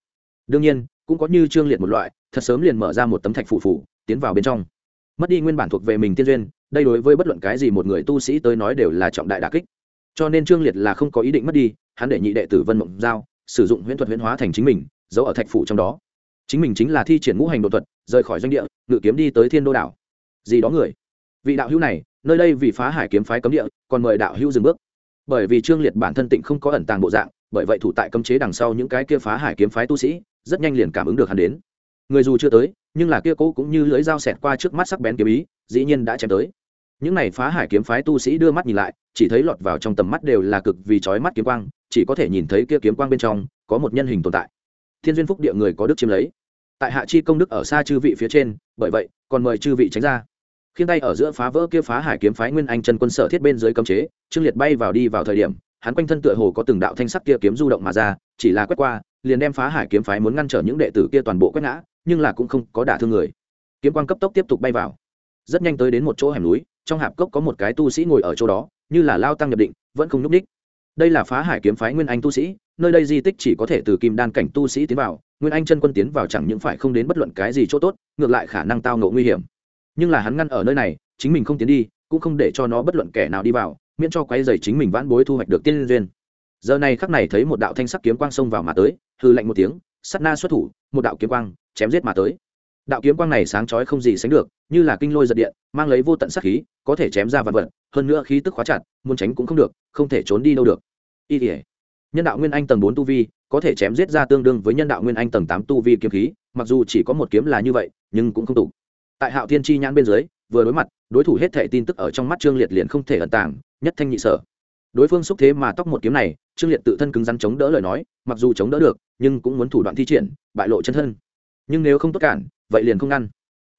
Đương nhiên cũng có như trương liệt một loại thật sớm liền mở ra một tấm thạch phủ phủ tiến vào bên trong. Mất đi nguyên bản thuộc về mình tiên duyên đây đối với bất luận cái gì một người tu sĩ tới nói đều là trọng đại đà kích. Cho nên trương liệt là không có ý định mất đi hắn để nhị đệ tử vân mộng giao sử dụng huyễn thuật huyễn hóa thành chính mình giấu ở thạch phủ trong đó chính mình chính là thi triển ngũ hành đột thuật, rời khỏi doanh địa, ngự kiếm đi tới thiên đô đảo. Gì đó người. Vị đạo hữu này, nơi đây vì phá hải kiếm phái cấm địa, còn mời đạo hữu dừng bước. Bởi vì trương liệt bản thân tịnh không có ẩn tàng bộ dạng, bởi vậy thủ tại cấm chế đằng sau những cái kia phá hải kiếm phái tu sĩ, rất nhanh liền cảm ứng được hắn đến. Người dù chưa tới, nhưng là kia cố cũng như lưỡi dao xẹt qua trước mắt sắc bén kiếm ý, dĩ nhiên đã chém tới. Những này phá hải kiếm phái tu sĩ đưa mắt nhìn lại, chỉ thấy lọt vào trong tầm mắt đều là cực vì chói mắt kiếm quang, chỉ có thể nhìn thấy kia kiếm quang bên trong có một nhân hình tồn tại. Thiên duyên phúc địa người có đức chiếm lấy tại hạ chi công đức ở xa chư vị phía trên, bởi vậy, còn mời chư vị tránh ra. Khiêng tay ở giữa phá vỡ kia phá hải kiếm phái nguyên anh chân quân sở thiết bên dưới cấm chế, trương liệt bay vào đi vào thời điểm, hắn quanh thân tựa hồ có từng đạo thanh sắc kia kiếm du động mà ra, chỉ là quét qua, liền đem phá hải kiếm phái muốn ngăn trở những đệ tử kia toàn bộ quét ngã, nhưng là cũng không có đả thương người. Kiếm quang cấp tốc tiếp tục bay vào. Rất nhanh tới đến một chỗ hẻm núi, trong hạp cốc có một cái tu sĩ ngồi ở chỗ đó, như là lao tăng nhập định, vẫn không nhúc ních đây là phá hải kiếm phái nguyên anh tu sĩ nơi đây di tích chỉ có thể từ kim đan cảnh tu sĩ tiến vào, nguyên anh chân quân tiến vào chẳng những phải không đến bất luận cái gì chỗ tốt, ngược lại khả năng tao ngộ nguy hiểm. Nhưng là hắn ngăn ở nơi này, chính mình không tiến đi, cũng không để cho nó bất luận kẻ nào đi vào, miễn cho quay dày chính mình vãn bối thu hoạch được tiên duyên. Giờ này khắc này thấy một đạo thanh sắc kiếm quang xông vào mà tới, hư lạnh một tiếng sắt na xuất thủ, một đạo kiếm quang chém giết mà tới. Đạo kiếm quang này sáng chói không gì sánh được, như là kinh lôi giật điện, mang lấy vô tận sắc khí, có thể chém ra vật vật, hơn nữa khí tức khóa chặt, muốn tránh cũng không được, không thể trốn đi đâu được. Y tỉa nhân đạo nguyên anh tầng bốn tu vi, có thể chém giết ra tương đương với nhân đạo nguyên anh tầng tám tu vi kiếm khí, mặc dù chỉ có một kiếm là như vậy, nhưng cũng không đủ. tại hạo thiên chi nhãn bên dưới, vừa đối mặt, đối thủ hết thệ tin tức ở trong mắt trương liệt liền không thể ẩn tàng, nhất thanh nhị sở. Đối phương xúc thế mà tóc một kiếm này, trương liệt tự thân cứng rắn chống đỡ lời nói, mặc dù chống đỡ được, nhưng cũng muốn thủ đoạn thi triển, bại lộ chân thân. Nhưng nếu không tốt cản, vậy liền không ngăn.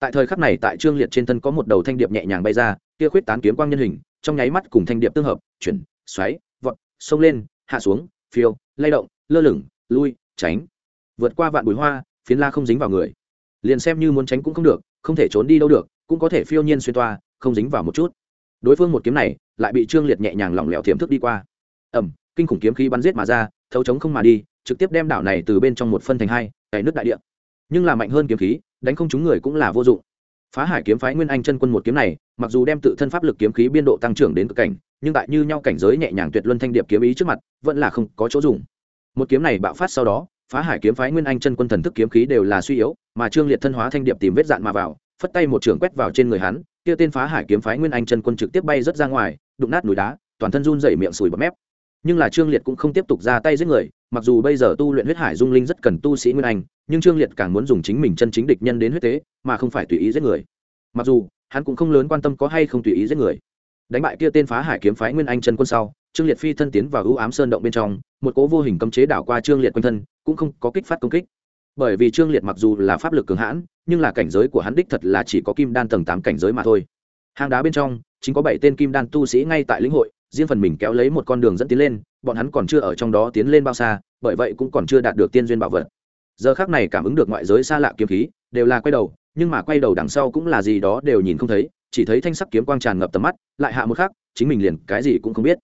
Tại thời khắc này tại trương liệt trên thân có một đầu thanh điệp nhẹ nhàng bay ra, kia khuyết tán kiếm quang nhân hình, trong nháy mắt cùng thanh điệp tương hợp, chuyển, xoáy, vọt, xông lên, hạ xuống phiêu, lay động, lơ lửng, lui, tránh. Vượt qua vạn bụi hoa, phiến la không dính vào người. Liền xem như muốn tránh cũng không được, không thể trốn đi đâu được, cũng có thể phiêu nhiên xuyên toa, không dính vào một chút. Đối phương một kiếm này, lại bị trương liệt nhẹ nhàng lỏng lẻo thiểm thức đi qua. Ẩm kinh khủng kiếm khí bắn giết mà ra, thấu chống không mà đi, trực tiếp đem đảo này từ bên trong một phân thành hai, cày nước đại địa. Nhưng là mạnh hơn kiếm khí, đánh không chúng người cũng là vô dụng. Phá hải kiếm phái nguyên anh chân quân một kiếm này, mặc dù đem tự thân pháp lực kiếm khí biên độ tăng trưởng đến cực cảnh nhưng tại như nhau cảnh giới nhẹ nhàng tuyệt luân thanh điệp kiếm ý trước mặt, vẫn là không có chỗ dùng. Một kiếm này bạo phát sau đó, phá hải kiếm phái nguyên anh chân quân thần thức kiếm khí đều là suy yếu, mà trương liệt thân hóa thanh điệp tìm vết dạn mà vào, phất tay một trường quét vào trên người hắn, kia tên phá hải kiếm phái nguyên anh chân quân trực tiếp bay rất ra ngoài, đụng nát núi đá, toàn thân run dày miệng sùi bọt mép. Nhưng là trương liệt cũng không tiếp tục ra tay giết người, mặc dù bây giờ tu luyện huyết hải dung linh rất cần tu sĩ nguyên anh, nhưng trương liệt càng muốn dùng chính mình chân chính địch nhân đến huyết tế, mà không phải tùy ý giết người. Mặc dù, hắn cũng không lớn quan tâm có hay không tùy ý giết người đánh bại kia tên phá hải kiếm phái nguyên anh chân quân sau, trương liệt phi thân tiến vào ưu ám sơn động bên trong, một cố vô hình cấm chế đảo qua trương liệt quanh thân, cũng không có kích phát công kích. Bởi vì trương liệt mặc dù là pháp lực cường hãn, nhưng là cảnh giới của hắn đích thật là chỉ có kim đan tầng tám cảnh giới mà thôi. Hang đá bên trong, chính có bảy tên kim đan tu sĩ ngay tại lĩnh hội, riêng phần mình kéo lấy một con đường dẫn tiến lên, bọn hắn còn chưa ở trong đó tiến lên bao xa, bởi vậy cũng còn chưa đạt được tiên duyên bảo vật. Giờ khác này cảm ứng được ngoại giới xa lạ kiếm khí, đều là quay đầu, nhưng mà quay đầu đằng sau cũng là gì đó đều nhìn không thấy chỉ thấy thanh sắc kiếm quang tràn ngập tầm mắt, lại hạ một khắc, chính mình liền cái gì cũng không biết.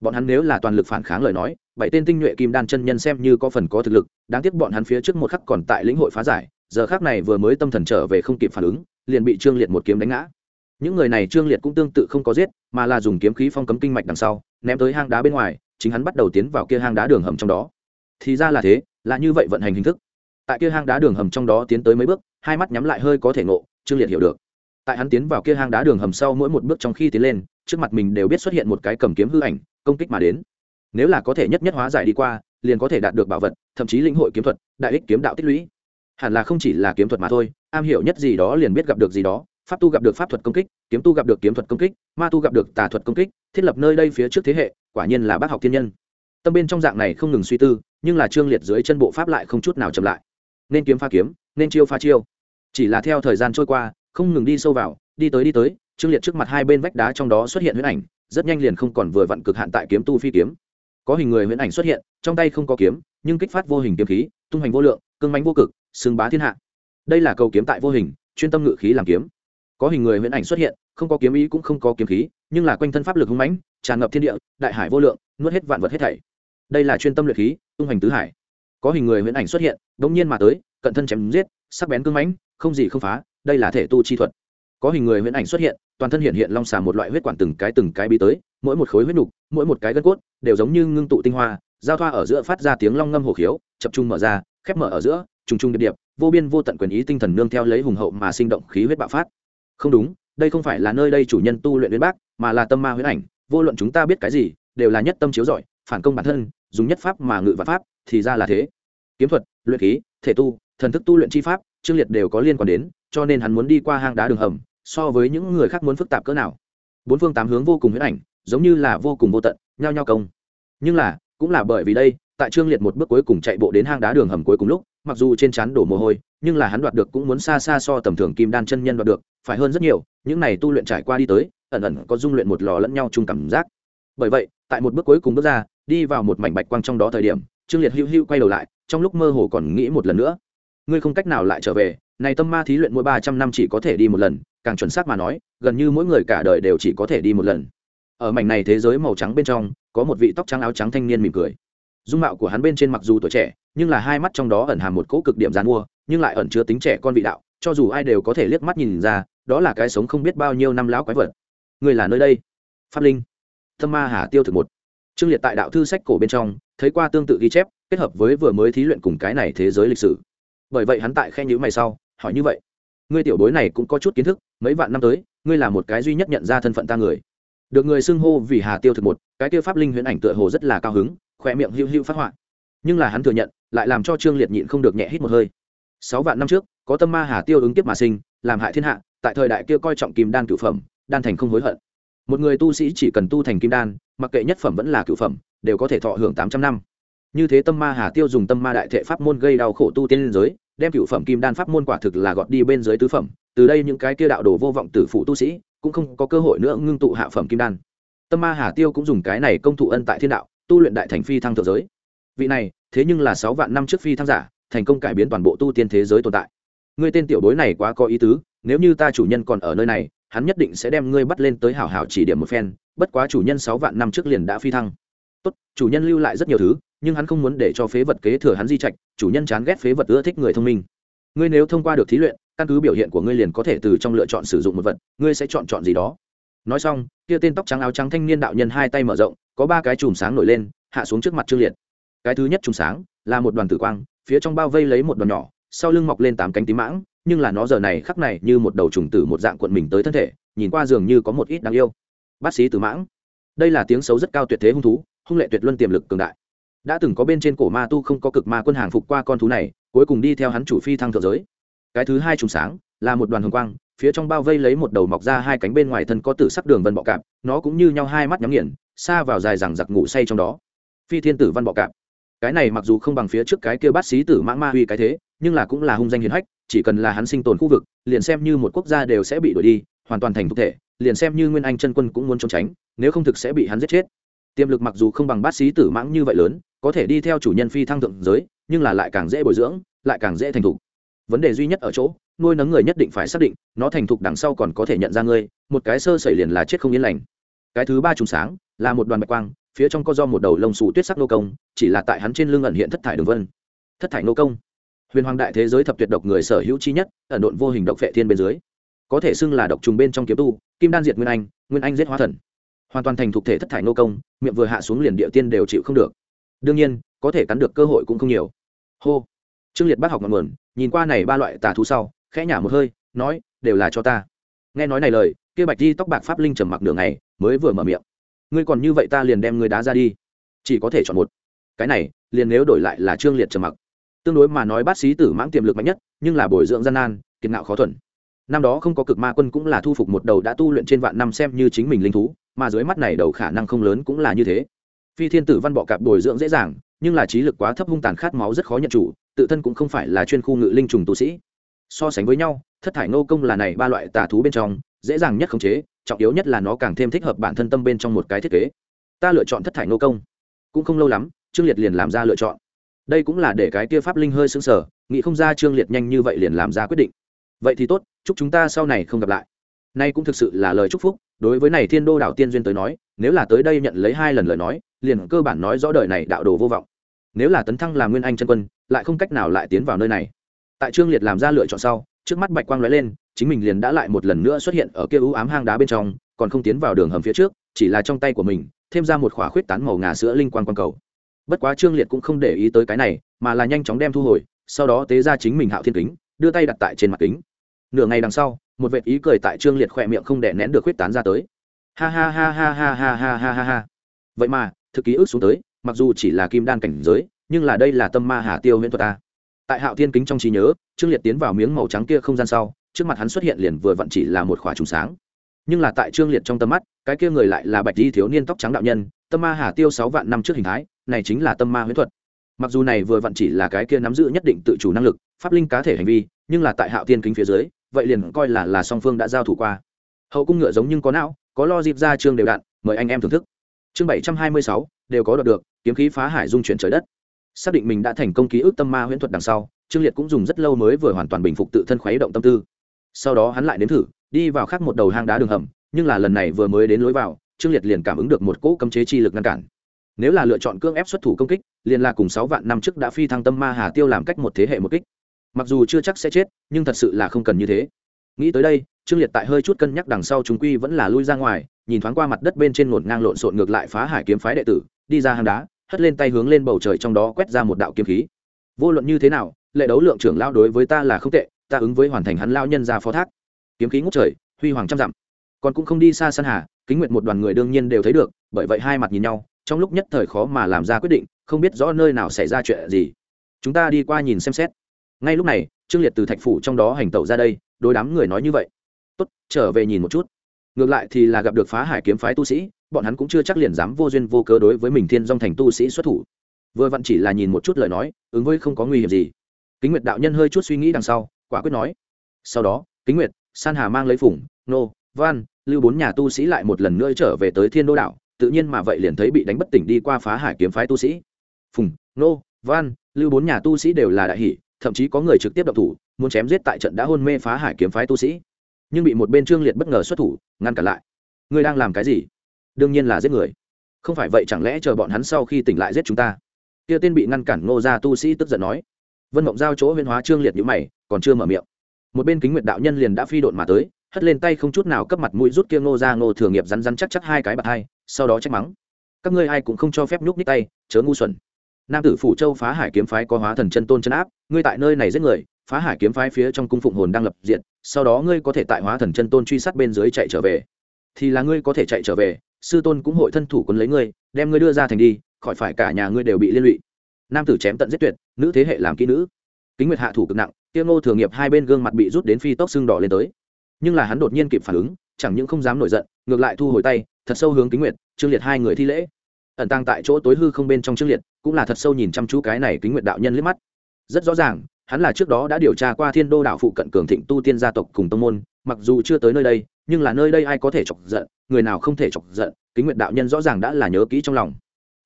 Bọn hắn nếu là toàn lực phản kháng lời nói, bảy tên tinh nhuệ kim đan chân nhân xem như có phần có thực lực, đáng tiếc bọn hắn phía trước một khắc còn tại lĩnh hội phá giải, giờ khác này vừa mới tâm thần trở về không kịp phản ứng, liền bị trương liệt một kiếm đánh ngã. Những người này trương liệt cũng tương tự không có giết, mà là dùng kiếm khí phong cấm kinh mạch đằng sau, ném tới hang đá bên ngoài, chính hắn bắt đầu tiến vào kia hang đá đường hầm trong đó. Thì ra là thế, là như vậy vận hành hình thức. Tại kia hang đá đường hầm trong đó tiến tới mấy bước, hai mắt nhắm lại hơi có thể ngộ, trương liệt hiểu được tại hắn tiến vào kia hang đá đường hầm sau mỗi một bước trong khi tiến lên, trước mặt mình đều biết xuất hiện một cái cầm kiếm hư ảnh, công kích mà đến. Nếu là có thể nhất nhất hóa giải đi qua, liền có thể đạt được bảo vật, thậm chí lĩnh hội kiếm thuật, đại ích kiếm đạo tích lũy. Hẳn là không chỉ là kiếm thuật mà thôi, am hiểu nhất gì đó liền biết gặp được gì đó, pháp tu gặp được pháp thuật công kích, kiếm tu gặp được kiếm thuật công kích, ma tu gặp được tà thuật công kích, thiết lập nơi đây phía trước thế hệ, quả nhiên là bác học thiên nhân. Tâm bên trong dạng này không ngừng suy tư, nhưng là trương liệt dưới chân bộ pháp lại không chút nào chậm lại. Nên kiếm pha kiếm, nên chiêu pha chiêu. Chỉ là theo thời gian trôi qua không ngừng đi sâu vào, đi tới đi tới, trương liệt trước mặt hai bên vách đá trong đó xuất hiện huyễn ảnh, rất nhanh liền không còn vừa vặn cực hạn tại kiếm tu phi kiếm. Có hình người huyễn ảnh xuất hiện, trong tay không có kiếm, nhưng kích phát vô hình kiếm khí, tung hoành vô lượng, cương mánh vô cực xương bá thiên hạ. Đây là cầu kiếm tại vô hình, chuyên tâm ngự khí làm kiếm. Có hình người huyễn ảnh xuất hiện, không có kiếm ý cũng không có kiếm khí, nhưng là quanh thân pháp lực hung mãnh, tràn ngập thiên địa, đại hải vô lượng, nuốt hết vạn vật hết thảy. Đây là chuyên tâm luyện khí, tung hành tứ hải. Có hình người huyễn ảnh xuất hiện đống nhiên mà tới, cận thân chém giết, sắc bén cương mãnh, không gì không phá đây là thể tu chi thuật. Có hình người huyễn ảnh xuất hiện, toàn thân hiện hiện long xà một loại huyết quản từng cái từng cái bí tới, mỗi một khối huyết nục, mỗi một cái gân cốt, đều giống như ngưng tụ tinh hoa, giao thoa ở giữa phát ra tiếng long ngâm hổ khiếu, chập trung mở ra, khép mở ở giữa, trùng trùng điệp điệp, vô biên vô tận quyền ý tinh thần nương theo lấy hùng hậu mà sinh động khí huyết bạo phát. Không đúng, đây không phải là nơi đây chủ nhân tu luyện biến bác, mà là tâm ma huyễn ảnh, vô luận chúng ta biết cái gì, đều là nhất tâm chiếu giỏi phản công bản thân, dùng nhất pháp mà ngự và pháp, thì ra là thế. Kiếm thuật, luyện khí, thể tu, thần thức tu luyện chi pháp trương liệt đều có liên quan đến, cho nên hắn muốn đi qua hang đá đường hầm, so với những người khác muốn phức tạp cỡ nào. Bốn phương tám hướng vô cùng huyết ảnh, giống như là vô cùng vô tận, nhao nhao công. Nhưng là, cũng là bởi vì đây, tại trương liệt một bước cuối cùng chạy bộ đến hang đá đường hầm cuối cùng lúc, mặc dù trên chắn đổ mồ hôi, nhưng là hắn đoạt được cũng muốn xa xa so tầm thường kim đan chân nhân đoạt được, phải hơn rất nhiều, những này tu luyện trải qua đi tới, ẩn ẩn có dung luyện một lò lẫn nhau chung cảm giác. Bởi vậy, tại một bước cuối cùng bước ra, đi vào một mảnh bạch quang trong đó thời điểm, trương liệt hữu hữu quay đầu lại, trong lúc mơ hồ còn nghĩ một lần nữa ngươi không cách nào lại trở về, này tâm ma thí luyện mỗi ba trăm năm chỉ có thể đi một lần, càng chuẩn xác mà nói, gần như mỗi người cả đời đều chỉ có thể đi một lần. Ở mảnh này thế giới màu trắng bên trong, có một vị tóc trắng áo trắng thanh niên mỉm cười. Dung mạo của hắn bên trên mặc dù tuổi trẻ, nhưng là hai mắt trong đó ẩn hàm một cỗ cực điểm g mua, nhưng lại ẩn chứa tính trẻ con vị đạo, cho dù ai đều có thể liếc mắt nhìn ra, đó là cái sống không biết bao nhiêu năm lão quái vật. Người là nơi đây? Pháp linh. Tâm ma hà tiêu thực một. Trương liệt tại đạo thư sách cổ bên trong, thấy qua tương tự ghi chép, kết hợp với vừa mới thí luyện cùng cái này thế giới lịch sử bởi vậy hắn tại khen nhữ mày sau, hỏi như vậy. Ngươi tiểu bối này cũng có chút kiến thức, mấy vạn năm tới, ngươi là một cái duy nhất nhận ra thân phận ta người. Được người xưng hô vì hà tiêu thực một, cái tiêu pháp linh huyễn ảnh tựa hồ rất là cao hứng khoe miệng hữu hữu phát họa. Nhưng là hắn thừa nhận, lại làm cho trương liệt nhịn không được nhẹ hít một hơi. Sáu vạn năm trước, có tâm ma hà tiêu ứng tiếp mà sinh, làm hại thiên hạ, tại thời đại kia coi trọng kim đan cửu phẩm, đan thành không hối hận. Một người tu sĩ chỉ cần tu thành kim đan, mặc kệ nhất phẩm vẫn là cửu phẩm, đều có thể thọ hưởng tám trăm năm như thế tâm ma hà tiêu dùng tâm ma đại thệ pháp môn gây đau khổ tu tiên liên giới, đem cửu phẩm kim đan pháp môn quả thực là gọt đi bên dưới tứ phẩm. Từ đây những cái kia đạo đồ vô vọng tử phụ tu sĩ cũng không có cơ hội nữa ngưng tụ hạ phẩm kim đan. Tâm ma hà tiêu cũng dùng cái này công thụ ân tại thiên đạo, tu luyện đại thành phi thăng thượng giới. Vị này, thế nhưng là sáu vạn năm trước phi thăng giả, thành công cải biến toàn bộ tu tiên thế giới tồn tại. Ngươi tên tiểu bối này quá có ý tứ, nếu như ta chủ nhân còn ở nơi này, hắn nhất định sẽ đem ngươi bắt lên tới hảo hảo chỉ điểm một phen, bất quá chủ nhân sáu vạn năm trước liền đã phi thăng tốt, chủ nhân lưu lại rất nhiều thứ, nhưng hắn không muốn để cho phế vật kế thừa hắn di trạch, chủ nhân chán ghét phế vật ưa thích người thông minh. Ngươi nếu thông qua được thí luyện, căn cứ biểu hiện của ngươi liền có thể từ trong lựa chọn sử dụng một vật, ngươi sẽ chọn chọn gì đó. Nói xong, kia tên tóc trắng áo trắng thanh niên đạo nhân hai tay mở rộng, có ba cái chùm sáng nổi lên, hạ xuống trước mặt trương liệt. Cái thứ nhất chùm sáng là một đoàn tử quang, phía trong bao vây lấy một đoàn nhỏ, sau lưng mọc lên tám cánh tím mãng, nhưng là nó giờ này khắc này như một đầu trùng tử một dạng cuộn mình tới thân thể, nhìn qua dường như có một ít đáng yêu. Bác sĩ tử mãng. Đây là tiếng xấu rất cao tuyệt thế hung thú hung lệ tuyệt luân tiềm lực cường đại. Đã từng có bên trên cổ ma tu không có cực ma quân hàng phục qua con thú này, cuối cùng đi theo hắn chủ phi thăng thượng giới. Cái thứ hai trùng sáng, là một đoàn hồng quang, phía trong bao vây lấy một đầu mọc ra hai cánh bên ngoài thân có tử sắc đường vân bọ cạp, nó cũng như nhau hai mắt nhắm nghiền, xa vào dài rằng giặc ngủ say trong đó. Phi thiên tử văn bọ cạp. Cái này mặc dù không bằng phía trước cái kia bát xí tử mãng ma huy cái thế, nhưng là cũng là hung danh hiền hách, chỉ cần là hắn sinh tồn khu vực, liền xem như một quốc gia đều sẽ bị đuổi đi, hoàn toàn thành thực thể, liền xem như nguyên anh chân quân cũng muốn trốn tránh, nếu không thực sẽ bị hắn giết chết tiềm lực mặc dù không bằng bát sĩ tử mãng như vậy lớn, có thể đi theo chủ nhân phi thăng thượng giới, nhưng là lại càng dễ bồi dưỡng, lại càng dễ thành thục. Vấn đề duy nhất ở chỗ, nuôi nấng người nhất định phải xác định, nó thành thục đằng sau còn có thể nhận ra ngươi, một cái sơ sẩy liền là chết không yên lành. Cái thứ ba trùng sáng, là một đoàn bạch quang, phía trong có do một đầu lông xù tuyết sắc nô công, chỉ là tại hắn trên lưng ẩn hiện thất thải đường vân. Thất thải nô công. Huyền hoàng đại thế giới thập tuyệt độc người sở hữu chi nhất, ẩn độn vô hình độc vệ thiên bên dưới. Có thể xưng là độc trùng bên trong kiếm tu, kim đan diệt nguyên anh nguyên anh giết hóa thần hoàn toàn thành thuộc thể thất thải nô công, miệng vừa hạ xuống liền địa tiên đều chịu không được. Đương nhiên, có thể cắn được cơ hội cũng không nhiều. Hô. Trương liệt bác học ngọn nguồn, nhìn qua này ba loại tà thú sau, khẽ nhả một hơi, nói, đều là cho ta. Nghe nói này lời, kia bạch di tóc bạc pháp linh trầm mặc nửa ngày, mới vừa mở miệng. Ngươi còn như vậy ta liền đem ngươi đá ra đi. Chỉ có thể chọn một. Cái này, liền nếu đổi lại là trương liệt trầm mặc. Tương đối mà nói bát sĩ tử mãng tiềm lực mạnh nhất, nhưng là bồi dưỡng gian nan, kiệt ngạo khó thuần. Năm đó không có cực ma quân cũng là thu phục một đầu đã tu luyện trên vạn năm xem như chính mình linh thú mà dưới mắt này đầu khả năng không lớn cũng là như thế. Phi thiên tử văn bọ cạp bồi dưỡng dễ dàng, nhưng là trí lực quá thấp hung tàn khát máu rất khó nhận chủ, tự thân cũng không phải là chuyên khu ngự linh trùng tu sĩ. So sánh với nhau, thất thải ngô công là này ba loại tà thú bên trong, dễ dàng nhất khống chế, trọng yếu nhất là nó càng thêm thích hợp bản thân tâm bên trong một cái thiết kế. Ta lựa chọn thất thải ngô công. Cũng không lâu lắm, trương liệt liền làm ra lựa chọn. Đây cũng là để cái kia pháp linh hơi xứng sở nghĩ không ra trương liệt nhanh như vậy liền làm ra quyết định. Vậy thì tốt, chúc chúng ta sau này không gặp lại. Nay cũng thực sự là lời chúc phúc đối với này thiên đô đạo tiên duyên tới nói, nếu là tới đây nhận lấy hai lần lời nói, liền cơ bản nói rõ đời này đạo đồ vô vọng. Nếu là tấn thăng là nguyên anh chân quân, lại không cách nào lại tiến vào nơi này. Tại trương liệt làm ra lựa chọn sau, trước mắt bạch quang lóe lên, chính mình liền đã lại một lần nữa xuất hiện ở kia ưu ám hang đá bên trong, còn không tiến vào đường hầm phía trước, chỉ là trong tay của mình, thêm ra một khỏa khuyết tán màu ngà sữa linh quan quang cầu. Bất quá trương liệt cũng không để ý tới cái này, mà là nhanh chóng đem thu hồi, sau đó tế ra chính mình hạo thiên kính, đưa tay đặt tại trên mặt kính. Nửa ngày đằng sau một vệt ý cười tại trương liệt khỏe miệng không để nén được khuyết tán ra tới. Ha ha ha ha ha ha ha ha ha ha. Vậy mà, thực ký ức xuống tới, mặc dù chỉ là kim đan cảnh giới, nhưng là đây là tâm ma hà tiêu huyễn thuật ta. Tại hạo thiên kính trong trí nhớ, trương liệt tiến vào miếng màu trắng kia không gian sau, trước mặt hắn xuất hiện liền vừa vặn chỉ là một khóa trùng sáng. Nhưng là tại trương liệt trong tâm mắt, cái kia người lại là bạch di thiếu niên tóc trắng đạo nhân, tâm ma hà tiêu sáu vạn năm trước hình thái, này chính là tâm ma huyễn thuật. Mặc dù này vừa vặn chỉ là cái kia nắm giữ nhất định tự chủ năng lực, pháp linh cá thể hành vi, nhưng là tại hạo thiên kính phía dưới vậy liền coi là là song phương đã giao thủ qua. Hậu cung ngựa giống nhưng có não, có lo dịp ra chương đều đạn, mời anh em thưởng thức. Chương bảy trăm hai mươi sáu, đều có đoạt được, kiếm khí phá hải dung chuyển trời đất. Xác định mình đã thành công ký ức tâm ma huyễn thuật đằng sau, trương liệt cũng dùng rất lâu mới vừa hoàn toàn bình phục tự thân khuấy động tâm tư. Sau đó hắn lại đến thử, đi vào khác một đầu hang đá đường hầm, nhưng là lần này vừa mới đến lối vào, trương liệt liền cảm ứng được một cỗ cấm chế chi lực ngăn cản. Nếu là lựa chọn cưỡng ép xuất thủ công kích, liền là cùng sáu vạn năm trước đã phi thăng tâm ma hà tiêu làm cách một thế hệ một kích mặc dù chưa chắc sẽ chết, nhưng thật sự là không cần như thế. Nghĩ tới đây, trương liệt tại hơi chút cân nhắc đằng sau chúng quy vẫn là lui ra ngoài, nhìn thoáng qua mặt đất bên trên ngổn ngang lộn xộn ngược lại phá hải kiếm phái đệ tử, đi ra hang đá, hất lên tay hướng lên bầu trời trong đó quét ra một đạo kiếm khí. Vô luận như thế nào, lệ đấu lượng trưởng lao đối với ta là không tệ, ta ứng với hoàn thành hắn lao nhân ra phó thác. Kiếm khí ngút trời, huy hoàng trăm dặm. Còn cũng không đi xa sân hà, kính nguyện một đoàn người đương nhiên đều thấy được, bởi vậy hai mặt nhìn nhau, trong lúc nhất thời khó mà làm ra quyết định, không biết rõ nơi nào xảy ra chuyện gì. Chúng ta đi qua nhìn xem xét ngay lúc này, trương liệt từ thạch phủ trong đó hành tẩu ra đây, đối đám người nói như vậy. Tốt, trở về nhìn một chút. Ngược lại thì là gặp được phá hải kiếm phái tu sĩ, bọn hắn cũng chưa chắc liền dám vô duyên vô cớ đối với mình thiên dong thành tu sĩ xuất thủ. Vừa vặn chỉ là nhìn một chút lời nói, ứng với không có nguy hiểm gì. Kính nguyệt đạo nhân hơi chút suy nghĩ đằng sau, quả quyết nói. Sau đó, kính nguyệt, san hà mang lấy phủng, nô văn lưu bốn nhà tu sĩ lại một lần nữa trở về tới thiên đô đảo, tự nhiên mà vậy liền thấy bị đánh bất tỉnh đi qua phá hải kiếm phái tu sĩ. Phùng nô văn lưu bốn nhà tu sĩ đều là đại hỷ thậm chí có người trực tiếp động thủ, muốn chém giết tại trận đã hôn mê phá hải kiếm phái tu sĩ. Nhưng bị một bên trương liệt bất ngờ xuất thủ, ngăn cản lại. Ngươi đang làm cái gì? Đương nhiên là giết người. Không phải vậy chẳng lẽ chờ bọn hắn sau khi tỉnh lại giết chúng ta? Kia tên bị ngăn cản ngô gia tu sĩ tức giận nói. Vân mộng giao chỗ huyên hóa trương liệt nhữ mày, còn chưa mở miệng. Một bên kính nguyệt đạo nhân liền đã phi độn mà tới, hất lên tay không chút nào cấp mặt mũi rút kia ngô ra ngô thường nghiệp rắn rắn chắc chắc hai cái bạc hai, sau đó trách mắng. Các ngươi ai cũng không cho phép nhúc nhích tay, chớ ngu xuẩn nam tử phủ châu phá hải kiếm phái có hóa thần chân tôn chân áp, ngươi tại nơi này giết người, phá hải kiếm phái phía trong cung phụng hồn đang lập diện, sau đó ngươi có thể tại hóa thần chân tôn truy sát bên dưới chạy trở về. Thì là ngươi có thể chạy trở về, sư tôn cũng hội thân thủ quân lấy ngươi, đem ngươi đưa ra thành đi, khỏi phải cả nhà ngươi đều bị liên lụy. Nam tử chém tận giết tuyệt, nữ thế hệ làm kỹ nữ. Kính nguyệt hạ thủ cực nặng, tiêu ngô thường nghiệp hai bên gương mặt bị rút đến phi tốc xương đỏ lên tới. Nhưng là hắn đột nhiên kịp phản ứng, chẳng những không dám nổi giận, ngược lại thu hồi tay, thật sâu hướng kính nguyệt trương liệt hai người thi lễ. Ẩn tăng tại chỗ tối hư không bên trong trương liệt cũng là thật sâu nhìn chăm chú cái này kính nguyện đạo nhân liếc mắt. Rất rõ ràng, hắn là trước đó đã điều tra qua thiên đô đạo phụ cận cường thịnh tu tiên gia tộc cùng tông môn, mặc dù chưa tới nơi đây, nhưng là nơi đây ai có thể chọc giận, người nào không thể chọc giận, kính nguyện đạo nhân rõ ràng đã là nhớ kỹ trong lòng.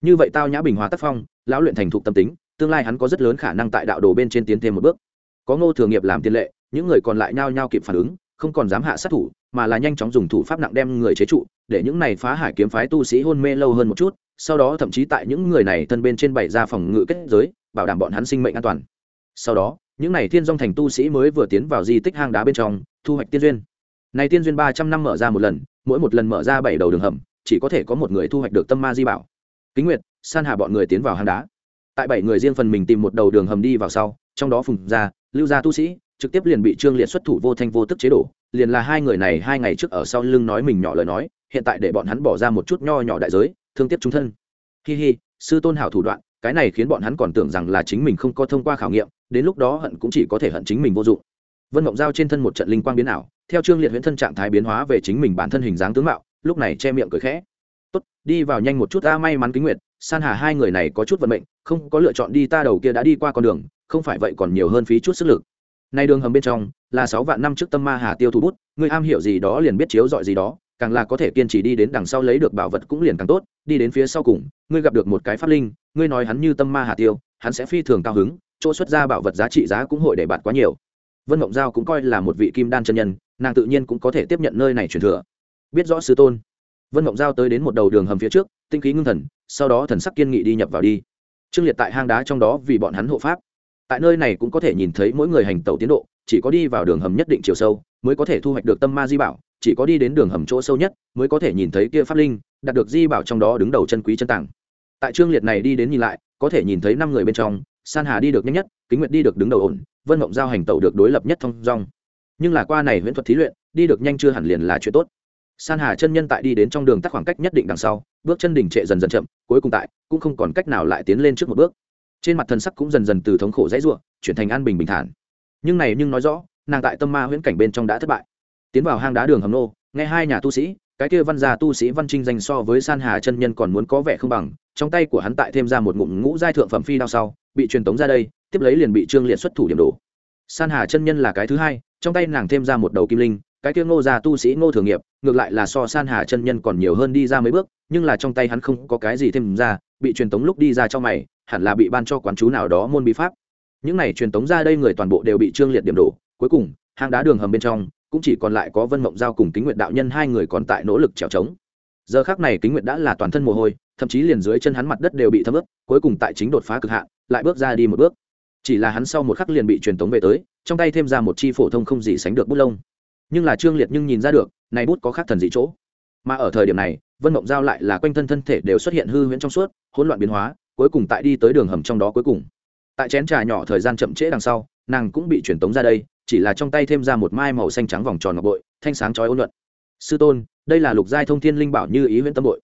Như vậy tao nhã bình hòa tác phong, lão luyện thành thục tâm tính, tương lai hắn có rất lớn khả năng tại đạo đồ bên trên tiến thêm một bước. Có ngô thường nghiệp làm tiền lệ, những người còn lại nhao nhao kịp phản ứng, không còn dám hạ sát thủ, mà là nhanh chóng dùng thủ pháp nặng đem người chế trụ, để những này phá hải kiếm phái tu sĩ hôn mê lâu hơn một chút sau đó thậm chí tại những người này thân bên trên bày ra phòng ngự kết giới, bảo đảm bọn hắn sinh mệnh an toàn. Sau đó, những này thiên dong thành tu sĩ mới vừa tiến vào di tích hang đá bên trong, thu hoạch tiên duyên. Này tiên duyên ba trăm năm mở ra một lần, mỗi một lần mở ra bảy đầu đường hầm, chỉ có thể có một người thu hoạch được tâm ma di bảo. Kính nguyệt, san hà bọn người tiến vào hang đá. Tại bảy người riêng phần mình tìm một đầu đường hầm đi vào sau, trong đó phùng gia lưu gia tu sĩ, trực tiếp liền bị trương liệt xuất thủ vô thanh vô tức chế độ liền là hai người này hai ngày trước ở sau lưng nói mình nhỏ lời nói, hiện tại để bọn hắn bỏ ra một chút nho nhỏ đại giới thương tiếp chúng thân. Hi hi, sư tôn hảo thủ đoạn, cái này khiến bọn hắn còn tưởng rằng là chính mình không có thông qua khảo nghiệm, đến lúc đó hận cũng chỉ có thể hận chính mình vô dụng. Vân mộng giao trên thân một trận linh quang biến ảo, theo trương liệt huyễn thân trạng thái biến hóa về chính mình bản thân hình dáng tướng mạo, lúc này che miệng cười khẽ. Tốt, đi vào nhanh một chút, ta may mắn kính nguyệt san hà hai người này có chút vận mệnh, không có lựa chọn đi, ta đầu kia đã đi qua con đường, không phải vậy còn nhiều hơn phí chút sức lực. Nay đường hầm bên trong, là sáu vạn năm trước tâm ma hà tiêu thủ bút, người am hiểu gì đó liền biết chiếu dọi gì đó càng là có thể kiên trì đi đến đằng sau lấy được bảo vật cũng liền càng tốt, đi đến phía sau cùng, ngươi gặp được một cái pháp linh, ngươi nói hắn như tâm ma hà tiêu, hắn sẽ phi thường cao hứng, chỗ xuất ra bảo vật giá trị giá cũng hội để bạt quá nhiều. Vân mộng giao cũng coi là một vị kim đan chân nhân, nàng tự nhiên cũng có thể tiếp nhận nơi này truyền thừa. Biết rõ sư tôn. Vân mộng giao tới đến một đầu đường hầm phía trước, tinh khí ngưng thần, sau đó thần sắc kiên nghị đi nhập vào đi. Trương liệt tại hang đá trong đó vì bọn hắn hộ pháp. Tại nơi này cũng có thể nhìn thấy mỗi người hành tẩu tiến độ, chỉ có đi vào đường hầm nhất định chiều sâu mới có thể thu hoạch được tâm ma di bảo, chỉ có đi đến đường hầm chỗ sâu nhất mới có thể nhìn thấy kia pháp linh, đạt được di bảo trong đó đứng đầu chân quý chân tàng. Tại trương liệt này đi đến nhìn lại, có thể nhìn thấy năm người bên trong, san hà đi được nhanh nhất, kính nguyệt đi được đứng đầu ổn, vân mộng giao hành tẩu được đối lập nhất thông dong. Nhưng là qua này huyễn thuật thí luyện, đi được nhanh chưa hẳn liền là chuyện tốt. San hà chân nhân tại đi đến trong đường tắt khoảng cách nhất định đằng sau, bước chân đỉnh trệ dần dần chậm, cuối cùng tại, cũng không còn cách nào lại tiến lên trước một bước. Trên mặt thần sắc cũng dần dần từ thống khổ dãy ruộng chuyển thành an bình bình thản. Nhưng này nhưng nói rõ nàng tại tâm ma huyễn cảnh bên trong đã thất bại. Tiến vào hang đá đường hầm nô, nghe hai nhà tu sĩ, cái kia văn gia tu sĩ văn trinh danh so với san hà chân nhân còn muốn có vẻ không bằng, trong tay của hắn tại thêm ra một ngụm ngũ giai thượng phẩm phi đao sau, bị truyền tống ra đây, tiếp lấy liền bị trương liệt xuất thủ điểm đổ san hà chân nhân là cái thứ hai, trong tay nàng thêm ra một đầu kim linh, cái kia ngô gia tu sĩ ngô thường nghiệp, ngược lại là so san hà chân nhân còn nhiều hơn đi ra mấy bước, nhưng là trong tay hắn không có cái gì thêm ra, bị truyền tống lúc đi ra cho mày, hẳn là bị ban cho quán chú nào đó môn bí pháp. Những này truyền tống ra đây người toàn bộ đều bị trương liệt điểm đổ cuối cùng, hang đá đường hầm bên trong, cũng chỉ còn lại có vân mộng giao cùng kính nguyện đạo nhân hai người còn tại nỗ lực trèo trống. Giờ khác này kính nguyện đã là toàn thân mồ hôi, thậm chí liền dưới chân hắn mặt đất đều bị thấm ướt, cuối cùng tại chính đột phá cực hạn, lại bước ra đi một bước. Chỉ là hắn sau một khắc liền bị truyền tống về tới, trong tay thêm ra một chi phổ thông không gì sánh được bút lông. Nhưng là trương liệt nhưng nhìn ra được, này bút có khác thần dị chỗ. Mà ở thời điểm này, vân mộng giao lại là quanh thân thân thể đều xuất hiện hư huyễn trong suốt, hỗn loạn biến hóa, cuối cùng tại đi tới đường hầm trong đó cuối cùng. Tại chén trà nhỏ thời gian chậm trễ đằng sau nàng cũng bị truyền tống ra đây, chỉ là trong tay thêm ra một mai màu xanh trắng vòng tròn ngọc bội, thanh sáng chói ôn luận. Sư tôn, đây là lục giai thông thiên linh bảo như ý huyễn tâm bội.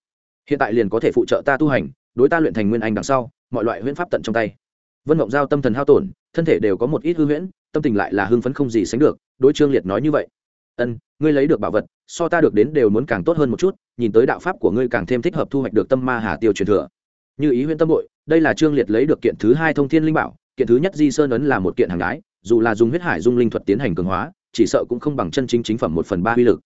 Hiện tại liền có thể phụ trợ ta tu hành, đối ta luyện thành nguyên anh đằng sau, mọi loại huyễn pháp tận trong tay. Vân mộng giao tâm thần hao tổn, thân thể đều có một ít hư huyễn, tâm tình lại là hưng phấn không gì sánh được, đối trương liệt nói như vậy. Ân, ngươi lấy được bảo vật, so ta được đến đều muốn càng tốt hơn một chút, nhìn tới đạo pháp của ngươi càng thêm thích hợp thu hoạch được tâm ma hà tiêu truyền thừa. Như ý huyễn tâm bội, đây là trương liệt lấy được kiện thứ hai thông thiên linh bảo kiện thứ nhất di sơn ấn là một kiện hàng đái, dù là dùng huyết hải dung linh thuật tiến hành cường hóa, chỉ sợ cũng không bằng chân chính chính phẩm một phần ba uy lực.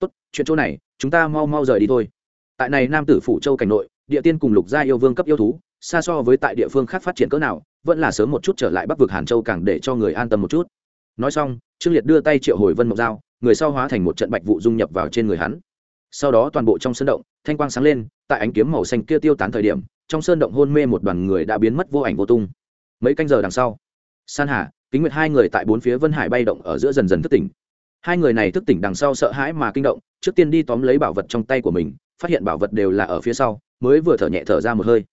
Tốt, chuyện chỗ này, chúng ta mau mau rời đi thôi. Tại này nam tử phủ châu cảnh nội, địa tiên cùng lục gia yêu vương cấp yêu thú, xa so với tại địa phương khác phát triển cỡ nào, vẫn là sớm một chút trở lại bắc vực hàn châu càng để cho người an tâm một chút. Nói xong, trương liệt đưa tay triệu hồi vân Mộc dao người sau hóa thành một trận bạch vụ dung nhập vào trên người hắn. Sau đó toàn bộ trong sân động, thanh quang sáng lên, tại ánh kiếm màu xanh kia tiêu tán thời điểm, trong sơn động hôn mê một đoàn người đã biến mất vô ảnh vô tung mấy canh giờ đằng sau. San hà, kính nguyệt hai người tại bốn phía vân hải bay động ở giữa dần dần thức tỉnh. Hai người này thức tỉnh đằng sau sợ hãi mà kinh động, trước tiên đi tóm lấy bảo vật trong tay của mình, phát hiện bảo vật đều là ở phía sau, mới vừa thở nhẹ thở ra một hơi.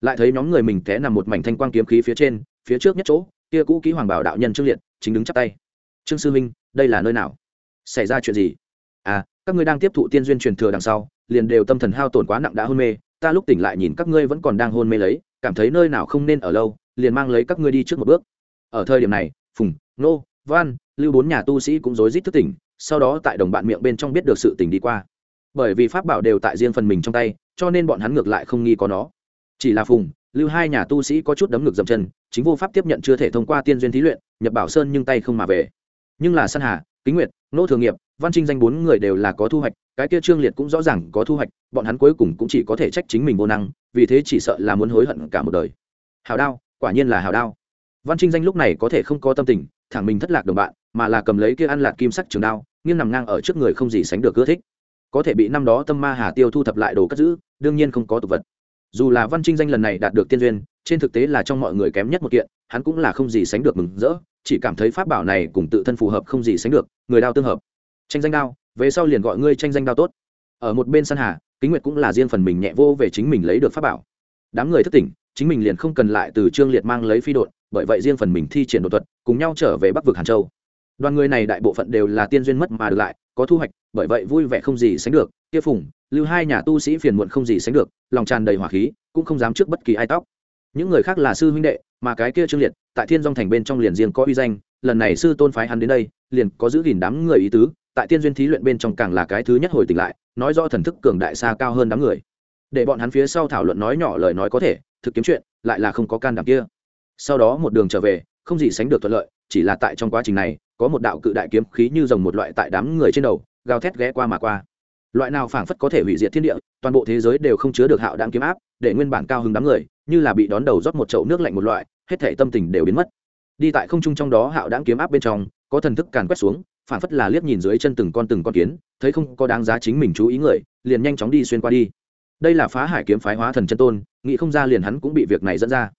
Lại thấy nhóm người mình té nằm một mảnh thanh quang kiếm khí phía trên, phía trước nhất chỗ, kia cũ ký hoàng bảo đạo nhân trương liệt, chính đứng chắp tay. Trương sư minh đây là nơi nào? Xảy ra chuyện gì? À các ngươi đang tiếp thụ tiên duyên truyền thừa đằng sau, liền đều tâm thần hao tổn quá nặng đã hôn mê, ta lúc tỉnh lại nhìn các ngươi vẫn còn đang hôn mê lấy, cảm thấy nơi nào không nên ở lâu liền mang lấy các ngươi đi trước một bước. Ở thời điểm này, phùng, nô, văn, lưu bốn nhà tu sĩ cũng rối rít thức tỉnh, sau đó tại đồng bạn miệng bên trong biết được sự tình đi qua. Bởi vì pháp bảo đều tại riêng phần mình trong tay, cho nên bọn hắn ngược lại không nghi có nó. Chỉ là phùng, lưu hai nhà tu sĩ có chút đấm ngực dậm chân, chính vô pháp tiếp nhận chưa thể thông qua tiên duyên thí luyện nhập bảo sơn nhưng tay không mà về. Nhưng là săn hà, kính nguyệt, nô thường nghiệp, văn trinh danh bốn người đều là có thu hoạch, cái kia trương liệt cũng rõ ràng có thu hoạch, bọn hắn cuối cùng cũng chỉ có thể trách chính mình vô năng, vì thế chỉ sợ là muốn hối hận cả một đời. Hào đao quả nhiên là hào đao. Văn trinh danh lúc này có thể không có tâm tình, thẳng mình thất lạc đồng bạn, mà là cầm lấy kia ăn lạc kim sắc trường đao, nghiêng nằm ngang ở trước người không gì sánh được ưa thích. Có thể bị năm đó tâm ma hà tiêu thu thập lại đồ cất giữ, đương nhiên không có tục vật. Dù là văn trinh danh lần này đạt được tiên duyên, trên thực tế là trong mọi người kém nhất một kiện, hắn cũng là không gì sánh được mừng rỡ, chỉ cảm thấy pháp bảo này cùng tự thân phù hợp không gì sánh được, người đao tương hợp. Tranh danh đao, về sau liền gọi ngươi tranh danh đao tốt. Ở một bên săn hà, kính nguyệt cũng là riêng phần mình nhẹ vô về chính mình lấy được pháp bảo. Đám người thất tỉnh chính mình liền không cần lại từ trương liệt mang lấy phi đột bởi vậy riêng phần mình thi triển đột thuật, cùng nhau trở về bắc vực hàn châu. Đoàn người này đại bộ phận đều là tiên duyên mất mà được lại, có thu hoạch, bởi vậy vui vẻ không gì sánh được, kia phùng, lưu hai nhà tu sĩ phiền muộn không gì sánh được, lòng tràn đầy hỏa khí, cũng không dám trước bất kỳ ai tóc. Những người khác là sư huynh đệ, mà cái kia trương liệt, tại thiên dong thành bên trong liền riêng có uy danh, lần này sư tôn phái hắn đến đây, liền có giữ gìn đám người ý tứ, tại tiên duyên thí luyện bên trong càng là cái thứ nhất hồi tỉnh lại, nói rõ thần thức cường đại xa cao hơn đám người. Để bọn hắn phía sau thảo luận nói nhỏ lời nói có thể thực kiếm chuyện, lại là không có can đảm kia. Sau đó một đường trở về, không gì sánh được thuận lợi, chỉ là tại trong quá trình này, có một đạo cự đại kiếm khí như dòng một loại tại đám người trên đầu, gào thét ghé qua mà qua. Loại nào phảng phất có thể hủy diệt thiên địa, toàn bộ thế giới đều không chứa được hạo đáng kiếm áp, để nguyên bản cao hứng đám người, như là bị đón đầu rót một chậu nước lạnh một loại, hết thể tâm tình đều biến mất. Đi tại không trung trong đó hạo đáng kiếm áp bên trong, có thần thức càn quét xuống, phảng phất là liếc nhìn dưới chân từng con từng con kiến, thấy không có đáng giá chính mình chú ý người, liền nhanh chóng đi xuyên qua đi đây là phá hải kiếm phái hóa thần chân tôn, nghĩ không ra liền hắn cũng bị việc này dẫn ra.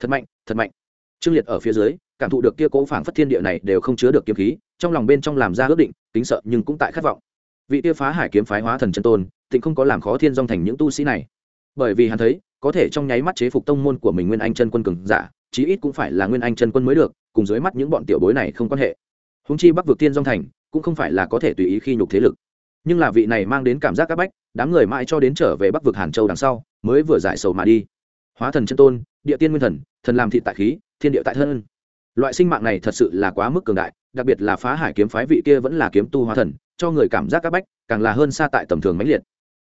Thật mạnh thật mạnh. Trương liệt ở phía dưới, cảm thụ được kia cố phảng phất thiên địa này đều không chứa được kiếm khí, trong lòng bên trong làm ra ước định tính sợ nhưng cũng tại khát vọng. Vị kia phá hải kiếm phái hóa thần chân tôn, tịnh không có làm khó thiên dong thành những tu sĩ này. Bởi vì hắn thấy, có thể trong nháy mắt chế phục tông môn của mình nguyên anh chân quân cường giả, chí ít cũng phải là nguyên anh chân quân mới được, cùng dưới mắt những bọn tiểu bối này không quan hệ. Húng chi bắc vực tiên dong thành, cũng không phải là có thể tùy ý khi nhục thế lực nhưng là vị này mang đến cảm giác áp bách, đám người mãi cho đến trở về bắc vực hàn châu đằng sau, mới vừa giải sầu mà đi. Hóa thần chân tôn, địa tiên nguyên thần thần làm thị tại khí, thiên địa tại thân. Loại sinh mạng này thật sự là quá mức cường đại, đặc biệt là phá hải kiếm phái vị kia vẫn là kiếm tu hóa thần, cho người cảm giác áp bách, càng là hơn xa tại tầm thường mãnh liệt.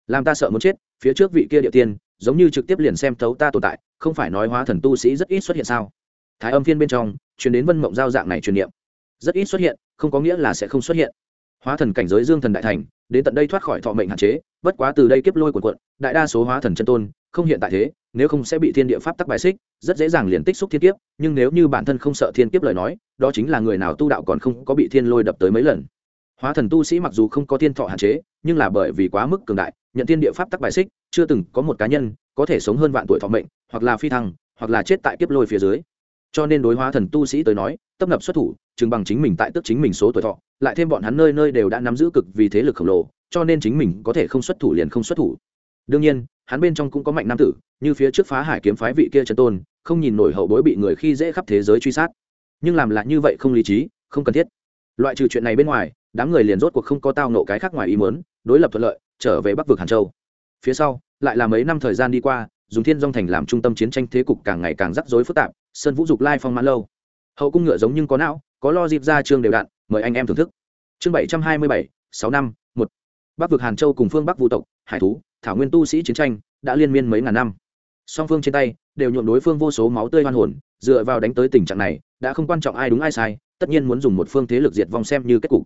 Làm ta sợ muốn chết, phía trước vị kia địa tiên, giống như trực tiếp liền xem thấu ta tồn tại, không phải nói hóa thần tu sĩ rất ít xuất hiện sao? Thái âm phiên bên trong chuyển đến vân mộng giao dạng này truyền niệm. Rất ít xuất hiện, không có nghĩa là sẽ không xuất hiện hóa thần cảnh giới dương thần đại thành, đến tận đây thoát khỏi thọ mệnh hạn chế, bất quá từ đây kiếp lôi của quận đại đa số hóa thần chân tôn, không hiện tại thế, nếu không sẽ bị thiên địa pháp tắc bài xích, rất dễ dàng liền tích xúc thiên kiếp, nhưng nếu như bản thân không sợ thiên kiếp lời nói, đó chính là người nào tu đạo còn không có bị thiên lôi đập tới mấy lần. Hóa thần tu sĩ mặc dù không có thiên thọ hạn chế, nhưng là bởi vì quá mức cường đại, nhận thiên địa pháp tắc bài xích, chưa từng có một cá nhân có thể sống hơn vạn tuổi thọ mệnh, hoặc là phi thăng, hoặc là chết tại kiếp lôi phía dưới. Cho nên đối hóa thần tu sĩ tới nói, tấp nập xuất thủ chừng bằng chính mình tại tức chính mình số tuổi thọ, lại thêm bọn hắn nơi nơi đều đã nắm giữ cực vì thế lực khổng lồ, cho nên chính mình có thể không xuất thủ liền không xuất thủ. Đương nhiên, hắn bên trong cũng có mạnh nam tử, như phía trước phá hải kiếm phái vị kia trần tôn, không nhìn nổi hậu bối bị người khi dễ khắp thế giới truy sát. Nhưng làm lại như vậy không lý trí, không cần thiết. Loại trừ chuyện này bên ngoài, đám người liền rốt cuộc không có tao nộ cái khác ngoài ý muốn, đối lập thuận lợi, trở về bắc vực hàn châu. Phía sau, lại là mấy năm thời gian đi qua, dùng thiên dong thành làm trung tâm chiến tranh thế cục càng ngày càng rắc rối phức tạp, sơn vũ dục lai phong mãn lâu hậu cung ngựa giống nhưng có não, có lo dịp ra chương đều đặn mời anh em thưởng thức. Chương bảy trăm hai mươi bảy, sáu năm, một. Bắc vực hàn châu cùng phương bắc vũ tộc, hải thú, thảo nguyên tu sĩ chiến tranh, đã liên miên mấy ngàn năm. Song phương trên tay, đều nhuộm đối phương vô số máu tươi hoan hồn, dựa vào đánh tới tình trạng này, đã không quan trọng ai đúng ai sai, tất nhiên muốn dùng một phương thế lực diệt vong xem như kết cục.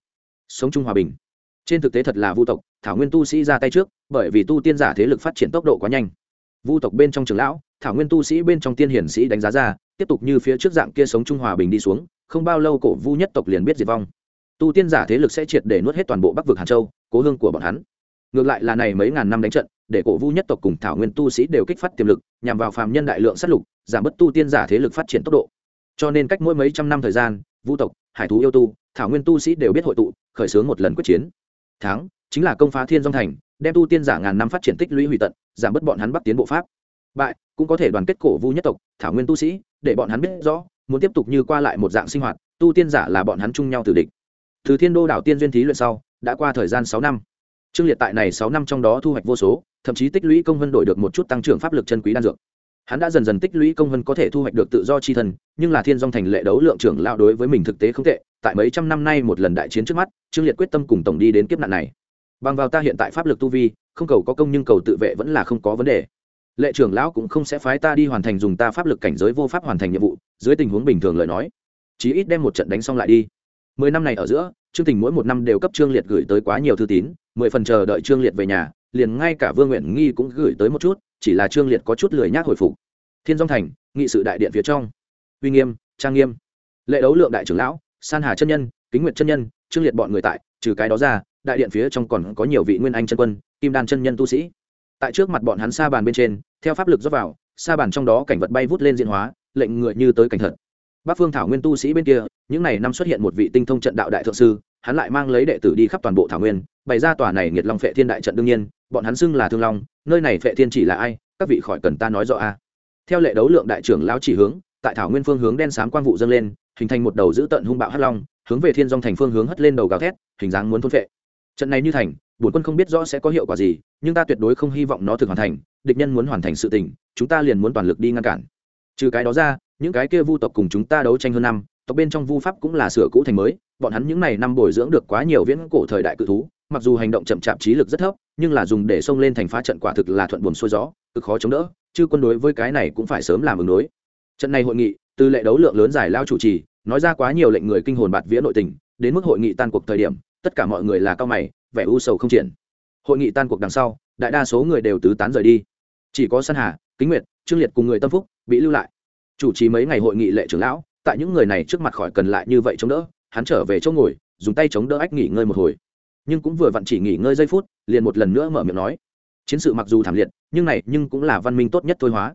Sống chung hòa bình. Trên thực tế thật là vu tộc, thảo nguyên tu sĩ ra tay trước, bởi vì tu tiên giả thế lực phát triển tốc độ quá nhanh. Vu tộc bên trong trường lão, thảo nguyên tu sĩ bên trong tiên hiển sĩ đánh giá ra tiếp tục như phía trước dạng kia sống chung hòa bình đi xuống, không bao lâu cổ vu nhất tộc liền biết diệt vong. Tu tiên giả thế lực sẽ triệt để nuốt hết toàn bộ bắc vực hàn châu, cố hương của bọn hắn. Ngược lại là này mấy ngàn năm đánh trận, để cổ vu nhất tộc cùng thảo nguyên tu sĩ đều kích phát tiềm lực, nhằm vào phàm nhân đại lượng sát lục, giảm bớt tu tiên giả thế lực phát triển tốc độ. Cho nên cách mỗi mấy trăm năm thời gian, vu tộc, hải thú yêu tu, thảo nguyên tu sĩ đều biết hội tụ, khởi xướng một lần quyết chiến. Thắng, chính là công phá thiên dông thành, đem tu tiên giả ngàn năm phát triển tích lũy hủy tận, giảm bớt bọn hắn bắc tiến bộ pháp bại, cũng có thể đoàn kết cổ vu nhất tộc, thảo nguyên tu sĩ, để bọn hắn biết rõ, muốn tiếp tục như qua lại một dạng sinh hoạt, tu tiên giả là bọn hắn chung nhau từ địch. Từ thiên đô đảo tiên duyên thí luyện sau, đã qua thời gian sáu năm. Trương liệt tại này sáu năm trong đó thu hoạch vô số, thậm chí tích lũy công vân đổi được một chút tăng trưởng pháp lực chân quý đan dược. Hắn đã dần dần tích lũy công vân có thể thu hoạch được tự do chi thân, nhưng là thiên dong thành lệ đấu lượng trưởng lao đối với mình thực tế không tệ, tại mấy trăm năm nay một lần đại chiến trước mắt, trương liệt quyết tâm cùng tổng đi đến kiếp nạn này. Bằng vào ta hiện tại pháp lực tu vi, không cầu có công nhưng cầu tự vệ vẫn là không có vấn đề lệ trưởng lão cũng không sẽ phái ta đi hoàn thành dùng ta pháp lực cảnh giới vô pháp hoàn thành nhiệm vụ, dưới tình huống bình thường lời nói, chí ít đem một trận đánh xong lại đi. Mười năm này ở giữa chương tình mỗi một năm đều cấp trương liệt gửi tới quá nhiều thư tín, mười phần chờ đợi trương liệt về nhà, liền ngay cả vương nguyện nghi cũng gửi tới một chút, chỉ là trương liệt có chút lười nhác hồi phục. Thiên dông thành, nghị sự đại điện phía trong. Uy nghiêm, trang nghiêm. Lệ đấu lượng đại trưởng lão, san hà chân nhân, kính nguyệt chân nhân, trương liệt bọn người tại, trừ cái đó ra, đại điện phía trong còn có nhiều vị nguyên anh chân quân, kim đan chân nhân tu sĩ tại trước mặt bọn hắn sa bàn bên trên, theo pháp lực dốc vào, sa bàn trong đó cảnh vật bay vút lên diện hóa, lệnh ngựa như tới cảnh thật. Bắc phương thảo nguyên tu sĩ bên kia, những n à y năm xuất hiện một vị tinh thông trận đạo đại thượng sư, hắn lại mang lấy đệ tử đi khắp toàn bộ thảo nguyên, bày ra tòa này nghiệt long phệ thiên đại trận đương nhiên, bọn hắn xưng là thương long, nơi này phệ thiên chỉ là ai, các vị khỏi cần ta nói rõ a. Theo lệ đấu lượng đại trưởng lão chỉ hướng, tại thảo nguyên phương hướng đen xám quang vụ dâng lên, hình thành một đầu dữ tận hung bạo hắc long, hướng về thiên dong thành phương hướng hất lên đầu gào thét, hình dáng muốn thôn phệ. Trận này như thành bổn quân không biết rõ sẽ có hiệu quả gì, nhưng ta tuyệt đối không hy vọng nó thực hoàn thành, địch nhân muốn hoàn thành sự tình, chúng ta liền muốn toàn lực đi ngăn cản. Trừ cái đó ra, những cái kia vu tộc cùng chúng ta đấu tranh hơn năm, tộc bên trong vu pháp cũng là sửa cũ thành mới, bọn hắn những n à y năm bồi dưỡng được quá nhiều viễn cổ thời đại cự thú, mặc dù hành động chậm chạp trí lực rất thấp, nhưng là dùng để xông lên thành phá trận quả thực là thuận buồm xuôi gió, cực khó chống đỡ, chứ quân đối với cái này cũng phải sớm làm ứng đối. Trận này hội nghị, từ lệ đấu lượng lớn giải lao chủ trì, nói ra quá nhiều lệnh người kinh hồn bạt vía nội tình, đến mức hội nghị tan cuộc thời điểm tất cả mọi người là cao mày, vẻ u sầu không triển. Hội nghị tan cuộc đằng sau, đại đa số người đều tứ tán rời đi. Chỉ có săn hà, kính nguyệt, trương liệt cùng người tâm phúc bị lưu lại. Chủ trì mấy ngày hội nghị lệ trưởng lão, tại những người này trước mặt khỏi cần lại như vậy chống đỡ, hắn trở về chỗ ngồi, dùng tay chống đỡ ách nghỉ ngơi một hồi. Nhưng cũng vừa vặn chỉ nghỉ ngơi giây phút, liền một lần nữa mở miệng nói. Chiến sự mặc dù thảm liệt, nhưng này nhưng cũng là văn minh tốt nhất thôi hóa.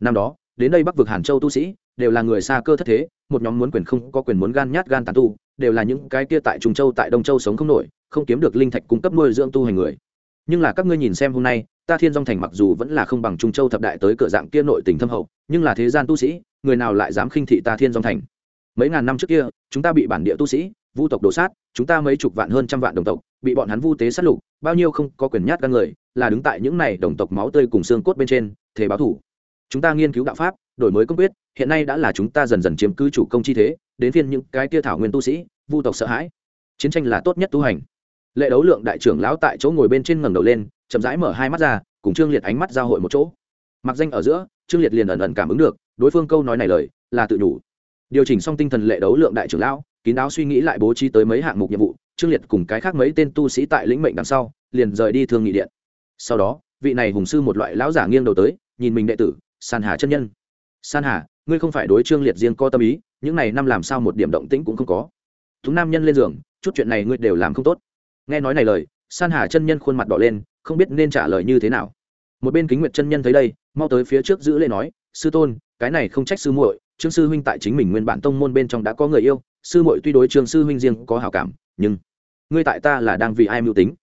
Năm đó, đến đây bắc vực hàn châu tu sĩ đều là người xa cơ thất thế, một nhóm muốn quyền không có quyền muốn gan nhát gan tàn tu, đều là những cái kia tại trung châu, tại đông châu sống không nổi, không kiếm được linh thạch cung cấp nuôi dưỡng tu hành người. Nhưng là các ngươi nhìn xem hôm nay, ta thiên dong thành mặc dù vẫn là không bằng trung châu thập đại tới cửa dạng kia nội tình thâm hậu, nhưng là thế gian tu sĩ, người nào lại dám khinh thị ta thiên dong thành? Mấy ngàn năm trước kia, chúng ta bị bản địa tu sĩ, vu tộc đổ sát, chúng ta mấy chục vạn hơn trăm vạn đồng tộc, bị bọn hắn vu tế sát lục, bao nhiêu không có quyền nhát gan người, là đứng tại những này đồng tộc máu tươi cùng xương cốt bên trên thế báo thủ. Chúng ta nghiên cứu đạo pháp đổi mới công quyết, hiện nay đã là chúng ta dần dần chiếm cứ chủ công chi thế, đến phiên những cái tia thảo nguyên tu sĩ, vu tộc sợ hãi. Chiến tranh là tốt nhất tu hành. Lệ đấu lượng đại trưởng lão tại chỗ ngồi bên trên ngẩng đầu lên, chậm rãi mở hai mắt ra, cùng trương liệt ánh mắt giao hội một chỗ. Mặc danh ở giữa, trương liệt liền ẩn ẩn cảm ứng được, đối phương câu nói này lời, là tự đủ. Điều chỉnh xong tinh thần lệ đấu lượng đại trưởng lão, kín đáo suy nghĩ lại bố trí tới mấy hạng mục nhiệm vụ, trương liệt cùng cái khác mấy tên tu sĩ tại lĩnh mệnh đằng sau, liền rời đi thương nghị điện. Sau đó, vị này hùng sư một loại lão giả nghiêng đầu tới, nhìn mình đệ tử, sàn hà chân nhân san hà, ngươi không phải đối trương liệt riêng có tâm ý, những này năm làm sao một điểm động tĩnh cũng không có. Chúng nam nhân lên giường, chút chuyện này ngươi đều làm không tốt. Nghe nói này lời, san hà chân nhân khuôn mặt đỏ lên, không biết nên trả lời như thế nào. Một bên kính nguyệt chân nhân thấy đây, mau tới phía trước giữ lễ nói, sư tôn, cái này không trách sư muội, trương sư huynh tại chính mình nguyên bản tông môn bên trong đã có người yêu, sư muội tuy đối trương sư huynh riêng có hảo cảm, nhưng ngươi tại ta là đang vì ai mưu tính?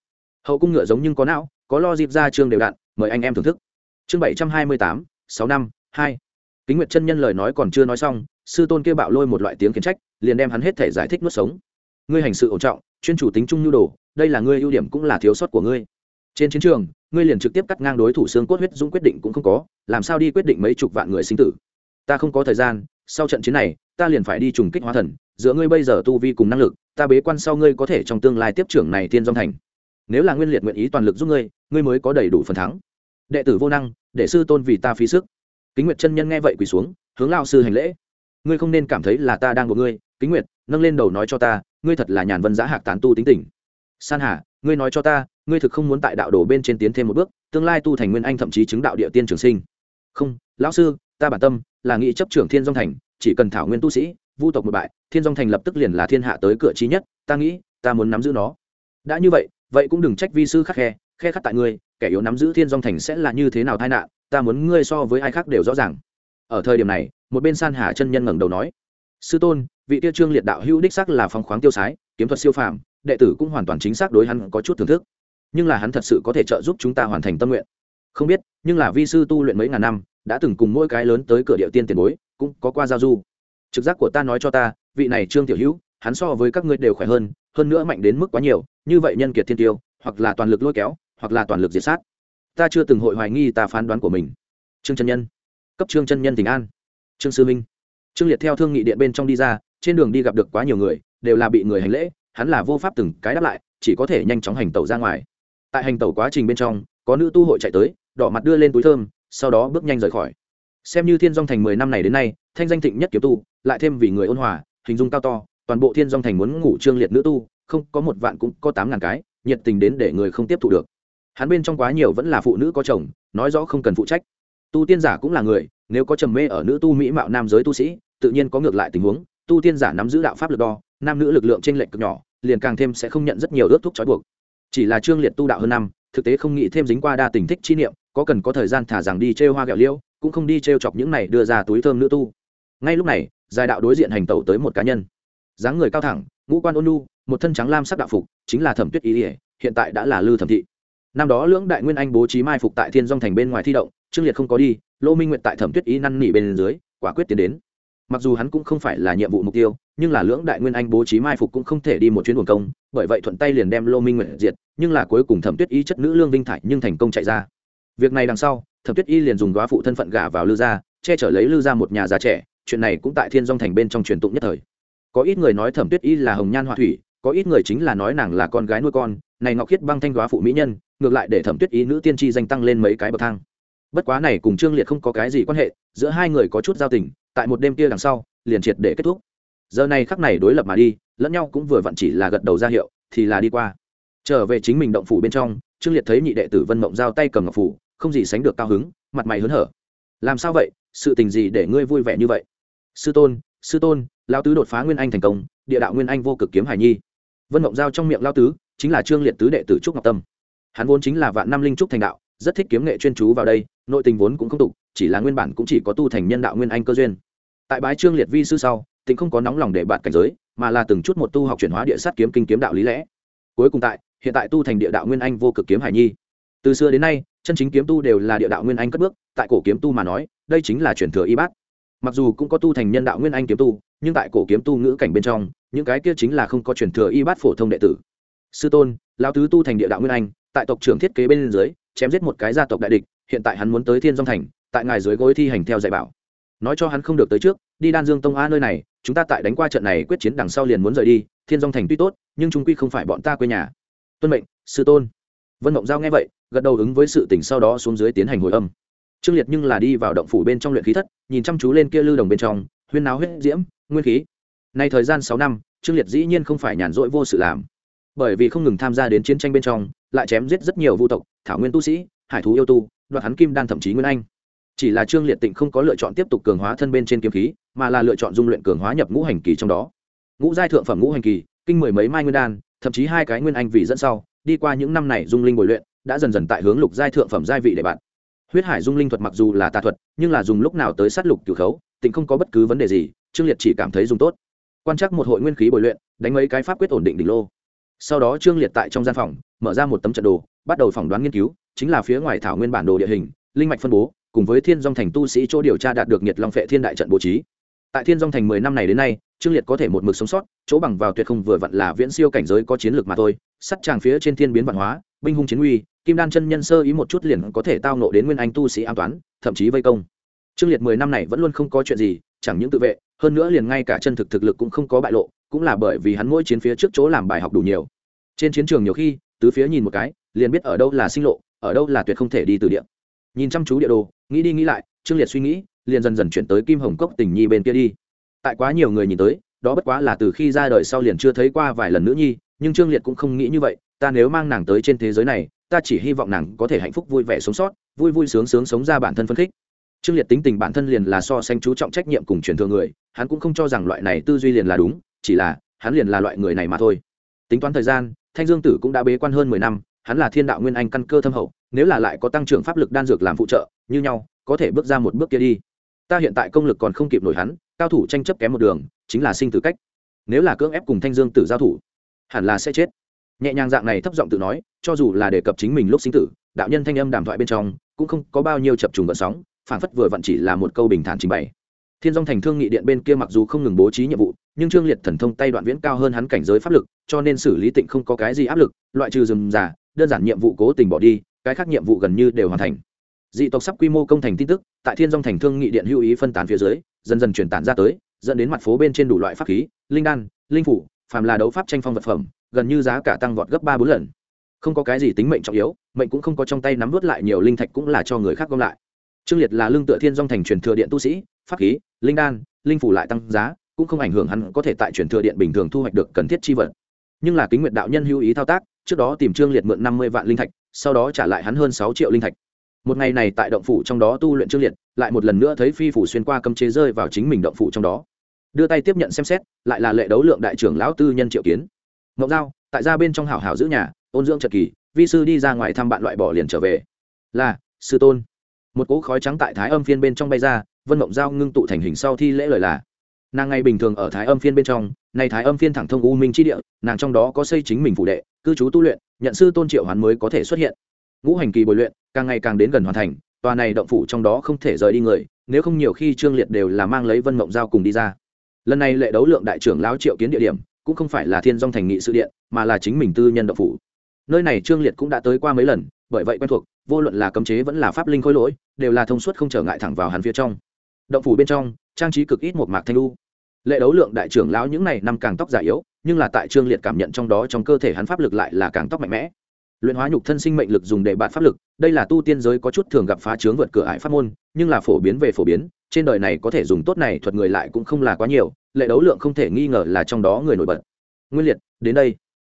Hậu cung ngựa giống nhưng có não, có lo dịp ra trương đều đặn, mời anh em thưởng thức. Chương bảy trăm hai mươi tám, sáu năm, hai kính nguyệt chân nhân lời nói còn chưa nói xong, sư tôn kia bạo lôi một loại tiếng khiển trách, liền đem hắn hết thể giải thích nuốt sống. Ngươi hành sự ổn trọng, chuyên chủ tính trung nhu đồ, đây là ngươi ưu điểm cũng là thiếu sót của ngươi. Trên chiến trường, ngươi liền trực tiếp cắt ngang đối thủ xương cốt huyết dũng quyết định cũng không có, làm sao đi quyết định mấy chục vạn người sinh tử? Ta không có thời gian, sau trận chiến này, ta liền phải đi trùng kích hóa thần, giữa ngươi bây giờ tu vi cùng năng lực, ta bế quan sau ngươi có thể trong tương lai tiếp trưởng này tiên dòng thành. Nếu là nguyên liệt nguyện ý toàn lực giúp ngươi ngươi mới có đầy đủ phần thắng. Đệ tử vô năng, để sư tôn vì ta phí sức kính nguyệt chân nhân nghe vậy quỳ xuống, hướng lao sư hành lễ. Ngươi không nên cảm thấy là ta đang của ngươi. Kính nguyệt, nâng lên đầu nói cho ta, ngươi thật là nhàn vân giá hạc tán tu tính tình. San hà, ngươi nói cho ta, ngươi thực không muốn tại đạo đồ bên trên tiến thêm một bước, tương lai tu thành nguyên anh thậm chí chứng đạo địa tiên trường sinh. Không, lão sư, ta bản tâm là nghị chấp trưởng thiên dông thành, chỉ cần thảo nguyên tu sĩ, vu tộc một bại, thiên dông thành lập tức liền là thiên hạ tới cửa trí nhất, ta nghĩ, ta muốn nắm giữ nó. Đã như vậy vậy cũng đừng trách vi sư khắc khe khe khắc tại ngươi, kẻ yếu nắm giữ thiên dông thành sẽ là như thế nào tai nạn ta muốn ngươi so với ai khác đều rõ ràng. Ở thời điểm này, một bên san hà chân nhân ngẩng đầu nói, sư tôn, vị tiêu trương liệt đạo hữu đích sắc là phong khoáng tiêu sái, kiếm thuật siêu phàm, đệ tử cũng hoàn toàn chính xác đối hắn có chút thưởng thức. Nhưng là hắn thật sự có thể trợ giúp chúng ta hoàn thành tâm nguyện. Không biết, nhưng là vi sư tu luyện mấy ngàn năm, đã từng cùng mỗi cái lớn tới cửa địa tiên tiền bối, cũng có qua giao du. Trực giác của ta nói cho ta, vị này trương tiểu hữu, hắn so với các ngươi đều khỏe hơn hơn nữa mạnh đến mức quá nhiều, như vậy nhân kiệt thiên tiêu, hoặc là toàn lực lôi kéo, hoặc là toàn lực diệt sát ta chưa từng hội hoài nghi ta phán đoán của mình. Trương chân nhân. Cấp trương chân nhân tỉnh an. Trương sư minh. Trương liệt theo thương nghị điện bên trong đi ra, trên đường đi gặp được quá nhiều người, đều là bị người hành lễ, hắn là vô pháp từng cái đáp lại, chỉ có thể nhanh chóng hành tẩu ra ngoài. Tại hành tẩu quá trình bên trong, có nữ tu hội chạy tới, đỏ mặt đưa lên túi thơm, sau đó bước nhanh rời khỏi. Xem như thiên dong thành mười năm này đến nay, thanh danh thịnh nhất kiếm tu, lại thêm vì người ôn hòa, hình dung cao to, toàn bộ thiên dong thành muốn ngủ trương liệt nữ tu, không có một vạn cũng có tám ngàn cái, nhiệt tình đến để người không tiếp thụ được hắn bên trong quá nhiều vẫn là phụ nữ có chồng, nói rõ không cần phụ trách. Tu tiên giả cũng là người, nếu có trầm mê ở nữ tu mỹ mạo nam giới tu sĩ, tự nhiên có ngược lại tình huống. Tu tiên giả nắm giữ đạo pháp lực đo, nam nữ lực lượng t r ê n lệch cực nhỏ, liền càng thêm sẽ không nhận rất nhiều ước thúc trói buộc. Chỉ là trương liệt tu đạo hơn năm, thực tế không nghĩ thêm dính qua đa tình thích chi niệm, có cần có thời gian thả rằng đi trêu hoa gạo liêu, cũng không đi trêu chọc những này đưa ra túi thơm nữ tu. Ngay lúc này giai đạo đối diện hành tẩu tới một cá nhân. Dáng người cao thẳng, ngũ quan ôn nu một thân trắng lam sắc đạo phục, chính là thẩm tuyết ý ỉa hiện tại đã là lư thẩm thị năm đó lưỡng đại nguyên anh bố trí mai phục tại thiên dong thành bên ngoài thi động, trương liệt không có đi, lô minh nguyện tại thẩm tuyết ý năn nỉ bên dưới, quả quyết tiến đến. Mặc dù hắn cũng không phải là nhiệm vụ mục tiêu, nhưng là lưỡng đại nguyên anh bố trí mai phục cũng không thể đi một chuyến buồn công, bởi vậy thuận tay liền đem lô minh nguyện diệt, nhưng là cuối cùng thẩm tuyết y chất nữ lương vinh thải nhưng thành công chạy ra. Việc này đằng sau, thẩm tuyết y liền dùng đoá phụ thân phận gả vào lư gia, che chở lấy lư gia một nhà già trẻ, chuyện này cũng tại thiên dong thành bên trong truyền tụng nhất thời. Có ít người nói thẩm tuyết y là hồng nhan họa thủy, có ít người chính là nói nàng là con gái nuôi con này ngọc khiết băng thanh đoá phụ mỹ nhân, ngược lại để thẩm tuyết ý nữ tiên tri danh tăng lên mấy cái bậc thang. Bất quá này cùng trương liệt không có cái gì quan hệ, giữa hai người có chút giao tình, tại một đêm kia đằng sau, liền triệt để kết thúc. Giờ này khắc này đối lập mà đi, lẫn nhau cũng vừa vặn chỉ là gật đầu ra hiệu, thì là đi qua. Trở về chính mình động phủ bên trong, trương liệt thấy nhị đệ tử vân mộng giao tay cầm ngọc phủ, không gì sánh được cao hứng, mặt mày hớn hở. Làm sao vậy? Sự tình gì để ngươi vui vẻ như vậy? Sư tôn sư tôn lao tứ đột phá nguyên anh thành công, địa đạo nguyên anh vô cực kiếm hải nhi. Vân mộng giao trong miệng lao tứ chính là trương liệt tứ đệ tử trúc ngọc tâm. Hắn vốn chính là vạn năm linh trúc thành đạo, rất thích kiếm nghệ chuyên chú vào đây, nội tình vốn cũng không tục, chỉ là nguyên bản cũng chỉ có tu thành nhân đạo nguyên anh cơ duyên. Tại bái trương liệt vi sư sau, tịnh không có nóng lòng để bạn cảnh giới, mà là từng chút một tu học chuyển hóa địa sát kiếm kinh kiếm đạo lý lẽ. Cuối cùng tại, hiện tại tu thành địa đạo nguyên anh vô cực kiếm hải nhi. Từ xưa đến nay, chân chính kiếm tu đều là địa đạo nguyên anh cất bước, tại cổ kiếm tu mà nói, đây chính là chuyển thừa y bát. Mặc dù cũng có tu thành nhân đạo nguyên anh kiếm tu, nhưng tại cổ kiếm tu ngữ cảnh bên trong, những cái kia chính là không có chuyển thừa y bát phổ thông đệ tử sư tôn, lão tứ tu thành địa đạo nguyên anh, tại tộc trưởng thiết kế bên dưới, chém giết một cái gia tộc đại địch, hiện tại hắn muốn tới thiên dông thành, tại ngài dưới gối thi hành theo dạy bảo. Nói cho hắn không được tới trước, đi đan dương tông a nơi này, chúng ta tại đánh qua trận này quyết chiến đằng sau liền muốn rời đi, thiên Dung thành tuy tốt, nhưng trung quy không phải bọn ta quê nhà. Tuân mệnh, sư tôn. Vân mộng giao nghe vậy, gật đầu ứng với sự tỉnh sau đó xuống dưới tiến hành hồi âm. Trương liệt nhưng là đi vào động phủ bên trong luyện khí thất, nhìn chăm chú lên kia lưu đồng bên trong, huyên náo huyết diễm, nguyên khí. Nay thời gian sáu năm, trương liệt dĩ nhiên không phải nhàn rỗi vô sự làm bởi vì không ngừng tham gia đến chiến tranh bên trong, lại chém giết rất nhiều vu tộc, thảo nguyên tu sĩ, hải thú yêu tu, đoạt hắn kim đan thậm chí nguyên anh. Chỉ là trương liệt tịnh không có lựa chọn tiếp tục cường hóa thân bên trên kiếm khí, mà là lựa chọn dung luyện cường hóa nhập ngũ hành kỳ trong đó. Ngũ giai thượng phẩm ngũ hành kỳ, kinh mười mấy mai nguyên đan, thậm chí hai cái nguyên anh vị dẫn sau, đi qua những năm này dung linh bồi luyện, đã dần dần tại hướng lục giai thượng phẩm giai vị để bạn. Huyết hải dung linh thuật mặc dù là tà thuật, nhưng là dùng lúc nào tới sát lục cửu khấu, tịnh không có bất cứ vấn đề gì, trương liệt chỉ cảm thấy dùng tốt. Quan trắc một hội nguyên khí bồi luyện, đánh mấy cái pháp quyết ổn định đỉnh lô sau đó trương liệt tại trong gian phòng, mở ra một tấm trận đồ, bắt đầu phỏng đoán nghiên cứu, chính là phía ngoài thảo nguyên bản đồ địa hình, linh mạch phân bố, cùng với thiên dong thành tu sĩ chỗ điều tra đạt được nhiệt long phệ thiên đại trận bố trí. Tại thiên dong thành mười năm này đến nay, trương liệt có thể một mực sống sót, chỗ bằng vào tuyệt không vừa vặn là viễn siêu cảnh giới có chiến lược mà thôi, sắt tràng phía trên thiên biến văn hóa, binh hung chiến uy, kim đan chân nhân sơ ý một chút liền có thể tao nộ đến nguyên anh tu sĩ an toán, thậm chí vây công. Trương liệt mười năm này vẫn luôn không có chuyện gì, chẳng những tự vệ hơn nữa liền ngay cả chân thực thực lực cũng không có bại lộ, cũng là bởi vì hắn mỗi chiến phía trước chỗ làm bài học đủ nhiều. Trên chiến trường nhiều khi, tứ phía nhìn một cái, liền biết ở đâu là sinh lộ, ở đâu là tuyệt không thể đi từ địa. Nhìn chăm chú địa đồ, nghĩ đi nghĩ lại, trương liệt suy nghĩ, liền dần dần chuyển tới kim hồng cốc tình nhi bên kia đi. Tại quá nhiều người nhìn tới, đó bất quá là từ khi ra đời sau liền chưa thấy qua vài lần nữ nhi, nhưng trương liệt cũng không nghĩ như vậy, ta nếu mang nàng tới trên thế giới này, ta chỉ hy vọng nàng có thể hạnh phúc vui vẻ sống sót, vui vui sướng sướng sống ra bản thân phân khích trương liệt tính tình bản thân liền là so sánh chú trọng trách nhiệm cùng truyền thừa người, hắn cũng không cho rằng loại này tư duy liền là đúng, chỉ là, hắn liền là loại người này mà thôi. Tính toán thời gian, thanh dương tử cũng đã bế quan hơn mười năm, hắn là thiên đạo nguyên anh căn cơ thâm hậu, nếu là lại có tăng trưởng pháp lực đan dược làm phụ trợ, như nhau, có thể bước ra một bước kia đi. Ta hiện tại công lực còn không kịp nổi hắn, cao thủ tranh chấp kém một đường, chính là sinh tử cách. Nếu là cưỡng ép cùng thanh dương tử giao thủ, hẳn là sẽ chết. Nhẹ nhàng dạng này thấp giọng tự nói, cho dù là đề cập chính mình lúc sinh tử, đạo nhân thanh âm đàm thoại bên trong, cũng không có bao nhiêu chập trùng vận sóng phản phất vừa vặn chỉ là một câu bình thản trình bày. Thiên dong thành thương nghị điện bên kia mặc dù không ngừng bố trí nhiệm vụ, nhưng trương liệt thần thông tay đoạn viễn cao hơn hắn cảnh giới pháp lực, cho nên xử lý tịnh không có cái gì áp lực, loại trừ dừng giả đơn giản nhiệm vụ cố tình bỏ đi, cái khác nhiệm vụ gần như đều hoàn thành. Dị tộc sắp quy mô công thành tin tức, tại thiên dong thành thương nghị điện hữu ý phân tán phía dưới, dần dần truyền tản ra tới, dẫn đến mặt phố bên trên đủ loại pháp khí, linh đan, linh phủ, phàm là đấu pháp tranh phong vật phẩm, gần như giá cả tăng vọt gấp ba bốn lần. Không có cái gì tính mệnh trọng yếu, mệnh cũng không có trong tay nắm vớt lại nhiều linh thạch cũng là cho người khác gom lại trương liệt là lương tựa thiên dong thành truyền thừa điện tu sĩ, pháp khí, linh đan, linh phủ lại tăng giá, cũng không ảnh hưởng hắn có thể tại truyền thừa điện bình thường thu hoạch được cần thiết chi vật. Nhưng là kính nguyện đạo nhân hữu ý thao tác, trước đó tìm trương liệt mượn năm mươi vạn linh thạch, sau đó trả lại hắn hơn sáu triệu linh thạch. Một ngày này tại động phủ trong đó tu luyện trương liệt, lại một lần nữa thấy phi phủ xuyên qua cấm chế rơi vào chính mình động phủ trong đó. Đưa tay tiếp nhận xem xét, lại là lệ đấu lượng đại trưởng lão tư nhân triệu kiến. Ngọc giao, tại ra bên trong hảo hảo giữ nhà, ôn dưỡng trật kỳ, vi sư đi ra ngoài thăm bạn loại bỏ liền trở về. Là, sư tôn một cỗ khói trắng tại thái âm phiên bên trong bay ra, vân mộng giao ngưng tụ thành hình sau thi lễ lời là. Nàng ngày bình thường ở thái âm phiên bên trong, nay thái âm phiên thẳng thông u minh chi địa, nàng trong đó có xây chính mình phụ đệ, cư trú tu luyện, nhận sư tôn triệu hoán mới có thể xuất hiện. Ngũ hành kỳ bồi luyện, càng ngày càng đến gần hoàn thành, tòa này động phủ trong đó không thể rời đi người, nếu không nhiều khi trương liệt đều là mang lấy vân mộng giao cùng đi ra. Lần này lệ đấu lượng đại trưởng lão triệu kiến địa điểm, cũng không phải là thiên dong thành nghị sự điện, mà là chính mình tư nhân động phủ. Nơi này trương liệt cũng đã tới qua mấy lần, bởi vậy quen thuộc vô luận là cấm chế vẫn là pháp linh khối lỗi, đều là thông suốt không trở ngại thẳng vào hắn phía trong. Động phủ bên trong, trang trí cực ít một mạc thanh lu lệ đấu lượng đại trưởng lão những này năm càng tóc già yếu, nhưng là tại trương liệt cảm nhận trong đó trong cơ thể hắn pháp lực lại là càng tóc mạnh mẽ. Luyện hóa nhục thân sinh mệnh lực dùng để bạn pháp lực, đây là tu tiên giới có chút thường gặp phá chướng vượt cửa ải pháp môn, nhưng là phổ biến về phổ biến, trên đời này có thể dùng tốt này thuật người lại cũng không là quá nhiều, lệ đấu lượng không thể nghi ngờ là trong đó người nổi bật. Nguyên liệt, đến đây.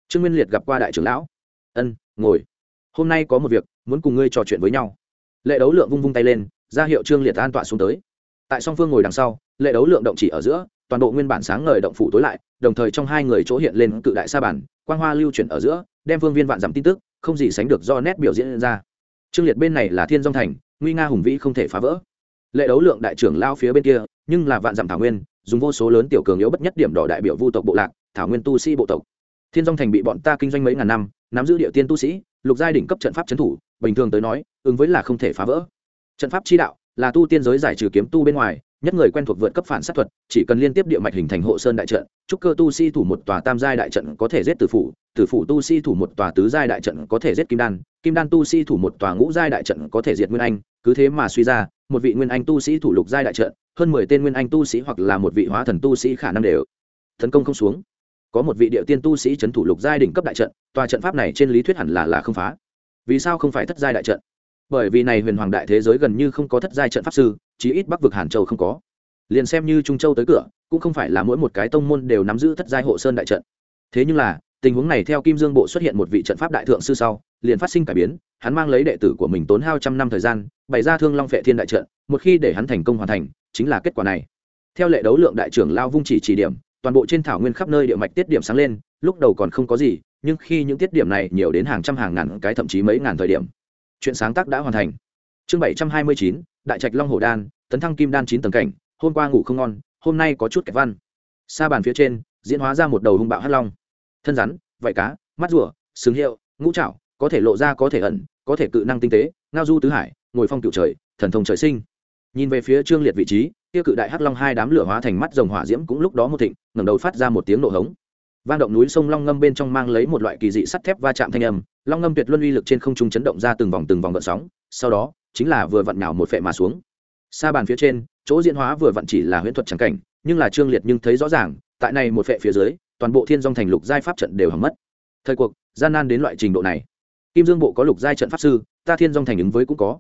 Trương nguyên liệt gặp qua đại trưởng lão. Ân, ngồi. Hôm nay có một việc muốn cùng ngươi trò chuyện với nhau. Lệ đấu lượng vung vung tay lên, ra hiệu trương liệt an tọa xuống tới. Tại song phương ngồi đằng sau, lệ đấu lượng động chỉ ở giữa, toàn bộ nguyên bản sáng ngời động phủ tối lại, đồng thời trong hai người chỗ hiện lên cự đại sa bản quang hoa lưu chuyển ở giữa, đem phương viên vạn dặm tin tức, không gì sánh được do nét biểu diễn ra. Trương liệt bên này là thiên dông thành, nguy nga hùng vĩ không thể phá vỡ. Lệ đấu lượng đại trưởng lao phía bên kia, nhưng là vạn dặm thảo nguyên, dùng vô số lớn tiểu cường yếu bất nhất điểm đỏ đại biểu vu tộc bộ lạc, thảo nguyên tu sĩ bộ tộc thiên dong thành bị bọn ta kinh doanh mấy ngàn năm, nắm giữ địa tiên tu sĩ, lục giai đỉnh cấp trận pháp trấn thủ, bình thường tới nói, ứng với là không thể phá vỡ. Trận pháp chi đạo là tu tiên giới giải trừ kiếm tu bên ngoài, nhất người quen thuộc vượt cấp phản sát thuật, chỉ cần liên tiếp địa mạch hình thành hộ sơn đại trận trúc cơ tu si thủ một tòa tam giai đại trận có thể giết tử phủ tử phủ tu si thủ một tòa tứ giai đại trận có thể giết kim đan kim đan tu si thủ một tòa ngũ giai đại trận có thể diệt nguyên anh, cứ thế mà suy ra, một vị nguyên anh tu sĩ thủ lục giai đại trận, hơn mười tên nguyên anh tu sĩ hoặc là một vị hóa thần tu sĩ khả năng đều tấn công không xuống có một vị địa tiên tu sĩ trấn thủ lục giai đỉnh cấp đại trận, tòa trận pháp này trên lý thuyết hẳn là là không phá. Vì sao không phải thất giai đại trận? Bởi vì này huyền hoàng đại thế giới gần như không có thất giai trận pháp sư, chí ít bắc vực hàn châu không có. Liền xem như trung châu tới cửa, cũng không phải là mỗi một cái tông môn đều nắm giữ thất giai hộ sơn đại trận. Thế nhưng là, tình huống này theo kim dương bộ xuất hiện một vị trận pháp đại thượng sư sau, liền phát sinh cải biến, hắn mang lấy đệ tử của mình tốn hao trăm năm thời gian, bày ra thương long phệ thiên đại trận, một khi để hắn thành công hoàn thành, chính là kết quả này. Theo lệ đấu lượng đại trưởng lao vung chỉ chỉ điểm toàn bộ trên thảo nguyên khắp nơi địa mạch tiết điểm sáng lên, lúc đầu còn không có gì, nhưng khi những tiết điểm này nhiều đến hàng trăm hàng ngàn cái thậm chí mấy ngàn thời điểm, chuyện sáng tác đã hoàn thành. Chương bảy trăm hai mươi chín, đại trạch long hồ đan, tấn thăng kim đan chín tầng cảnh, hôm qua ngủ không ngon, hôm nay có chút kẹt văn. Sa bàn phía trên, diễn hóa ra một đầu hung bạo hắt long. Thân rắn, vảy cá, mắt rùa, sừng hiệu, ngũ trạo có thể lộ ra có thể ẩn, có thể cự năng tinh tế, ngao du tứ hải, ngồi phong cựu trời, thần thông trời sinh. Nhìn về phía trương liệt vị trí kia cự đại hắc long hai đám lửa hóa thành mắt rồng hỏa diễm cũng lúc đó một thịnh, ngẩng đầu phát ra một tiếng nổ hống. Vang động núi sông long ngâm bên trong mang lấy một loại kỳ dị sắt thép va chạm thanh âm, long ngâm tuyệt luân uy lực trên không trung chấn động ra từng vòng từng vòng gợn sóng, sau đó, chính là vừa vặn nào một phệ mà xuống. Xa bàn phía trên, chỗ diễn hóa vừa vặn chỉ là huyễn thuật trắng cảnh, nhưng là trương liệt nhưng thấy rõ ràng, tại này một phệ phía dưới, toàn bộ thiên dòng thành lục giai pháp trận đều hỏng mất. Thời cuộc, gian nan đến loại trình độ này. Kim dương bộ có lục giai trận pháp sư, ta thiên dòng thành ứng với cũng có.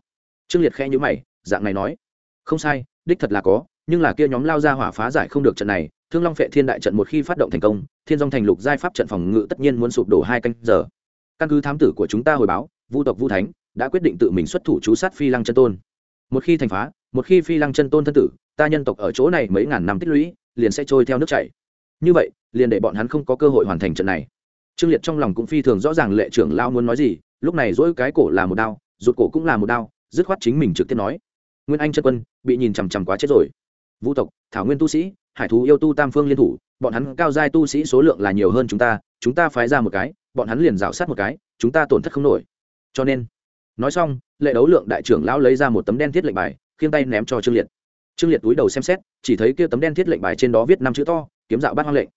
Trương liệt khe nhữ mày, dạng này nói. Không sai đích thật là có, nhưng là kia nhóm lao ra hỏa phá giải không được trận này, thương long phệ thiên đại trận một khi phát động thành công, thiên dòng thành lục giai pháp trận phòng ngự tất nhiên muốn sụp đổ hai canh giờ. Căn cứ thám tử của chúng ta hồi báo, vu tộc vu thánh đã quyết định tự mình xuất thủ chú sát phi lăng chân tôn. Một khi thành phá, một khi phi lăng chân tôn thân tử, ta nhân tộc ở chỗ này mấy ngàn năm tích lũy, liền sẽ trôi theo nước chảy. Như vậy, liền để bọn hắn không có cơ hội hoàn thành trận này. Trương liệt trong lòng cũng phi thường rõ ràng lệ trưởng lao muốn nói gì, lúc này dỗi cái cổ là một đao, rụt cổ cũng là một đao, dứt khoát chính mình trực tiếp nói nguyên anh chân quân bị nhìn chằm chằm quá chết rồi vũ tộc thảo nguyên tu sĩ hải thú yêu tu tam phương liên thủ bọn hắn cao giai tu sĩ số lượng là nhiều hơn chúng ta chúng ta phái ra một cái bọn hắn liền rào sát một cái chúng ta tổn thất không nổi cho nên nói xong lệ đấu lượng đại trưởng lão lấy ra một tấm đen thiết lệnh bài khiêng tay ném cho trương liệt trương liệt túi đầu xem xét chỉ thấy kia tấm đen thiết lệnh bài trên đó viết năm chữ to kiếm dạo bát hoang lệnh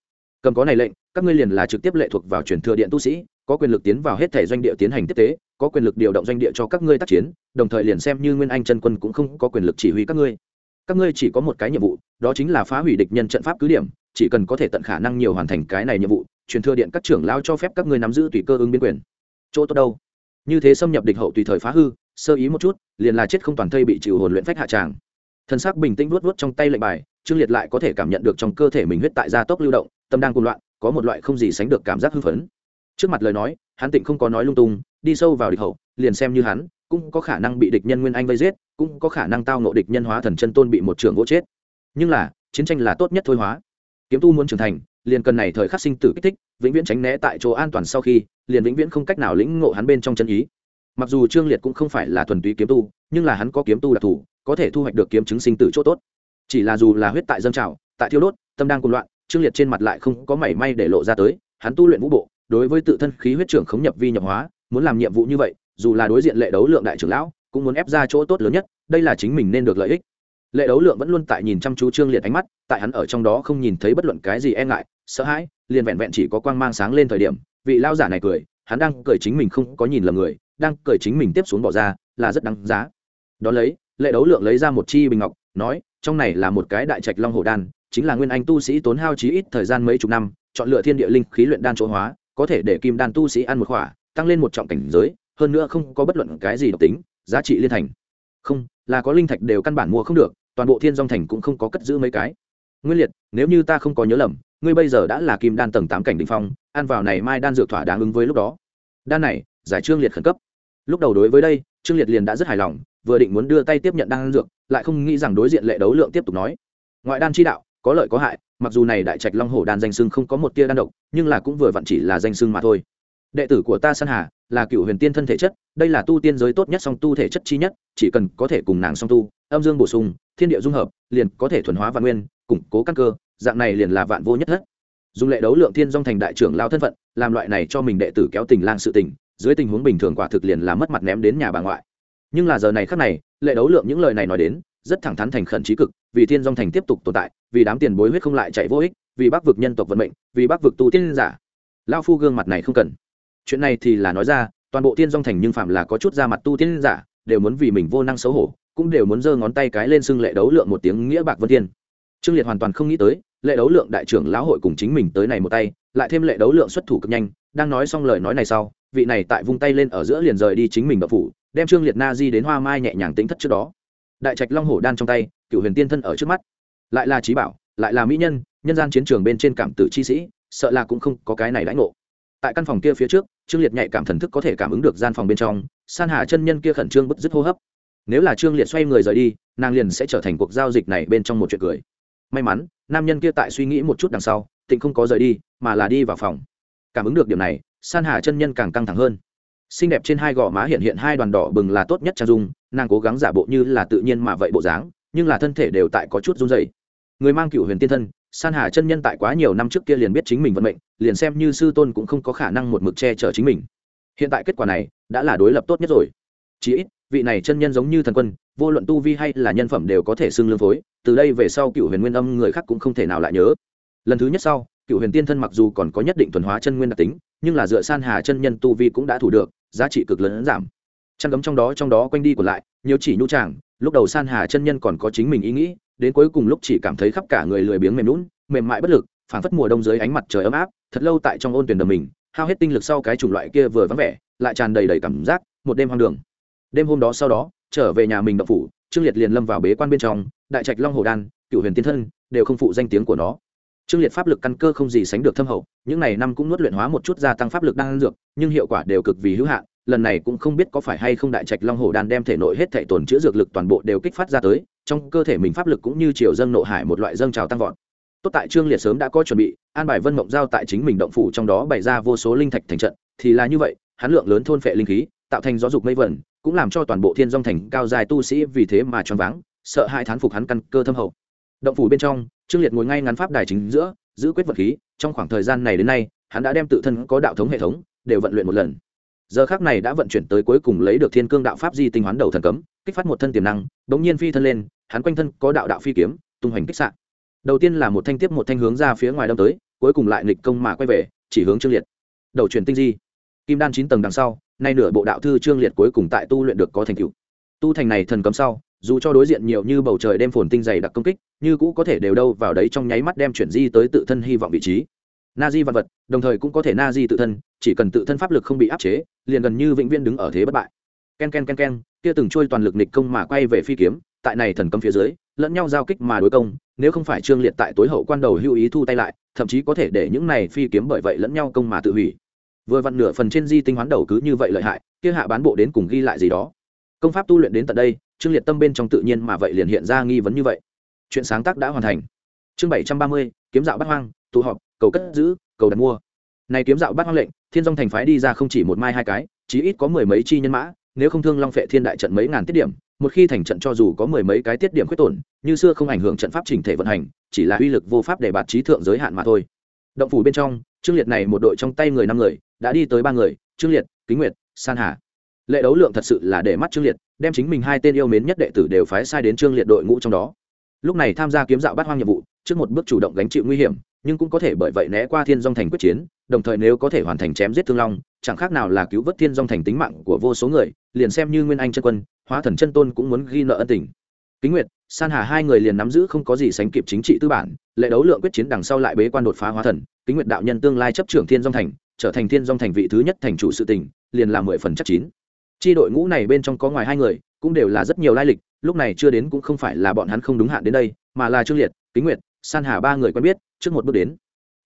cầm có này lệnh các ngươi liền là trực tiếp lệ thuộc vào truyền thừa điện tu sĩ có quyền lực tiến vào hết thể doanh địa tiến hành tiếp tế, có quyền lực điều động doanh địa cho các ngươi tác chiến, đồng thời liền xem như nguyên anh chân quân cũng không có quyền lực chỉ huy các ngươi. Các ngươi chỉ có một cái nhiệm vụ, đó chính là phá hủy địch nhân trận pháp cứ điểm, chỉ cần có thể tận khả năng nhiều hoàn thành cái này nhiệm vụ, truyền thừa điện các trưởng lao cho phép các ngươi nắm giữ tùy cơ ứng biến quyền. Chỗ tốt đâu? Như thế xâm nhập địch hậu tùy thời phá hư, sơ ý một chút, liền là chết không toàn thây bị chịu hồn luyện phách hạ tràng. Thân xác bình tĩnh vuốt vuốt trong tay lệnh bài, trương liệt lại có thể cảm nhận được trong cơ thể mình huyết tại gia tốc lưu động, tâm đang cuồng loạn, có một loại không gì sánh được cảm giác hưng phấn trước mặt lời nói, hắn tịnh không có nói lung tung, đi sâu vào địch hậu, liền xem như hắn, cũng có khả năng bị địch nhân nguyên anh vây giết, cũng có khả năng tao nộ địch nhân hóa thần chân tôn bị một trường gỗ chết. Nhưng là, chiến tranh là tốt nhất thôi hóa. Kiếm tu muốn trưởng thành, liền cần này thời khắc sinh tử kích thích, vĩnh viễn tránh né tại chỗ an toàn sau khi, liền vĩnh viễn không cách nào lĩnh ngộ hắn bên trong chân ý. Mặc dù trương liệt cũng không phải là thuần túy kiếm tu, nhưng là hắn có kiếm tu đặc thù, có thể thu hoạch được kiếm chứng sinh tử chỗ tốt. Chỉ là dù là huyết tại dân trào, tại thiêu đốt, tâm đang cuồng loạn, trương liệt trên mặt lại không có mảy may để lộ ra tới, hắn tu luyện vũ bộ đối với tự thân khí huyết trưởng khống nhập vi nhập hóa, muốn làm nhiệm vụ như vậy, dù là đối diện lệ đấu lượng đại trưởng lão, cũng muốn ép ra chỗ tốt lớn nhất, đây là chính mình nên được lợi ích. Lệ đấu lượng vẫn luôn tại nhìn chăm chú trương liệt ánh mắt, tại hắn ở trong đó không nhìn thấy bất luận cái gì e ngại, sợ hãi, liền vẹn vẹn chỉ có quang mang sáng lên thời điểm, vị lao giả này cười, hắn đang cười chính mình không có nhìn lầm người, đang cười chính mình tiếp xuống bỏ ra, là rất đáng giá. Đón lấy, lệ đấu lượng lấy ra một chi bình ngọc, nói, trong này là một cái đại trạch long hồ đan, chính là nguyên anh tu sĩ tốn hao chí ít thời gian mấy chục năm, chọn lựa thiên địa linh khí luyện đan chỗ hóa có thể để kim đan tu sĩ ăn một khỏa, tăng lên một trọng cảnh giới, hơn nữa không có bất luận cái gì độc tính, giá trị liên thành. Không, là có linh thạch đều căn bản mua không được, toàn bộ thiên dong thành cũng không có cất giữ mấy cái. Nguyên liệt, nếu như ta không có nhớ lầm, ngươi bây giờ đã là kim đan tầng tám cảnh đ ỉ n h phong, ăn vào này mai đan dược thỏa đáng ứng với lúc đó. Đan này, giải trương liệt khẩn cấp. Lúc đầu đối với đây, trương liệt liền đã rất hài lòng, vừa định muốn đưa tay tiếp nhận đan dược, lại không nghĩ rằng đối diện lệ đấu lượng tiếp tục nói. Ngoại đan chi đạo có lợi có hại, mặc dù này đại trạch long hổ đan danh sưng không có một tia đan độc, nhưng là cũng vừa vặn chỉ là danh sưng mà thôi. Đệ tử của ta san hà, là cựu huyền tiên thân thể chất, đây là tu tiên giới tốt nhất song tu thể chất chi nhất, chỉ cần có thể cùng nàng song tu, âm dương bổ sung, thiên địa dung hợp, liền có thể thuần hóa vạn nguyên, củng cố căn cơ, dạng này liền là vạn vô nhất thất. Dùng lệ đấu lượng thiên dong thành đại trưởng lao thân phận, làm loại này cho mình đệ tử kéo tình lang sự tình, dưới tình huống bình thường quả thực liền là mất mặt ném đến nhà bà ngoại. Nhưng là giờ này khác này, lệ đấu lượng những lời này nói đến, rất thẳng thắn thành khẩn trí cực vì thiên dòng thành tiếp tục tồn tại, vì đám tiền bối huyết không lại chạy vô ích, vì Bắc vực nhân tộc vận mệnh, vì Bắc vực tu tiên giả. Lao phu gương mặt này không cần. Chuyện này thì là nói ra, toàn bộ tiên dòng thành nhưng phạm là có chút ra mặt tu tiên giả, đều muốn vì mình vô năng xấu hổ, cũng đều muốn giơ ngón tay cái lên xưng lệ đấu lượng một tiếng nghĩa bạc vân thiên. Trương liệt hoàn toàn không nghĩ tới, lệ đấu lượng đại trưởng lão hội cùng chính mình tới này một tay, lại thêm lệ đấu lượng xuất thủ cực nhanh, đang nói xong lời nói này sau, vị này tại vung tay lên ở giữa liền rời đi chính mình đập phủ, đem trương liệt na di đến hoa mai nhẹ nhàng tính thất trước đó đại trạch long hổ đan trong tay, cựu huyền tiên thân ở trước mắt. Lại là trí bảo, lại là mỹ nhân nhân gian chiến trường bên trên cảm tử chi sĩ, sợ là cũng không có cái này đãi ngộ. Tại căn phòng kia phía trước, trương liệt nhạy cảm thần thức có thể cảm ứng được gian phòng bên trong, san hà chân nhân kia khẩn trương bứt dứt hô hấp. Nếu là trương liệt xoay người rời đi, nàng liền sẽ trở thành cuộc giao dịch này bên trong một chuyện cười. May mắn, nam nhân kia tại suy nghĩ một chút đằng sau, tịnh không có rời đi, mà là đi vào phòng. Cảm ứng được điểm này, san hà chân nhân càng căng thẳng hơn xinh đẹp trên hai gò má hiện hiện hai đoàn đỏ bừng là tốt nhất trang dung, nàng cố gắng giả bộ như là tự nhiên mà vậy bộ dáng, nhưng là thân thể đều tại có chút run dày người mang cựu huyền tiên thân, san hà chân nhân tại quá nhiều năm trước kia liền biết chính mình vận mệnh, liền xem như sư tôn cũng không có khả năng một mực che chở chính mình. Hiện tại kết quả này, đã là đối lập tốt nhất rồi. Chí ít, vị này chân nhân giống như thần quân, vô luận tu vi hay là nhân phẩm đều có thể xưng lương phối, từ đây về sau cựu huyền nguyên âm người khác cũng không thể nào lại nhớ. Lần thứ nhất sau cựu huyền tiên thân mặc dù còn có nhất định thuần hóa chân nguyên đặc tính, nhưng là dựa san hà chân nhân tu vi cũng đã thủ được giá trị cực lớn giảm. Chăn gấm trong đó trong đó quanh đi còn lại, nhiều chỉ nhu tràng, lúc đầu san hà chân nhân còn có chính mình ý nghĩ, đến cuối cùng lúc chỉ cảm thấy khắp cả người lười biếng mềm lún mềm mại bất lực, phảng phất mùa đông dưới ánh mặt trời ấm áp, thật lâu tại trong ôn tuyển đầm mình, hao hết tinh lực sau cái chủng loại kia vừa vắng vẻ, lại tràn đầy đầy cảm giác, một đêm hoang đường. Đêm hôm đó sau đó, trở về nhà mình đậu phủ, trương liệt liền lâm vào bế quan bên trong, đại trạch long hồ đan cựu huyền tiên thân, đều không phụ danh tiếng của nó trương liệt pháp lực căn cơ không gì sánh được thâm hậu, những này năm cũng nuốt luyện hóa một chút gia tăng pháp lực đang dược, nhưng hiệu quả đều cực vì hữu hạn, lần này cũng không biết có phải hay không đại trạch long hồ đan đem thể nội hết thể tồn chữa dược lực toàn bộ đều kích phát ra tới, trong cơ thể mình pháp lực cũng như chiều dâng nộ hải một loại dâng trào tăng vọt. Tốt tại trương liệt sớm đã có chuẩn bị, an bài vân mộng giao tại chính mình động phủ trong đó bày ra vô số linh thạch thành trận, thì là như vậy, hắn lượng lớn thôn phệ linh khí, tạo thành gió dục mây vẩn, cũng làm cho toàn bộ thiên dong thành cao dài tu sĩ vì thế mà choáng váng, sợ hai thán phục hắn căn cơ thâm hậu. Động phủ bên trong trương liệt ngồi ngay ngắn pháp đài chính giữa, giữ quyết vật khí, trong khoảng thời gian này đến nay, hắn đã đem tự thân có đạo thống hệ thống, đều vận luyện một lần. Giờ khác này đã vận chuyển tới cuối cùng lấy được thiên cương đạo pháp di tinh hoán đầu thần cấm, kích phát một thân tiềm năng, bỗng nhiên phi thân lên, hắn quanh thân có đạo đạo phi kiếm, tung hoành kích sạn đầu tiên là một thanh tiếp một thanh hướng ra phía ngoài đâm tới, cuối cùng lại nghịch công mà quay về, chỉ hướng trương liệt. Đầu truyền tinh di. Kim đan chín tầng đằng sau, nay nửa bộ đạo thư trương liệt cuối cùng tại tu luyện được có thành tựu tu thành này thần cấm sau, dù cho đối diện nhiều như bầu trời đem phồn tinh dày đặc công kích, như cũ có thể đều đâu vào đấy trong nháy mắt đem chuyển di tới tự thân hy vọng vị trí. Na di vật vật đồng thời cũng có thể na di tự thân, chỉ cần tự thân pháp lực không bị áp chế, liền gần như vĩnh viễn đứng ở thế bất bại. Ken ken ken ken, kia từng trôi toàn lực nịch công mà quay về phi kiếm, tại này thần cấm phía dưới, lẫn nhau giao kích mà đối công, nếu không phải trương liệt tại tối hậu quan đầu hưu ý thu tay lại, thậm chí có thể để những này phi kiếm bởi vậy lẫn nhau công mà tự hủy. Vừa vặn nửa phần trên di tinh hoán đầu cứ như vậy lợi hại, kia hạ bán bộ đến cùng ghi lại gì đó công pháp tu luyện đến tận đây, trương liệt tâm bên trong tự nhiên mà vậy liền hiện ra nghi vấn như vậy. Chuyện sáng tác đã hoàn thành. Chương bảy trăm ba mươi, kiếm dạo bát hoang, tụ họp, cầu cất giữ, cầu đặt mua. Này kiếm dạo bát hoang lệnh, thiên dong thành phái đi ra không chỉ một mai hai cái, chí ít có mười mấy chi nhân mã, nếu không thương long phệ thiên đại trận mấy ngàn tiết điểm, một khi thành trận cho dù có mười mấy cái tiết điểm khuyết tổn, như xưa không ảnh hưởng trận pháp trình thể vận hành, chỉ là uy lực vô pháp để bạt trí thượng giới hạn mà thôi. Động phủ bên trong, trương liệt này một đội trong tay người năm người, đã đi tới ba người, trương liệt, kính nguyệt, san hà lệ đấu lượng thật sự là để mắt trương liệt, đem chính mình hai tên yêu mến nhất đệ tử đều phái sai đến trương liệt đội ngũ trong đó. Lúc này tham gia kiếm dạo bát hoang nhiệm vụ, trước một bước chủ động gánh chịu nguy hiểm, nhưng cũng có thể bởi vậy né qua thiên dong thành quyết chiến, đồng thời nếu có thể hoàn thành chém giết thương long, chẳng khác nào là cứu vớt thiên dong thành tính mạng của vô số người, liền xem như nguyên anh chân quân, hóa thần chân tôn cũng muốn ghi nợ ân tình. Kính nguyệt, san hà hai người liền nắm giữ không có gì sánh kịp chính trị tư bản, lệ đấu lượng quyết chiến đằng sau lại bế quan đột phá hóa thần, kính nguyệt đạo nhân tương lai chấp trưởng thiên dong thành, trở thành thiên dong thành vị thứ nhất thành chủ sự tình, liền là mười phần chắc chín chi đội ngũ này bên trong có ngoài hai người, cũng đều là rất nhiều lai lịch, lúc này chưa đến cũng không phải là bọn hắn không đúng hạn đến đây, mà là trương liệt, kính nguyệt, san hà ba người quen biết, trước một bước đến.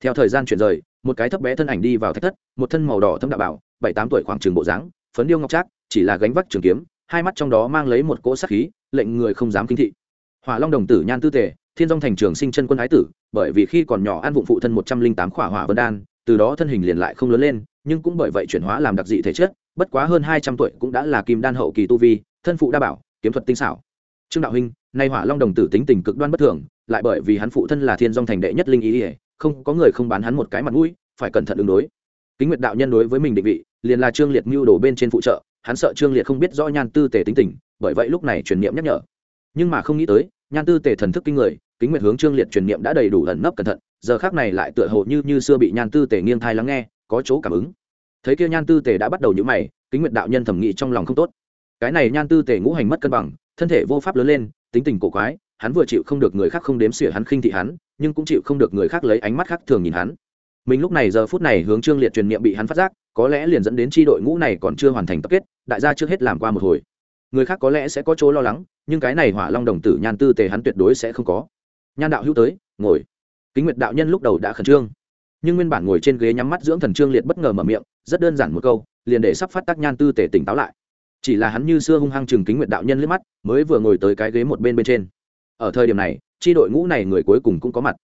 Theo thời gian chuyển rời, một cái thấp bé thân ảnh đi vào thách thất, một thân màu đỏ thâm đạo bảo, bảy tám tuổi khoảng trường bộ dáng, phấn điêu ngọc trác, chỉ là gánh vác trường kiếm, hai mắt trong đó mang lấy một cỗ sắc khí, lệnh người không dám kinh thị. Hỏa long đồng tử nhan tư tề, thiên dong thành trường sinh chân quân ái tử, bởi vì khi còn nhỏ ăn vụng phụ thân một trăm linh tám khỏa hỏa vân đan, từ đó thân hình liền lại không lớn lên, nhưng cũng bởi vậy chuyển hóa làm đặc dị thể chất bất quá hơn hai trăm tuổi cũng đã là kim đan hậu kỳ tu vi, thân phụ đa bảo, kiếm thuật tinh xảo. Trương đạo huynh, nay hỏa long đồng tử tính tình cực đoan bất thường, lại bởi vì hắn phụ thân là thiên dong thành đệ nhất linh ý ỉa không, có người không bán hắn một cái mặt mũi, phải cẩn thận ứng đối. Kính nguyệt đạo nhân đối với mình định vị, liền là trương liệt mưu đồ bên trên phụ trợ, hắn sợ trương liệt không biết rõ nhan tư tề tính tình, bởi vậy lúc này truyền niệm nhắc nhở. Nhưng mà không nghĩ tới, nhan tư tề thần thức kinh người, kính nguyệt hướng trương liệt truyền niệm đã đầy đủ ẩn nấp cẩn thận, giờ khác này lại tựa hồ như như xưa bị nhan tư tề nghiêng thai lắng nghe, có chỗ cảm ứng thấy kia nhan tư tề đã bắt đầu nhũ mày, kính nguyệt đạo nhân thẩm nghị trong lòng không tốt. Cái này nhan tư tề ngũ hành mất cân bằng, thân thể vô pháp lớn lên, tính tình cổ quái, hắn vừa chịu không được người khác không đếm xỉa hắn khinh thị hắn, nhưng cũng chịu không được người khác lấy ánh mắt khác thường nhìn hắn. Mình lúc này giờ phút này hướng trương liệt truyền niệm bị hắn phát giác, có lẽ liền dẫn đến tri đội ngũ này còn chưa hoàn thành tập kết, đại gia trước hết làm qua một hồi. Người khác có lẽ sẽ có chỗ lo lắng, nhưng cái này hỏa long đồng tử nhan tư tề hắn tuyệt đối sẽ không có. Nhan đạo hữu tới, ngồi. Kính nguyệt đạo nhân lúc đầu đã khẩn trương nhưng nguyên bản ngồi trên ghế nhắm mắt dưỡng thần trương liệt bất ngờ mở miệng, rất đơn giản một câu, liền để sắp phát tác nhan tư tề tỉnh táo lại. Chỉ là hắn như xưa hung hăng chừng kính nguyện đạo nhân liếc mắt, mới vừa ngồi tới cái ghế một bên bên trên. Ở thời điểm này tri đội ngũ này người cuối cùng cũng có mặt.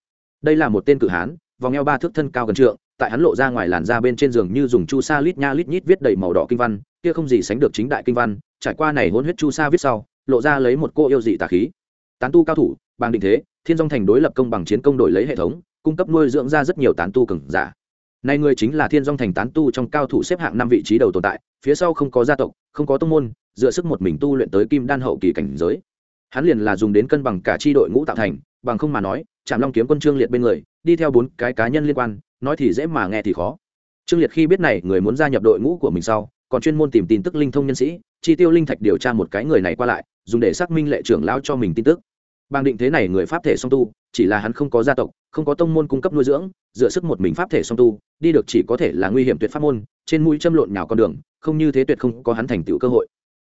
Đây là một tên cử hán, vòng eo ba thước thân cao gần trượng, tại hắn lộ ra ngoài làn da bên trên giường như dùng chu sa lít nha lít nhít viết đầy màu đỏ kinh văn, kia không gì sánh được chính đại kinh văn, trải qua này hôn huyết chu sa viết sau, lộ ra lấy một cô yêu dị tà khí. Tán tu cao thủ bàng định thế, thiên dong thành đối lập công bằng chiến công đổi lấy hệ thống cung cấp nuôi dưỡng ra rất nhiều tán tu cường giả. Nay người chính là thiên dong thành tán tu trong cao thủ xếp hạng năm vị trí đầu tồn tại, phía sau không có gia tộc, không có tông môn, dựa sức một mình tu luyện tới kim đan hậu kỳ cảnh giới. Hắn liền là dùng đến cân bằng cả tri đội ngũ tạo thành, bằng không mà nói trạm long kiếm quân trương liệt bên người, đi theo bốn cái cá nhân liên quan, nói thì dễ mà nghe thì khó. Trương liệt khi biết này, người muốn gia nhập đội ngũ của mình sau, còn chuyên môn tìm tin tức linh thông nhân sĩ, chi tiêu linh thạch điều tra một cái người này qua lại, dùng để xác minh lệ trưởng lao cho mình tin tức. Bang định thế này người pháp thể song tu chỉ là hắn không có gia tộc, không có tông môn cung cấp nuôi dưỡng, dựa sức một mình pháp thể song tu, đi được chỉ có thể là nguy hiểm tuyệt pháp môn, trên mũi châm lộn nhào con đường, không như thế tuyệt không có hắn thành tựu cơ hội.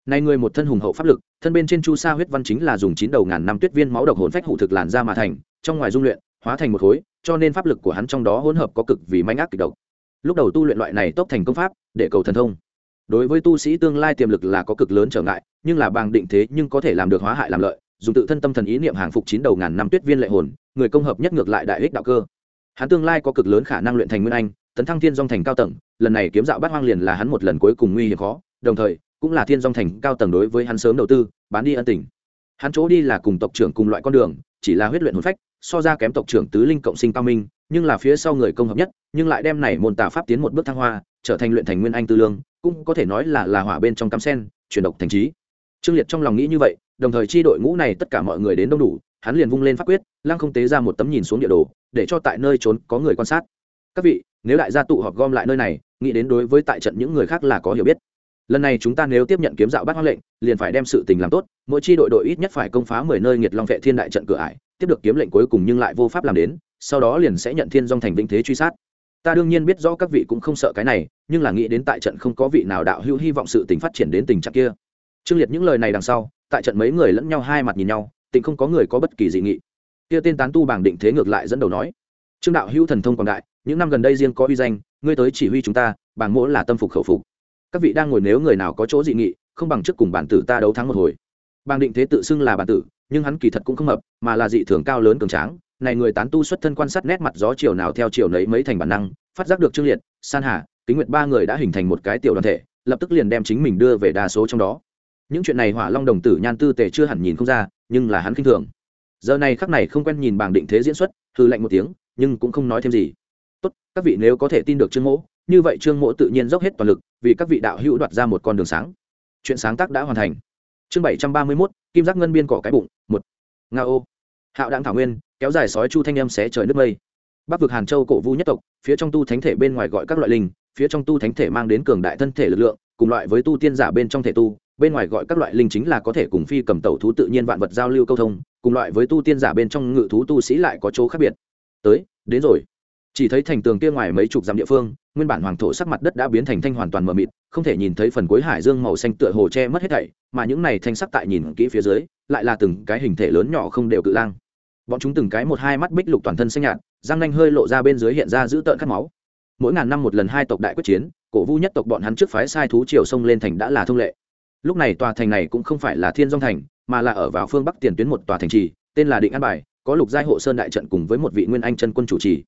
Nay người một thân hùng hậu pháp lực, thân bên trên chu sa huyết văn chính là dùng chín đầu ngàn năm tuyết viên máu độc hồn phách hụ thực làn ra mà thành, trong ngoài dung luyện, hóa thành một khối, cho nên pháp lực của hắn trong đó hỗn hợp có cực vì manh ác kịch độc. Lúc đầu tu luyện loại này tốc thành công pháp, để cầu thần thông. Đối với tu sĩ tương lai tiềm lực là có cực lớn trở ngại, nhưng là bàng định thế nhưng có thể làm được hóa hại làm lợi dùng tự thân tâm thần ý niệm hàng phục chín đầu ngàn năm tuyết viên lệ hồn, người công hợp nhất ngược lại đại ích đạo cơ. Hắn tương lai có cực lớn khả năng luyện thành nguyên anh, tấn thăng thiên dong thành cao tầng, lần này kiếm dạo bát hoang liền là hắn một lần cuối cùng nguy hiểm khó, đồng thời, cũng là thiên dong thành cao tầng đối với hắn sớm đầu tư, bán đi ân tình. Hắn chỗ đi là cùng tộc trưởng cùng loại con đường, chỉ là huyết luyện hồn phách, so ra kém tộc trưởng tứ linh cộng sinh cao minh, nhưng là phía sau người công hợp nhất, nhưng lại đem này môn tà pháp tiến một bước thăng hoa, trở thành luyện thành nguyên anh tư lương, cũng có thể nói là là hỏa bên trong cắm sen, chuyển độc thành trí. Trương liệt trong lòng nghĩ như vậy đồng thời chi đội ngũ này tất cả mọi người đến đông đủ, hắn liền vung lên pháp quyết, lăng không tế ra một tấm nhìn xuống địa đồ, để cho tại nơi trốn có người quan sát. Các vị, nếu đại gia tụ họp gom lại nơi này, nghĩ đến đối với tại trận những người khác là có hiểu biết. Lần này chúng ta nếu tiếp nhận kiếm dạo bắt hoang lệnh, liền phải đem sự tình làm tốt, mỗi chi đội đội ít nhất phải công phá mười nơi nghiệt long vệ thiên đại trận cửa ải, tiếp được kiếm lệnh cuối cùng nhưng lại vô pháp làm đến, sau đó liền sẽ nhận thiên dong thành vinh thế truy sát. Ta đương nhiên biết rõ các vị cũng không sợ cái này, nhưng là nghĩ đến tại trận không có vị nào đạo hữu hy vọng sự tình phát triển đến tình trạng kia. Trương liệt những lời này đằng sau tại trận mấy người lẫn nhau hai mặt nhìn nhau, tình không có người có bất kỳ dị nghị. Kia tên tán tu bảng định thế ngược lại dẫn đầu nói, trương đạo hữu thần thông quảng đại, những năm gần đây riêng có uy danh, ngươi tới chỉ huy chúng ta bảng mỗ là tâm phục khẩu phục. Các vị đang ngồi nếu người nào có chỗ dị nghị, không bằng trước cùng bản tử ta đấu thắng một hồi. Bàng định thế tự xưng là bản tử, nhưng hắn kỳ thật cũng không hợp mà là dị thường cao lớn cường tráng. Này người tán tu xuất thân quan sát nét mặt gió chiều nào theo chiều nấy mấy thành bản năng, phát giác được trương liệt, san hà, kính nguyệt ba người đã hình thành một cái tiểu đoàn thể, lập tức liền đem chính mình đưa về đa số trong đó những chuyện này hỏa long đồng tử nhan tư tề chưa hẳn nhìn không ra, nhưng là hắn khinh thường. Giờ này khắc này không quen nhìn bảng định thế diễn xuất hư lạnh một tiếng, nhưng cũng không nói thêm gì. Tốt, các vị nếu có thể tin được trương mỗ, như vậy trương mỗ tự nhiên dốc hết toàn lực, vì các vị đạo hữu đoạt ra một con đường sáng. Chuyện sáng tác đã hoàn thành. Chương bảy trăm ba mươi mốt, kim giác ngân biên cỏ cái bụng, một. Nga ô. Hạo đặng thảo nguyên, kéo dài sói chu thanh em xé trời nước mây. Bắc vực hàn châu cổ vu nhất tộc, phía trong tu thánh thể bên ngoài gọi các loại linh, phía trong tu thánh thể mang đến cường đại thân thể lực lượng, cùng loại với tu tiên giả bên trong thể tu bên ngoài gọi các loại linh chính là có thể cùng phi cầm tẩu thú tự nhiên vạn vật giao lưu câu thông, cùng loại với tu tiên giả bên trong ngự thú tu sĩ lại có chỗ khác biệt. Tới, đến rồi. Chỉ thấy thành tường kia ngoài mấy chục dặm địa phương, nguyên bản hoàng thổ sắc mặt đất đã biến thành thanh hoàn toàn mờ mịt, không thể nhìn thấy phần cuối hải dương màu xanh tựa hồ che mất hết thảy, mà những này thanh sắc tại nhìn kỹ phía dưới, lại là từng cái hình thể lớn nhỏ không đều cự lang. Bọn chúng từng cái một hai mắt bích lục toàn thân xanh nhạt, răng nanh hơi lộ ra bên dưới hiện ra giữ tợn cắt máu. Mỗi ngàn năm một lần hai tộc đại quyết chiến, cổ vu nhất tộc bọn hắn trước phái sai thú triều sông lên thành đã là thông lệ lúc này tòa thành này cũng không phải là thiên dông thành, mà là ở vào phương bắc tiền tuyến một tòa thành trì, tên là định an bài, có lục giai hộ sơn đại trận cùng với một vị nguyên anh chân quân chủ trì.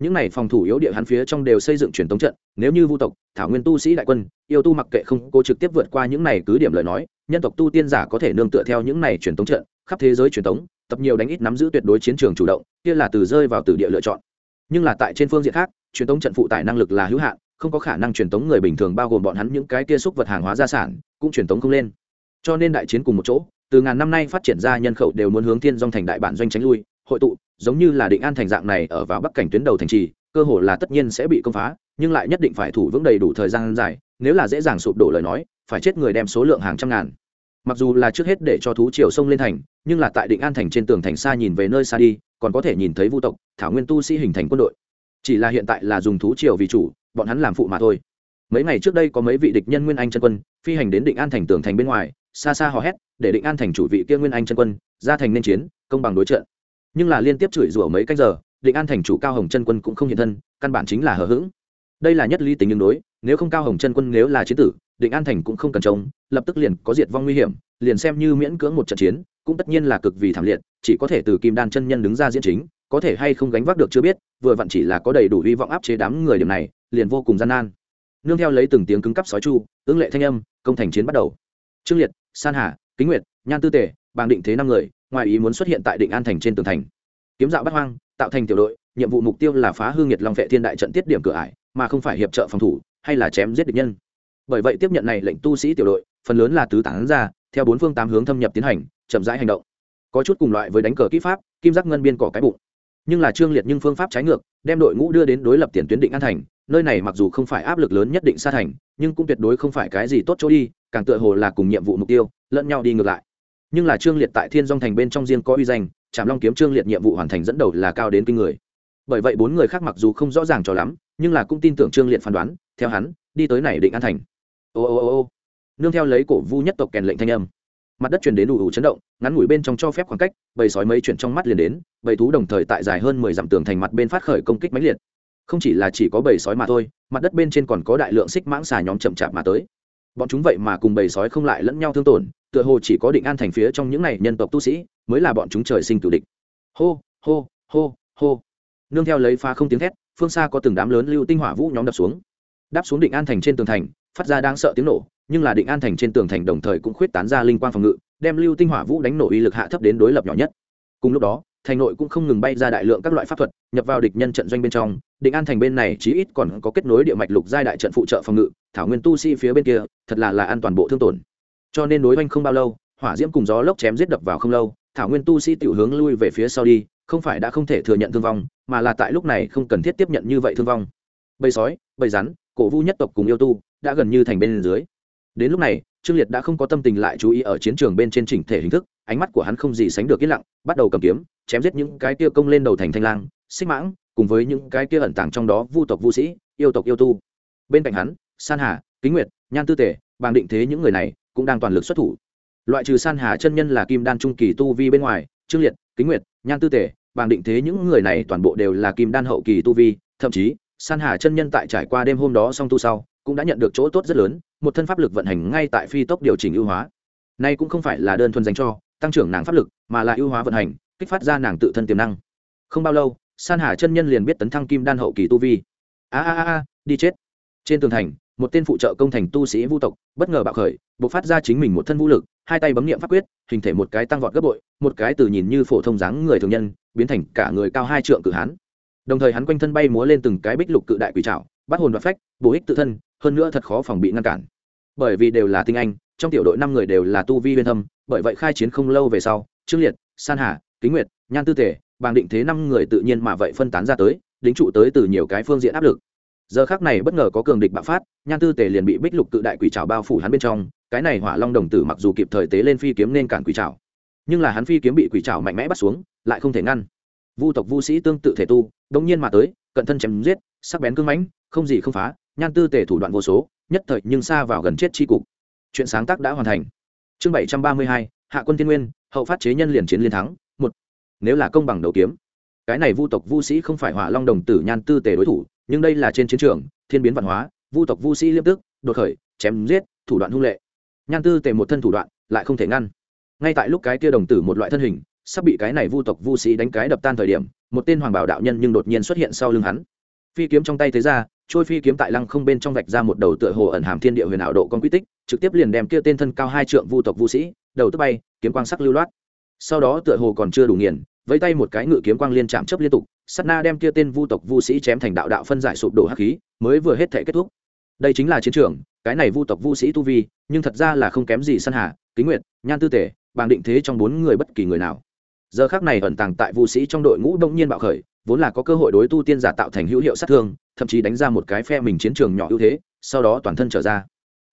Những này phòng thủ yếu địa hắn phía trong đều xây dựng truyền thống trận, nếu như vu tộc, thảo nguyên tu sĩ đại quân, yêu tu mặc kệ không cố trực tiếp vượt qua những này cứ điểm lời nói, nhân tộc tu tiên giả có thể nương tựa theo những này truyền thống trận, khắp thế giới truyền thống tập nhiều đánh ít nắm giữ tuyệt đối chiến trường chủ động, kia là từ rơi vào từ địa lựa chọn. Nhưng là tại trên phương diện khác, truyền thống trận phụ tải năng lực là hữu hạn không có khả năng truyền tống người bình thường bao gồm bọn hắn những cái kia xúc vật hàng hóa gia sản, cũng truyền tống không lên. Cho nên đại chiến cùng một chỗ, từ ngàn năm nay phát triển ra nhân khẩu đều muốn hướng thiên dòng thành đại bản doanh tránh lui, hội tụ, giống như là định an thành dạng này ở vào bắc cảnh tuyến đầu thành trì, cơ hồ là tất nhiên sẽ bị công phá, nhưng lại nhất định phải thủ vững đầy đủ thời gian dài, nếu là dễ dàng sụp đổ lời nói, phải chết người đem số lượng hàng trăm ngàn. Mặc dù là trước hết để cho thú triều sông lên thành, nhưng là tại định an thành trên tường thành xa nhìn về nơi xa đi, còn có thể nhìn thấy vu tộc, thảo nguyên tu sĩ hình thành quân đội chỉ là hiện tại là dùng thú triều vì chủ, bọn hắn làm phụ mà thôi. Mấy ngày trước đây có mấy vị địch nhân nguyên anh chân quân, phi hành đến định an thành tường thành bên ngoài, xa xa hò hét, để định an thành chủ vị kia nguyên anh chân quân, ra thành nên chiến, công bằng đối trận. Nhưng là liên tiếp chửi rủa mấy canh giờ, định an thành chủ cao hồng chân quân cũng không hiện thân, căn bản chính là hờ hững. Đây là nhất lý tính ứng đối, nếu không cao hồng chân quân nếu là chiến tử, định an thành cũng không cần trông, lập tức liền có diệt vong nguy hiểm, liền xem như miễn cưỡng một trận chiến, cũng tất nhiên là cực vì thảm liệt, chỉ có thể từ kim đan chân nhân đứng ra diễn chính có thể hay không gánh vác được chưa biết, vừa vặn chỉ là có đầy đủ hy vọng áp chế đám người điểm này, liền vô cùng gian nan. Nương theo lấy từng tiếng cứng cắp sói chu ương lệ thanh âm, công thành chiến bắt đầu. Trương liệt, san hà, kính nguyệt, nhan tư tề, bàng định thế năm người, ngoài ý muốn xuất hiện tại định an thành trên tường thành. Kiếm dạo bắt hoang, tạo thành tiểu đội, nhiệm vụ mục tiêu là phá hương nhiệt long vệ thiên đại trận tiết điểm cửa ải, mà không phải hiệp trợ phòng thủ, hay là chém giết địch nhân. Bởi vậy tiếp nhận này lệnh tu sĩ tiểu đội, phần lớn là tứ tán ra, theo bốn phương tám hướng thâm nhập tiến hành, chậm rãi hành động. Có chút cùng loại với đánh cờ kỹ pháp, kim giác ngân biên cỏ cái bụng nhưng là trương liệt nhưng phương pháp trái ngược, đem đội ngũ đưa đến đối lập tiền tuyến định an thành, nơi này mặc dù không phải áp lực lớn nhất định xa thành, nhưng cũng tuyệt đối không phải cái gì tốt chỗ đi, càng tựa hồ là cùng nhiệm vụ mục tiêu, lẫn nhau đi ngược lại. Nhưng là trương liệt tại thiên dong thành bên trong riêng có uy danh trạm long kiếm trương liệt nhiệm vụ hoàn thành dẫn đầu là cao đến kinh người. Bởi vậy bốn người khác mặc dù không rõ ràng cho lắm, nhưng là cũng tin tưởng trương liệt phán đoán, theo hắn, đi tới này định an thành. Ô ô ô ô. Nương theo lấy cổ vu nhất tộc kèn lệnh thanh âm mặt đất truyền đến đủ đủ chấn động, ngắn ngủi bên trong cho phép khoảng cách, bầy sói mấy chuyển trong mắt liền đến, bầy thú đồng thời tại dài hơn mười dặm tường thành mặt bên phát khởi công kích mãnh liệt. Không chỉ là chỉ có bầy sói mà thôi, mặt đất bên trên còn có đại lượng xích mãng xà nhóm chậm chạp mà tới. Bọn chúng vậy mà cùng bầy sói không lại lẫn nhau thương tổn, tựa hồ chỉ có định an thành phía trong những này nhân tộc tu sĩ, mới là bọn chúng trời sinh tử địch. Hô hô hô hô. Nương theo lấy pha không tiếng thét, phương xa có từng đám lớn lưu tinh hỏa vũ nhóm đập xuống. Đáp xuống định an thành trên tường thành, phát ra đang sợ tiếng nổ nhưng là định an thành trên tường thành đồng thời cũng khuyết tán ra linh quang phòng ngự, đem lưu tinh hỏa vũ đánh nổ uy lực hạ thấp đến đối lập nhỏ nhất. Cùng lúc đó, thành nội cũng không ngừng bay ra đại lượng các loại pháp thuật, nhập vào địch nhân trận doanh bên trong, định an thành bên này chí ít còn có kết nối địa mạch lục giai đại trận phụ trợ phòng ngự, thảo nguyên tu sĩ phía bên kia, thật là là an toàn bộ thương tổn. Cho nên đối oanh không bao lâu, hỏa diễm cùng gió lốc chém giết đập vào không lâu, thảo nguyên tu sĩ tiểu hướng lui về phía sau đi, không phải đã không thể thừa nhận thương vong, mà là tại lúc này không cần thiết tiếp nhận như vậy thương vong. Bầy sói, bầy rắn, cổ vu nhất tộc cùng yêu tu, đã gần như thành bên dưới đến lúc này, trương liệt đã không có tâm tình lại chú ý ở chiến trường bên trên chỉnh thể hình thức, ánh mắt của hắn không gì sánh được yên lặng, bắt đầu cầm kiếm, chém giết những cái kia công lên đầu thành thanh lang, xích mãng, cùng với những cái kia ẩn tàng trong đó vu tộc vu sĩ, yêu tộc yêu tu. Bên cạnh hắn, san hà, kính nguyệt, nhan tư tể bàng định thế những người này cũng đang toàn lực xuất thủ. Loại trừ san hà chân nhân là kim đan trung kỳ tu vi bên ngoài, trương liệt, kính nguyệt, nhan tư tể bàng định thế những người này toàn bộ đều là kim đan hậu kỳ tu vi, thậm chí, san hà chân nhân tại trải qua đêm hôm đó song tu sau, cũng đã nhận được chỗ tốt rất lớn một thân pháp lực vận hành ngay tại phi tốc điều chỉnh ưu hóa. Nay cũng không phải là đơn thuần dành cho tăng trưởng nàng pháp lực, mà là ưu hóa vận hành, kích phát ra nàng tự thân tiềm năng. Không bao lâu, san hà chân nhân liền biết tấn thăng kim đan hậu kỳ tu vi. A a a đi chết. Trên tường thành, một tên phụ trợ công thành tu sĩ vu tộc, bất ngờ bạo khởi b ộ c phát ra chính mình một thân vũ lực, hai tay bấm nghiệm pháp quyết, hình thể một cái tăng vọt gấp bội, một cái từ nhìn như phổ thông dáng người thường nhân, biến thành cả người cao hai trượng cử hán. Đồng thời hắn quanh thân bay múa lên từng cái bích lục cự đại quỷ trạo bắt hồn và phách, bổ ích tự thân, hơn nữa thật khó phòng bị ngăn cản bởi vì đều là tinh anh, trong tiểu đội năm người đều là tu vi uyên thâm, bởi vậy khai chiến không lâu về sau, trương liệt, san hà, kính nguyệt, nhan tư tể bàng định thế năm người tự nhiên mà vậy phân tán ra tới, đính trụ tới từ nhiều cái phương diện áp lực. Giờ khác này bất ngờ có cường địch bạo phát, nhan tư tể liền bị bích lục cự đại quỷ trào bao phủ hắn bên trong, cái này hỏa long đồng tử mặc dù kịp thời tế lên phi kiếm nên cản quỷ trào nhưng là hắn phi kiếm bị quỷ trào mạnh mẽ bắt xuống, lại không thể ngăn. Vu tộc vu sĩ tương tự thể tu đông nhiên mà tới, cận thân chém giết, sắc bén cưng mãnh, không gì không phá, nhan tư tể thủ đoạn vô số nhất thời nhưng xa vào gần chết tri cục. Chuyện sáng tác đã hoàn thành. Chương bảy trăm ba mươi hai, hạ quân tiên nguyên, hậu phát chế nhân liền chiến liên thắng, một. Nếu là công bằng đầu kiếm, cái này vu tộc vu sĩ không phải hỏa long đồng tử nhan tư tề đối thủ, nhưng đây là trên chiến trường, thiên biến văn hóa, vu tộc vu sĩ liêm tức, đột khởi, chém giết, thủ đoạn hung lệ. Nhan tư tề một thân thủ đoạn, lại không thể ngăn. Ngay tại lúc cái kia đồng tử một loại thân hình, sắp bị cái này vu tộc vu sĩ đánh cái đập tan thời điểm, một tên hoàng bảo đạo nhân nhưng đột nhiên xuất hiện sau lưng hắn. Phi kiếm trong tay thế ra trôi phi kiếm tại lăng không bên trong vạch ra một đầu tựa hồ ẩn hàm thiên địa huyền ảo độ con quy tích, trực tiếp liền đem kia tên thân cao hai trượng vu tộc vu sĩ, đầu tức bay, kiếm quang sắc lưu loát. Sau đó tựa hồ còn chưa đủ nghiền, vẫy tay một cái ngự kiếm quang liên chạm chấp liên tục sắt na đem kia tên vu tộc vu sĩ chém thành đạo đạo phân giải sụp đổ hắc khí, mới vừa hết thể kết thúc. Đây chính là chiến trường, cái này vu tộc vu sĩ tu vi, nhưng thật ra là không kém gì săn hà, kính nguyệt, nhan tư tể, bàng định thế trong bốn người bất kỳ người nào. Giờ khác này ẩn tàng tại vu sĩ trong đội ngũ đông nhiên bạo khởi, vốn là có cơ hội đối tu tiên giả tạo thành hữu hiệu sát thương thậm chí đánh ra một cái phe mình chiến trường nhỏ ưu thế, sau đó toàn thân trở ra.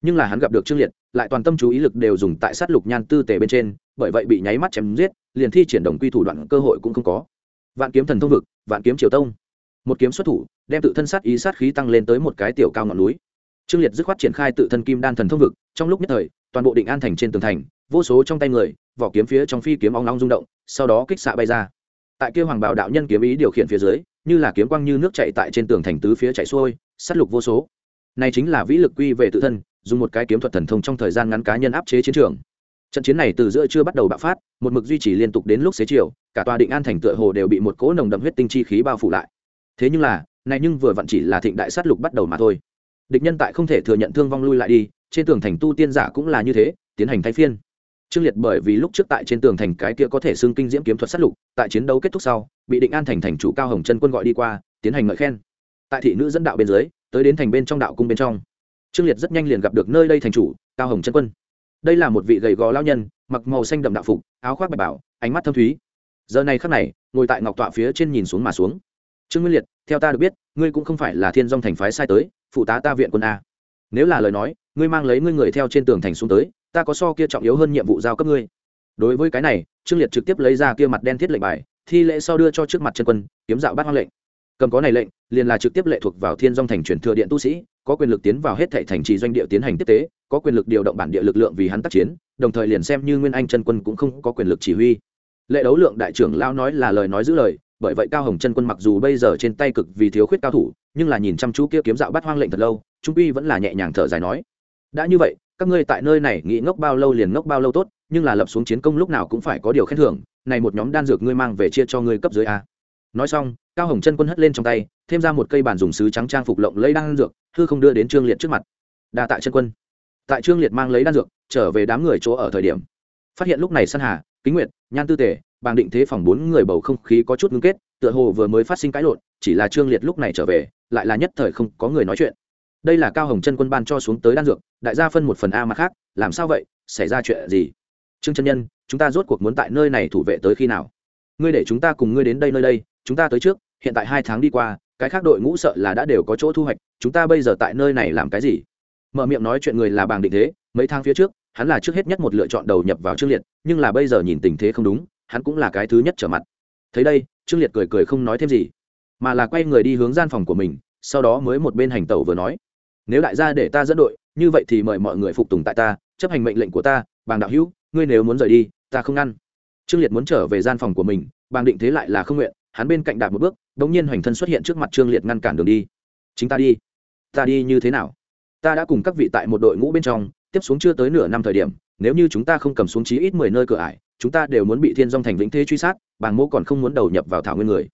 Nhưng là hắn gặp được trương liệt, lại toàn tâm chú ý lực đều dùng tại sát lục nhan tư tề bên trên, bởi vậy bị nháy mắt chém giết, liền thi triển đồng quy thủ đoạn cơ hội cũng không có. Vạn kiếm thần thông vực, vạn kiếm triều tông. Một kiếm xuất thủ, đem tự thân sát ý sát khí tăng lên tới một cái tiểu cao ngọn núi. Trương liệt dứt khoát triển khai tự thân kim đan thần thông vực, trong lúc nhất thời, toàn bộ định an thành trên tường thành, vô số trong tay người, vỏ kiếm phía trong phi kiếm ong long rung động, sau đó kích xạ bay ra. Tại kia hoàng bảo đạo nhân kiếm ý điều khiển phía dưới như là kiếm quang như nước chạy tại trên tường thành tứ phía chạy xuôi, sát lục vô số. Này chính là vĩ lực quy về tự thân, dùng một cái kiếm thuật thần thông trong thời gian ngắn cá nhân áp chế chiến trường. Trận chiến này từ giữa chưa bắt đầu bạo phát, một mực duy trì liên tục đến lúc xế chiều, cả tòa định an thành tựa hồ đều bị một cỗ nồng đậm huyết tinh chi khí bao phủ lại. Thế nhưng là, này nhưng vừa vặn chỉ là thịnh đại sát lục bắt đầu mà thôi. Địch nhân tại không thể thừa nhận thương vong lui lại đi, trên tường thành tu tiên giả cũng là như thế, tiến hành thay phiên trương liệt bởi vì lúc trước tại trên tường thành cái kia có thể xưng kinh diễm kiếm thuật sát lục, tại chiến đấu kết thúc sau, bị định an thành thành chủ cao hồng chân quân gọi đi qua, tiến hành ngợi khen. Tại thị nữ dẫn đạo bên dưới, tới đến thành bên trong đạo cung bên trong. Trương liệt rất nhanh liền gặp được nơi đây thành chủ, cao hồng chân quân. Đây là một vị gầy gò lao nhân, mặc màu xanh đậm đạo phục, áo khoác bạch bảo ánh mắt thâm thúy. Giờ này khắc này, ngồi tại ngọc tọa phía trên nhìn xuống mà xuống. Trương nguyên liệt, theo ta được biết, ngươi cũng không phải là thiên dong thành phái sai tới, phụ tá ta viện quân a. Nếu là lời nói, ngươi mang lấy ngươi người theo trên tường thành xuống tới ta có so kia trọng yếu hơn nhiệm vụ giao cấp ngươi. Đối với cái này, trương liệt trực tiếp lấy ra kia mặt đen thiết lệnh bài, thi lễ sau đưa cho trước mặt chân quân, kiếm dạo bát hoang lệnh. Cầm có này lệnh, liền là trực tiếp lệ thuộc vào thiên dong thành truyền thừa điện tu sĩ, có quyền lực tiến vào hết thệ thành trì doanh địa tiến hành tiếp tế, có quyền lực điều động bản địa lực lượng vì hắn tác chiến, đồng thời liền xem như nguyên anh chân quân cũng không có quyền lực chỉ huy. Lệ đấu lượng đại trưởng lao nói là lời nói giữ lời, bởi vậy cao hồng chân quân mặc dù bây giờ trên tay cực vì thiếu khuyết cao thủ, nhưng là nhìn chăm chú kia kiếm dạo bắt hoang lệnh thật lâu, trung uy vẫn là nhẹ nhàng thở dài nói, đã như vậy các ngươi tại nơi này nghĩ ngốc bao lâu liền ngốc bao lâu tốt, nhưng là lập xuống chiến công lúc nào cũng phải có điều khen thưởng, này một nhóm đan dược ngươi mang về chia cho ngươi cấp dưới a. Nói xong, cao hồng chân quân hất lên trong tay, thêm ra một cây bàn dùng sứ trắng trang phục lộng lấy đan dược, hư không đưa đến trương liệt trước mặt. Đa tại chân quân. Tại trương liệt mang lấy đan dược, trở về đám người chỗ ở thời điểm, phát hiện lúc này săn hà, kính nguyệt, nhan tư tề, bàng định thế phòng bốn người bầu không khí có chút ngưng kết, tựa hồ vừa mới phát sinh cãi lộn, chỉ là trương liệt lúc này trở về, lại là nhất thời không có người nói chuyện đây là cao hồng chân quân ban cho xuống tới đan dược, đại gia phân một phần a mặt khác, làm sao vậy? Xảy ra chuyện gì? Trương chân nhân, chúng ta rốt cuộc muốn tại nơi này thủ vệ tới khi nào? Ngươi để chúng ta cùng ngươi đến đây nơi đây, chúng ta tới trước, hiện tại hai tháng đi qua, cái khác đội ngũ sợ là đã đều có chỗ thu hoạch, chúng ta bây giờ tại nơi này làm cái gì? Mở miệng nói chuyện người là bàng định thế, mấy tháng phía trước, hắn là trước hết nhất một lựa chọn đầu nhập vào trương liệt, nhưng là bây giờ nhìn tình thế không đúng, hắn cũng là cái thứ nhất trở mặt. Thấy đây, trương liệt cười cười không nói thêm gì, mà là quay người đi hướng gian phòng của mình, sau đó mới một bên hành tẩu vừa nói nếu đại gia để ta dẫn đội, như vậy thì mời mọi người phục tùng tại ta, chấp hành mệnh lệnh của ta, bàng đạo hữu, ngươi nếu muốn rời đi, ta không ngăn. Trương liệt muốn trở về gian phòng của mình, bàng định thế lại là không nguyện, hắn bên cạnh đạp một bước đ ỗ n g nhiên hoành thân xuất hiện trước mặt trương liệt ngăn cản đường đi. Chính ta đi. Ta đi như thế nào? Ta đã cùng các vị tại một đội ngũ bên trong, tiếp xuống chưa tới nửa năm thời điểm, nếu như chúng ta không cầm xuống chí ít mười nơi cửa ải, chúng ta đều muốn bị thiên dong thành vĩnh thế truy sát, bàng mô còn không muốn đầu nhập vào thảo nguyên người.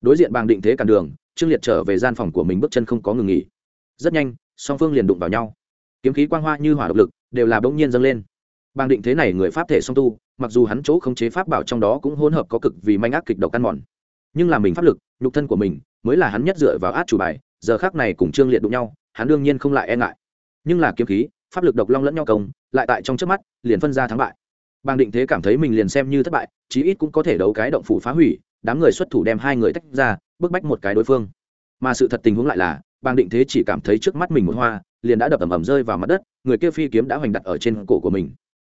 Đối diện bàng định thế cản đường, trương liệt trở về gian phòng của mình bước chân không có ngừng nghỉ. Rất nhanh song phương liền đụng vào nhau. Kiếm khí quang hoa như hỏa độc lực, đều là bỗng nhiên dâng lên. Bang định thế này người pháp thể song tu, mặc dù hắn chỗ khống chế pháp bảo trong đó cũng hỗn hợp có cực vì manh ác kịch độc căn mòn. Nhưng là mình pháp lực, nhục thân của mình, mới là hắn nhất dựa vào át chủ bài, giờ khác này cùng trương liệt đụng nhau, hắn đương nhiên không lại e ngại. Nhưng là kiếm khí, pháp lực độc long lẫn nhau công, lại tại trong trước mắt, liền phân ra thắng bại. Bang định thế cảm thấy mình liền xem như thất bại, chí ít cũng có thể đấu cái động phủ phá hủy, đám người xuất thủ đem hai người tách ra, bức bách một cái đối phương. Mà sự thật tình huống lại là bàng định thế chỉ cảm thấy trước mắt mình một hoa, liền đã đập ầm ầm rơi vào mặt đất, người kia phi kiếm đã hoành đặt ở trên cổ của mình.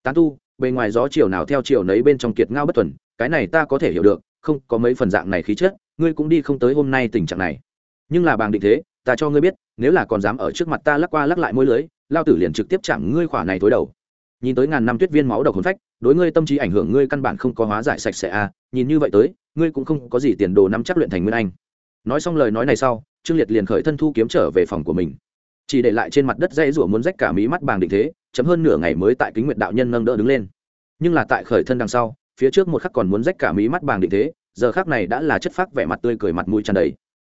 Tán tu, bề ngoài gió chiều nào theo chiều nấy bên trong kiệt ngao bất tuần cái này ta có thể hiểu được, không có mấy phần dạng này khí chất, ngươi cũng đi không tới hôm nay tình trạng này. Nhưng là bàng định thế, ta cho ngươi biết, nếu là còn dám ở trước mặt ta lắc qua lắc lại môi lưới, lao tử liền trực tiếp chạm ngươi khỏa này tối đầu. Nhìn tới ngàn năm tuyết viên máu độc hồn phách, đối ngươi tâm trí ảnh hưởng ngươi căn bản không có hóa giải sạch sẽ à nhìn như vậy tới, ngươi cũng không có gì tiền đồ nắm chắc luyện thành nguyên anh nói xong lời nói này sau, trương liệt liền khởi thân thu kiếm trở về phòng của mình. Chỉ để lại trên mặt đất dây rủa muốn rách cả mí mắt bàng định thế, chấm hơn nửa ngày mới tại kính nguyện đạo nhân nâng đỡ đứng lên. Nhưng là tại khởi thân đằng sau, phía trước một khắc còn muốn rách cả mí mắt bàng định thế, giờ khác này đã là chất phác vẻ mặt tươi cười mặt mũi tràn đầy.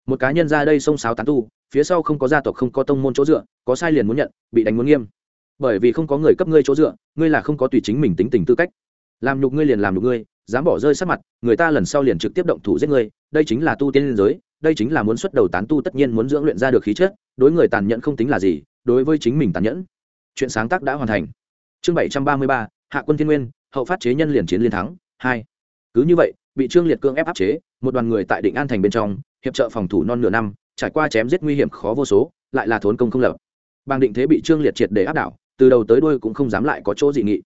Một cá nhân ra đây xông xáo tán tu, phía sau không có gia tộc, không có tông môn chỗ dựa, có sai liền muốn nhận, bị đánh muốn nghiêm. Bởi vì không có người cấp ngươi chỗ dựa, ngươi là không có tùy chính mình tính tình tư cách. Làm nhục ngươi liền làm nhục ngươi, dám bỏ rơi sát mặt, người ta lần sau liền trực tiếp động thủ giết ngươi, đây chính là tu tiên liên giới đây chính là muốn xuất đầu tán tu tất nhiên muốn dưỡng luyện ra được khí chất, đối người tàn nhẫn không tính là gì, đối với chính mình tàn nhẫn. Chuyện sáng tác đã hoàn thành. Chương bảy trăm ba mươi ba, hạ quân thiên nguyên, hậu phát chế nhân liền chiến liên thắng, hai. Cứ như vậy, bị trương liệt cương ép áp chế, một đoàn người tại định an thành bên trong, hiệp trợ phòng thủ non nửa năm, trải qua chém giết nguy hiểm khó vô số, lại là thốn công không lập. Bang định thế bị trương liệt triệt để áp đảo, từ đầu tới đuôi cũng không dám lại có chỗ dị nghị.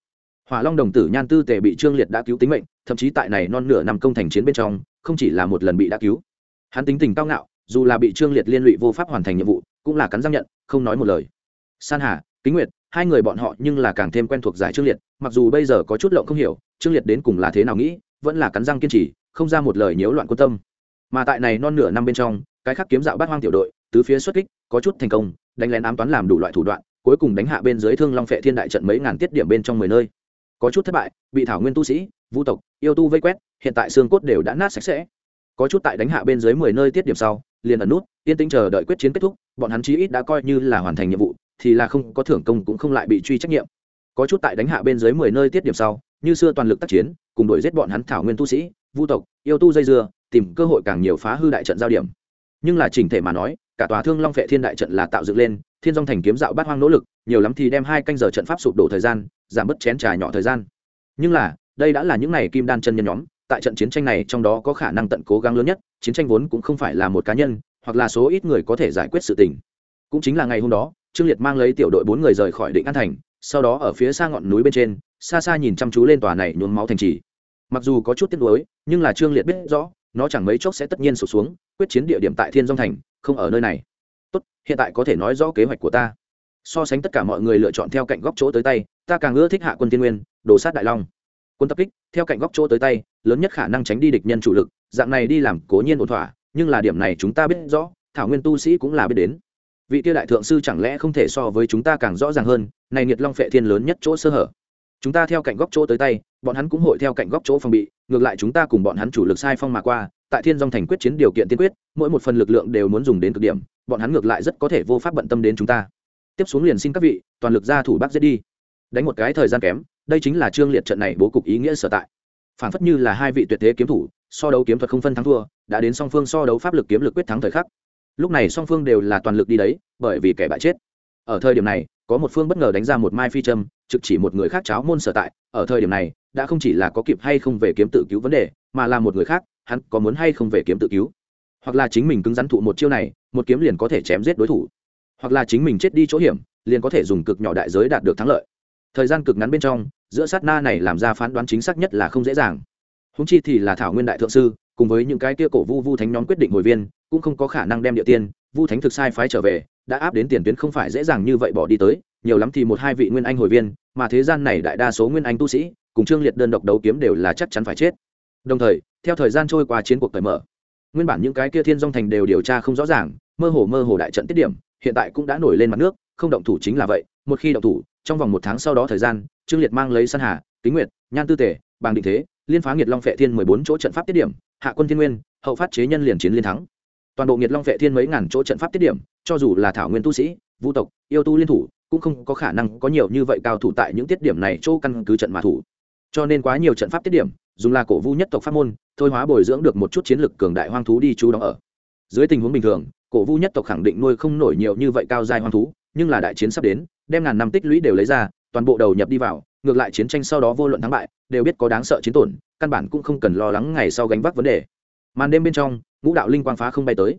Hỏa long đồng tử nhan tư tề bị trương liệt đã cứu tính mệnh, thậm chí tại này non nửa năm công thành chiến bên trong, không chỉ là một lần bị đã cứu hắn tính tình cao ngạo, dù là bị trương liệt liên lụy vô pháp hoàn thành nhiệm vụ, cũng là cắn răng nhận, không nói một lời. San hà, kính nguyệt, hai người bọn họ nhưng là càng thêm quen thuộc giải trương liệt, mặc dù bây giờ có chút lộng không hiểu, trương liệt đến cùng là thế nào nghĩ, vẫn là cắn răng kiên trì, không ra một lời nhiễu loạn quan tâm. Mà tại này non nửa năm bên trong, cái khác kiếm dạo bát hoang tiểu đội, tứ phía xuất kích, có chút thành công, đánh lén ám toán làm đủ loại thủ đoạn, cuối cùng đánh hạ bên dưới thương long phệ thiên đại trận mấy ngàn tiết điểm bên trong mười nơi. Có chút thất bại, bị thảo nguyên tu sĩ, vũ tộc, yêu tu vây quét, hiện tại xương cốt đều đã nát sạch sẽ có chút tại đánh hạ bên dưới mười nơi tiết điểm sau, liền ẩn nút, yên tĩnh chờ đợi quyết chiến kết thúc, bọn hắn chí ít đã coi như là hoàn thành nhiệm vụ, thì là không có thưởng công cũng không lại bị truy trách nhiệm. Có chút tại đánh hạ bên dưới mười nơi tiết điểm sau, như xưa toàn lực tác chiến, cùng đuổi giết bọn hắn thảo nguyên tu sĩ, vu tộc, yêu tu dây dưa, tìm cơ hội càng nhiều phá hư đại trận giao điểm. Nhưng là chỉnh thể mà nói, cả tòa thương long phệ thiên đại trận là tạo dựng lên, thiên dong thành kiếm dạo bát hoang nỗ lực, nhiều lắm thì đem hai canh giờ trận pháp sụp đổ thời gian, giảm bớt chén trà nhỏ thời gian. Nhưng là, đây đã là những ngày kim đan chân nhân nhóm tại trận chiến tranh này trong đó có khả năng tận cố gắng lớn nhất, chiến tranh vốn cũng không phải là một cá nhân, hoặc là số ít người có thể giải quyết sự tình. Cũng chính là ngày hôm đó, trương liệt mang lấy tiểu đội bốn người rời khỏi định an thành, sau đó ở phía xa ngọn núi bên trên, xa xa nhìn chăm chú lên tòa này nhuốm máu thành trì. Mặc dù có chút tiếc nuối, nhưng là trương liệt biết rõ, nó chẳng mấy chốc sẽ tất nhiên sụt xuống, quyết chiến địa điểm tại thiên dông thành, không ở nơi này. Tốt, hiện tại có thể nói rõ kế hoạch của ta. So sánh tất cả mọi người lựa chọn theo cạnh góc chỗ tới tay, ta càng ưa thích hạ quân tiên nguyên, đồ sát đại long quân tập kích, theo cạnh góc chỗ tới tay, lớn nhất khả năng tránh đi địch nhân chủ lực, dạng này đi làm cố nhiên ổn thỏa, nhưng là điểm này chúng ta biết rõ, thảo nguyên tu sĩ cũng là biết đến. Vị tiêu đại thượng sư chẳng lẽ không thể so với chúng ta càng rõ ràng hơn, này nghiệt long phệ thiên lớn nhất chỗ sơ hở. Chúng ta theo cạnh góc chỗ tới tay, bọn hắn cũng hội theo cạnh góc chỗ phòng bị, ngược lại chúng ta cùng bọn hắn chủ lực sai phong mà qua, tại thiên dòng thành quyết chiến điều kiện tiên quyết, mỗi một phần lực lượng đều muốn dùng đến cực điểm, bọn hắn ngược lại rất có thể vô pháp bận tâm đến chúng ta. Tiếp xuống liền xin các vị, toàn lực ra thủ bắc giết đi. Đánh một cái thời gian kém đây chính là trương liệt trận này bố cục ý nghĩa sở tại. Phản phất như là hai vị tuyệt thế kiếm thủ, so đấu kiếm thuật không phân thắng thua, đã đến song phương so đấu pháp lực kiếm lực quyết thắng thời khắc. Lúc này song phương đều là toàn lực đi đấy, bởi vì kẻ bại chết. Ở thời điểm này, có một phương bất ngờ đánh ra một mai phi châm, trực chỉ một người khác cháo môn sở tại. Ở thời điểm này, đã không chỉ là có kịp hay không về kiếm tự cứu vấn đề, mà là một người khác, hắn có muốn hay không về kiếm tự cứu. Hoặc là chính mình cứng rắn thụ một chiêu này, một kiếm liền có thể chém giết đối thủ. Hoặc là chính mình chết đi chỗ hiểm, liền có thể dùng cực nhỏ đại giới đạt được thắng lợi. Thời gian cực ngắn bên trong giữa sát na này làm ra phán đoán chính xác nhất là không dễ dàng. Húng chi thì là thảo nguyên đại thượng sư, cùng với những cái kia cổ vu vu thánh nhóm quyết định hồi viên, cũng không có khả năng đem địa tiên, vu thánh thực sai phái trở về, đã áp đến tiền tuyến không phải dễ dàng như vậy bỏ đi tới, nhiều lắm thì một hai vị nguyên anh hồi viên, mà thế gian này đại đa số nguyên anh tu sĩ, cùng trương liệt đơn độc đấu kiếm đều là chắc chắn phải chết. Đồng thời, theo thời gian trôi qua chiến cuộc cởi mở, nguyên bản những cái kia thiên dong thành đều điều tra không rõ ràng, mơ hồ mơ hồ đại trận tiết điểm, hiện tại cũng đã nổi lên mặt nước, không động thủ chính là vậy, một khi động thủ, trong vòng một tháng sau đó thời gian trương liệt mang lấy sân hà, kính nguyệt, nhan tư tể bàng định thế, liên phá nghiệt long phệ thiên mười bốn chỗ trận pháp tiết điểm, hạ quân thiên nguyên, hậu phát chế nhân liền chiến liên thắng. Toàn bộ nghiệt long phệ thiên mấy ngàn chỗ trận pháp tiết điểm, cho dù là thảo nguyên tu sĩ, vũ tộc, yêu tu liên thủ, cũng không có khả năng có nhiều như vậy cao thủ tại những tiết điểm này chỗ căn cứ trận mà thủ. Cho nên quá nhiều trận pháp tiết điểm, dùng là cổ vu nhất tộc pháp môn, thôi hóa bồi dưỡng được một chút chiến lực cường đại hoang thú đi chú đóng ở. Dưới tình huống bình thường, cổ vu nhất tộc khẳng định nuôi không nổi nhiều như vậy cao dài hoang thú, nhưng là đại chiến sắp đến, đem ngàn năm tích lũy đều lấy ra toàn bộ đầu nhập đi vào, ngược lại chiến tranh sau đó vô luận thắng bại, đều biết có đáng sợ chiến tổn, căn bản cũng không cần lo lắng ngày sau gánh vác vấn đề. Màn đêm bên trong, ngũ đạo linh quang phá không bay tới.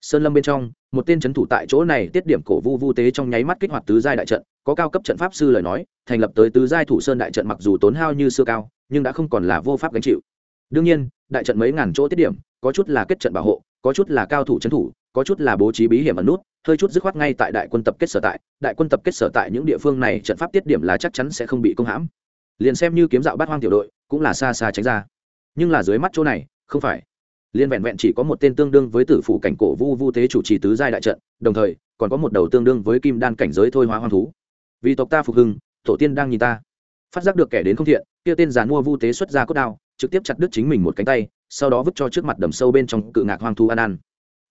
Sơn lâm bên trong, một tên c h ấ n thủ tại chỗ này tiết điểm cổ vu vu tế trong nháy mắt kích hoạt tứ giai đại trận, có cao cấp trận pháp sư lời nói, thành lập tới tứ giai thủ sơn đại trận mặc dù tốn hao như xưa cao, nhưng đã không còn là vô pháp gánh chịu. Đương nhiên, đại trận mấy ngàn chỗ tiết điểm, có chút là kết trận bảo hộ, có chút là cao thủ c thủ có chút là bố trí bí hiểm ẩn nút, hơi chút dứt khoát ngay tại đại quân tập kết sở tại, đại quân tập kết sở tại những địa phương này trận pháp tiết điểm là chắc chắn sẽ không bị công hãm. Liền xem như kiếm dạo bát hoang tiểu đội, cũng là xa xa tránh ra. Nhưng là dưới mắt chỗ này, không phải. Liên vẹn vẹn chỉ có một tên tương đương với tử phủ cảnh cổ vu vu thế chủ trì tứ giai đại trận, đồng thời, còn có một đầu tương đương với kim đan cảnh giới thôi hóa hoang thú. Vì tộc ta phục hưng, tổ tiên đang nhìn ta. Phát giác được kẻ đến không thiện, kia tên giàn mua vu tế xuất ra cốt đao, trực tiếp chặt đứt chính mình một cánh tay, sau đó vứt cho trước mặt đầm sâu bên trong cự ngạc hoang thú ăn ăn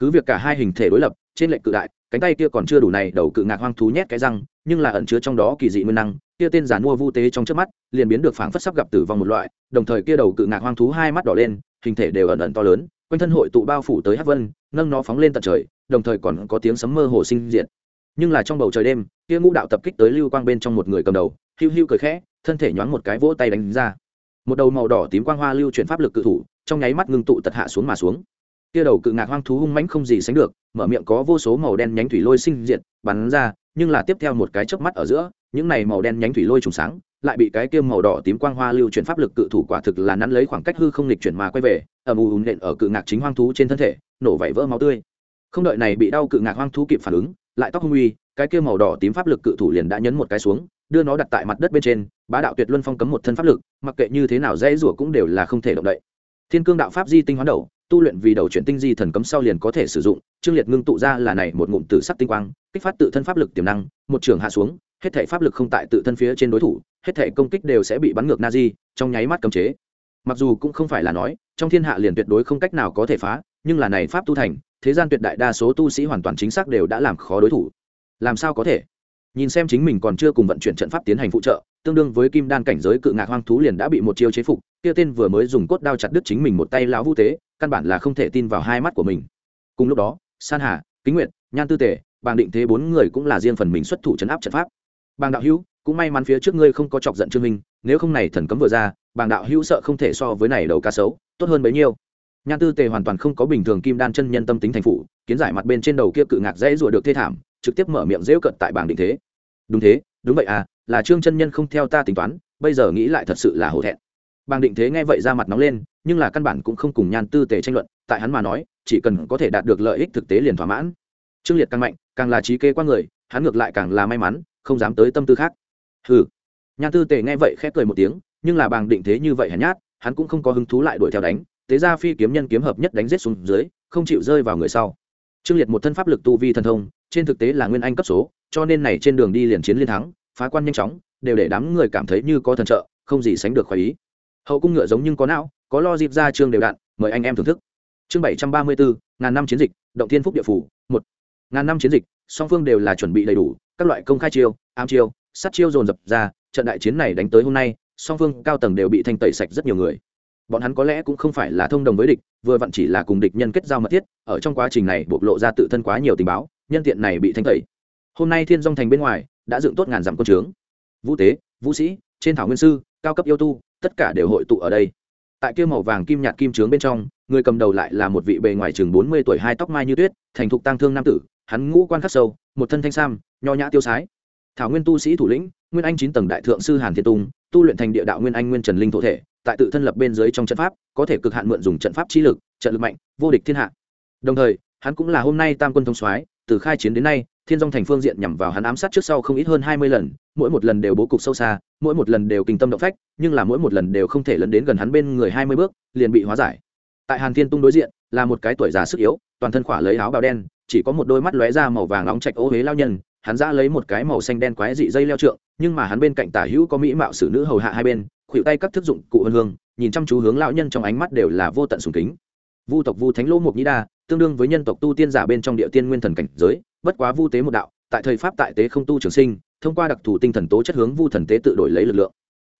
cứ việc cả hai hình thể đối lập, trên lệnh cự đại, cánh tay kia còn chưa đủ này, đầu cự ngạc hoang thú nhét cái răng, nhưng là ẩn chứa trong đó kỳ dị nguyên năng, kia tên giàn mua vu tế trong trước mắt, liền biến được phảng phất sắp gặp tử vong một loại, đồng thời kia đầu cự ngạc hoang thú hai mắt đỏ lên, hình thể đều ẩn ẩn to lớn, quanh thân hội tụ bao phủ tới hát vân, nâng nó phóng lên tận trời, đồng thời còn có tiếng sấm mơ hồ sinh diện nhưng là trong bầu trời đêm, kia ngũ đạo tập kích tới lưu quang bên trong một người cầm đầu, hiu hiu cười khẽ, thân thể nhoáng một cái vỗ tay đánh ra. Một đầu màu đỏ tím quang hoa lưu chuyển pháp lực cự thủ, trong nháy mắt ngưng tụ tật hạ xuống mà xuống kia đầu cự ngạc hoang thú hung mãnh không gì sánh được, mở miệng có vô số màu đen nhánh thủy lôi sinh diệt, bắn ra, nhưng là tiếp theo một cái chớp mắt ở giữa, những này màu đen nhánh thủy lôi trùng sáng, lại bị cái kia màu đỏ tím quang hoa lưu chuyển pháp lực cự thủ quả thực là nắn lấy khoảng cách hư không lịch chuyển mà quay về, ầm ù nện ở cự ngạc chính hoang thú trên thân thể, nổ vảy vỡ máu tươi. Không đợi này bị đau cự ngạc hoang thú kịp phản ứng, lại tóc hung uy, cái kia màu đỏ tím pháp lực cự thủ liền đã nhấn một cái xuống, đưa nó đặt tại mặt đất bên trên, bá đạo tuyệt luân phong cấm một thân pháp lực, mặc kệ như thế nào dễ rủa cũng đều là không thể động đậy. Thiên cương đạo pháp di tinh hoán đầu tu luyện vì đầu chuyển tinh di thần cấm sau liền có thể sử dụng, trương liệt ngưng tụ ra là này một ngụm tử sắc tinh quang, kích phát tự thân pháp lực tiềm năng, một trường hạ xuống, hết thể pháp lực không tại tự thân phía trên đối thủ, hết thể công kích đều sẽ bị bắn ngược na di trong nháy mắt cấm chế. Mặc dù cũng không phải là nói, trong thiên hạ liền tuyệt đối không cách nào có thể phá, nhưng là này pháp tu thành, thế gian tuyệt đại đa số tu sĩ hoàn toàn chính xác đều đã làm khó đối thủ. Làm sao có thể? Nhìn xem chính mình còn chưa cùng vận chuyển trận pháp tiến hành phụ trợ tương đương với kim đan cảnh giới cự ngạc hoang thú liền đã bị một chiêu chế phục, kia tên vừa mới dùng cốt đao chặt đứt chính mình một tay lão vũ tế, căn bản là không thể tin vào hai mắt của mình. Cùng lúc đó, san hà, kính nguyện nhan tư tề, bàng định thế bốn người cũng là riêng phần mình xuất thủ chấn áp trận pháp. Bàng đạo hữu, cũng may mắn phía trước ngươi không có chọc giận trương minh, nếu không này thần cấm vừa ra, bàng đạo hữu sợ không thể so với này đầu cá sấu, tốt hơn bấy nhiêu. Nhan tư tề hoàn toàn không có bình thường kim đan chân nhân tâm tính thành phụ, kiến giải mặt bên trên đầu kia cự ngạc dễ rủa được thê thảm, trực tiếp mở miệng rêu cận tại bảng định thế. Đúng thế, đúng vậy à là trương chân nhân không theo ta tính toán, bây giờ nghĩ lại thật sự là hổ thẹn. Bàng định thế nghe vậy ra mặt nóng lên, nhưng là căn bản cũng không cùng nhan tư tề tranh luận, tại hắn mà nói, chỉ cần có thể đạt được lợi ích thực tế liền thỏa mãn. Trương liệt càng mạnh, càng là trí kế qua người, hắn ngược lại càng là may mắn, không dám tới tâm tư khác. Hừ. Nhan tư tề nghe vậy khép cười một tiếng, nhưng là bàng định thế như vậy hèn nhát, hắn cũng không có hứng thú lại đuổi theo đánh tế ra phi kiếm nhân kiếm hợp nhất đánh giết xuống dưới, không chịu rơi vào người sau. Trương liệt một thân pháp lực tu vi thần thông, trên thực tế là nguyên anh cấp số, cho nên này trên đường đi liền chiến liên thắng phá quan nhanh chóng, đều để đám người cảm thấy như có thần trợ, không gì sánh được khỏi ý. Hậu cung ngựa giống nhưng có não, có lo dịp ra chương đều đặn mời anh em thưởng thức. Chương bảy trăm ba mươi bốn ngàn năm chiến dịch, động thiên phúc địa phủ, một. Ngàn năm chiến dịch, song phương đều là chuẩn bị đầy đủ, các loại công khai chiêu, ám chiêu, sát chiêu dồn dập ra, trận đại chiến này đánh tới hôm nay, song phương cao tầng đều bị thanh tẩy sạch rất nhiều người. Bọn hắn có lẽ cũng không phải là thông đồng với địch, vừa vặn chỉ là cùng địch nhân kết giao mật thiết, ở trong quá trình này bộc lộ ra tự thân quá nhiều tình báo, nhân tiện này bị thanh tẩy. Hôm nay thiên dong thành bên ngoài đã dựng tốt ngàn dặm quân trướng. Vũ tế, vũ sĩ, trên thảo nguyên sư, cao cấp yêu tu, tất cả đều hội tụ ở đây. Tại kia màu vàng kim nhạt kim trướng bên trong, người cầm đầu lại là một vị bề ngoài chừng bốn mươi tuổi hai tóc mai như tuyết, thành thục tăng thương nam tử, hắn ngũ quan khắc sâu, một thân thanh sam, nho nhã tiêu sái. Thảo nguyên tu sĩ thủ lĩnh, nguyên anh chín tầng đại thượng sư hàn thiên tung, tu luyện thành địa đạo nguyên anh nguyên trần linh thổ thể, tại tự thân lập bên dưới trong trận pháp, có thể cực hạn mượn dùng trận pháp chi lực, trận lực mạnh, vô địch thiên hạ. Đồng thời, hắn cũng là hôm nay tam quân thông soái từ khai chiến đến nay, thiên dong thành phương diện nhằm vào hắn ám sát trước sau không ít hơn hai mươi lần, mỗi một lần đều bố cục sâu xa, mỗi một lần đều kinh tâm động phách, nhưng là mỗi một lần đều không thể lấn đến gần hắn bên người hai mươi bước, liền bị hóa giải. Tại hàn thiên tung đối diện, là một cái tuổi già sức yếu, toàn thân khỏa lấy áo bào đen, chỉ có một đôi mắt lóe ra màu vàng nóng chạch ô huế lao nhân, hắn ra lấy một cái màu xanh đen quái dị dây leo trượng, nhưng mà hắn bên cạnh tả hữu có mỹ mạo sử nữ hầu hạ hai bên khuỵu tay các thức dụng cụ hương hương, nhìn chăm chú hướng lão nhân trong ánh mắt đều là vô tận sùng kính. Vu tộc vu thánh lỗ mục nhĩ đa tương đương với nhân tộc tu tiên giả bên trong địa tiên nguyên thần cảnh giới, bất quá vu tế một đạo, tại thời pháp tại tế không tu trường sinh, thông qua đặc thù tinh thần tố chất hướng vu thần tế tự đổi lấy lực lượng.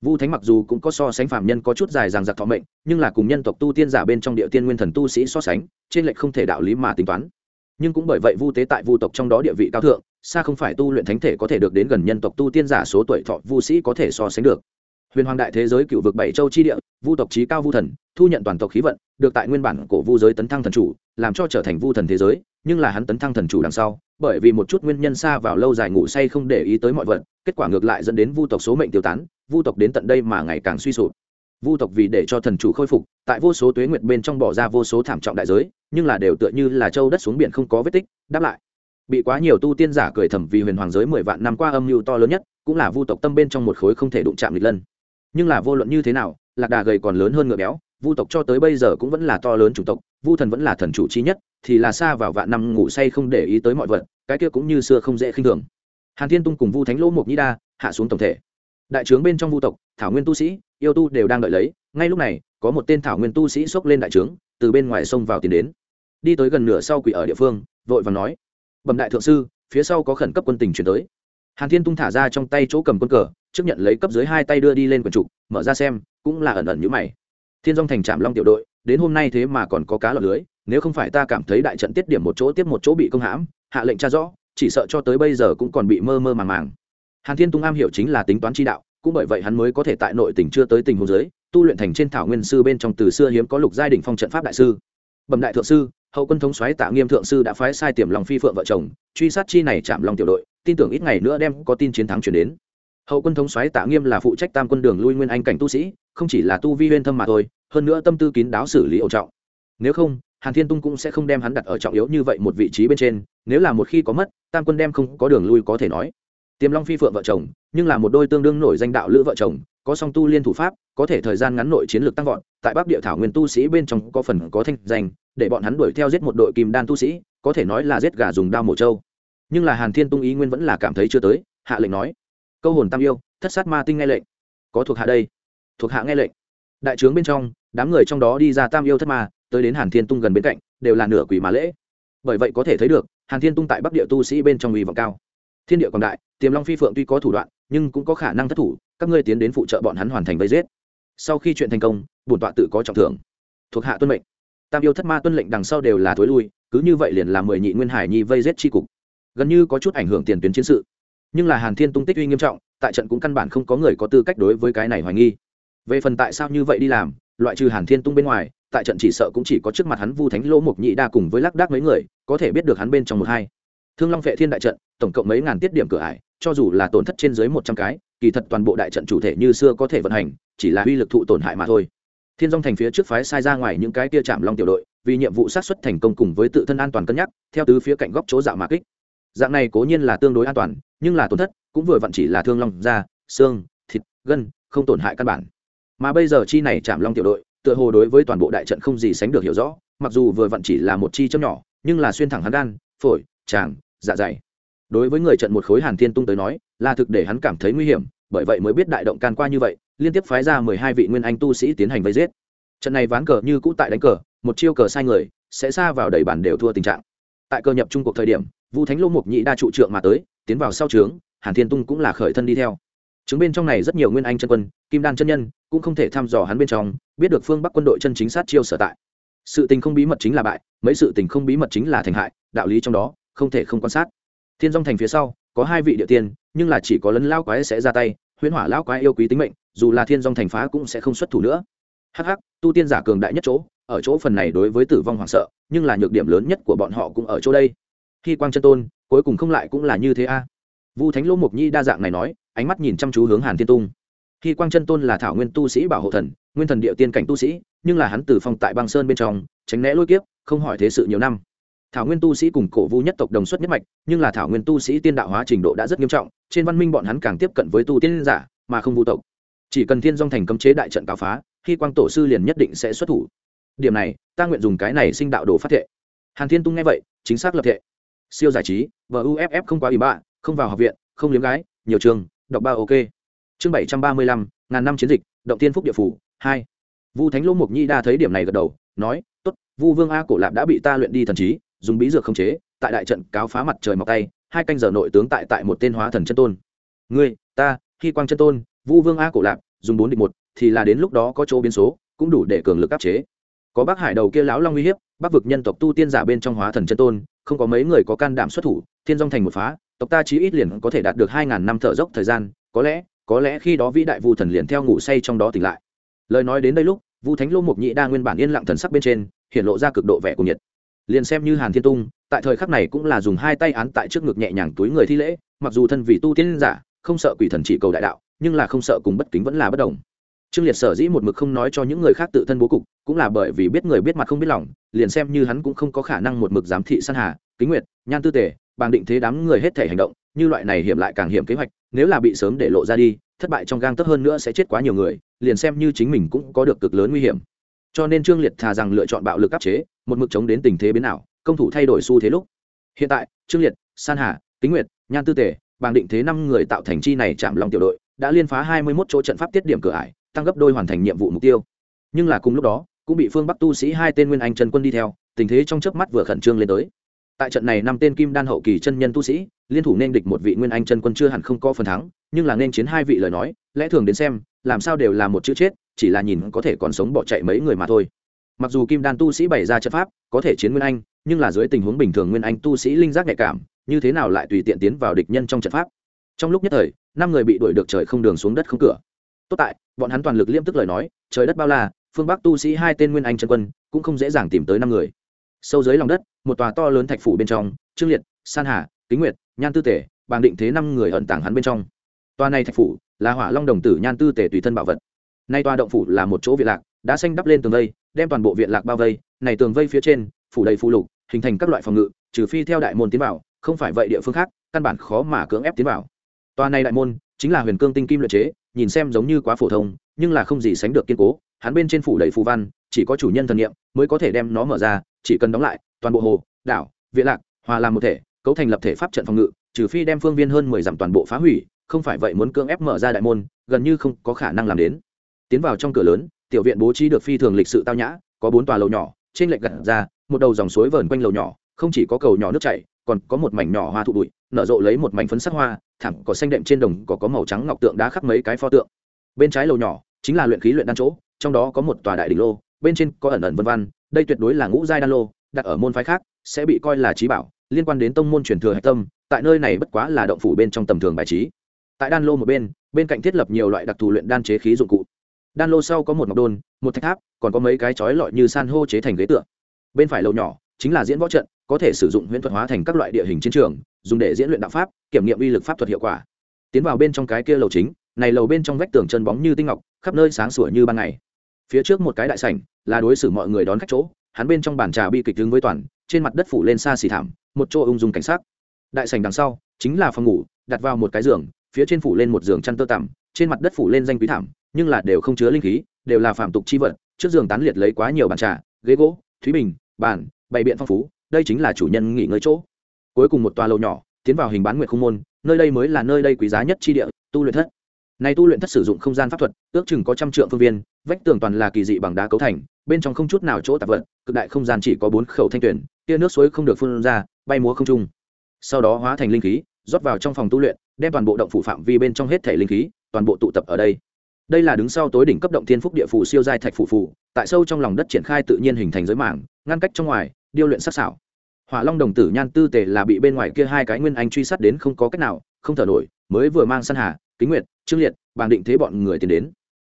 Vu thánh mặc dù cũng có so sánh phạm nhân có chút dài dằng giặc thọ mệnh, nhưng là cùng nhân tộc tu tiên giả bên trong địa tiên nguyên thần tu sĩ so sánh, trên lệch không thể đạo lý mà tính toán. Nhưng cũng bởi vậy vu tế tại vu tộc trong đó địa vị cao thượng, xa không phải tu luyện thánh thể có thể được đến gần nhân tộc tu tiên giả số tuổi thọ vu sĩ có thể so sánh được. Huyền hoàng đại thế giới cựu vực bảy châu chi địa vu tộc trí cao vu thần, thu nhận toàn tộc khí vận, được tại nguyên bản cổ vu giới tấn thăng thần chủ, làm cho trở thành vu thần thế giới, nhưng là hắn tấn thăng thần chủ đằng sau, bởi vì một chút nguyên nhân xa vào lâu dài ngủ say không để ý tới mọi vật, kết quả ngược lại dẫn đến vu tộc số mệnh tiêu tán, vu tộc đến tận đây mà ngày càng suy sụp. Vu tộc vì để cho thần chủ khôi phục, tại vô số tuế nguyệt bên trong bỏ ra vô số thảm trọng đại giới, nhưng là đều tựa như là châu đất xuống biển không có vết tích, đáp lại. Bị quá nhiều tu tiên giả cười thầm vì huyền hoàng giới mười vạn năm qua âm mưu to lớn nhất, cũng là vu tộc tâm bên trong một khối không thể đụng chạm lịch lân. Nhưng là vô luận như thế nào lạc đà gầy còn lớn hơn ngựa béo, vu tộc cho tới bây giờ cũng vẫn là to lớn chủng tộc, vu thần vẫn là thần chủ chi nhất, thì là xa vào vạn năm ngủ say không để ý tới mọi vật, cái kia cũng như xưa không dễ khinh thường. Hàn thiên tung cùng vu thánh lỗ mộc nhĩ đa hạ xuống tổng thể. Đại trướng bên trong vu tộc, thảo nguyên tu sĩ, yêu tu đều đang đợi lấy, ngay lúc này, có một tên thảo nguyên tu sĩ xốc lên đại trướng từ bên ngoài sông vào tiến đến. Đi tới gần nửa sau quỷ ở địa phương, vội và nói, bẩm đại thượng sư, phía sau có khẩn cấp quân tình chuyển tới. Hàn thiên tung thả ra trong tay chỗ cầm quân cờ trước nhận lấy cấp dưới hai tay đưa đi lên quần trục mở ra xem cũng là ẩn ẩn như mày. Thiên dong thành trạm long tiểu đội, đến hôm nay thế mà còn có cá lọt lưới, nếu không phải ta cảm thấy đại trận tiết điểm một chỗ tiếp một chỗ bị công hãm, hạ lệnh tra rõ, chỉ sợ cho tới bây giờ cũng còn bị mơ mơ màng màng. Hàn thiên tung am hiểu chính là tính toán chi đạo, cũng bởi vậy hắn mới có thể tại nội tỉnh chưa tới tình hồ giới tu luyện thành trên thảo nguyên sư bên trong từ xưa hiếm có lục giai đỉnh phong trận pháp đại sư. Bẩm đại thượng sư, hậu quân thống soái tạ nghiêm thượng sư đã phái sai tiềm lòng phi phượng vợ chồng, truy sát chi này chạm lòng tiểu đội, tin tưởng ít ngày nữa đem có tin chiến thắng chuyển đến hậu quân thống soái tạ nghiêm là phụ trách tam quân đường lui nguyên anh cảnh tu sĩ, không chỉ là tu vi huyên thâm mà thôi, hơn nữa tâm tư kín đáo xử lý ẩu trọng. Nếu không, hàn thiên tung cũng sẽ không đem hắn đặt ở trọng yếu như vậy một vị trí bên trên, nếu là một khi có mất, tam quân đem không có đường lui có thể nói. Tiềm long phi phượng vợ chồng, nhưng là một đôi tương đương nổi danh đạo lữ vợ chồng, có song tu liên thủ pháp, có thể thời gian ngắn nội chiến lược tăng vọt, tại bắc địa thảo nguyên tu sĩ bên trong có phần có thanh danh, để bọn hắn đuổi theo giết một đội kim đan tu sĩ, có thể nói là giết gà dùng đao mổ trâu. Nhưng là hàn thiên tung ý nguyên vẫn là cảm thấy chưa tới, hạ lệnh nói câu hồn tam yêu, thất sát ma tinh nghe lệnh. Có thuộc hạ đây. Thuộc hạ nghe lệnh. Đại trướng bên trong, đám người trong đó đi ra tam yêu thất ma, tới đến hàn thiên tung gần bên cạnh, đều là nửa quỷ mà lễ. Bởi vậy có thể thấy được, hàn thiên tung tại bắc địa tu sĩ bên trong uy vọng cao. Thiên địa còn đại, tiềm long phi phượng tuy có thủ đoạn, nhưng cũng có khả năng thất thủ, các ngươi tiến đến phụ trợ bọn hắn hoàn thành vây giết. Sau khi chuyện thành công, bổn tọa tự có trọng thưởng. Thuộc hạ tuân mệnh. Tam yêu thất ma tuân lệnh đằng sau đều là thối lui, cứ như vậy liền làm mười nhị nguyên hải nhi vây giết tri cục. Gần như có chút ảnh hưởng tiền tuyến chiến sự nhưng là hàn thiên tung tích uy nghiêm trọng, tại trận cũng căn bản không có người có tư cách đối với cái này hoài nghi. Về phần tại sao như vậy đi làm, loại trừ hàn thiên tung bên ngoài, tại trận chỉ sợ cũng chỉ có trước mặt hắn vu thánh lỗ mộc nhị đa cùng với lác đác mấy người, có thể biết được hắn bên trong một hai. Thương long vệ thiên đại trận, tổng cộng mấy ngàn tiết điểm cửa ải, cho dù là tổn thất trên dưới một trăm cái, kỳ thật toàn bộ đại trận chủ thể như xưa có thể vận hành, chỉ là uy lực thụ tổn hại mà thôi. Thiên dong thành phía trước phái sai ra ngoài những cái tia chạm long tiểu đội, vì nhiệm vụ sát xuất thành công cùng với tự thân an toàn cân nhắc, theo tứ phía cạnh góc chỗ dạo mà kích dạng này cố nhiên là tương đối an toàn, nhưng là tổn thất cũng vừa vặn chỉ là thương long da, xương, thịt, gân, không tổn hại căn bản. Mà bây giờ chi này chạm long tiểu đội, tựa hồ đối với toàn bộ đại trận không gì sánh được hiểu rõ, mặc dù vừa vặn chỉ là một chi châm nhỏ, nhưng là xuyên thẳng hắn gan, phổi, tràng dạ dày. Đối với người trận một khối hàn thiên tung tới nói, là thực để hắn cảm thấy nguy hiểm, bởi vậy mới biết đại động can qua như vậy, liên tiếp phái ra mười hai vị nguyên anh tu sĩ tiến hành vây giết. Trận này ván cờ như cũ tại đánh cờ, một chiêu cờ sai người, sẽ xa vào đầy bản đều thua tình trạng. Tại cơ nhập trung cuộc thời điểm vu thánh lô mục nhị đa trụ trượng mà tới, tiến vào sau trướng, hàn thiên tung cũng là khởi thân đi theo. Chứng bên trong này rất nhiều nguyên anh chân quân, kim đan chân nhân, cũng không thể thăm dò hắn bên trong, biết được phương bắc quân đội chân chính sát chiêu sở tại. Sự tình không bí mật chính là bại, mấy sự tình không bí mật chính là thành hại, đạo lý trong đó, không thể không quan sát. Thiên dong thành phía sau, có hai vị địa tiên, nhưng là chỉ có lấn lao quái sẽ ra tay, huyễn hỏa lao quái yêu quý tính mệnh, dù là thiên dong thành phá cũng sẽ không xuất thủ nữa. Hắc hắc, tu tiên giả cường đại nhất chỗ, ở chỗ phần này đối với tử vong hoảng sợ, nhưng là nhược điểm lớn nhất của bọn họ cũng ở chỗ đây khi quang chân tôn, cuối cùng không lại cũng là như thế a. Vu thánh lỗ mục nhi đa dạng này nói, ánh mắt nhìn chăm chú hướng hàn thiên tung. Khi quang chân tôn là thảo nguyên tu sĩ bảo hộ thần, nguyên thần địa tiên cảnh tu sĩ, nhưng là hắn tử phong tại băng sơn bên trong, tránh né lôi kiếp, không hỏi thế sự nhiều năm. Thảo nguyên tu sĩ cùng cổ vu nhất tộc đồng xuất nhất mạch, nhưng là thảo nguyên tu sĩ tiên đạo hóa trình độ đã rất nghiêm trọng, trên văn minh bọn hắn càng tiếp cận với tu tiên giả, mà không vu tộc. Chỉ cần thiên dong thành cấm chế đại trận cáo phá, khi quang tổ sư liền nhất định sẽ xuất thủ. Điểm này, ta nguyện dùng cái này sinh đạo đồ phát thệ. Hàn thiên tung nghe vậy, chính xác lập thệ siêu giải trí, và uff không quá ủy bạ, không vào học viện, không liếm gái, nhiều trường, đọc ba ok. Chương bảy trăm ba mươi lăm, ngàn năm chiến dịch, động tiên phúc địa phủ, hai. Vu thánh lỗ mục nhi đa thấy điểm này gật đầu, nói t ố t vu vương a cổ lạp đã bị ta luyện đi thần trí, dùng bí dược khống chế, tại đại trận cáo phá mặt trời mọc tay, hai canh giờ nội tướng tại tại một tên hóa thần chân tôn. Ngươi, ta khi quang chân tôn, vu vương a cổ lạp, dùng bốn địch một, thì là đến lúc đó có chỗ biến số, cũng đủ để cường lực áp chế. Có bác hải đầu kia lão long uy hiếp bắc vực nhân tộc tu tiên giả bên trong hóa thần chân tôn, không có mấy người có can đảm xuất thủ, thiên dong thành một phá, tộc ta chí ít liền có thể đạt được hai ngàn năm thở dốc thời gian, có lẽ có lẽ khi đó vĩ đại vu thần liền theo ngủ say trong đó tỉnh lại. Lời nói đến đây lúc, vu thánh lô mục nhị đa nguyên bản yên lặng thần sắc bên trên, hiện lộ ra cực độ vẻ của nhiệt. Liền xem như hàn thiên tung, tại thời khắc này cũng là dùng hai tay án tại trước ngực nhẹ nhàng túi người thi lễ, mặc dù thân vì tu tiên giả, không sợ quỷ thần chỉ cầu đại đạo, nhưng là không sợ cùng bất kính vẫn là bất đồng trương liệt sở dĩ một mực không nói cho những người khác tự thân bố cục, cũng là bởi vì biết người biết mặt không biết lòng, liền xem như hắn cũng không có khả năng một mực giám thị san hà, kính nguyệt, nhan tư tề bằng định thế đám người hết thể hành động, như loại này hiểm lại càng hiểm kế hoạch, nếu là bị sớm để lộ ra đi, thất bại trong gang tấp hơn nữa sẽ chết quá nhiều người, liền xem như chính mình cũng có được cực lớn nguy hiểm. Cho nên trương liệt thà rằng lựa chọn bạo lực áp chế, một mực chống đến tình thế biến nào công thủ thay đổi xu thế lúc. Hiện tại, trương liệt, san hà, kính nguyệt, nhan tư tề bằng định thế năm người tạo thành chi này chạm lòng tiểu đội, đã liên phá hai mươi 21 chỗ trận pháp tiết điểm cửa ải tăng gấp đôi hoàn thành nhiệm vụ mục tiêu. Nhưng là cùng lúc đó, cũng bị phương bắc tu sĩ hai tên nguyên anh trần quân đi theo, tình thế trong chớp mắt vừa khẩn trương lên tới. Tại trận này năm tên kim đan hậu kỳ chân nhân tu sĩ, liên thủ nên địch một vị nguyên anh chân quân chưa hẳn không có phần thắng, nhưng là nên chiến hai vị lời nói, lẽ thường đến xem, làm sao đều là một chữ chết, chỉ là nhìn có thể còn sống bỏ chạy mấy người mà thôi. Mặc dù kim đan tu sĩ bày ra trận pháp, có thể chiến nguyên anh, nhưng là dưới tình huống bình thường nguyên anh tu sĩ linh giác nhạy cảm, như thế nào lại tùy tiện tiến vào địch nhân trong trận pháp? Trong lúc nhất thời, năm người bị đuổi được trời không đường xuống đất không cửa tốt tại, bọn hắn toàn lực liêm tức lời nói, trời đất bao la, phương bắc tu sĩ hai tên nguyên anh chân quân cũng không dễ dàng tìm tới năm người. Sâu dưới lòng đất, một tòa to lớn thạch phủ bên trong, trương liệt, san hà, kính nguyệt, nhan tư tể, bàng định thế năm người ẩn tàng hắn bên trong. Tòa này thạch phủ là hỏa long đồng tử nhan tư tể tùy thân bảo vật. Nay tòa động phủ là một chỗ viện lạc, đã xanh đắp lên tường vây, đem toàn bộ viện lạc bao vây, này tường vây phía trên, phủ đầy phụ lục, hình thành các loại phòng ngự, trừ phi theo đại môn tiến vào, không phải vậy địa phương khác, căn bản khó mà cưỡng ép tiến vào. Tòa này đại môn chính là huyền cương tinh kim luyện chế nhìn xem giống như quá phổ thông, nhưng là không gì sánh được kiên cố, hắn bên trên phủ đầy phù văn, chỉ có chủ nhân thần niệm mới có thể đem nó mở ra, chỉ cần đóng lại, toàn bộ hồ, đảo, viện lạc, hòa làm một thể, cấu thành lập thể pháp trận phòng ngự, trừ phi đem phương viên hơn mười dặm toàn bộ phá hủy, không phải vậy muốn cưỡng ép mở ra đại môn, gần như không có khả năng làm đến. Tiến vào trong cửa lớn, tiểu viện bố trí được phi thường lịch sự tao nhã, có bốn tòa lầu nhỏ, trên lệch gặt ra, một đầu dòng suối vờn quanh lầu nhỏ, không chỉ có cầu nhỏ nước chảy còn có một mảnh nhỏ hoa thụ bụi, nở rộ lấy một mảnh phấn sắc hoa thẳng có xanh đệm trên đồng có có màu trắng ngọc tượng đá khắc mấy cái pho tượng. Bên trái lầu nhỏ chính là luyện khí luyện đan chỗ, trong đó có một tòa đại đỉnh lô, bên trên có ẩn ẩn vân văn, đây tuyệt đối là ngũ giai đan lô, đặt ở môn phái khác, sẽ bị coi là trí bảo, liên quan đến tông môn truyền thừa hạch tâm, tại nơi này bất quá là động phủ bên trong tầm thường bài trí. Tại đan lô một bên bên cạnh thiết lập nhiều loại đặc thù luyện đan chế khí dụng cụ. Đan lô sau có một ngọc đôn, một thạch tháp, còn có mấy cái chói lọi như san hô chế thành ghế tựa. Bên phải lầu nhỏ chính là diễn võ trận có thể sử dụng huyễn thuật hóa thành các loại địa hình chiến trường, dùng để diễn luyện đạo pháp, kiểm nghiệm uy lực pháp thuật hiệu quả. Tiến vào bên trong cái kia lầu chính, này lầu bên trong vách tường chân bóng như tinh ngọc, khắp nơi sáng sủa như ban ngày. Phía trước một cái đại sảnh, là đối xử mọi người đón khách chỗ, hắn bên trong bàn trà bi kịch đứng với toàn, trên mặt đất phủ lên xa xỉ thảm, một chỗ ung dung cảnh sát đại sảnh đằng sau, chính là phòng ngủ, đặt vào một cái giường, phía trên phủ lên một giường chăn tơ tằm, trên mặt đất phủ lên danh quý thảm, nhưng là đều không chứa linh khí, đều là phạm tục chi vật, trước giường tán liệt lấy quá nhiều bàn trà, ghế gỗ, thúy bình, bàn, bày biện phong phú đây chính là chủ nhân nghỉ ngơi chỗ. Cuối cùng một tòa lầu nhỏ, tiến vào hình bán nguyệt không môn, nơi đây mới là nơi đây quý giá nhất chi địa, tu luyện thất. Này tu luyện thất sử dụng không gian pháp thuật, ước chừng có trăm trượng phương viên, vách tường toàn là kỳ dị bằng đá cấu thành, bên trong không chút nào chỗ tạp vật, cực đại không gian chỉ có bốn khẩu thanh tuyển, tia nước suối không được phun ra, bay múa không trung. Sau đó hóa thành linh khí, rót vào trong phòng tu luyện, đem toàn bộ động phủ phạm vi bên trong hết thể linh khí, toàn bộ tụ tập ở đây. Đây là đứng sau tối đỉnh cấp động thiên phúc địa phủ siêu giai thạch phủ phủ tại sâu trong lòng đất triển khai tự nhiên hình thành giới mảng, ngăn cách trong ngoài điêu luyện sắc xảo hỏa long đồng tử nhan tư tề là bị bên ngoài kia hai cái nguyên anh truy sát đến không có cách nào, không thở nổi, mới vừa mang săn hà, kính nguyệt, trương liệt bàn định thế bọn người tiến đến.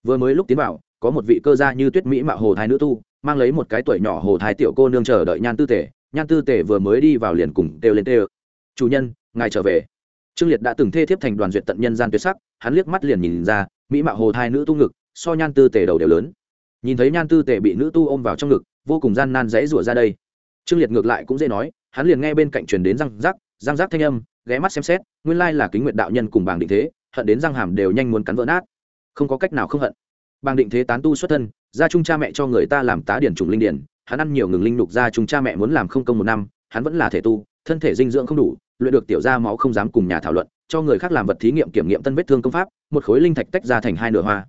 Vừa mới lúc tiến vào, có một vị cơ gia như tuyết mỹ mạo hồ thái nữ tu, mang lấy một cái tuổi nhỏ hồ thái tiểu cô nương chờ đợi nhan tư tề. Nhan tư tề vừa mới đi vào liền cùng đều lên tê chủ nhân, ngài trở về. Trương liệt đã từng thê thiếp thành đoàn duyệt tận nhân gian tuyệt sắc, hắn liếc mắt liền nhìn ra, mỹ mạo hồ thai nữ tu ngực, so nhan tư tề đầu đều lớn. Nhìn thấy nhan tư tề bị nữ tu ôm vào trong ngực, vô cùng gian nan dãy rủa ra đây trương liệt ngược lại cũng dễ nói, hắn liền nghe bên cạnh truyền đến răng rắc răng rắc thanh âm, ghé mắt xem xét, nguyên lai là kính nguyện đạo nhân cùng bảng định thế, hận đến răng hàm đều nhanh muốn cắn vỡ nát. Không có cách nào không hận. Bàng định thế tán tu xuất thân gia trung cha mẹ cho người ta làm tá điển trùng linh điển, hắn ăn nhiều ngừng linh lục gia trung cha mẹ muốn làm không công một năm, hắn vẫn là thể tu, thân thể dinh dưỡng không đủ, luyện được tiểu ra máu không dám cùng nhà thảo luận, cho người khác làm vật thí nghiệm kiểm nghiệm tân vết thương công pháp, một khối linh thạch tách ra thành hai nửa hoa.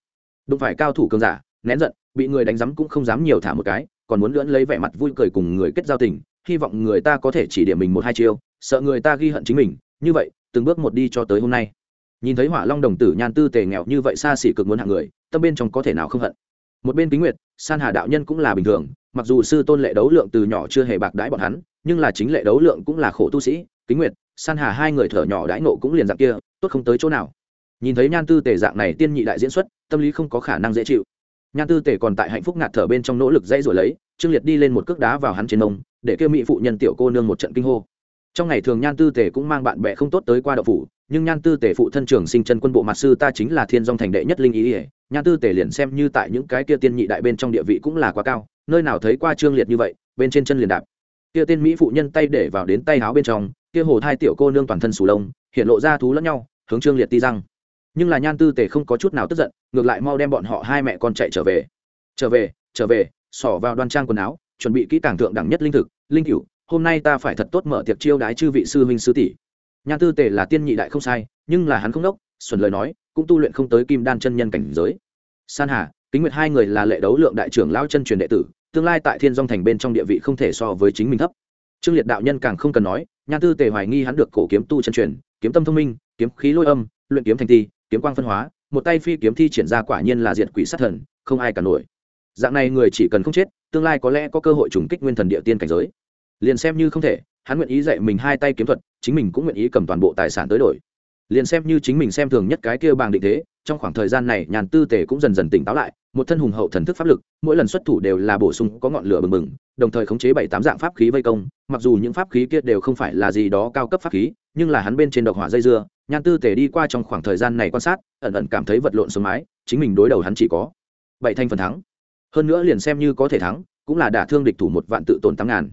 Đụng phải cao thủ cường giả, nén giận, bị người đánh giấm cũng không dám nhiều thả một cái còn muốn lưỡn lấy vẻ mặt vui cười cùng người kết giao tình, hy vọng người ta có thể chỉ điểm mình một hai chiêu, sợ người ta ghi hận chính mình. Như vậy, từng bước một đi cho tới hôm nay. Nhìn thấy hỏa long đồng tử nhan tư tề nghèo như vậy xa xỉ cực muốn hạng người, tâm bên trong có thể nào không hận. Một bên kính nguyệt, san hà đạo nhân cũng là bình thường, mặc dù sư tôn lệ đấu lượng từ nhỏ chưa hề bạc đãi bọn hắn, nhưng là chính lệ đấu lượng cũng là khổ tu sĩ. Kính nguyệt, san hà hai người thở nhỏ đãi nộ cũng liền dạng kia, tốt không tới chỗ nào. Nhìn thấy nhan tư tề dạng này tiên nhị đại diễn xuất, tâm lý không có khả năng dễ chịu nhan tư tề còn tại hạnh phúc ngạt thở bên trong nỗ lực dãy rồi lấy, trương liệt đi lên một cước đá vào hắn trên nông để kêu mỹ phụ nhân tiểu cô nương một trận kinh hô. Trong ngày thường nhan tư tề cũng mang bạn bè không tốt tới qua đậu phủ, nhưng nhan tư tề phụ thân trường sinh chân quân bộ mặt sư ta chính là thiên dong thành đệ nhất linh ý ỉa nhan tư tề liền xem như tại những cái kia tiên nhị đại bên trong địa vị cũng là quá cao, nơi nào thấy qua trương liệt như vậy, bên trên chân liền đạp. Kia tên mỹ phụ nhân tay để vào đến tay áo bên trong, kia hồ thai tiểu cô nương toàn thân sù lông, hiện lộ ra thú lẫn nhau, hướng trương liệt ti răng nhưng là nhan tư tề không có chút nào tức giận, ngược lại mau đem bọn họ hai mẹ con chạy trở về. Trở về trở về, xỏ vào đoan trang quần áo, chuẩn bị kỹ càng thượng đẳng nhất linh thực, linh cửu, hôm nay ta phải thật tốt mở tiệc chiêu đái chư vị sư huynh sư tỷ. Nhan tư tề là tiên nhị đại không sai, nhưng là hắn không đốc, xuẩn lời nói, cũng tu luyện không tới kim đan chân nhân cảnh giới. San hà, kính nguyệt hai người là lệ đấu lượng đại trưởng lao chân truyền đệ tử, tương lai tại thiên dong thành bên trong địa vị không thể so với chính mình thấp. Trương liệt đạo nhân càng không cần nói, nhan tư tề hoài nghi hắn được cổ kiếm tu chân truyền, kiếm tâm thông minh, kiếm khí lôi âm, luyện kiếm thành ti kiếm quang phân hóa, một tay phi kiếm thi triển ra quả nhiên là diệt quỷ sát thần, không ai cả nổi. Dạng này người chỉ cần không chết, tương lai có lẽ có cơ hội trùng kích nguyên thần địa tiên cảnh giới. Liền xem như không thể, hắn nguyện ý dạy mình hai tay kiếm thuật, chính mình cũng nguyện ý cầm toàn bộ tài sản tới đổi. Liền xem như chính mình xem thường nhất cái kia bàng định thế, trong khoảng thời gian này, nhàn tư tề cũng dần dần tỉnh táo lại, một thân hùng hậu thần thức pháp lực, mỗi lần xuất thủ đều là bổ sung có ngọn lửa bừng bừng, đồng thời khống chế bảy tám dạng pháp khí vây công, mặc dù những pháp khí kia đều không phải là gì đó cao cấp pháp khí, nhưng là hắn bên trên độc hỏa dây dưa nhan tư tề đi qua trong khoảng thời gian này quan sát, ẩn ẩn cảm thấy vật lộn sống mái, chính mình đối đầu hắn chỉ có bảy thanh phần thắng. Hơn nữa liền xem như có thể thắng, cũng là đả thương địch thủ một vạn tự tồn tám ngàn.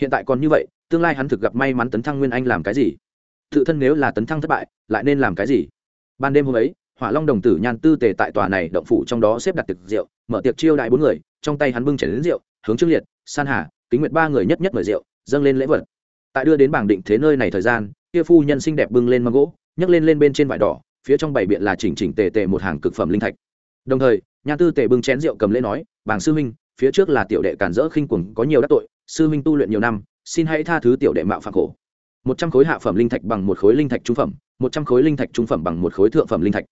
Hiện tại còn như vậy, tương lai hắn thực gặp may mắn tấn thăng nguyên anh làm cái gì? Tự thân nếu là tấn thăng thất bại, lại nên làm cái gì? Ban đêm hôm ấy, hỏa long đồng tử nhan tư tề tại tòa này động phủ trong đó xếp đặt tiệc rượu, mở tiệc chiêu đại bốn người, trong tay hắn bưng chảy đến rượu, hướng trương liệt, san hà, kính nguyệt ba người nhất nhất mời rượu, dâng lên lễ vật. Tại đưa đến bảng định thế nơi này thời gian, kia phu nhân xinh đẹp bưng lên mâm gỗ nhấc lên lên bên trên vải đỏ, phía trong bảy biện là chỉnh chỉnh tề tề một hàng cực phẩm linh thạch. Đồng thời, nhà tư tề bưng chén rượu cầm lễ nói bảng sư huynh, phía trước là tiểu đệ cản rỡ khinh quẩn có nhiều đắc tội, sư huynh tu luyện nhiều năm, xin hãy tha thứ tiểu đệ mạo phạm khổ. Một trăm khối hạ phẩm linh thạch bằng một khối linh thạch trung phẩm, một trăm khối linh thạch trung phẩm bằng một khối thượng phẩm linh thạch.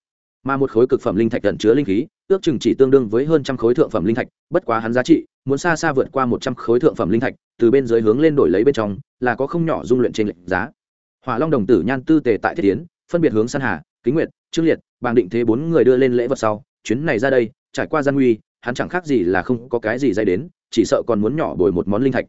Mà một khối cực phẩm linh thạch gần chứa linh khí, ước chừng chỉ tương đương với hơn trăm khối thượng phẩm linh thạch, bất quá hắn giá trị, muốn xa xa vượt qua một trăm khối thượng phẩm linh thạch, từ bên dưới hướng lên đổi lấy bên trong, là có không nhỏ dung luyện trên lệnh giá. Hỏa long đồng tử nhan tư tề tại thiết tiến phân biệt hướng san hà, kính nguyệt, trương liệt, bàng định thế bốn người đưa lên lễ vật sau, chuyến này ra đây, trải qua gian nguy, hắn chẳng khác gì là không có cái gì dây đến, chỉ sợ còn muốn nhỏ bồi một món linh thạch.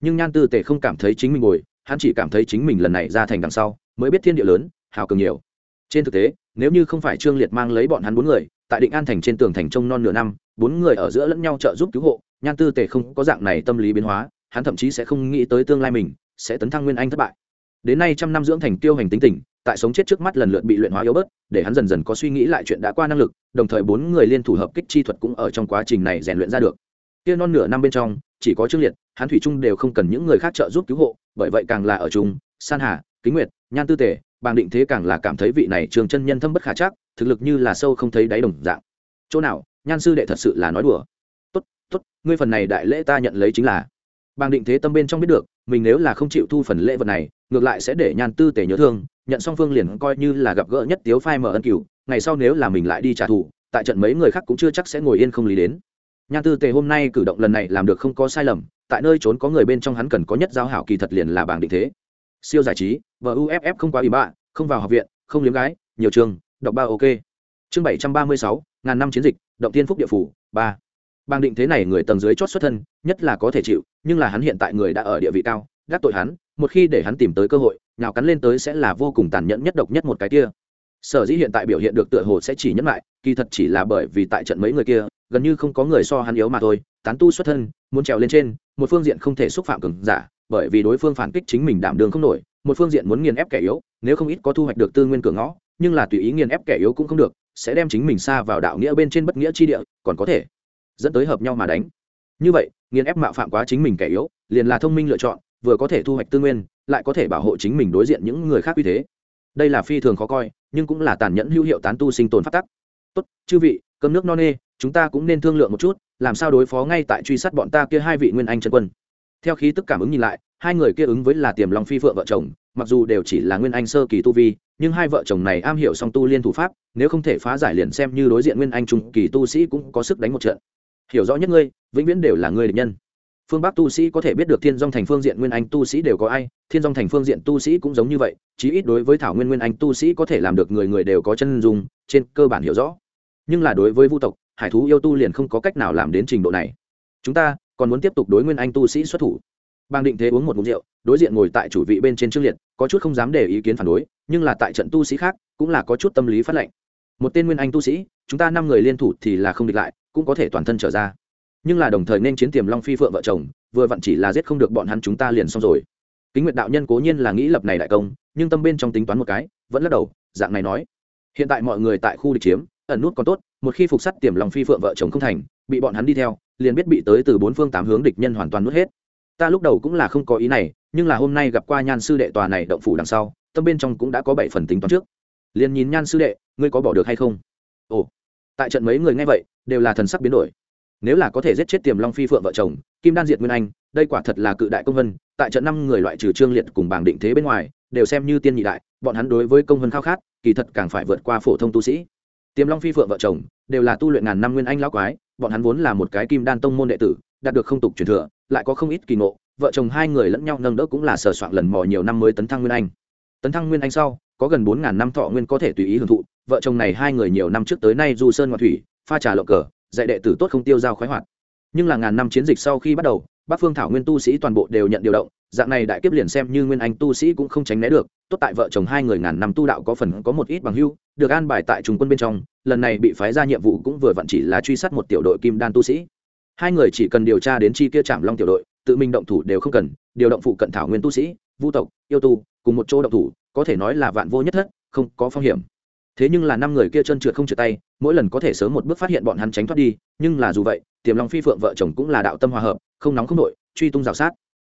Nhưng nhan tư tề không cảm thấy chính mình bồi, hắn chỉ cảm thấy chính mình lần này ra thành đằng sau, mới biết thiên địa lớn, hào cường nhiều. Trên thực tế, nếu như không phải trương liệt mang lấy bọn hắn bốn người, tại định an thành trên tường thành trông non nửa năm, bốn người ở giữa lẫn nhau trợ giúp cứu hộ, nhan tư tề không có dạng này tâm lý biến hóa, hắn thậm chí sẽ không nghĩ tới tương lai mình, sẽ tấn thăng nguyên anh thất bại. Đến nay trăm năm dưỡng thành tiêu hành tính tình tại sống chết trước mắt lần lượt bị luyện hóa yếu bớt, để hắn dần dần có suy nghĩ lại chuyện đã qua năng lực, đồng thời bốn người liên thủ hợp kích chi thuật cũng ở trong quá trình này rèn luyện ra được. Kia non nửa năm bên trong, chỉ có trương liệt, hắn thủy trung đều không cần những người khác trợ giúp cứu hộ, bởi vậy càng là ở chung, san hà, kính nguyệt, nhan tư tề, bàng định thế càng là cảm thấy vị này trường chân nhân thâm bất khả chắc, thực lực như là sâu không thấy đáy đồng dạng. Chỗ nào, nhan sư đệ thật sự là nói đùa. Tốt tốt, ngươi phần này đại lễ ta nhận lấy chính là. Bàng định thế tâm bên trong biết được, mình nếu là không chịu thu phần lễ vật này, ngược lại sẽ để nhan tư tề nhớ thương nhận song phương liền coi như là gặp gỡ nhất tiếu phai mở ân cửu, ngày sau nếu là mình lại đi trả thù, tại trận mấy người khác cũng chưa chắc sẽ ngồi yên không lý đến. Nhan tư tề hôm nay cử động lần này làm được không có sai lầm, tại nơi trốn có người bên trong hắn cần có nhất giao hảo kỳ thật liền là bảng định thế. Siêu giải trí và uff không quá ủy bạ, không vào học viện, không liếm gái, nhiều trường, đọc ba ok. Chương bảy trăm ba mươi sáu, ngàn năm chiến dịch, động tiên phúc địa phủ, ba. Bang định thế này người tầng dưới chót xuất thân, nhất là có thể chịu, nhưng là hắn hiện tại người đã ở địa vị cao, gác tội hắn, một khi để hắn tìm tới cơ hội nào cắn lên tới sẽ là vô cùng tàn nhẫn nhất độc nhất một cái kia. Sở dĩ hiện tại biểu hiện được tựa hồ sẽ chỉ nhẫn lại, kỳ thật chỉ là bởi vì tại trận mấy người kia, gần như không có người so hắn yếu mà thôi, tán tu xuất thân, muốn trèo lên trên, một phương diện không thể xúc phạm cường giả, bởi vì đối phương phản kích chính mình đảm đường không nổi, một phương diện muốn nghiền ép kẻ yếu, nếu không ít có thu hoạch được tư nguyên cửa ngõ, nhưng là tùy ý nghiền ép kẻ yếu cũng không được, sẽ đem chính mình xa vào đạo nghĩa bên trên bất nghĩa chi địa, còn có thể dẫn tới hợp nhau mà đánh. Như vậy, nghiền ép mạo phạm quá chính mình kẻ yếu, liền là thông minh lựa chọn, vừa có thể thu hoạch tư nguyên lại có thể bảo hộ chính mình đối diện những người khác uy thế. Đây là phi thường khó coi, nhưng cũng là tàn nhẫn hữu hiệu tán tu sinh tồn phát tắc. Tốt, chư vị, cơm nước no nê, chúng ta cũng nên thương lượng một chút, làm sao đối phó ngay tại truy sát bọn ta kia hai vị nguyên anh chân quân. Theo khí tức cảm ứng nhìn lại, hai người kia ứng với là tiềm long phi phượng vợ chồng, mặc dù đều chỉ là nguyên anh sơ kỳ tu vi, nhưng hai vợ chồng này am hiểu song tu liên thủ pháp, nếu không thể phá giải liền xem như đối diện nguyên anh trung kỳ tu sĩ cũng có sức đánh một trận. Hiểu rõ nhất ngươi, vĩnh viễn đều là ngươi địch nhân phương bắc tu sĩ có thể biết được thiên dong thành phương diện nguyên anh tu sĩ đều có ai, thiên dong thành phương diện tu sĩ cũng giống như vậy, chí ít đối với thảo nguyên nguyên anh tu sĩ có thể làm được người người đều có chân dung, trên cơ bản hiểu rõ. Nhưng là đối với vu tộc, hải thú yêu tu liền không có cách nào làm đến trình độ này. Chúng ta còn muốn tiếp tục đối nguyên anh tu sĩ xuất thủ. Bang định thế uống một mục rượu, đối diện ngồi tại chủ vị bên trên trương liệt, có chút không dám để ý kiến phản đối, nhưng là tại trận tu sĩ khác cũng là có chút tâm lý phát lệnh. Một tên nguyên anh tu sĩ, chúng ta năm người liên thủ thì là không địch lại, cũng có thể toàn thân trở ra nhưng là đồng thời nên chiến tiềm long phi phượng vợ chồng, vừa vặn chỉ là giết không được bọn hắn chúng ta liền xong rồi. Kính nguyệt đạo nhân cố nhiên là nghĩ lập này đại công, nhưng tâm bên trong tính toán một cái, vẫn lắc đầu, dạng này nói. Hiện tại mọi người tại khu địch chiếm, ẩn nút còn tốt, một khi phục sắt tiềm long phi phượng vợ chồng không thành, bị bọn hắn đi theo, liền biết bị tới từ bốn phương tám hướng địch nhân hoàn toàn nuốt hết. Ta lúc đầu cũng là không có ý này, nhưng là hôm nay gặp qua nhan sư đệ tòa này động phủ đằng sau, tâm bên trong cũng đã có bảy phần tính toán trước. Liền nhìn nhan sư đệ, ngươi có bỏ được hay không? Ồ, tại trận mấy người nghe vậy, đều là thần sắc biến đổi nếu là có thể giết chết tiềm long phi phượng vợ chồng, kim đan diệt nguyên anh, đây quả thật là cự đại công vân, tại trận năm người loại trừ trương liệt cùng bảng định thế bên ngoài, đều xem như tiên nhị đại, bọn hắn đối với công vân khao khát, kỳ thật càng phải vượt qua phổ thông tu sĩ. Tiềm long phi phượng vợ chồng, đều là tu luyện ngàn năm nguyên anh lão quái, bọn hắn vốn là một cái kim đan tông môn đệ tử, đạt được không tục truyền thừa, lại có không ít kỳ ngộ, vợ chồng hai người lẫn nhau nâng đỡ cũng là sờ soạn lần mò nhiều năm mới tấn thăng nguyên anh. Tấn thăng nguyên anh sau, có gần bốn ngàn năm thọ nguyên có thể tùy ý hưởng thụ, vợ chồng này hai người nhiều năm trước tới nay du sơn ngoại thủy, pha trà lộ cờ dạy đệ tử tốt không tiêu dao khoái hoạt. Nhưng là ngàn năm chiến dịch sau khi bắt đầu, bắc phương thảo nguyên tu sĩ toàn bộ đều nhận điều động, dạng này đại kiếp liền xem như nguyên anh tu sĩ cũng không tránh né được, tốt tại vợ chồng hai người ngàn năm tu đạo có phần có một ít bằng hưu được an bài tại trung quân bên trong, lần này bị phái ra nhiệm vụ cũng vừa vặn chỉ là truy sát một tiểu đội kim đan tu sĩ. Hai người chỉ cần điều tra đến chi kia chạm long tiểu đội, tự mình động thủ đều không cần, điều động phụ cận thảo nguyên tu sĩ, vu tộc, yêu tu, cùng một chỗ động thủ, có thể nói là vạn vô nhất thất, không có phong hiểm. Thế nhưng là năm người kia chân trượt không trượt tay mỗi lần có thể sớm một bước phát hiện bọn hắn tránh thoát đi, nhưng là dù vậy, tiềm long phi phượng vợ chồng cũng là đạo tâm hòa hợp, không nóng không đội, truy tung rào sát.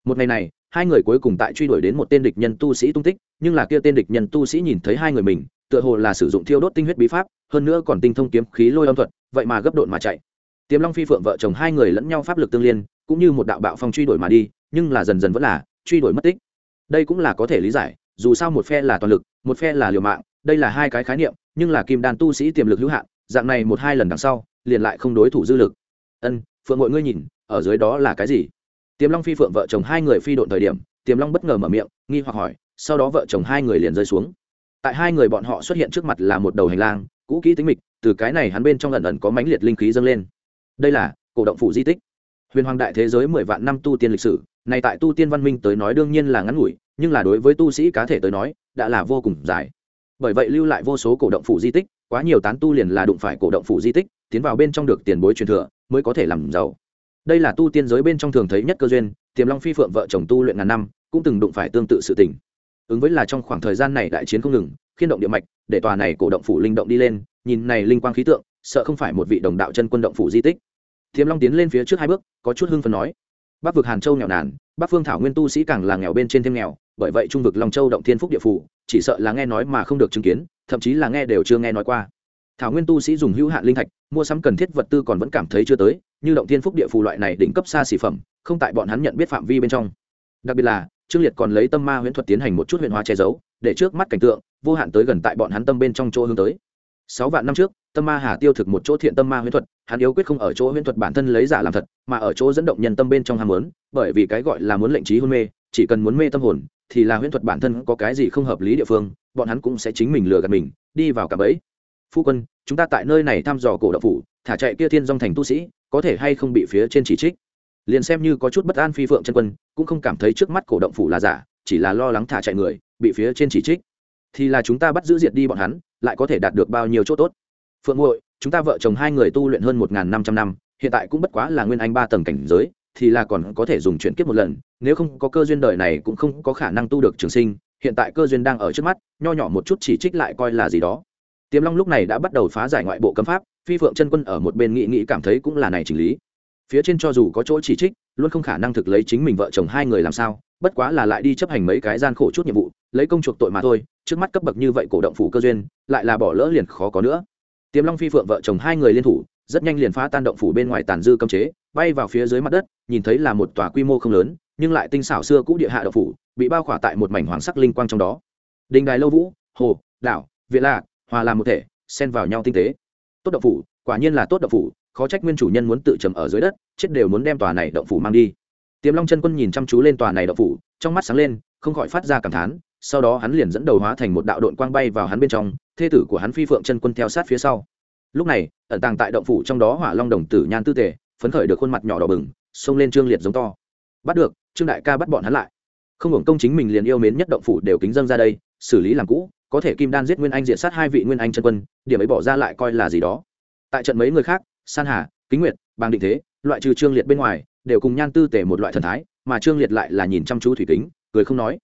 Một ngày này, hai người cuối cùng tại truy đuổi đến một tên địch nhân tu sĩ tung tích, nhưng là kia tên địch nhân tu sĩ nhìn thấy hai người mình, tựa hồ là sử dụng thiêu đốt tinh huyết bí pháp, hơn nữa còn tinh thông kiếm khí lôi âm thuật, vậy mà gấp độn mà chạy. Tiềm long phi phượng vợ chồng hai người lẫn nhau pháp lực tương liên, cũng như một đạo bạo phong truy đuổi mà đi, nhưng là dần dần vẫn là truy đuổi mất tích. Đây cũng là có thể lý giải, dù sao một phe là toàn lực, một phe là liều mạng, đây là hai cái khái niệm nhưng là kim đan tu sĩ tiềm lực hữu hạn, dạng này một hai lần đằng sau, liền lại không đối thủ dư lực. Ân, phượng hội ngươi nhìn, ở dưới đó là cái gì? Tiềm long phi phượng vợ chồng hai người phi độn thời điểm, tiềm long bất ngờ mở miệng, nghi hoặc hỏi, sau đó vợ chồng hai người liền rơi xuống. Tại hai người bọn họ xuất hiện trước mặt là một đầu hành lang, cũ kỹ tính mịch, từ cái này hắn bên trong ẩn ẩn có mãnh liệt linh khí dâng lên. Đây là cổ động phủ di tích. Huyền hoàng đại thế giới mười vạn năm tu tiên lịch sử, này tại tu tiên văn minh tới nói đương nhiên là ngắn ngủi, nhưng là đối với tu sĩ cá thể tới nói, đã là vô cùng dài bởi vậy lưu lại vô số cổ động phủ di tích, quá nhiều tán tu liền là đụng phải cổ động phủ di tích, tiến vào bên trong được tiền bối truyền thừa, mới có thể làm giàu. Đây là tu tiên giới bên trong thường thấy nhất cơ duyên, tiềm long phi phượng vợ chồng tu luyện ngàn năm, cũng từng đụng phải tương tự sự tình. Ứng với là trong khoảng thời gian này đại chiến không ngừng, khiên động địa mạch, để tòa này cổ động phủ linh động đi lên, nhìn này linh quang khí tượng, sợ không phải một vị đồng đạo chân quân động phủ di tích. Tiềm long tiến lên phía trước hai bước, có chút hưng phần nói, bắc vực hàn châu nghèo nàn bắc phương thảo nguyên tu sĩ càng là nghèo bên trên thêm nghèo, bởi vậy trung vực long châu động thiên phúc địa phủ chỉ sợ là nghe nói mà không được chứng kiến, thậm chí là nghe đều chưa nghe nói qua. Thảo nguyên tu sĩ dùng hữu hạn linh thạch, mua sắm cần thiết vật tư còn vẫn cảm thấy chưa tới, như động thiên phúc địa phù loại này đỉnh cấp xa xỉ phẩm, không tại bọn hắn nhận biết phạm vi bên trong. Đặc biệt là, trương liệt còn lấy tâm ma huyễn thuật tiến hành một chút huyện hóa che giấu, để trước mắt cảnh tượng, vô hạn tới gần tại bọn hắn tâm bên trong chỗ hướng tới. Sáu vạn năm trước tâm ma hà tiêu thực một chỗ thiện tâm ma huyễn thuật, hắn yếu quyết không ở chỗ huyễn thuật bản thân lấy giả làm thật, mà ở chỗ dẫn động nhân tâm bên trong ham muốn, bởi vì cái gọi là muốn lệnh trí hôn mê, chỉ cần muốn mê tâm hồn, thì là huyễn thuật bản thân có cái gì không hợp lý địa phương, bọn hắn cũng sẽ chính mình lừa gạt mình, đi vào cả bẫy. Phu quân, chúng ta tại nơi này thăm dò cổ động phủ, thả chạy kia thiên Dung thành tu sĩ, có thể hay không bị phía trên chỉ trích? Liền xem như có chút bất an phi phượng chân quân, cũng không cảm thấy trước mắt cổ động phủ là giả, chỉ là lo lắng thả chạy người, bị phía trên chỉ trích. Thì là chúng ta bắt giữ diệt đi bọn hắn, lại có thể đạt được bao nhiêu chỗ tốt? Phượng muội chúng ta vợ chồng hai người tu luyện hơn một năm trăm năm, hiện tại cũng bất quá là nguyên anh ba tầng cảnh giới, thì là còn có thể dùng chuyển kiếp một lần, nếu không có cơ duyên đời này cũng không có khả năng tu được trường sinh, hiện tại cơ duyên đang ở trước mắt, nho nhỏ một chút chỉ trích lại coi là gì đó. Tiềm long lúc này đã bắt đầu phá giải ngoại bộ cấm pháp, phi phượng chân quân ở một bên nghị nghị cảm thấy cũng là này chỉnh lý. Phía trên cho dù có chỗ chỉ trích, luôn không khả năng thực lấy chính mình vợ chồng hai người làm sao, bất quá là lại đi chấp hành mấy cái gian khổ chút nhiệm vụ, lấy công chuộc tội mà thôi, trước mắt cấp bậc như vậy cổ động phủ cơ duyên, lại là bỏ lỡ liền khó có nữa tiềm long phi phượng vợ chồng hai người liên thủ, rất nhanh liền phá tan động phủ bên ngoài tàn dư cấm chế, bay vào phía dưới mặt đất, nhìn thấy là một tòa quy mô không lớn, nhưng lại tinh xảo xưa cũ địa hạ động phủ, bị bao khỏa tại một mảnh hoàng sắc linh quang trong đó. Đình đài lâu vũ, hồ, đảo viện lạc, hòa làm một thể, xen vào nhau tinh tế. Tốt động phủ, quả nhiên là tốt động phủ, khó trách nguyên chủ nhân muốn tự trầm ở dưới đất, chết đều muốn đem tòa này động phủ mang đi. Tiềm long chân quân nhìn chăm chú lên tòa này động phủ, trong mắt sáng lên, không khỏi phát ra cảm thán sau đó hắn liền dẫn đầu hóa thành một đạo đội quang bay vào hắn bên trong, thê tử của hắn phi phượng chân quân theo sát phía sau. Lúc này, ẩn tàng tại động phủ trong đó hỏa long đồng tử nhan tư tề, phấn khởi được khuôn mặt nhỏ đỏ bừng, xông lên trương liệt giống to. Bắt được, trương đại ca bắt bọn hắn lại. Không hưởng công chính mình liền yêu mến nhất động phủ đều kính dâng ra đây, xử lý làm cũ, có thể kim đan giết nguyên anh diện sát hai vị nguyên anh chân quân, điểm ấy bỏ ra lại coi là gì đó. Tại trận mấy người khác, san hà, kính nguyệt, bàng định thế, loại trừ trương liệt bên ngoài, đều cùng nhan tư tể một loại thần thái, mà trương liệt lại là nhìn chăm chú thủy kính, cười không nói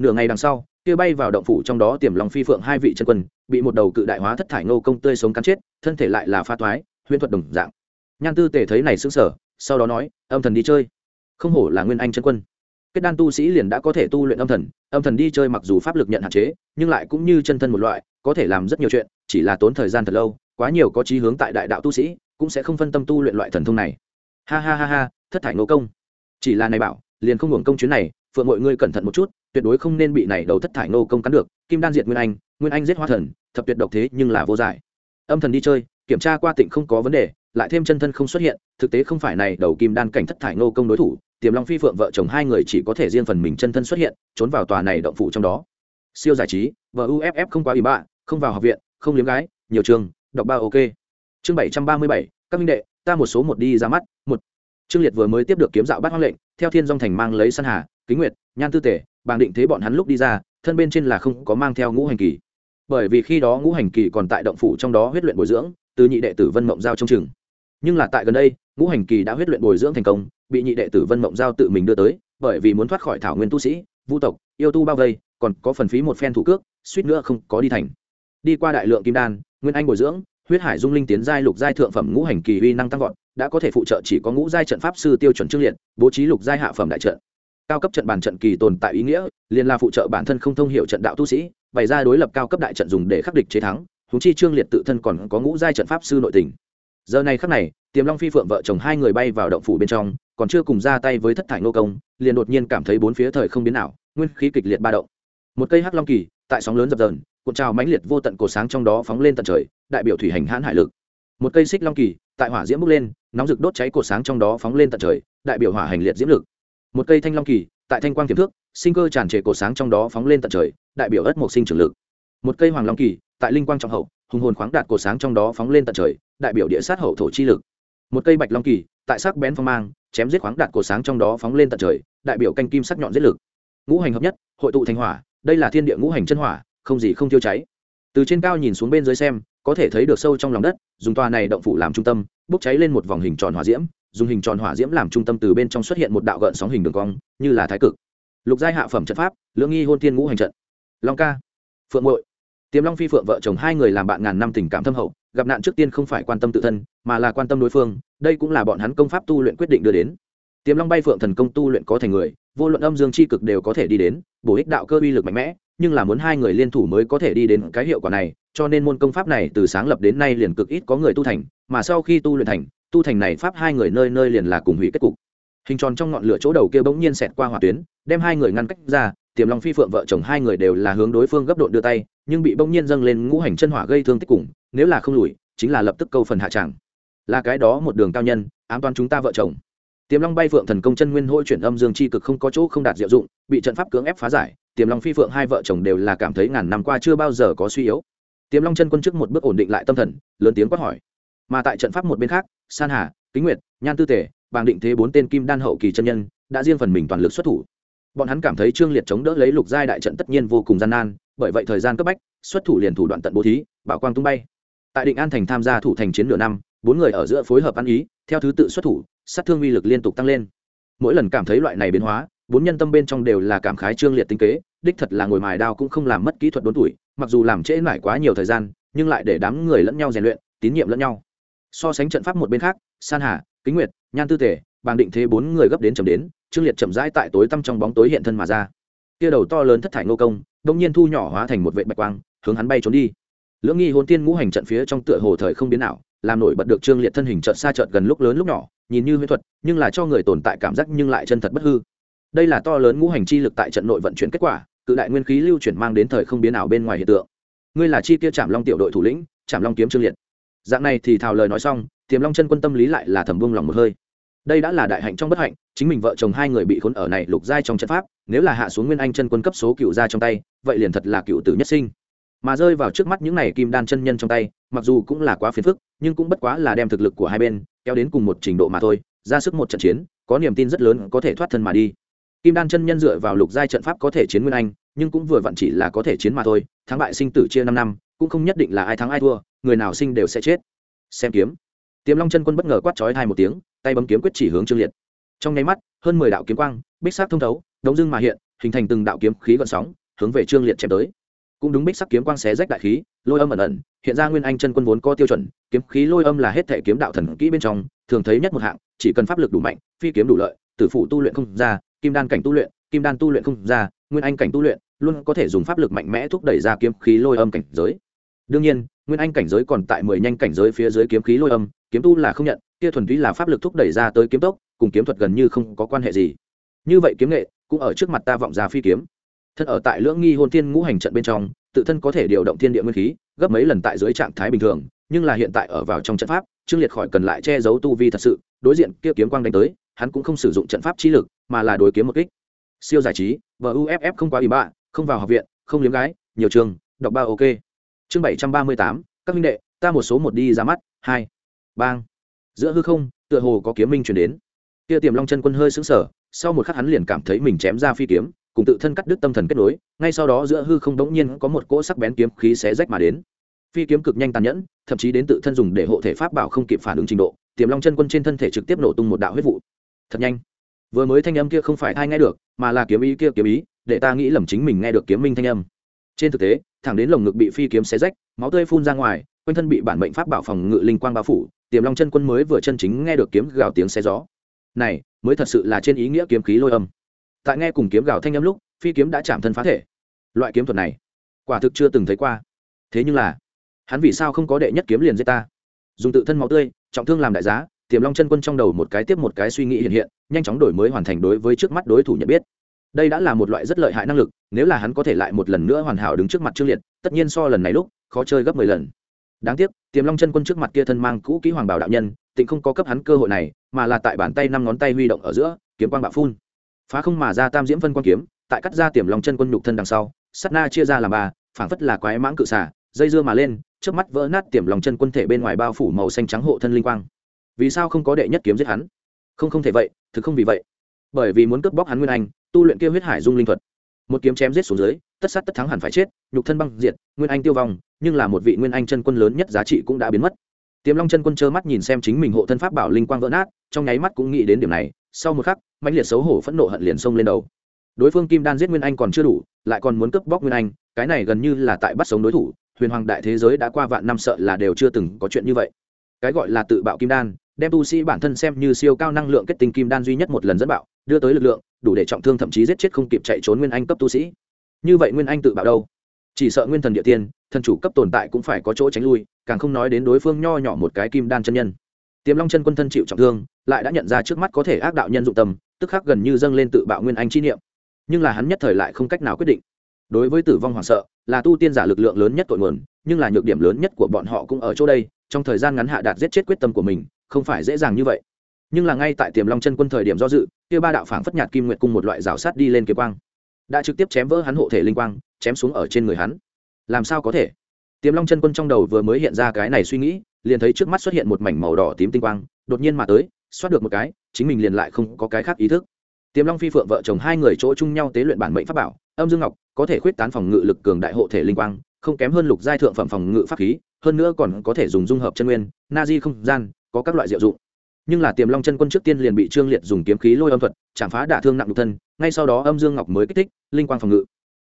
nửa ngày đằng sau kia bay vào động phủ trong đó tiềm lòng phi phượng hai vị chân quân bị một đầu cự đại hóa thất thải ngô công tươi sống cắn chết thân thể lại là pha thoái, huyễn thuật đồng dạng. Nhan tư tề thấy này xứng sờ sau đó nói âm thần đi chơi. Không hổ là nguyên anh chân quân. Kết đan tu sĩ liền đã có thể tu luyện âm thần âm thần đi chơi mặc dù pháp lực nhận hạn chế nhưng lại cũng như chân thân một loại có thể làm rất nhiều chuyện chỉ là tốn thời gian thật lâu quá nhiều có chí hướng tại đại đạo tu sĩ cũng sẽ không phân tâm tu luyện loại thần thông này. Ha ha ha ha thất thải ngô công. Chỉ là này bảo liền không hưởng công chuyến này phượng mọi ngươi cẩn thận một chút tuyệt đối không nên bị này đầu thất thải nô công cắn được, kim đan diệt nguyên anh nguyên anh giết hoa thần, thập tuyệt độc thế nhưng là vô giải. Âm thần đi chơi, kiểm tra qua tịnh không có vấn đề, lại thêm chân thân không xuất hiện, thực tế không phải này đầu kim đan cảnh thất thải nô công đối thủ, tiềm long phi phượng vợ chồng hai người chỉ có thể riêng phần mình chân thân xuất hiện, trốn vào tòa này động phủ trong đó. Siêu giải trí vợ uff không quá ủy bạ, không vào học viện, không liếm gái, nhiều trường, đọc ba ok. Chương bảy trăm ba mươi bảy, các minh đệ, ta một số một đi ra mắt, một. Trương liệt vừa mới tiếp được kiếm dạo bắt hoang lệnh, theo thiên dong thành mang lấy săn hà, kính nguyệt, nhan tư tể bàng định thế bọn hắn lúc đi ra, thân bên trên là không có mang theo ngũ hành kỳ. Bởi vì khi đó ngũ hành kỳ còn tại động phủ trong đó huyết luyện bồi dưỡng, từ nhị đệ tử vân mộng giao trong trường. nhưng là tại gần đây, ngũ hành kỳ đã huyết luyện bồi dưỡng thành công, bị nhị đệ tử vân mộng giao tự mình đưa tới, bởi vì muốn thoát khỏi thảo nguyên tu sĩ, vu tộc, yêu tu bao vây, còn có phần phí một phen thủ cước, suýt nữa không có đi thành. Đi qua đại lượng kim đan, nguyên anh bồi dưỡng, huyết hải dung linh tiến giai lục giai thượng phẩm ngũ hành kỳ uy năng tăng vọt, đã có thể phụ trợ chỉ có ngũ giai trận pháp sư tiêu chuẩn trương liệt, bố trí lục giai hạ phẩm đại trận cao cấp trận bàn trận kỳ tồn tại ý nghĩa, liền là phụ trợ bản thân không thông hiệu trận đạo tu sĩ, bày ra đối lập cao cấp đại trận dùng để khắc địch chế thắng húng chi trương liệt tự thân còn có ngũ giai trận pháp sư nội tình. Giờ này khắc này, tiềm long phi phượng vợ chồng hai người bay vào động phủ bên trong, còn chưa cùng ra tay với thất thải nô công, liền đột nhiên cảm thấy bốn phía thời không biến nào nguyên khí kịch liệt ba động. Một cây hắc long kỳ, tại sóng lớn dập dờn, cuộn trào mãnh liệt vô tận cổ sáng trong đó phóng lên tận trời, đại biểu thủy hành hãn hải lực. Một cây xích long kỳ, tại hỏa diễm bốc lên, nóng rực đốt cháy cổ sáng trong đó phóng lên tận trời, đại biểu hỏa hành liệt diễm lực một cây thanh long kỳ, tại thanh quang tiềm thước, sinh cơ tràn trề cổ sáng trong đó phóng lên tận trời, đại biểu ất mộc sinh trưởng lực. Một cây hoàng long kỳ, tại linh quang trọng hậu, hùng hồn khoáng đạt cổ sáng trong đó phóng lên tận trời, đại biểu địa sát hậu thổ chi lực. Một cây bạch long kỳ, tại sắc bén phong mang, chém giết khoáng đạt cổ sáng trong đó phóng lên tận trời, đại biểu canh kim sắc nhọn giết lực. Ngũ hành hợp nhất, hội tụ thành hỏa, đây là thiên địa ngũ hành chân hỏa, không gì không tiêu cháy. Từ trên cao nhìn xuống bên dưới xem, có thể thấy được sâu trong lòng đất, dùng tòa này động phủ làm trung tâm, bốc cháy lên một vòng hình tròn hỏa diễm dùng hình tròn hỏa diễm làm trung tâm từ bên trong xuất hiện một đạo gợn sóng hình đường cong, như là thái cực. Lục giai hạ phẩm trận pháp, lưỡng nghi hôn thiên ngũ hành trận. Long ca, phượng hội tiềm long phi phượng vợ chồng hai người làm bạn ngàn năm tình cảm thâm hậu, gặp nạn trước tiên không phải quan tâm tự thân, mà là quan tâm đối phương, đây cũng là bọn hắn công pháp tu luyện quyết định đưa đến. Tiềm long bay phượng thần công tu luyện có thành người, vô luận âm dương c h i cực đều có thể đi đến, bổ ích đạo cơ uy lực mạnh mẽ, nhưng là muốn hai người liên thủ mới có thể đi đến cái hiệu quả này, cho nên môn công pháp này từ sáng lập đến nay liền cực ít có người tu thành, mà sau khi tu luyện thành tu thành này pháp hai người nơi nơi liền là cùng hủy kết cục. Hình tròn trong ngọn lửa chỗ đầu kia bỗng nhiên xẹt qua hỏa tuyến, đem hai người ngăn cách ra, tiềm long phi phượng vợ chồng hai người đều là hướng đối phương gấp độn đưa tay, nhưng bị bỗng nhiên dâng lên ngũ hành chân hỏa gây thương tích cùng, nếu là không lùi, chính là lập tức câu phần hạ tràng. Là cái đó một đường cao nhân, ám toán chúng ta vợ chồng. Tiềm long bay phượng thần công chân nguyên hôi chuyển âm dương chi cực không có chỗ không đạt diệu dụng, bị trận pháp cưỡng ép phá giải, tiềm long phi phượng hai vợ chồng đều là cảm thấy ngàn năm qua chưa bao giờ có suy yếu. Tiềm long chân quân trước một bước ổn định lại tâm thần, lớn tiếng quát hỏi mà tại trận pháp một bên khác, san hà, kính nguyệt, nhan tư tể, bàng định thế bốn tên kim đan hậu kỳ chân nhân đã riêng phần mình toàn lực xuất thủ. Bọn hắn cảm thấy trương liệt chống đỡ lấy lục giai đại trận tất nhiên vô cùng gian nan, bởi vậy thời gian cấp bách, xuất thủ liền thủ đoạn tận bố thí, bảo quang tung bay. Tại định an thành tham gia thủ thành chiến nửa năm, bốn người ở giữa phối hợp ăn ý, theo thứ tự xuất thủ, sát thương uy lực liên tục tăng lên. Mỗi lần cảm thấy loại này biến hóa, bốn nhân tâm bên trong đều là cảm khái trương liệt tinh kế, đích thật là ngồi mài đao cũng không làm mất kỹ thuật đốn tuổi, mặc dù làm trễ mải quá nhiều thời gian, nhưng lại để đám người lẫn nhau rèn luyện, tín nhiệm lẫn nhau so sánh trận pháp một bên khác, san hà, kính nguyệt, nhan tư tể bàng định thế bốn người gấp đến chầm đến, trương liệt chậm rãi tại tối tăm trong bóng tối hiện thân mà ra. Kia đầu to lớn thất thải nô công, đông nhiên thu nhỏ hóa thành một vệ bạch quang, hướng hắn bay trốn đi. Lưỡng nghi hồn tiên ngũ hành trận phía trong tựa hồ thời không biến nào làm nổi bật được trương liệt thân hình trận xa trận gần lúc lớn lúc nhỏ, nhìn như huyễn thuật, nhưng là cho người tồn tại cảm giác nhưng lại chân thật bất hư. Đây là to lớn ngũ hành chi lực tại trận nội vận chuyển kết quả, cự đại nguyên khí lưu chuyển mang đến thời không biến ảo bên ngoài hiện tượng. Ngươi là chi kia chạm long tiểu đội thủ lĩnh chạm long kiếm trương liệt dạng này thì thào lời nói xong, tiềm long chân quân tâm lý lại là thầm buông lòng một hơi. Đây đã là đại hạnh trong bất hạnh, chính mình vợ chồng hai người bị khốn ở này lục giai trong trận pháp, nếu là hạ xuống nguyên anh chân quân cấp số cựu ra trong tay, vậy liền thật là cựu tử nhất sinh. Mà rơi vào trước mắt những này kim đan chân nhân trong tay, mặc dù cũng là quá phiền phức, nhưng cũng bất quá là đem thực lực của hai bên kéo đến cùng một trình độ mà thôi, ra sức một trận chiến, có niềm tin rất lớn có thể thoát thân mà đi. Kim đan chân nhân dựa vào lục giai trận pháp có thể chiến nguyên anh, nhưng cũng vừa vặn chỉ là có thể chiến mà thôi, thắng bại sinh tử chia năm năm, cũng không nhất định là ai thắng ai thua người nào sinh đều sẽ chết. Xem kiếm. Tiềm long chân quân bất ngờ quát chói hai một tiếng, tay bấm kiếm quyết chỉ hướng trương liệt. Trong nháy mắt, hơn mười đạo kiếm quang, bích sắc thông thấu, đống dưng mà hiện, hình thành từng đạo kiếm khí gợn sóng, hướng về trương liệt chém tới. Cũng đúng bích sắc kiếm quang xé rách đại khí, lôi âm ẩn ẩn, hiện ra nguyên anh chân quân vốn có tiêu chuẩn, kiếm khí lôi âm là hết thể kiếm đạo thần kỹ bên trong, thường thấy nhất một hạng, chỉ cần pháp lực đủ mạnh, phi kiếm đủ lợi, tử phụ tu luyện không ra, kim đan cảnh tu luyện, kim đan tu luyện không ra, nguyên anh cảnh tu luyện, luôn có thể dùng pháp lực mạnh mẽ thúc đẩy ra kiếm khí lôi âm cảnh giới. Đương nhiên nguyên anh cảnh giới còn tại mười nhanh cảnh giới phía dưới kiếm khí lôi âm, kiếm tu là không nhận, kia thuần túy là pháp lực thúc đẩy ra tới kiếm tốc, cùng kiếm thuật gần như không có quan hệ gì. Như vậy kiếm nghệ, cũng ở trước mặt ta vọng ra phi kiếm. Thân ở tại lưỡng nghi hôn thiên ngũ hành trận bên trong, tự thân có thể điều động thiên địa nguyên khí, gấp mấy lần tại dưới trạng thái bình thường, nhưng là hiện tại ở vào trong trận pháp, trương liệt khỏi cần lại che giấu tu vi thật sự, đối diện kia kiếm quang đánh tới, hắn cũng không sử dụng trận pháp trí lực, mà là đối kiếm một kích. Siêu giải trí và uff không quá ủy bạ, không vào học viện, không liếm gái, nhiều trường, đọc ba ok chương bảy trăm ba mươi tám, các minh đệ, ta một số một đi ra mắt. Hai. Bang. Giữa hư không, tựa hồ có kiếm minh chuyển đến. Kia tiềm long chân quân hơi sững sờ, sau một khắc hắn liền cảm thấy mình chém ra phi kiếm, cùng tự thân cắt đứt tâm thần kết nối, ngay sau đó giữa hư không đống nhiên có một cỗ sắc bén kiếm khí xé rách mà đến. Phi kiếm cực nhanh tàn nhẫn, thậm chí đến tự thân dùng để hộ thể pháp bảo không kịp phản ứng trình độ, tiềm long chân quân trên thân thể trực tiếp nổ tung một đạo huyết vụ. Thật nhanh. Vừa mới thanh âm kia không phải ai nghe được, mà là kiếm ý kia kiếm ý, để ta nghĩ lầm chính mình nghe được kiếm minh thanh âm. Trên thực tế thẳng đến lồng ngực bị phi kiếm xé rách, máu tươi phun ra ngoài, quanh thân bị bản mệnh pháp bảo phòng ngự linh quang bao phủ, tiềm long chân quân mới vừa chân chính nghe được kiếm gào tiếng xé gió. Này, mới thật sự là trên ý nghĩa kiếm khí lôi âm. Tại nghe cùng kiếm gào thanh âm lúc, phi kiếm đã chạm thân phá thể. Loại kiếm thuật này, quả thực chưa từng thấy qua. Thế nhưng là, hắn vì sao không có đệ nhất kiếm liền giết ta? Dùng tự thân máu tươi, trọng thương làm đại giá, tiềm long chân quân trong đầu một cái tiếp một cái suy nghĩ hiện hiện, nhanh chóng đổi mới hoàn thành đối với trước mắt đối thủ nhận biết đây đã là một loại rất lợi hại năng lực, nếu là hắn có thể lại một lần nữa hoàn hảo đứng trước mặt trương liệt, tất nhiên so lần này lúc, khó chơi gấp mười lần. Đáng tiếc, tiềm long chân quân trước mặt kia thân mang cũ kỹ hoàng bảo đạo nhân, tịnh không có cấp hắn cơ hội này, mà là tại bàn tay năm ngón tay huy động ở giữa, kiếm quang bạo phun. Phá không mà ra tam diễm phân quan kiếm, tại cắt ra tiềm long chân quân nhục thân đằng sau sắt na chia ra làm ba, phảng phất là quái mãng cự xả dây dưa mà lên trước mắt vỡ nát tiềm lòng chân quân thể bên ngoài bao phủ màu xanh trắng hộ thân linh quang. Vì sao không có đệ nhất kiếm giết hắn? Không không thể vậy, thực không vì vậy bởi vì muốn cướp bóc hắn nguyên anh, tu luyện kia huyết hải dung linh thuật. Một kiếm chém giết xuống dưới, tất sát tất thắng hẳn phải chết, nhục thân băng diệt, nguyên anh tiêu vong, nhưng là một vị nguyên anh chân quân lớn nhất giá trị cũng đã biến mất. Tiềm long chân quân trơ mắt nhìn xem chính mình hộ thân pháp bảo linh quang vỡ nát, trong nháy mắt cũng nghĩ đến điểm này, sau một khắc, mãnh liệt xấu hổ phẫn nộ hận liền xông lên đầu. Đối phương kim đan giết nguyên anh còn chưa đủ, lại còn muốn cướp bóc nguyên anh, cái này gần như là tại bắt sống đối thủ, huyền hoàng đại thế giới đã qua vạn năm sợ là đều chưa từng có chuyện như vậy. Cái gọi là tự bạo kim đan, đem tu sĩ bản thân xem như siêu cao năng lượng kết tinh kim đan duy nhất một lần dẫn bạo đưa tới lực lượng, đủ để trọng thương thậm chí giết chết không kịp chạy trốn nguyên anh cấp tu sĩ. Như vậy nguyên anh tự bạo đâu? Chỉ sợ nguyên thần địa tiên, thần chủ cấp tồn tại cũng phải có chỗ tránh lui, càng không nói đến đối phương nho nhỏ một cái kim đan chân nhân. Tiềm long chân quân thân chịu trọng thương, lại đã nhận ra trước mắt có thể ác đạo nhân dụng tâm, tức khắc gần như dâng lên tự bạo nguyên anh chi niệm. Nhưng là hắn nhất thời lại không cách nào quyết định. Đối với tử vong hoảng sợ, là tu tiên giả lực lượng lớn nhất tội nguồn, nhưng là nhược điểm lớn nhất của bọn họ cũng ở chỗ đây, trong thời gian ngắn hạ đạt giết chết quyết tâm của mình, không phải dễ dàng như vậy nhưng là ngay tại tiềm long chân quân thời điểm do dự, kia ba đạo phảng phất nhạt kim nguyệt cung một loại rào sát đi lên kế quang, đã trực tiếp chém vỡ hắn hộ thể linh quang, chém xuống ở trên người hắn. Làm sao có thể? Tiềm long chân quân trong đầu vừa mới hiện ra cái này suy nghĩ, liền thấy trước mắt xuất hiện một mảnh màu đỏ tím tinh quang, đột nhiên mà tới, xoát được một cái, chính mình liền lại không có cái khác ý thức. Tiềm long phi phượng vợ chồng hai người chỗ chung nhau tế luyện bản mệnh pháp bảo, âm dương ngọc, có thể khuyết tán phòng ngự lực cường đại hộ thể linh quang, không kém hơn lục giai thượng phẩm phòng ngự pháp khí, hơn nữa còn có thể dùng dung hợp chân nguyên, na di không gian, có các loại diệu dụng nhưng là tiềm long chân quân trước tiên liền bị trương liệt dùng kiếm khí lôi âm thuật, chạm phá đả thương nặng nhục thân, ngay sau đó âm dương ngọc mới kích thích, linh quang phòng ngự.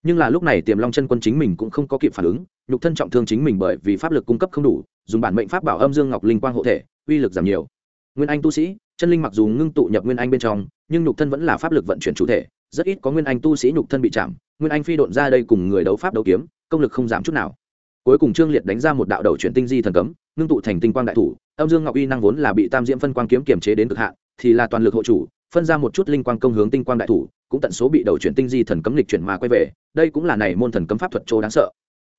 Nhưng là lúc này tiềm long chân quân chính mình cũng không có kịp phản ứng, nhục thân trọng thương chính mình bởi vì pháp lực cung cấp không đủ, dùng bản mệnh pháp bảo âm dương ngọc linh quang hộ thể, uy lực giảm nhiều. Nguyên anh tu sĩ, chân linh mặc dù ngưng tụ nhập nguyên anh bên trong, nhưng nhục thân vẫn là pháp lực vận chuyển chủ thể, rất ít có nguyên anh tu sĩ nhục thân bị chạm, nguyên anh phi độn ra đây cùng người đấu pháp đấu kiếm, công lực không giảm chút nào. Cuối cùng trương liệt đánh ra một đạo đầu chuyển tinh di thần cấm, ngưng tụ thành tinh quang đại thủ âm dương ngọc y năng vốn là bị tam diễm phân quang kiếm kiềm chế đến cực hạn, thì là toàn lực hộ chủ, phân ra một chút linh quang công hướng tinh quang đại thủ, cũng tận số bị đầu chuyển tinh di thần cấm lịch chuyển mà quay về, đây cũng là này môn thần cấm pháp thuật chỗ đáng sợ.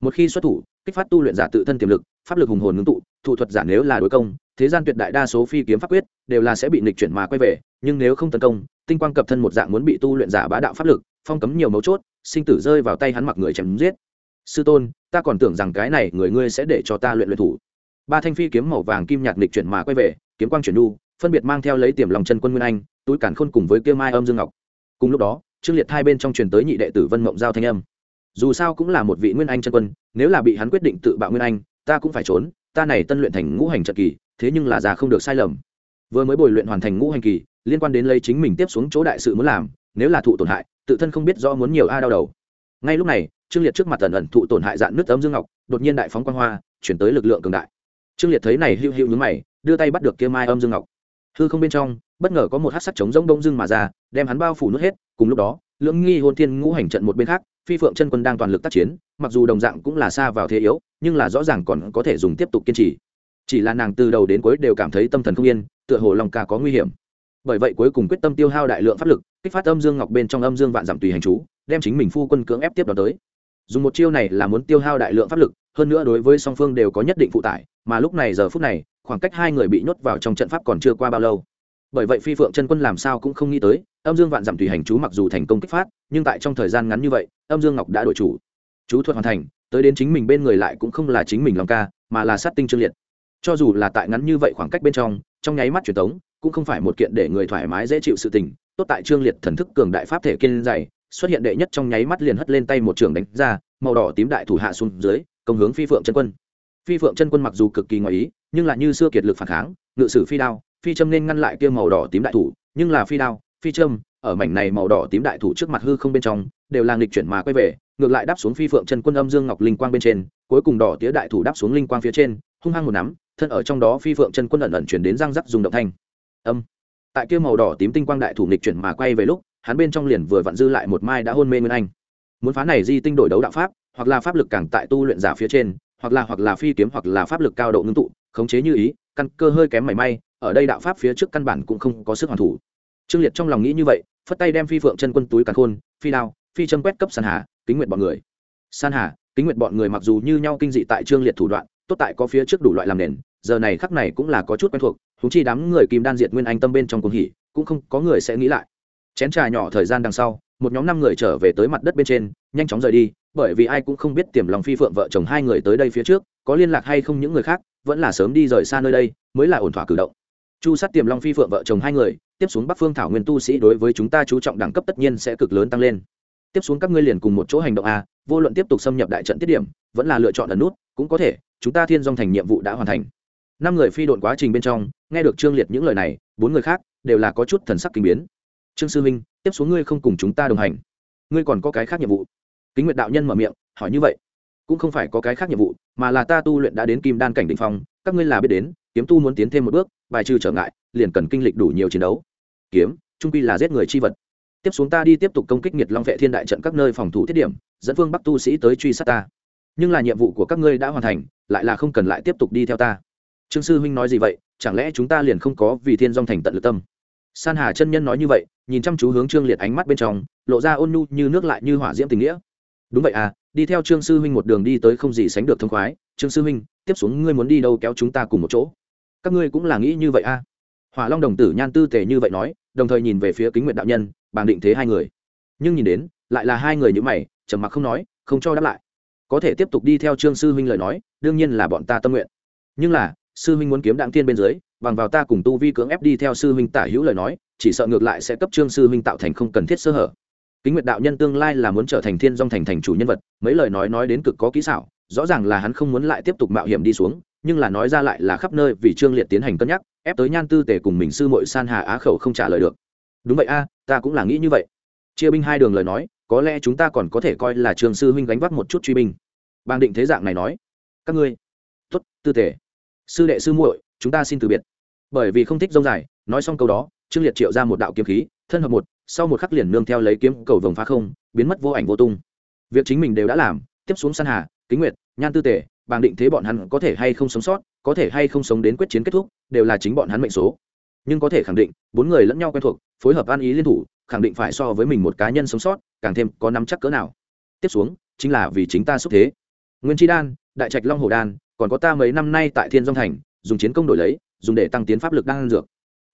Một khi xuất thủ, kích phát tu luyện giả tự thân tiềm lực, pháp lực hùng hồn ngưng tụ, thủ thuật giả nếu là đối công, thế gian tuyệt đại đa số phi kiếm pháp quyết đều là sẽ bị lịch chuyển mà quay về, nhưng nếu không tấn công, tinh quang cập thân một dạng muốn bị tu luyện giả bá đạo pháp lực, phong cấm nhiều mấu chốt, sinh tử rơi vào tay hắn mặc người chém giết. Sư tôn, ta còn tưởng rằng cái này người ngươi sẽ để cho ta luyện luyện thủ ba thanh phi kiếm màu vàng kim nhạt lịch chuyển mà quay về, kiếm quang chuyển đu phân biệt mang theo lấy tiềm lòng chân quân nguyên anh, túi cản khôn cùng với kia mai âm dương ngọc. Cùng lúc đó, trương liệt hai bên trong truyền tới nhị đệ tử vân mộng giao thanh âm. Dù sao cũng là một vị nguyên anh chân quân, nếu là bị hắn quyết định tự bạo nguyên anh, ta cũng phải trốn, ta này tân luyện thành ngũ hành trận kỳ, thế nhưng là già không được sai lầm. Vừa mới bồi luyện hoàn thành ngũ hành kỳ, liên quan đến lấy chính mình tiếp xuống chỗ đại sự muốn làm, nếu là thụ tổn hại, tự thân không biết do muốn nhiều a đau đầu. Ngay lúc này, trương liệt trước mặt ẩn ẩn thụ tổn hại dạn nước ấm dương ngọc, đột nhiên đại phóng quan hoa, chuyển tới lực lượng cường đại trương liệt thấy này hữu hữu nhướng mày, đưa tay bắt được kia mai âm dương ngọc. Hư không bên trong, bất ngờ có một hát sắc chống rông đông dương mà ra, đem hắn bao phủ nước hết, cùng lúc đó, lưỡng nghi hôn thiên ngũ hành trận một bên khác, phi phượng chân quân đang toàn lực tác chiến, mặc dù đồng dạng cũng là xa vào thế yếu, nhưng là rõ ràng còn có thể dùng tiếp tục kiên trì. Chỉ là nàng từ đầu đến cuối đều cảm thấy tâm thần không yên, tựa hồ lòng ca có nguy hiểm. Bởi vậy cuối cùng quyết tâm tiêu hao đại lượng pháp lực, kích phát âm dương ngọc bên trong âm dương vạn giảm tùy hành chú, đem chính mình phu quân cưỡng ép tiếp đón tới. Dùng một chiêu này là muốn tiêu hao đại lượng pháp lực hơn nữa đối với song phương đều có nhất định phụ tải, mà lúc này giờ phút này, khoảng cách hai người bị nhốt vào trong trận pháp còn chưa qua bao lâu. Bởi vậy phi phượng chân quân làm sao cũng không nghĩ tới, âm dương vạn giảm tùy hành chú mặc dù thành công kích phát, nhưng tại trong thời gian ngắn như vậy, âm dương ngọc đã đổi chủ. Chú thuật hoàn thành, tới đến chính mình bên người lại cũng không là chính mình lòng ca, mà là sát tinh trương liệt. Cho dù là tại ngắn như vậy khoảng cách bên trong trong nháy mắt truyền tống, cũng không phải một kiện để người thoải mái dễ chịu sự tình. Tốt tại trương liệt thần thức cường đại pháp thể kiên dày, xuất hiện đệ nhất trong nháy mắt liền hất lên tay một trường đánh ra, màu đỏ tím đại thủ hạ xuống dưới công hướng phi phượng chân quân. Phi phượng chân quân mặc dù cực kỳ ngoài ý, nhưng lại như xưa kiệt lực phản kháng, ngự sử phi đao, phi châm nên ngăn lại kia màu đỏ tím đại thủ, nhưng là phi đao, phi châm, ở mảnh này màu đỏ tím đại thủ trước mặt hư không bên trong, đều là nghịch chuyển mà quay về, ngược lại đáp xuống phi phượng chân quân âm dương ngọc linh quang bên trên, cuối cùng đỏ tía đại thủ đáp xuống linh quang phía trên, hung hăng một nắm, thân ở trong đó phi phượng chân quân ẩn ẩn chuyển đến răng rắc dùng động thanh. Âm. Tại kia màu đỏ tím tinh quang đại thủ nghịch chuyển mà quay về lúc, hắn bên trong liền vừa vặn dư lại một mai đã hôn mê nguyên anh. Muốn phá này di tinh đổi đấu đạo pháp hoặc là pháp lực càng tại tu luyện giả phía trên, hoặc là hoặc là phi kiếm hoặc là pháp lực cao độ ngưng tụ, khống chế như ý, căn cơ hơi kém mảy may, ở đây đạo pháp phía trước căn bản cũng không có sức hoàn thủ. Trương liệt trong lòng nghĩ như vậy, phất tay đem phi phượng chân quân túi càn khôn, phi đao, phi châm quét cấp san hà, kính nguyện bọn người. San hà, kính nguyện bọn người mặc dù như nhau kinh dị tại trương liệt thủ đoạn, tốt tại có phía trước đủ loại làm nền, giờ này khắc này cũng là có chút quen thuộc húng chi đám người kim đan diệt nguyên anh tâm bên trong cuồng hỉ, cũng không có người sẽ nghĩ lại. Chén trà nhỏ thời gian đằng sau, một nhóm năm người trở về tới mặt đất bên trên, nhanh chóng rời đi bởi vì ai cũng không biết tiềm lòng phi phượng vợ chồng hai người tới đây phía trước, có liên lạc hay không những người khác, vẫn là sớm đi rời xa nơi đây, mới là ổn thỏa cử động. Chu sát tiềm long phi phượng vợ chồng hai người, tiếp xuống bắc phương thảo nguyên tu sĩ đối với chúng ta chú trọng đẳng cấp tất nhiên sẽ cực lớn tăng lên. Tiếp xuống các ngươi liền cùng một chỗ hành động a, vô luận tiếp tục xâm nhập đại trận tiết điểm, vẫn là lựa chọn ẩn nút, cũng có thể, chúng ta thiên dong thành nhiệm vụ đã hoàn thành. Năm người phi độn quá trình bên trong, nghe được trương liệt những lời này, bốn người khác đều là có chút thần sắc kinh biến. Trương sư minh, tiếp xuống ngươi không cùng chúng ta đồng hành. Ngươi còn có cái khác nhiệm vụ kính nguyệt đạo nhân mở miệng, hỏi như vậy, cũng không phải có cái khác nhiệm vụ, mà là ta tu luyện đã đến kim đan cảnh đỉnh phong, các ngươi là biết đến, kiếm tu muốn tiến thêm một bước, bài trừ trở ngại, liền cần kinh lịch đủ nhiều chiến đấu. Kiếm, trung quy là giết người chi vật. Tiếp xuống ta đi tiếp tục công kích nhiệt long vệ thiên đại trận các nơi phòng thủ thiết điểm, dẫn phương bắc tu sĩ tới truy sát ta. Nhưng là nhiệm vụ của các ngươi đã hoàn thành, lại là không cần lại tiếp tục đi theo ta. Trương sư huynh nói gì vậy, chẳng lẽ chúng ta liền không có vì thiên dong thành tận lực tâm? San hà chân nhân nói như vậy, nhìn chăm chú hướng trương liệt ánh mắt bên trong, lộ ra ôn nhu như nước lại như hỏa diễm tình nghĩa đúng vậy à đi theo trương sư huynh một đường đi tới không gì sánh được thông khoái. Trương sư huynh, tiếp xuống ngươi muốn đi đâu kéo chúng ta cùng một chỗ. Các ngươi cũng là nghĩ như vậy à? Hỏa long đồng tử nhan tư tề như vậy nói, đồng thời nhìn về phía kính nguyện đạo nhân bàn định thế hai người. Nhưng nhìn đến, lại là hai người như mày, trầm mặc không nói, không cho đáp lại. Có thể tiếp tục đi theo trương sư huynh lời nói, đương nhiên là bọn ta tâm nguyện. Nhưng là, sư huynh muốn kiếm đặng tiên bên dưới, bằng vào ta cùng tu vi cưỡng ép đi theo sư huynh tả hữu lời nói, chỉ sợ ngược lại sẽ cấp trương sư huynh tạo thành không cần thiết sơ hở kính nguyệt đạo nhân tương lai là muốn trở thành thiên dong thành thành chủ nhân vật, mấy lời nói nói đến cực có kỹ xảo, rõ ràng là hắn không muốn lại tiếp tục mạo hiểm đi xuống, nhưng là nói ra lại là khắp nơi vì trương liệt tiến hành cân nhắc, ép tới nhan tư tề cùng mình sư mội san hà á khẩu không trả lời được. Đúng vậy a, ta cũng là nghĩ như vậy. Chia binh hai đường lời nói, có lẽ chúng ta còn có thể coi là trường sư huynh gánh vác một chút truy binh. Bang định thế dạng này nói. Các ngươi. Tuất tư tề sư đệ sư muội, chúng ta xin từ biệt. Bởi vì không thích dông dài, nói xong câu đó, trương liệt triệu ra một đạo kiếm khí thân hợp một, sau một khắc liền nương theo lấy kiếm cầu vồng phá không, biến mất vô ảnh vô tung. Việc chính mình đều đã làm, tiếp xuống săn hà, kính nguyệt, nhan tư tể, bàng định thế bọn hắn có thể hay không sống sót, có thể hay không sống đến quyết chiến kết thúc, đều là chính bọn hắn mệnh số. Nhưng có thể khẳng định, bốn người lẫn nhau quen thuộc, phối hợp an ý liên thủ, khẳng định phải so với mình một cá nhân sống sót, càng thêm có nắm chắc cỡ nào. Tiếp xuống, chính là vì chính ta xúc thế. Nguyên tri đan, đại trạch long hồ đan, còn có ta mấy năm nay tại thiên dông thành, dùng chiến công đổi lấy, dùng để tăng tiến pháp lực đan dược.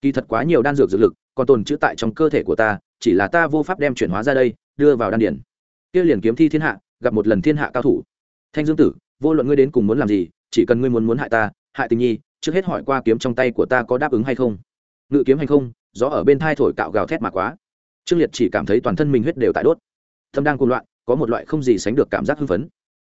Kỳ thật quá nhiều đan dược dược lực còn tồn chữ tại trong cơ thể của ta, chỉ là ta vô pháp đem chuyển hóa ra đây, đưa vào đan điển kia liền kiếm thi thiên hạ, gặp một lần thiên hạ cao thủ. Thanh dương tử, vô luận ngươi đến cùng muốn làm gì, chỉ cần ngươi muốn muốn hại ta, hại tình nhi, trước hết hỏi qua kiếm trong tay của ta có đáp ứng hay không. Ngự kiếm hay không, gió ở bên thai thổi cạo gào thét mà quá. Trương liệt chỉ cảm thấy toàn thân mình huyết đều tại đốt. Tâm đang cuồng loạn, có một loại không gì sánh được cảm giác hưng phấn.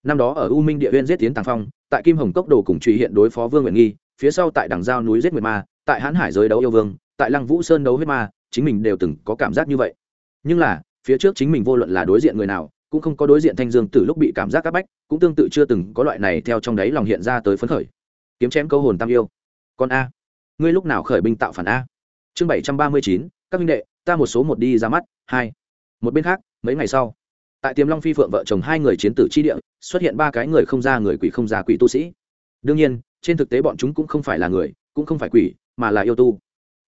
Năm đó ở u minh địa huyên giết tiến tàng phong, tại kim hồng cốc đồ cùng truy hiện đối phó vương nguyện nghi, phía sau tại đằng giao núi giết nguyệt ma, tại hãn hải giới đấu yêu vương tại lăng vũ sơn đấu huyết ma, chính mình đều từng có cảm giác như vậy. Nhưng là, phía trước chính mình vô luận là đối diện người nào, cũng không có đối diện thanh dương từ lúc bị cảm giác áp bách, cũng tương tự chưa từng có loại này theo trong đáy lòng hiện ra tới phấn khởi. Kiếm chém câu hồn tam yêu. Con a. Ngươi lúc nào khởi binh tạo phản a? Chương bảy trăm ba mươi chín, các minh đệ, ta một số một đi ra mắt. Hai. Một bên khác, mấy ngày sau, tại tiềm long phi phượng vợ chồng hai người chiến tử chi địa, xuất hiện ba cái người không ra người quỷ không ra quỷ tu sĩ. Đương nhiên, trên thực tế bọn chúng cũng không phải là người, cũng không phải quỷ, mà là yêu tu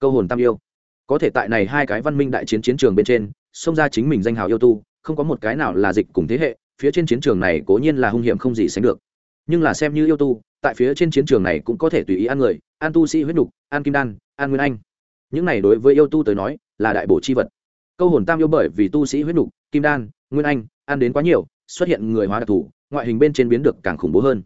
câu hồn tam yêu. Có thể tại này hai cái văn minh đại chiến chiến trường bên trên, xông ra chính mình danh hào yêu tu, không có một cái nào là dịch cùng thế hệ, phía trên chiến trường này cố nhiên là hung hiểm không gì sánh được. Nhưng là xem như yêu tu, tại phía trên chiến trường này cũng có thể tùy ý ăn người an tu sĩ huyết đục an kim đan an nguyên anh. Những này đối với yêu tu tới nói, là đại bổ chi vật. Câu hồn tam yêu bởi vì tu sĩ huyết đục kim đan, nguyên anh, ăn đến quá nhiều, xuất hiện người hóa đặc thù, ngoại hình bên trên biến được càng khủng bố hơn.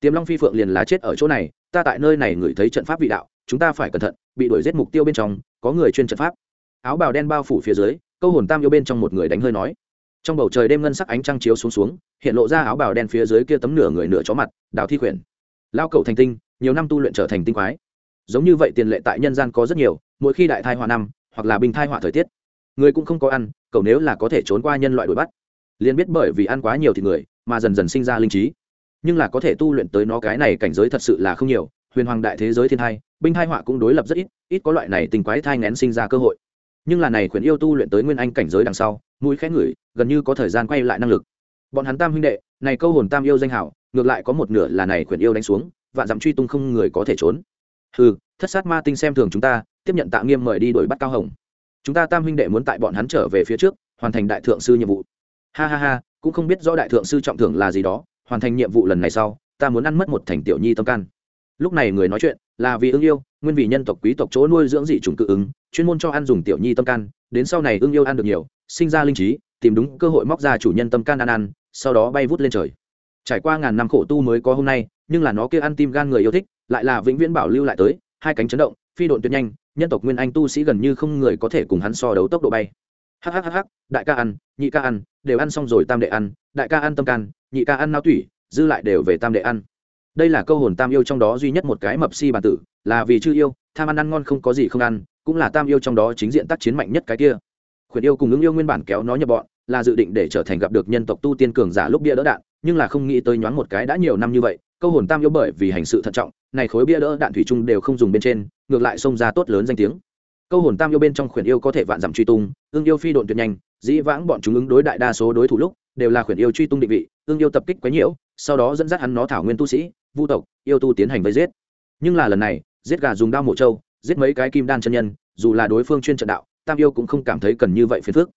Tiềm long phi phượng liền lá chết ở chỗ này, ta tại nơi này ngửi thấy trận pháp vị đạo, chúng ta phải cẩn thận bị đuổi giết mục tiêu bên trong, có người chuyên trận pháp. Áo bào đen bao phủ phía dưới, câu hồn tam yêu bên trong một người đánh hơi nói. Trong bầu trời đêm ngân sắc ánh trăng chiếu xuống xuống, hiện lộ ra áo bào đen phía dưới kia tấm nửa người nửa chó mặt, đào thi quyển lao cầu thành tinh, nhiều năm tu luyện trở thành tinh quái. Giống như vậy tiền lệ tại nhân gian có rất nhiều, mỗi khi đại thai họa năm, hoặc là bình thai họa thời tiết, người cũng không có ăn, cậu nếu là có thể trốn qua nhân loại đuổi bắt, liền biết bởi vì ăn quá nhiều thì người, mà dần dần sinh ra linh trí. Nhưng là có thể tu luyện tới nó cái này cảnh giới thật sự là không nhiều huyền hoàng đại thế giới thiên thai, binh hai họa cũng đối lập rất ít ít có loại này tình quái thai ngén sinh ra cơ hội. Nhưng là này khuyển yêu tu luyện tới nguyên anh cảnh giới đằng sau, mũi khẽ ngửi, gần như có thời gian quay lại năng lực. Bọn hắn tam huynh đệ, này câu hồn tam yêu danh hảo, ngược lại có một nửa là này khuyển yêu đánh xuống và dặm truy tung không người có thể trốn. Ừ thất sát ma tinh xem thường chúng ta, tiếp nhận tạ nghiêm mời đi đuổi bắt cao hồng. Chúng ta tam huynh đệ muốn tại bọn hắn trở về phía trước, hoàn thành đại thượng sư nhiệm vụ. Ha ha ha, cũng không biết rõ đại thượng sư trọng thưởng là gì đó, hoàn thành nhiệm vụ lần này sau, ta muốn ăn mất một thành tiểu nhi tâm can lúc này người nói chuyện là vì ưng yêu, nguyên vì nhân tộc quý tộc chỗ nuôi dưỡng dị chủng cự ứng, chuyên môn cho ăn dùng tiểu nhi tâm can, đến sau này ưng yêu ăn được nhiều, sinh ra linh trí, tìm đúng cơ hội móc ra chủ nhân tâm can ăn ăn, sau đó bay vút lên trời. Trải qua ngàn năm khổ tu mới có hôm nay, nhưng là nó kia ăn tim gan người yêu thích, lại là vĩnh viễn bảo lưu lại tới, hai cánh chấn động, phi độn tuyệt nhanh, nhân tộc nguyên anh tu sĩ gần như không người có thể cùng hắn so đấu tốc độ bay. Hhhh đại ca ăn, nhị ca ăn, đều ăn xong rồi tam đệ ăn, đại ca ăn tâm can, nhị ca ăn nao tủy, dư lại đều về tam đệ ăn đây là câu hồn tam yêu trong đó duy nhất một cái mập si bản tử, là vì chư yêu, tham ăn ăn ngon không có gì không ăn, cũng là tam yêu trong đó chính diện tác chiến mạnh nhất cái kia. Khuyển yêu cùng ứng yêu nguyên bản kéo nó nhập bọn, là dự định để trở thành gặp được nhân tộc tu tiên cường giả lúc bia đỡ đạn, nhưng là không nghĩ tới nhoáng một cái đã nhiều năm như vậy, câu hồn tam yêu bởi vì hành sự thận trọng, này khối bia đỡ đạn thủy chung đều không dùng bên trên, ngược lại xông ra tốt lớn danh tiếng. Câu hồn tam yêu bên trong khuyển yêu có thể vạn dặm truy tung ương yêu phi độn tuyệt nhanh, dĩ vãng bọn chúng ứng đối đại đa số đối thủ lúc, đều là khuyển yêu truy tung định vị ương yêu tập kích quấy nhiễu, sau đó dẫn dắt hắn nó thảo nguyên tu sĩ vu tộc, yêu tu tiến hành vây giết. Nhưng là lần này, giết gà dùng đao mổ trâu, giết mấy cái kim đan chân nhân, dù là đối phương chuyên trận đạo, tam yêu cũng không cảm thấy cần như vậy phiền phức.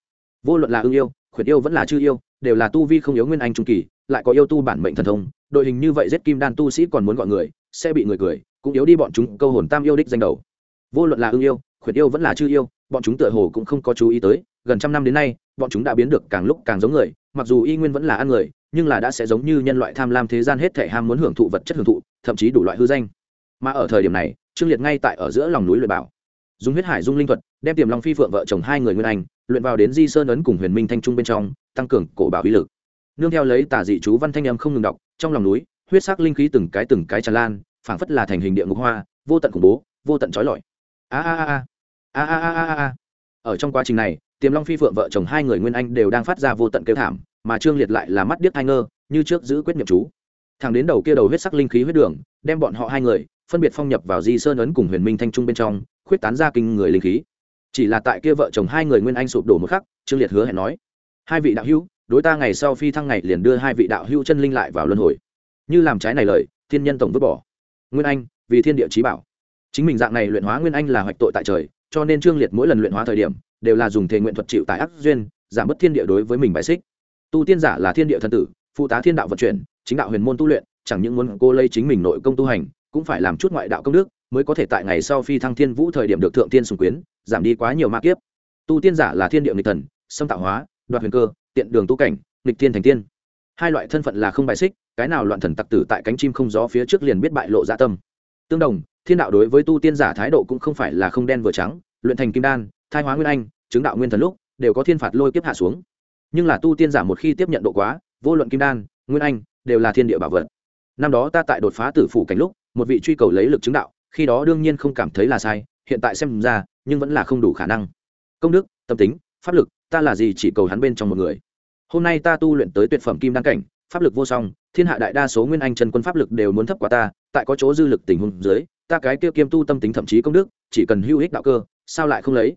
Vô luận là ương yêu khuyển yêu vẫn là chư yêu, đều là tu vi không yếu nguyên anh trung kỳ, lại có yêu tu bản mệnh thần thông, đội hình như vậy giết kim đan tu sĩ còn muốn gọi người, sẽ bị người cười, cũng yếu đi bọn chúng câu hồn tam yêu đích danh đầu. Vô luận là ương yêu khuyển yêu vẫn là chư yêu, bọn chúng tựa hồ cũng không có chú ý tới, gần trăm năm đến nay, bọn chúng đã biến được càng lúc càng giống người, mặc dù y nguyên vẫn là ăn người nhưng là đã sẽ giống như nhân loại tham lam thế gian hết thể ham muốn hưởng thụ vật chất hưởng thụ, thậm chí đủ loại hư danh. Mà ở thời điểm này, trương liệt ngay tại ở giữa lòng núi luyện bảo. Dùng huyết hải dung linh thuật, đem tiềm long phi phượng vợ chồng hai người nguyên anh, luyện vào đến di sơn ấn cùng huyền minh thanh trung bên trong, tăng cường cổ bảo uy lực. Nương theo lấy tà dị chú văn thanh em không ngừng đọc, trong lòng núi, huyết sắc linh khí từng cái từng cái tràn lan, phảng phất là thành hình địa ngục hoa, vô tận khủng bố, vô tận trói lọi. A a. A a a a a a. Ở trong quá trình này, tiềm long phi phượng vợ chồng hai người nguyên anh đều đang phát ra vô tận kêu thảm mà trương liệt lại là mắt điếc hai ngơ, như trước giữ quyết nhập chú. Thằng đến đầu kia đầu huyết sắc linh khí huyết đường, đem bọn họ hai người, phân biệt phong nhập vào di sơn ấn cùng huyền minh thanh trung bên trong, khuyết tán ra kinh người linh khí. Chỉ là tại kia vợ chồng hai người nguyên anh sụp đổ một khắc, trương liệt hứa hẹn nói, hai vị đạo hữu, đối ta ngày sau phi thăng ngày liền đưa hai vị đạo hữu chân linh lại vào luân hồi. Như làm trái này lời, thiên nhân tổng vứt bỏ. Nguyên anh, vì thiên địa trí bảo. Chính mình dạng này luyện hóa nguyên anh là hoạch tội tại trời, cho nên trương liệt mỗi lần luyện hóa thời điểm, đều là dùng thể nguyện thuật chịu tại ác duyên, giảm bớt thiên địa đối với mình bài xích tu tiên giả là thiên địa thần tử, phụ tá thiên đạo vận chuyển, chính đạo huyền môn tu luyện, chẳng những muốn cô lây chính mình nội công tu hành, cũng phải làm chút ngoại đạo công đức, mới có thể tại ngày sau phi thăng thiên vũ thời điểm được thượng tiên sùng quyến, giảm đi quá nhiều ma kiếp. Tu tiên giả là thiên địa nghịch thần, xâm tạo hóa, đoạt huyền cơ, tiện đường tu cảnh, nghịch tiên thành tiên. Hai loại thân phận là không bài xích, cái nào loạn thần tặc tử tại cánh chim không gió phía trước liền biết bại lộ dạ tâm. Tương đồng, thiên đạo đối với tu tiên giả thái độ cũng không phải là không đen vừa trắng, luyện thành kim đan, thai hóa nguyên anh, chứng đạo nguyên thần lúc, đều có thiên phạt lôi kiếp hạ xuống nhưng là tu tiên giả một khi tiếp nhận độ quá, vô luận kim đan, nguyên anh, đều là thiên địa bảo vật. Năm đó ta tại đột phá tử phủ cảnh lúc, một vị truy cầu lấy lực chứng đạo, khi đó đương nhiên không cảm thấy là sai, hiện tại xem ra, nhưng vẫn là không đủ khả năng. Công đức, tâm tính, pháp lực, ta là gì chỉ cầu hắn bên trong một người. Hôm nay ta tu luyện tới tuyệt phẩm kim đan cảnh, pháp lực vô song, thiên hạ đại đa số nguyên anh chân quân pháp lực đều muốn thấp quá ta, tại có chỗ dư lực tình huống dưới, ta cái kia kiêm tu tâm tính thậm chí công đức, chỉ cần hữu ích đạo cơ, sao lại không lấy?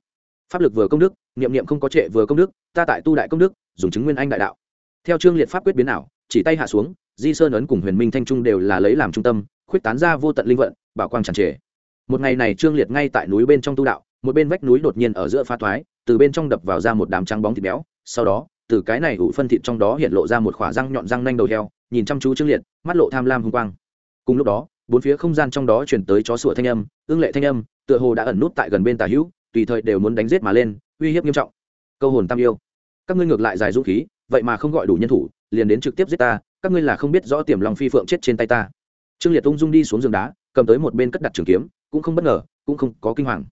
Pháp lực vừa công đức, niệm niệm không có trệ vừa công đức, ta tại tu đại công đức, dùng chứng nguyên anh đại đạo. Theo trương liệt pháp quyết biến ảo, chỉ tay hạ xuống, di sơn ấn cùng huyền minh thanh trung đều là lấy làm trung tâm, khuyết tán ra vô tận linh vận, bảo quang tràn trề. Một ngày này trương liệt ngay tại núi bên trong tu đạo, một bên vách núi đột nhiên ở giữa pha thoái từ bên trong đập vào ra một đám trắng bóng thịt béo, sau đó, từ cái này ủ phân thịt trong đó hiện lộ ra một khỏa răng nhọn răng nanh đầu heo, nhìn chăm chú trương liệt, mắt lộ tham lam hung quang. Cùng lúc đó, bốn phía không gian trong đó chuyển tới chó sủa thanh âm, ương lệ thanh âm, tựa hồ đã ẩn nút tại gần bên tà hữu tùy thời đều muốn đánh giết mà lên, uy hiếp nghiêm trọng. Câu hồn tam yêu. Các ngươi ngược lại dài dũng khí, vậy mà không gọi đủ nhân thủ, liền đến trực tiếp giết ta, các ngươi là không biết rõ tiềm lòng phi phượng chết trên tay ta. Trương liệt ung dung đi xuống giường đá, cầm tới một bên cất đặt trường kiếm, cũng không bất ngờ, cũng không có kinh hoàng.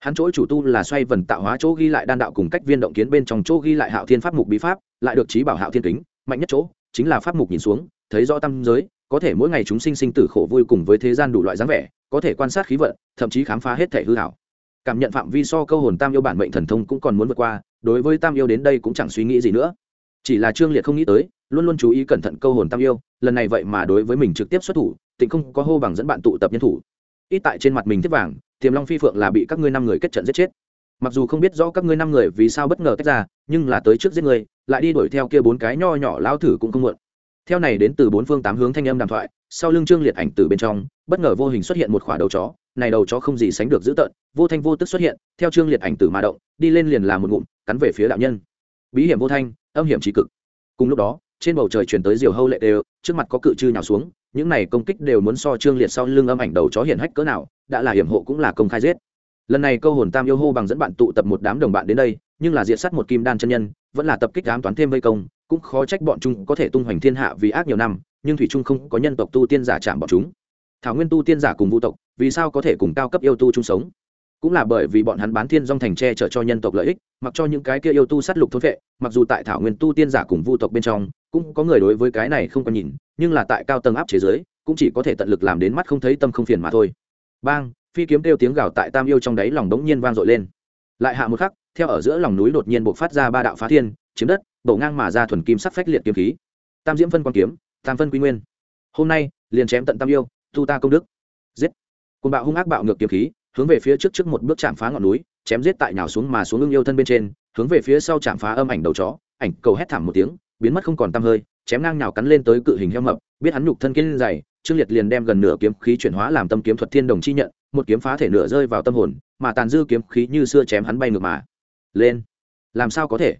Hắn chỗ chủ tu là xoay vần tạo hóa chỗ ghi lại đan đạo cùng cách viên động kiến bên trong chỗ ghi lại hạo thiên pháp mục bí pháp, lại được trí bảo hạo thiên kính, mạnh nhất chỗ, chính là pháp mục nhìn xuống, thấy rõ tâm giới, có thể mỗi ngày chúng sinh sinh tử khổ vui cùng với thế gian đủ loại dáng vẻ, có thể quan sát khí vận, thậm chí khám phá hết thể hư hảo cảm nhận phạm vi so câu hồn tam yêu bản mệnh thần thông cũng còn muốn vượt qua, đối với tam yêu đến đây cũng chẳng suy nghĩ gì nữa. Chỉ là trương liệt không nghĩ tới, luôn luôn chú ý cẩn thận câu hồn tam yêu, lần này vậy mà đối với mình trực tiếp xuất thủ, tịnh không có hô bằng dẫn bạn tụ tập nhân thủ. Ít tại trên mặt mình thiết vàng, tiềm long phi phượng là bị các ngươi năm người kết trận giết chết. Mặc dù không biết rõ các ngươi năm người vì sao bất ngờ tách ra, nhưng là tới trước giết người, lại đi đuổi theo kia bốn cái nho nhỏ lao thử cũng không muộn. Theo này đến từ bốn phương tám hướng thanh âm đàm thoại, sau lưng trương liệt ảnh từ bên trong, bất ngờ vô hình xuất hiện một khỏa đầu chó này đầu chó không gì sánh được dữ tợn, vô thanh vô tức xuất hiện, theo trương liệt ảnh tử mà động, đi lên liền là một ngụm, cắn về phía đạo nhân. Bí hiểm vô thanh, âm hiểm trí cực. Cùng lúc đó, trên bầu trời chuyển tới diều hâu lệ đều, trước mặt có cự trư nhào xuống, những này công kích đều muốn so trương liệt sau lưng âm ảnh đầu chó hiển hách cỡ nào, đã là hiểm hộ cũng là công khai giết. Lần này câu hồn tam yêu hô bằng dẫn bạn tụ tập một đám đồng bạn đến đây, nhưng là diệt sát một kim đan chân nhân, vẫn là tập kích ám toán thêm vây công, cũng khó trách bọn chúng có thể tung hoành thiên hạ vì ác nhiều năm, nhưng thủy trung không có nhân tộc tu tiên giả chạm bọn chúng. Thảo nguyên tu tiên giả cùng vũ tộc vì sao có thể cùng cao cấp yêu tu chung sống? Cũng là bởi vì bọn hắn bán thiên dong thành tre chở cho nhân tộc lợi ích, mặc cho những cái kia yêu tu sát lục thôn vệ, mặc dù tại thảo nguyên tu tiên giả cùng vu tộc bên trong, cũng có người đối với cái này không có nhìn, nhưng là tại cao tầng áp chế giới, cũng chỉ có thể tận lực làm đến mắt không thấy tâm không phiền mà thôi. Bang, phi kiếm kêu tiếng gào tại tam yêu trong đáy lòng đống nhiên vang dội lên. Lại hạ một khắc, theo ở giữa lòng núi đột nhiên buộc phát ra ba đạo phá thiên, chiếm đất bổ ngang mà ra thuần kim sắc phách liệt kiếm khí. Tam diễm phân quan kiếm, tam phân quy nguyên. Hôm nay, liền chém tận tam yêu, tu ta công đức. Giết cùng bạo hung ác bạo ngược kiếm khí, hướng về phía trước trước một bước chạm phá ngọn núi, chém giết tại nhào xuống mà xuống ưng yêu thân bên trên, hướng về phía sau chạm phá âm ảnh đầu chó, ảnh cầu hét thảm một tiếng, biến mất không còn tăm hơi, chém ngang nhào cắn lên tới cự hình heo mập, biết hắn nhục thân kiên dày, trương liệt liền đem gần nửa kiếm khí chuyển hóa làm tâm kiếm thuật thiên đồng chi nhận, một kiếm phá thể nửa rơi vào tâm hồn, mà tàn dư kiếm khí như xưa chém hắn bay ngược mà lên. Làm sao có thể?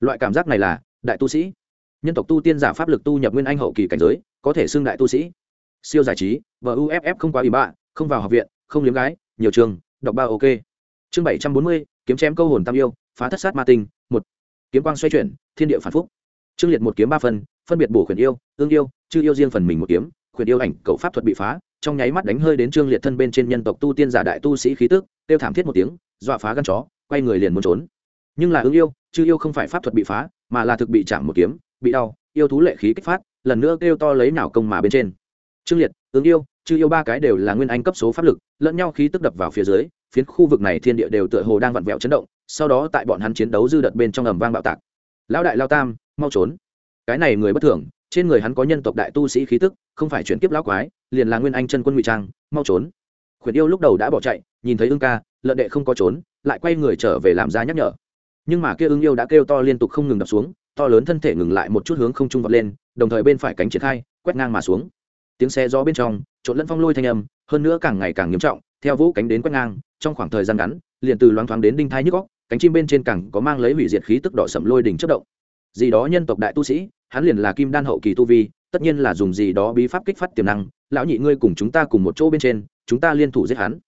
Loại cảm giác này là đại tu sĩ. Nhân tộc tu tiên giả pháp lực tu nhập nguyên anh hậu kỳ cảnh giới, có thể xưng đại tu sĩ. Siêu giải trí và uff không quá ủy bạ không vào học viện, không liếm gái, nhiều trường, đọc ba ok. Chương bảy trăm bốn mươi, kiếm chém câu hồn tam yêu, phá thất sát ma tinh, một. Kiếm quang xoay chuyển, thiên địa phản phúc. Trương liệt một kiếm ba phần, phân biệt bổ khuyển yêu, ương yêu, chư yêu riêng phần mình một kiếm, khuyển yêu ảnh cậu pháp thuật bị phá, trong nháy mắt đánh hơi đến trương liệt thân bên trên nhân tộc tu tiên giả đại tu sĩ khí tức, kêu thảm thiết một tiếng, dọa phá gân chó, quay người liền muốn trốn. Nhưng là ương yêu, chư yêu không phải pháp thuật bị phá, mà là thực bị chạm một kiếm, bị đau, yêu thú lệ khí kích phát, lần nữa kêu to lấy nào công mà bên trên. Trương liệt, ương yêu chư yêu ba cái đều là nguyên anh cấp số pháp lực, lẫn nhau khí tức đập vào phía dưới, phiến khu vực này thiên địa đều tựa hồ đang vặn vẹo chấn động, sau đó tại bọn hắn chiến đấu dư đợt bên trong ầm vang bạo tạc. Lão đại lao tam, mau trốn. Cái này người bất thường, trên người hắn có nhân tộc đại tu sĩ khí tức, không phải chuyển kiếp lão quái, liền là nguyên anh chân quân ngụy trang, mau trốn. Khuyển yêu lúc đầu đã bỏ chạy, nhìn thấy ương ca, lợn đệ không có trốn, lại quay người trở về làm ra nhắc nhở. Nhưng mà kia ưng yêu đã kêu to liên tục không ngừng đập xuống, to lớn thân thể ngừng lại một chút hướng không trung vọt lên, đồng thời bên phải cánh triển khai, quét ngang mà xuống. Tiếng xe gió bên trong trộn lẫn phong lôi thanh âm hơn nữa càng ngày càng nghiêm trọng theo vũ cánh đến quét ngang trong khoảng thời gian ngắn liền từ loáng thoáng đến đinh thai nhức góc cánh chim bên trên cẳng có mang lấy hủy diệt khí tức đỏ sậm lôi đỉnh chất động. Gì đó nhân tộc đại tu sĩ hắn liền là kim đan hậu kỳ tu vi tất nhiên là dùng gì đó bí pháp kích phát tiềm năng lão nhị ngươi cùng chúng ta cùng một chỗ bên trên chúng ta liên thủ giết hắn.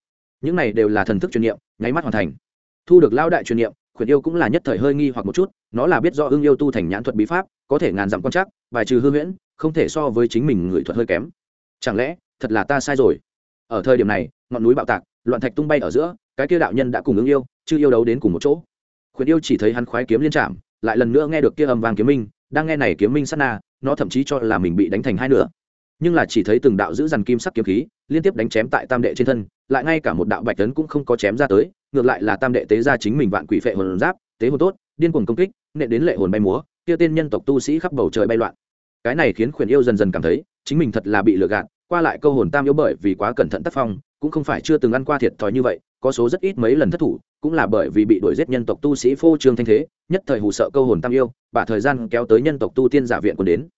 Những này đều là thần thức truyền niệm nháy mắt hoàn thành. Thu được lao đại truyền niệm khuyển yêu cũng là nhất thời hơi nghi hoặc một chút nó là biết do ưng yêu tu thành nhãn thuật bí pháp có thể ngàn dặm quan trắc, bài trừ hư huyễn không thể so với chính mình người thuật hơi kém. Chẳng lẽ thật là ta sai rồi. Ở thời điểm này, ngọn núi bạo tạc, loạn thạch tung bay ở giữa, cái kia đạo nhân đã cùng ứng yêu chưa yêu đấu đến cùng một chỗ. Khuyển yêu chỉ thấy hắn khoái kiếm liên trạm lại lần nữa nghe được kia âm vàng kiếm minh, đang nghe này kiếm minh sát na, nó thậm chí cho là mình bị đánh thành hai nửa. Nhưng là chỉ thấy từng đạo giữ dằn kim sắc kiếm khí, liên tiếp đánh chém tại tam đệ trên thân, lại ngay cả một đạo bạch tấn cũng không có chém ra tới, ngược lại là tam đệ tế ra chính mình vạn quỷ phệ hồn giáp, tế hồn tốt, điên cuồng công kích nệ đến lệ hồn bay múa, kia tên nhân tộc tu sĩ khắp bầu trời bay loạn. Cái này khiến khuyển yêu dần dần cảm thấy, chính mình thật là bị lừa gạt qua lại câu hồn tam yếu bởi vì quá cẩn thận tác phong, cũng không phải chưa từng ăn qua thiệt thòi như vậy, có số rất ít mấy lần thất thủ, cũng là bởi vì bị đuổi giết nhân tộc tu sĩ phô trương thanh thế, nhất thời hù sợ câu hồn tam yêu, bả thời gian kéo tới nhân tộc tu tiên giả viện còn đến.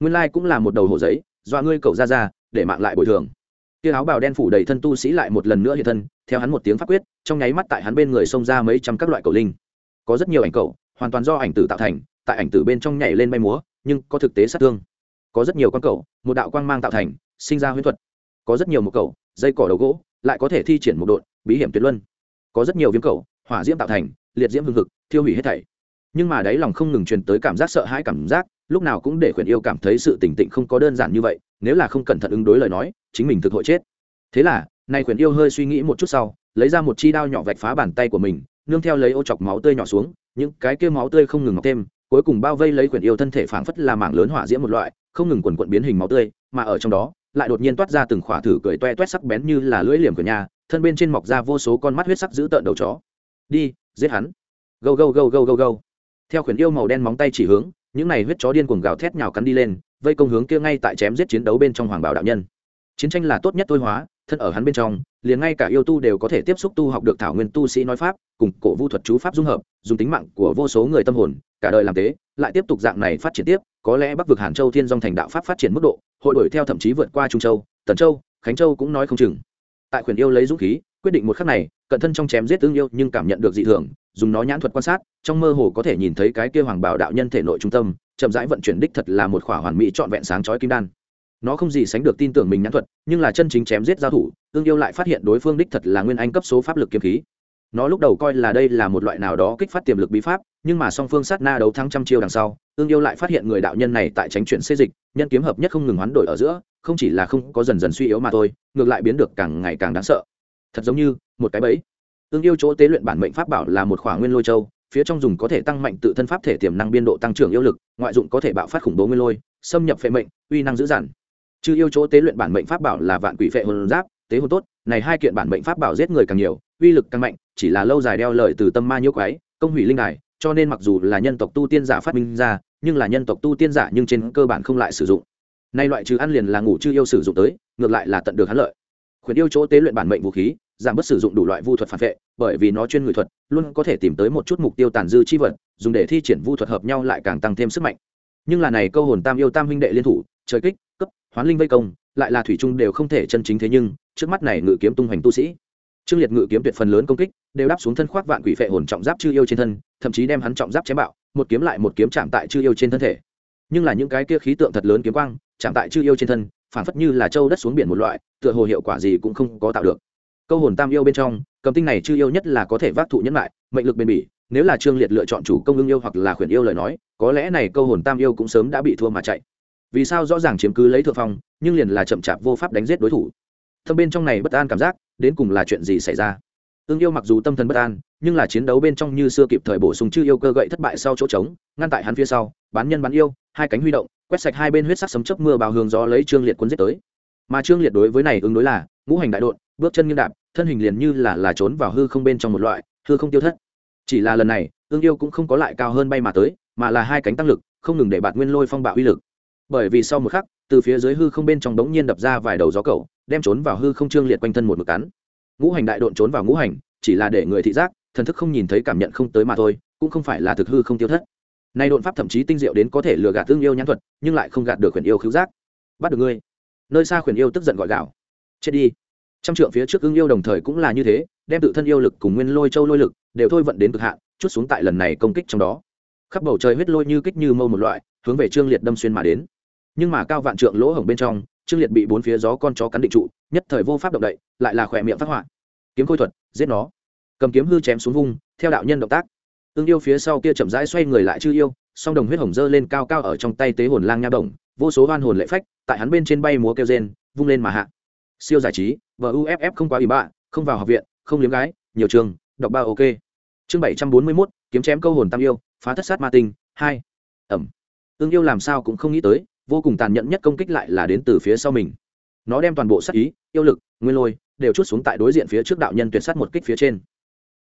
Nguyên lai cũng là một đầu hổ giấy, dọa ngươi cậu ra ra, để mạng lại bồi thường. Tia áo bào đen phủ đầy thân tu sĩ lại một lần nữa hiện thân, theo hắn một tiếng pháp quyết, trong nháy mắt tại hắn bên người xông ra mấy trăm các loại cầu linh. Có rất nhiều ảnh cầu, hoàn toàn do ảnh tử tạo thành, tại ảnh tử bên trong nhảy lên bay múa, nhưng có thực tế sát thương. Có rất nhiều con cầu, một đạo quang mang tạo thành sinh ra huyễn thuật. Có rất nhiều một cầu, dây cỏ đầu gỗ, lại có thể thi triển một đột bí hiểm tuyệt luân. Có rất nhiều viêm cầu, hỏa diễm tạo thành, liệt diễm hương thực thiêu hủy hết thảy. Nhưng mà đáy lòng không ngừng truyền tới cảm giác sợ hãi cảm giác, lúc nào cũng để khuyển yêu cảm thấy sự tỉnh tịnh không có đơn giản như vậy, nếu là không cẩn thận ứng đối lời nói, chính mình thực hội chết. Thế là, nay khuyển yêu hơi suy nghĩ một chút sau, lấy ra một chi đao nhỏ vạch phá bàn tay của mình, nương theo lấy ô chọc máu tươi nhỏ xuống, những cái kia máu tươi không ngừng mọc thêm, cuối cùng bao vây lấy Quyển yêu thân thể phảng phất là mảng lớn hỏa diễm một loại, không ngừng quần quận biến hình máu tươi, mà ở trong đó lại đột nhiên toát ra từng khỏa thử cười toe toét sắc bén như là lưỡi liềm của nhà, thân bên trên mọc ra vô số con mắt huyết sắc giữ tợn đầu chó. Đi, giết hắn. Gâu gâu gâu gâu gâu gâu. Theo khuyển yêu màu đen móng tay chỉ hướng, những này huyết chó điên cuồng gào thét nhào cắn đi lên, vây công hướng kia ngay tại chém giết chiến đấu bên trong hoàng bảo đạo nhân. Chiến tranh là tốt nhất thôi hóa, thân ở hắn bên trong, liền ngay cả yêu tu đều có thể tiếp xúc tu học được thảo nguyên tu sĩ nói pháp, cùng cổ vu thuật chú pháp dung hợp, dùng tính mạng của vô số người tâm hồn, cả đời làm tế, lại tiếp tục dạng này phát triển tiếp, có lẽ bắc vực hàn châu thiên dòng thành đạo pháp phát triển mức độ hội đổi theo thậm chí vượt qua trung châu, tần châu, khánh châu cũng nói không chừng. Tại khuyển yêu lấy dũng khí, quyết định một khắc này, cận thân trong chém giết tương yêu nhưng cảm nhận được dị thường, dùng nó nhãn thuật quan sát, trong mơ hồ có thể nhìn thấy cái kia hoàng bảo đạo nhân thể nội trung tâm, chậm rãi vận chuyển đích thật là một khỏa hoàn mỹ trọn vẹn sáng chói kim đan. Nó không gì sánh được tin tưởng mình nhãn thuật, nhưng là chân chính chém giết giao thủ, tương yêu lại phát hiện đối phương đích thật là nguyên anh cấp số pháp lực kiếm khí. Nó lúc đầu coi là đây là một loại nào đó kích phát tiềm lực bí pháp nhưng mà song phương sát na đấu thắng trăm chiêu đằng sau tương yêu lại phát hiện người đạo nhân này tại tránh chuyển xê dịch, nhân kiếm hợp nhất không ngừng hoán đổi ở giữa, không chỉ là không có dần dần suy yếu mà thôi, ngược lại biến được càng ngày càng đáng sợ. Thật giống như, một cái bẫy. Tương yêu chỗ tế luyện bản mệnh pháp bảo là một khỏa nguyên lôi châu, phía trong dùng có thể tăng mạnh tự thân pháp thể tiềm năng biên độ tăng trưởng yêu lực, ngoại dụng có thể bạo phát khủng bố nguyên lôi, xâm nhập phệ mệnh, uy năng dữ dằn. Chứ yêu chỗ tế luyện bản mệnh pháp bảo là vạn quỷ phệ hồn giáp, tế hồn tốt, này hai kiện bản mệnh pháp bảo giết người càng nhiều, uy lực càng mạnh, chỉ là lâu dài đeo lời từ tâm ma nhiễu quái, công hủy linh đài cho nên mặc dù là nhân tộc tu tiên giả phát minh ra, nhưng là nhân tộc tu tiên giả nhưng trên cơ bản không lại sử dụng. Nay loại trừ ăn liền là ngủ chưa yêu sử dụng tới, ngược lại là tận được hắn lợi. Khuyển yêu chỗ tế luyện bản mệnh vũ khí, giảm bớt sử dụng đủ loại vu thuật phản vệ, bởi vì nó chuyên người thuật, luôn có thể tìm tới một chút mục tiêu tàn dư chi vật, dùng để thi triển vu thuật hợp nhau lại càng tăng thêm sức mạnh. Nhưng là này câu hồn tam yêu tam huynh đệ liên thủ, trời kích, cấp, hoán linh vây công, lại là thủy trung đều không thể chân chính thế nhưng, trước mắt này ngự kiếm tung hoành tu sĩ trương liệt ngự kiếm tuyệt phần lớn công kích, đều đáp xuống thân khoác vạn quỷ phệ hồn trọng giáp chư yêu trên thân, thậm chí đem hắn trọng giáp chém bạo, một kiếm lại một kiếm chạm tại chư yêu trên thân thể. Nhưng là những cái kia khí tượng thật lớn kiếm quang, chạm tại chư yêu trên thân, phản phất như là châu đất xuống biển một loại, tựa hồ hiệu quả gì cũng không có tạo được. Câu hồn tam yêu bên trong, cầm tinh này chư yêu nhất là có thể vác thụ nhân lại, mệnh lực bền bỉ, nếu là trương liệt lựa chọn chủ công ưng yêu hoặc là khuyển yêu lời nói, có lẽ này câu hồn tam yêu cũng sớm đã bị thua mà chạy. Vì sao rõ ràng chiếm cứ lấy thượng phong, nhưng liền là chậm chạp vô pháp đánh giết đối thủ? Thâm bên trong này bất an cảm giác đến cùng là chuyện gì xảy ra? Ương yêu mặc dù tâm thần bất an, nhưng là chiến đấu bên trong như xưa kịp thời bổ sung chư yêu cơ gậy thất bại sau chỗ trống, ngăn tại hắn phía sau, bán nhân bán yêu, hai cánh huy động, quét sạch hai bên huyết sắc sấm chớp mưa bào hướng gió lấy trương liệt quân giết tới. Mà trương liệt đối với này ứng đối là, ngũ hành đại đột bước chân nghiêng đạp, thân hình liền như là là trốn vào hư không bên trong một loại, hư không tiêu thất. Chỉ là lần này ương yêu cũng không có lại cao hơn bay mà tới, mà là hai cánh tăng lực, không ngừng để bạt nguyên lôi phong bạo uy lực. Bởi vì sau một khắc, từ phía dưới hư không bên trong đống nhiên đập ra vài đầu gió cầu đem trốn vào hư không trương liệt quanh thân một mực cắn. Ngũ hành đại độn trốn vào ngũ hành, chỉ là để người thị giác, thần thức không nhìn thấy cảm nhận không tới mà thôi, cũng không phải là thực hư không tiêu thất. Nay độn pháp thậm chí tinh diệu đến có thể lừa gạt tương yêu nhãn thuật, nhưng lại không gạt được khuyển yêu khiếu giác. Bắt được ngươi. Nơi xa khuyển yêu tức giận gọi gạo chết đi. Trăm trượng phía trước ưng yêu đồng thời cũng là như thế, đem tự thân yêu lực cùng nguyên lôi châu lôi lực đều thôi vận đến cực hạn, chút xuống tại lần này công kích trong đó. Khắp bầu trời huyết lôi như kích như mâu một loại, hướng về trương liệt đâm xuyên mà đến. Nhưng mà cao vạn trượng lỗ hổng bên trong trương liệt bị bốn phía gió con chó cắn định trụ, nhất thời vô pháp động đậy, lại là khỏe miệng phát họa. Kiếm khôi thuật, giết nó. Cầm kiếm hư chém xuống vung, theo đạo nhân động tác. Tương yêu phía sau kia chậm rãi xoay người lại chư yêu, song đồng huyết hồng dơ lên cao cao ở trong tay tế hồn lang nha đồng, vô số oan hồn lệ phách, tại hắn bên trên bay múa kêu rên, vung lên mà hạ. Siêu giải trí và uff không quá ủy bạ, không vào học viện, không liếm gái, nhiều trường, đọc ba ok. Chương bảy trăm bốn mươi mốt, kiếm chém câu hồn tam yêu, phá thất sát ma tinh, hai. Ẩm. Tương yêu làm sao cũng không nghĩ tới vô cùng tàn nhẫn nhất công kích lại là đến từ phía sau mình. Nó đem toàn bộ sát ý, yêu lực, nguyên lôi đều chút xuống tại đối diện phía trước đạo nhân tuyệt sát một kích phía trên.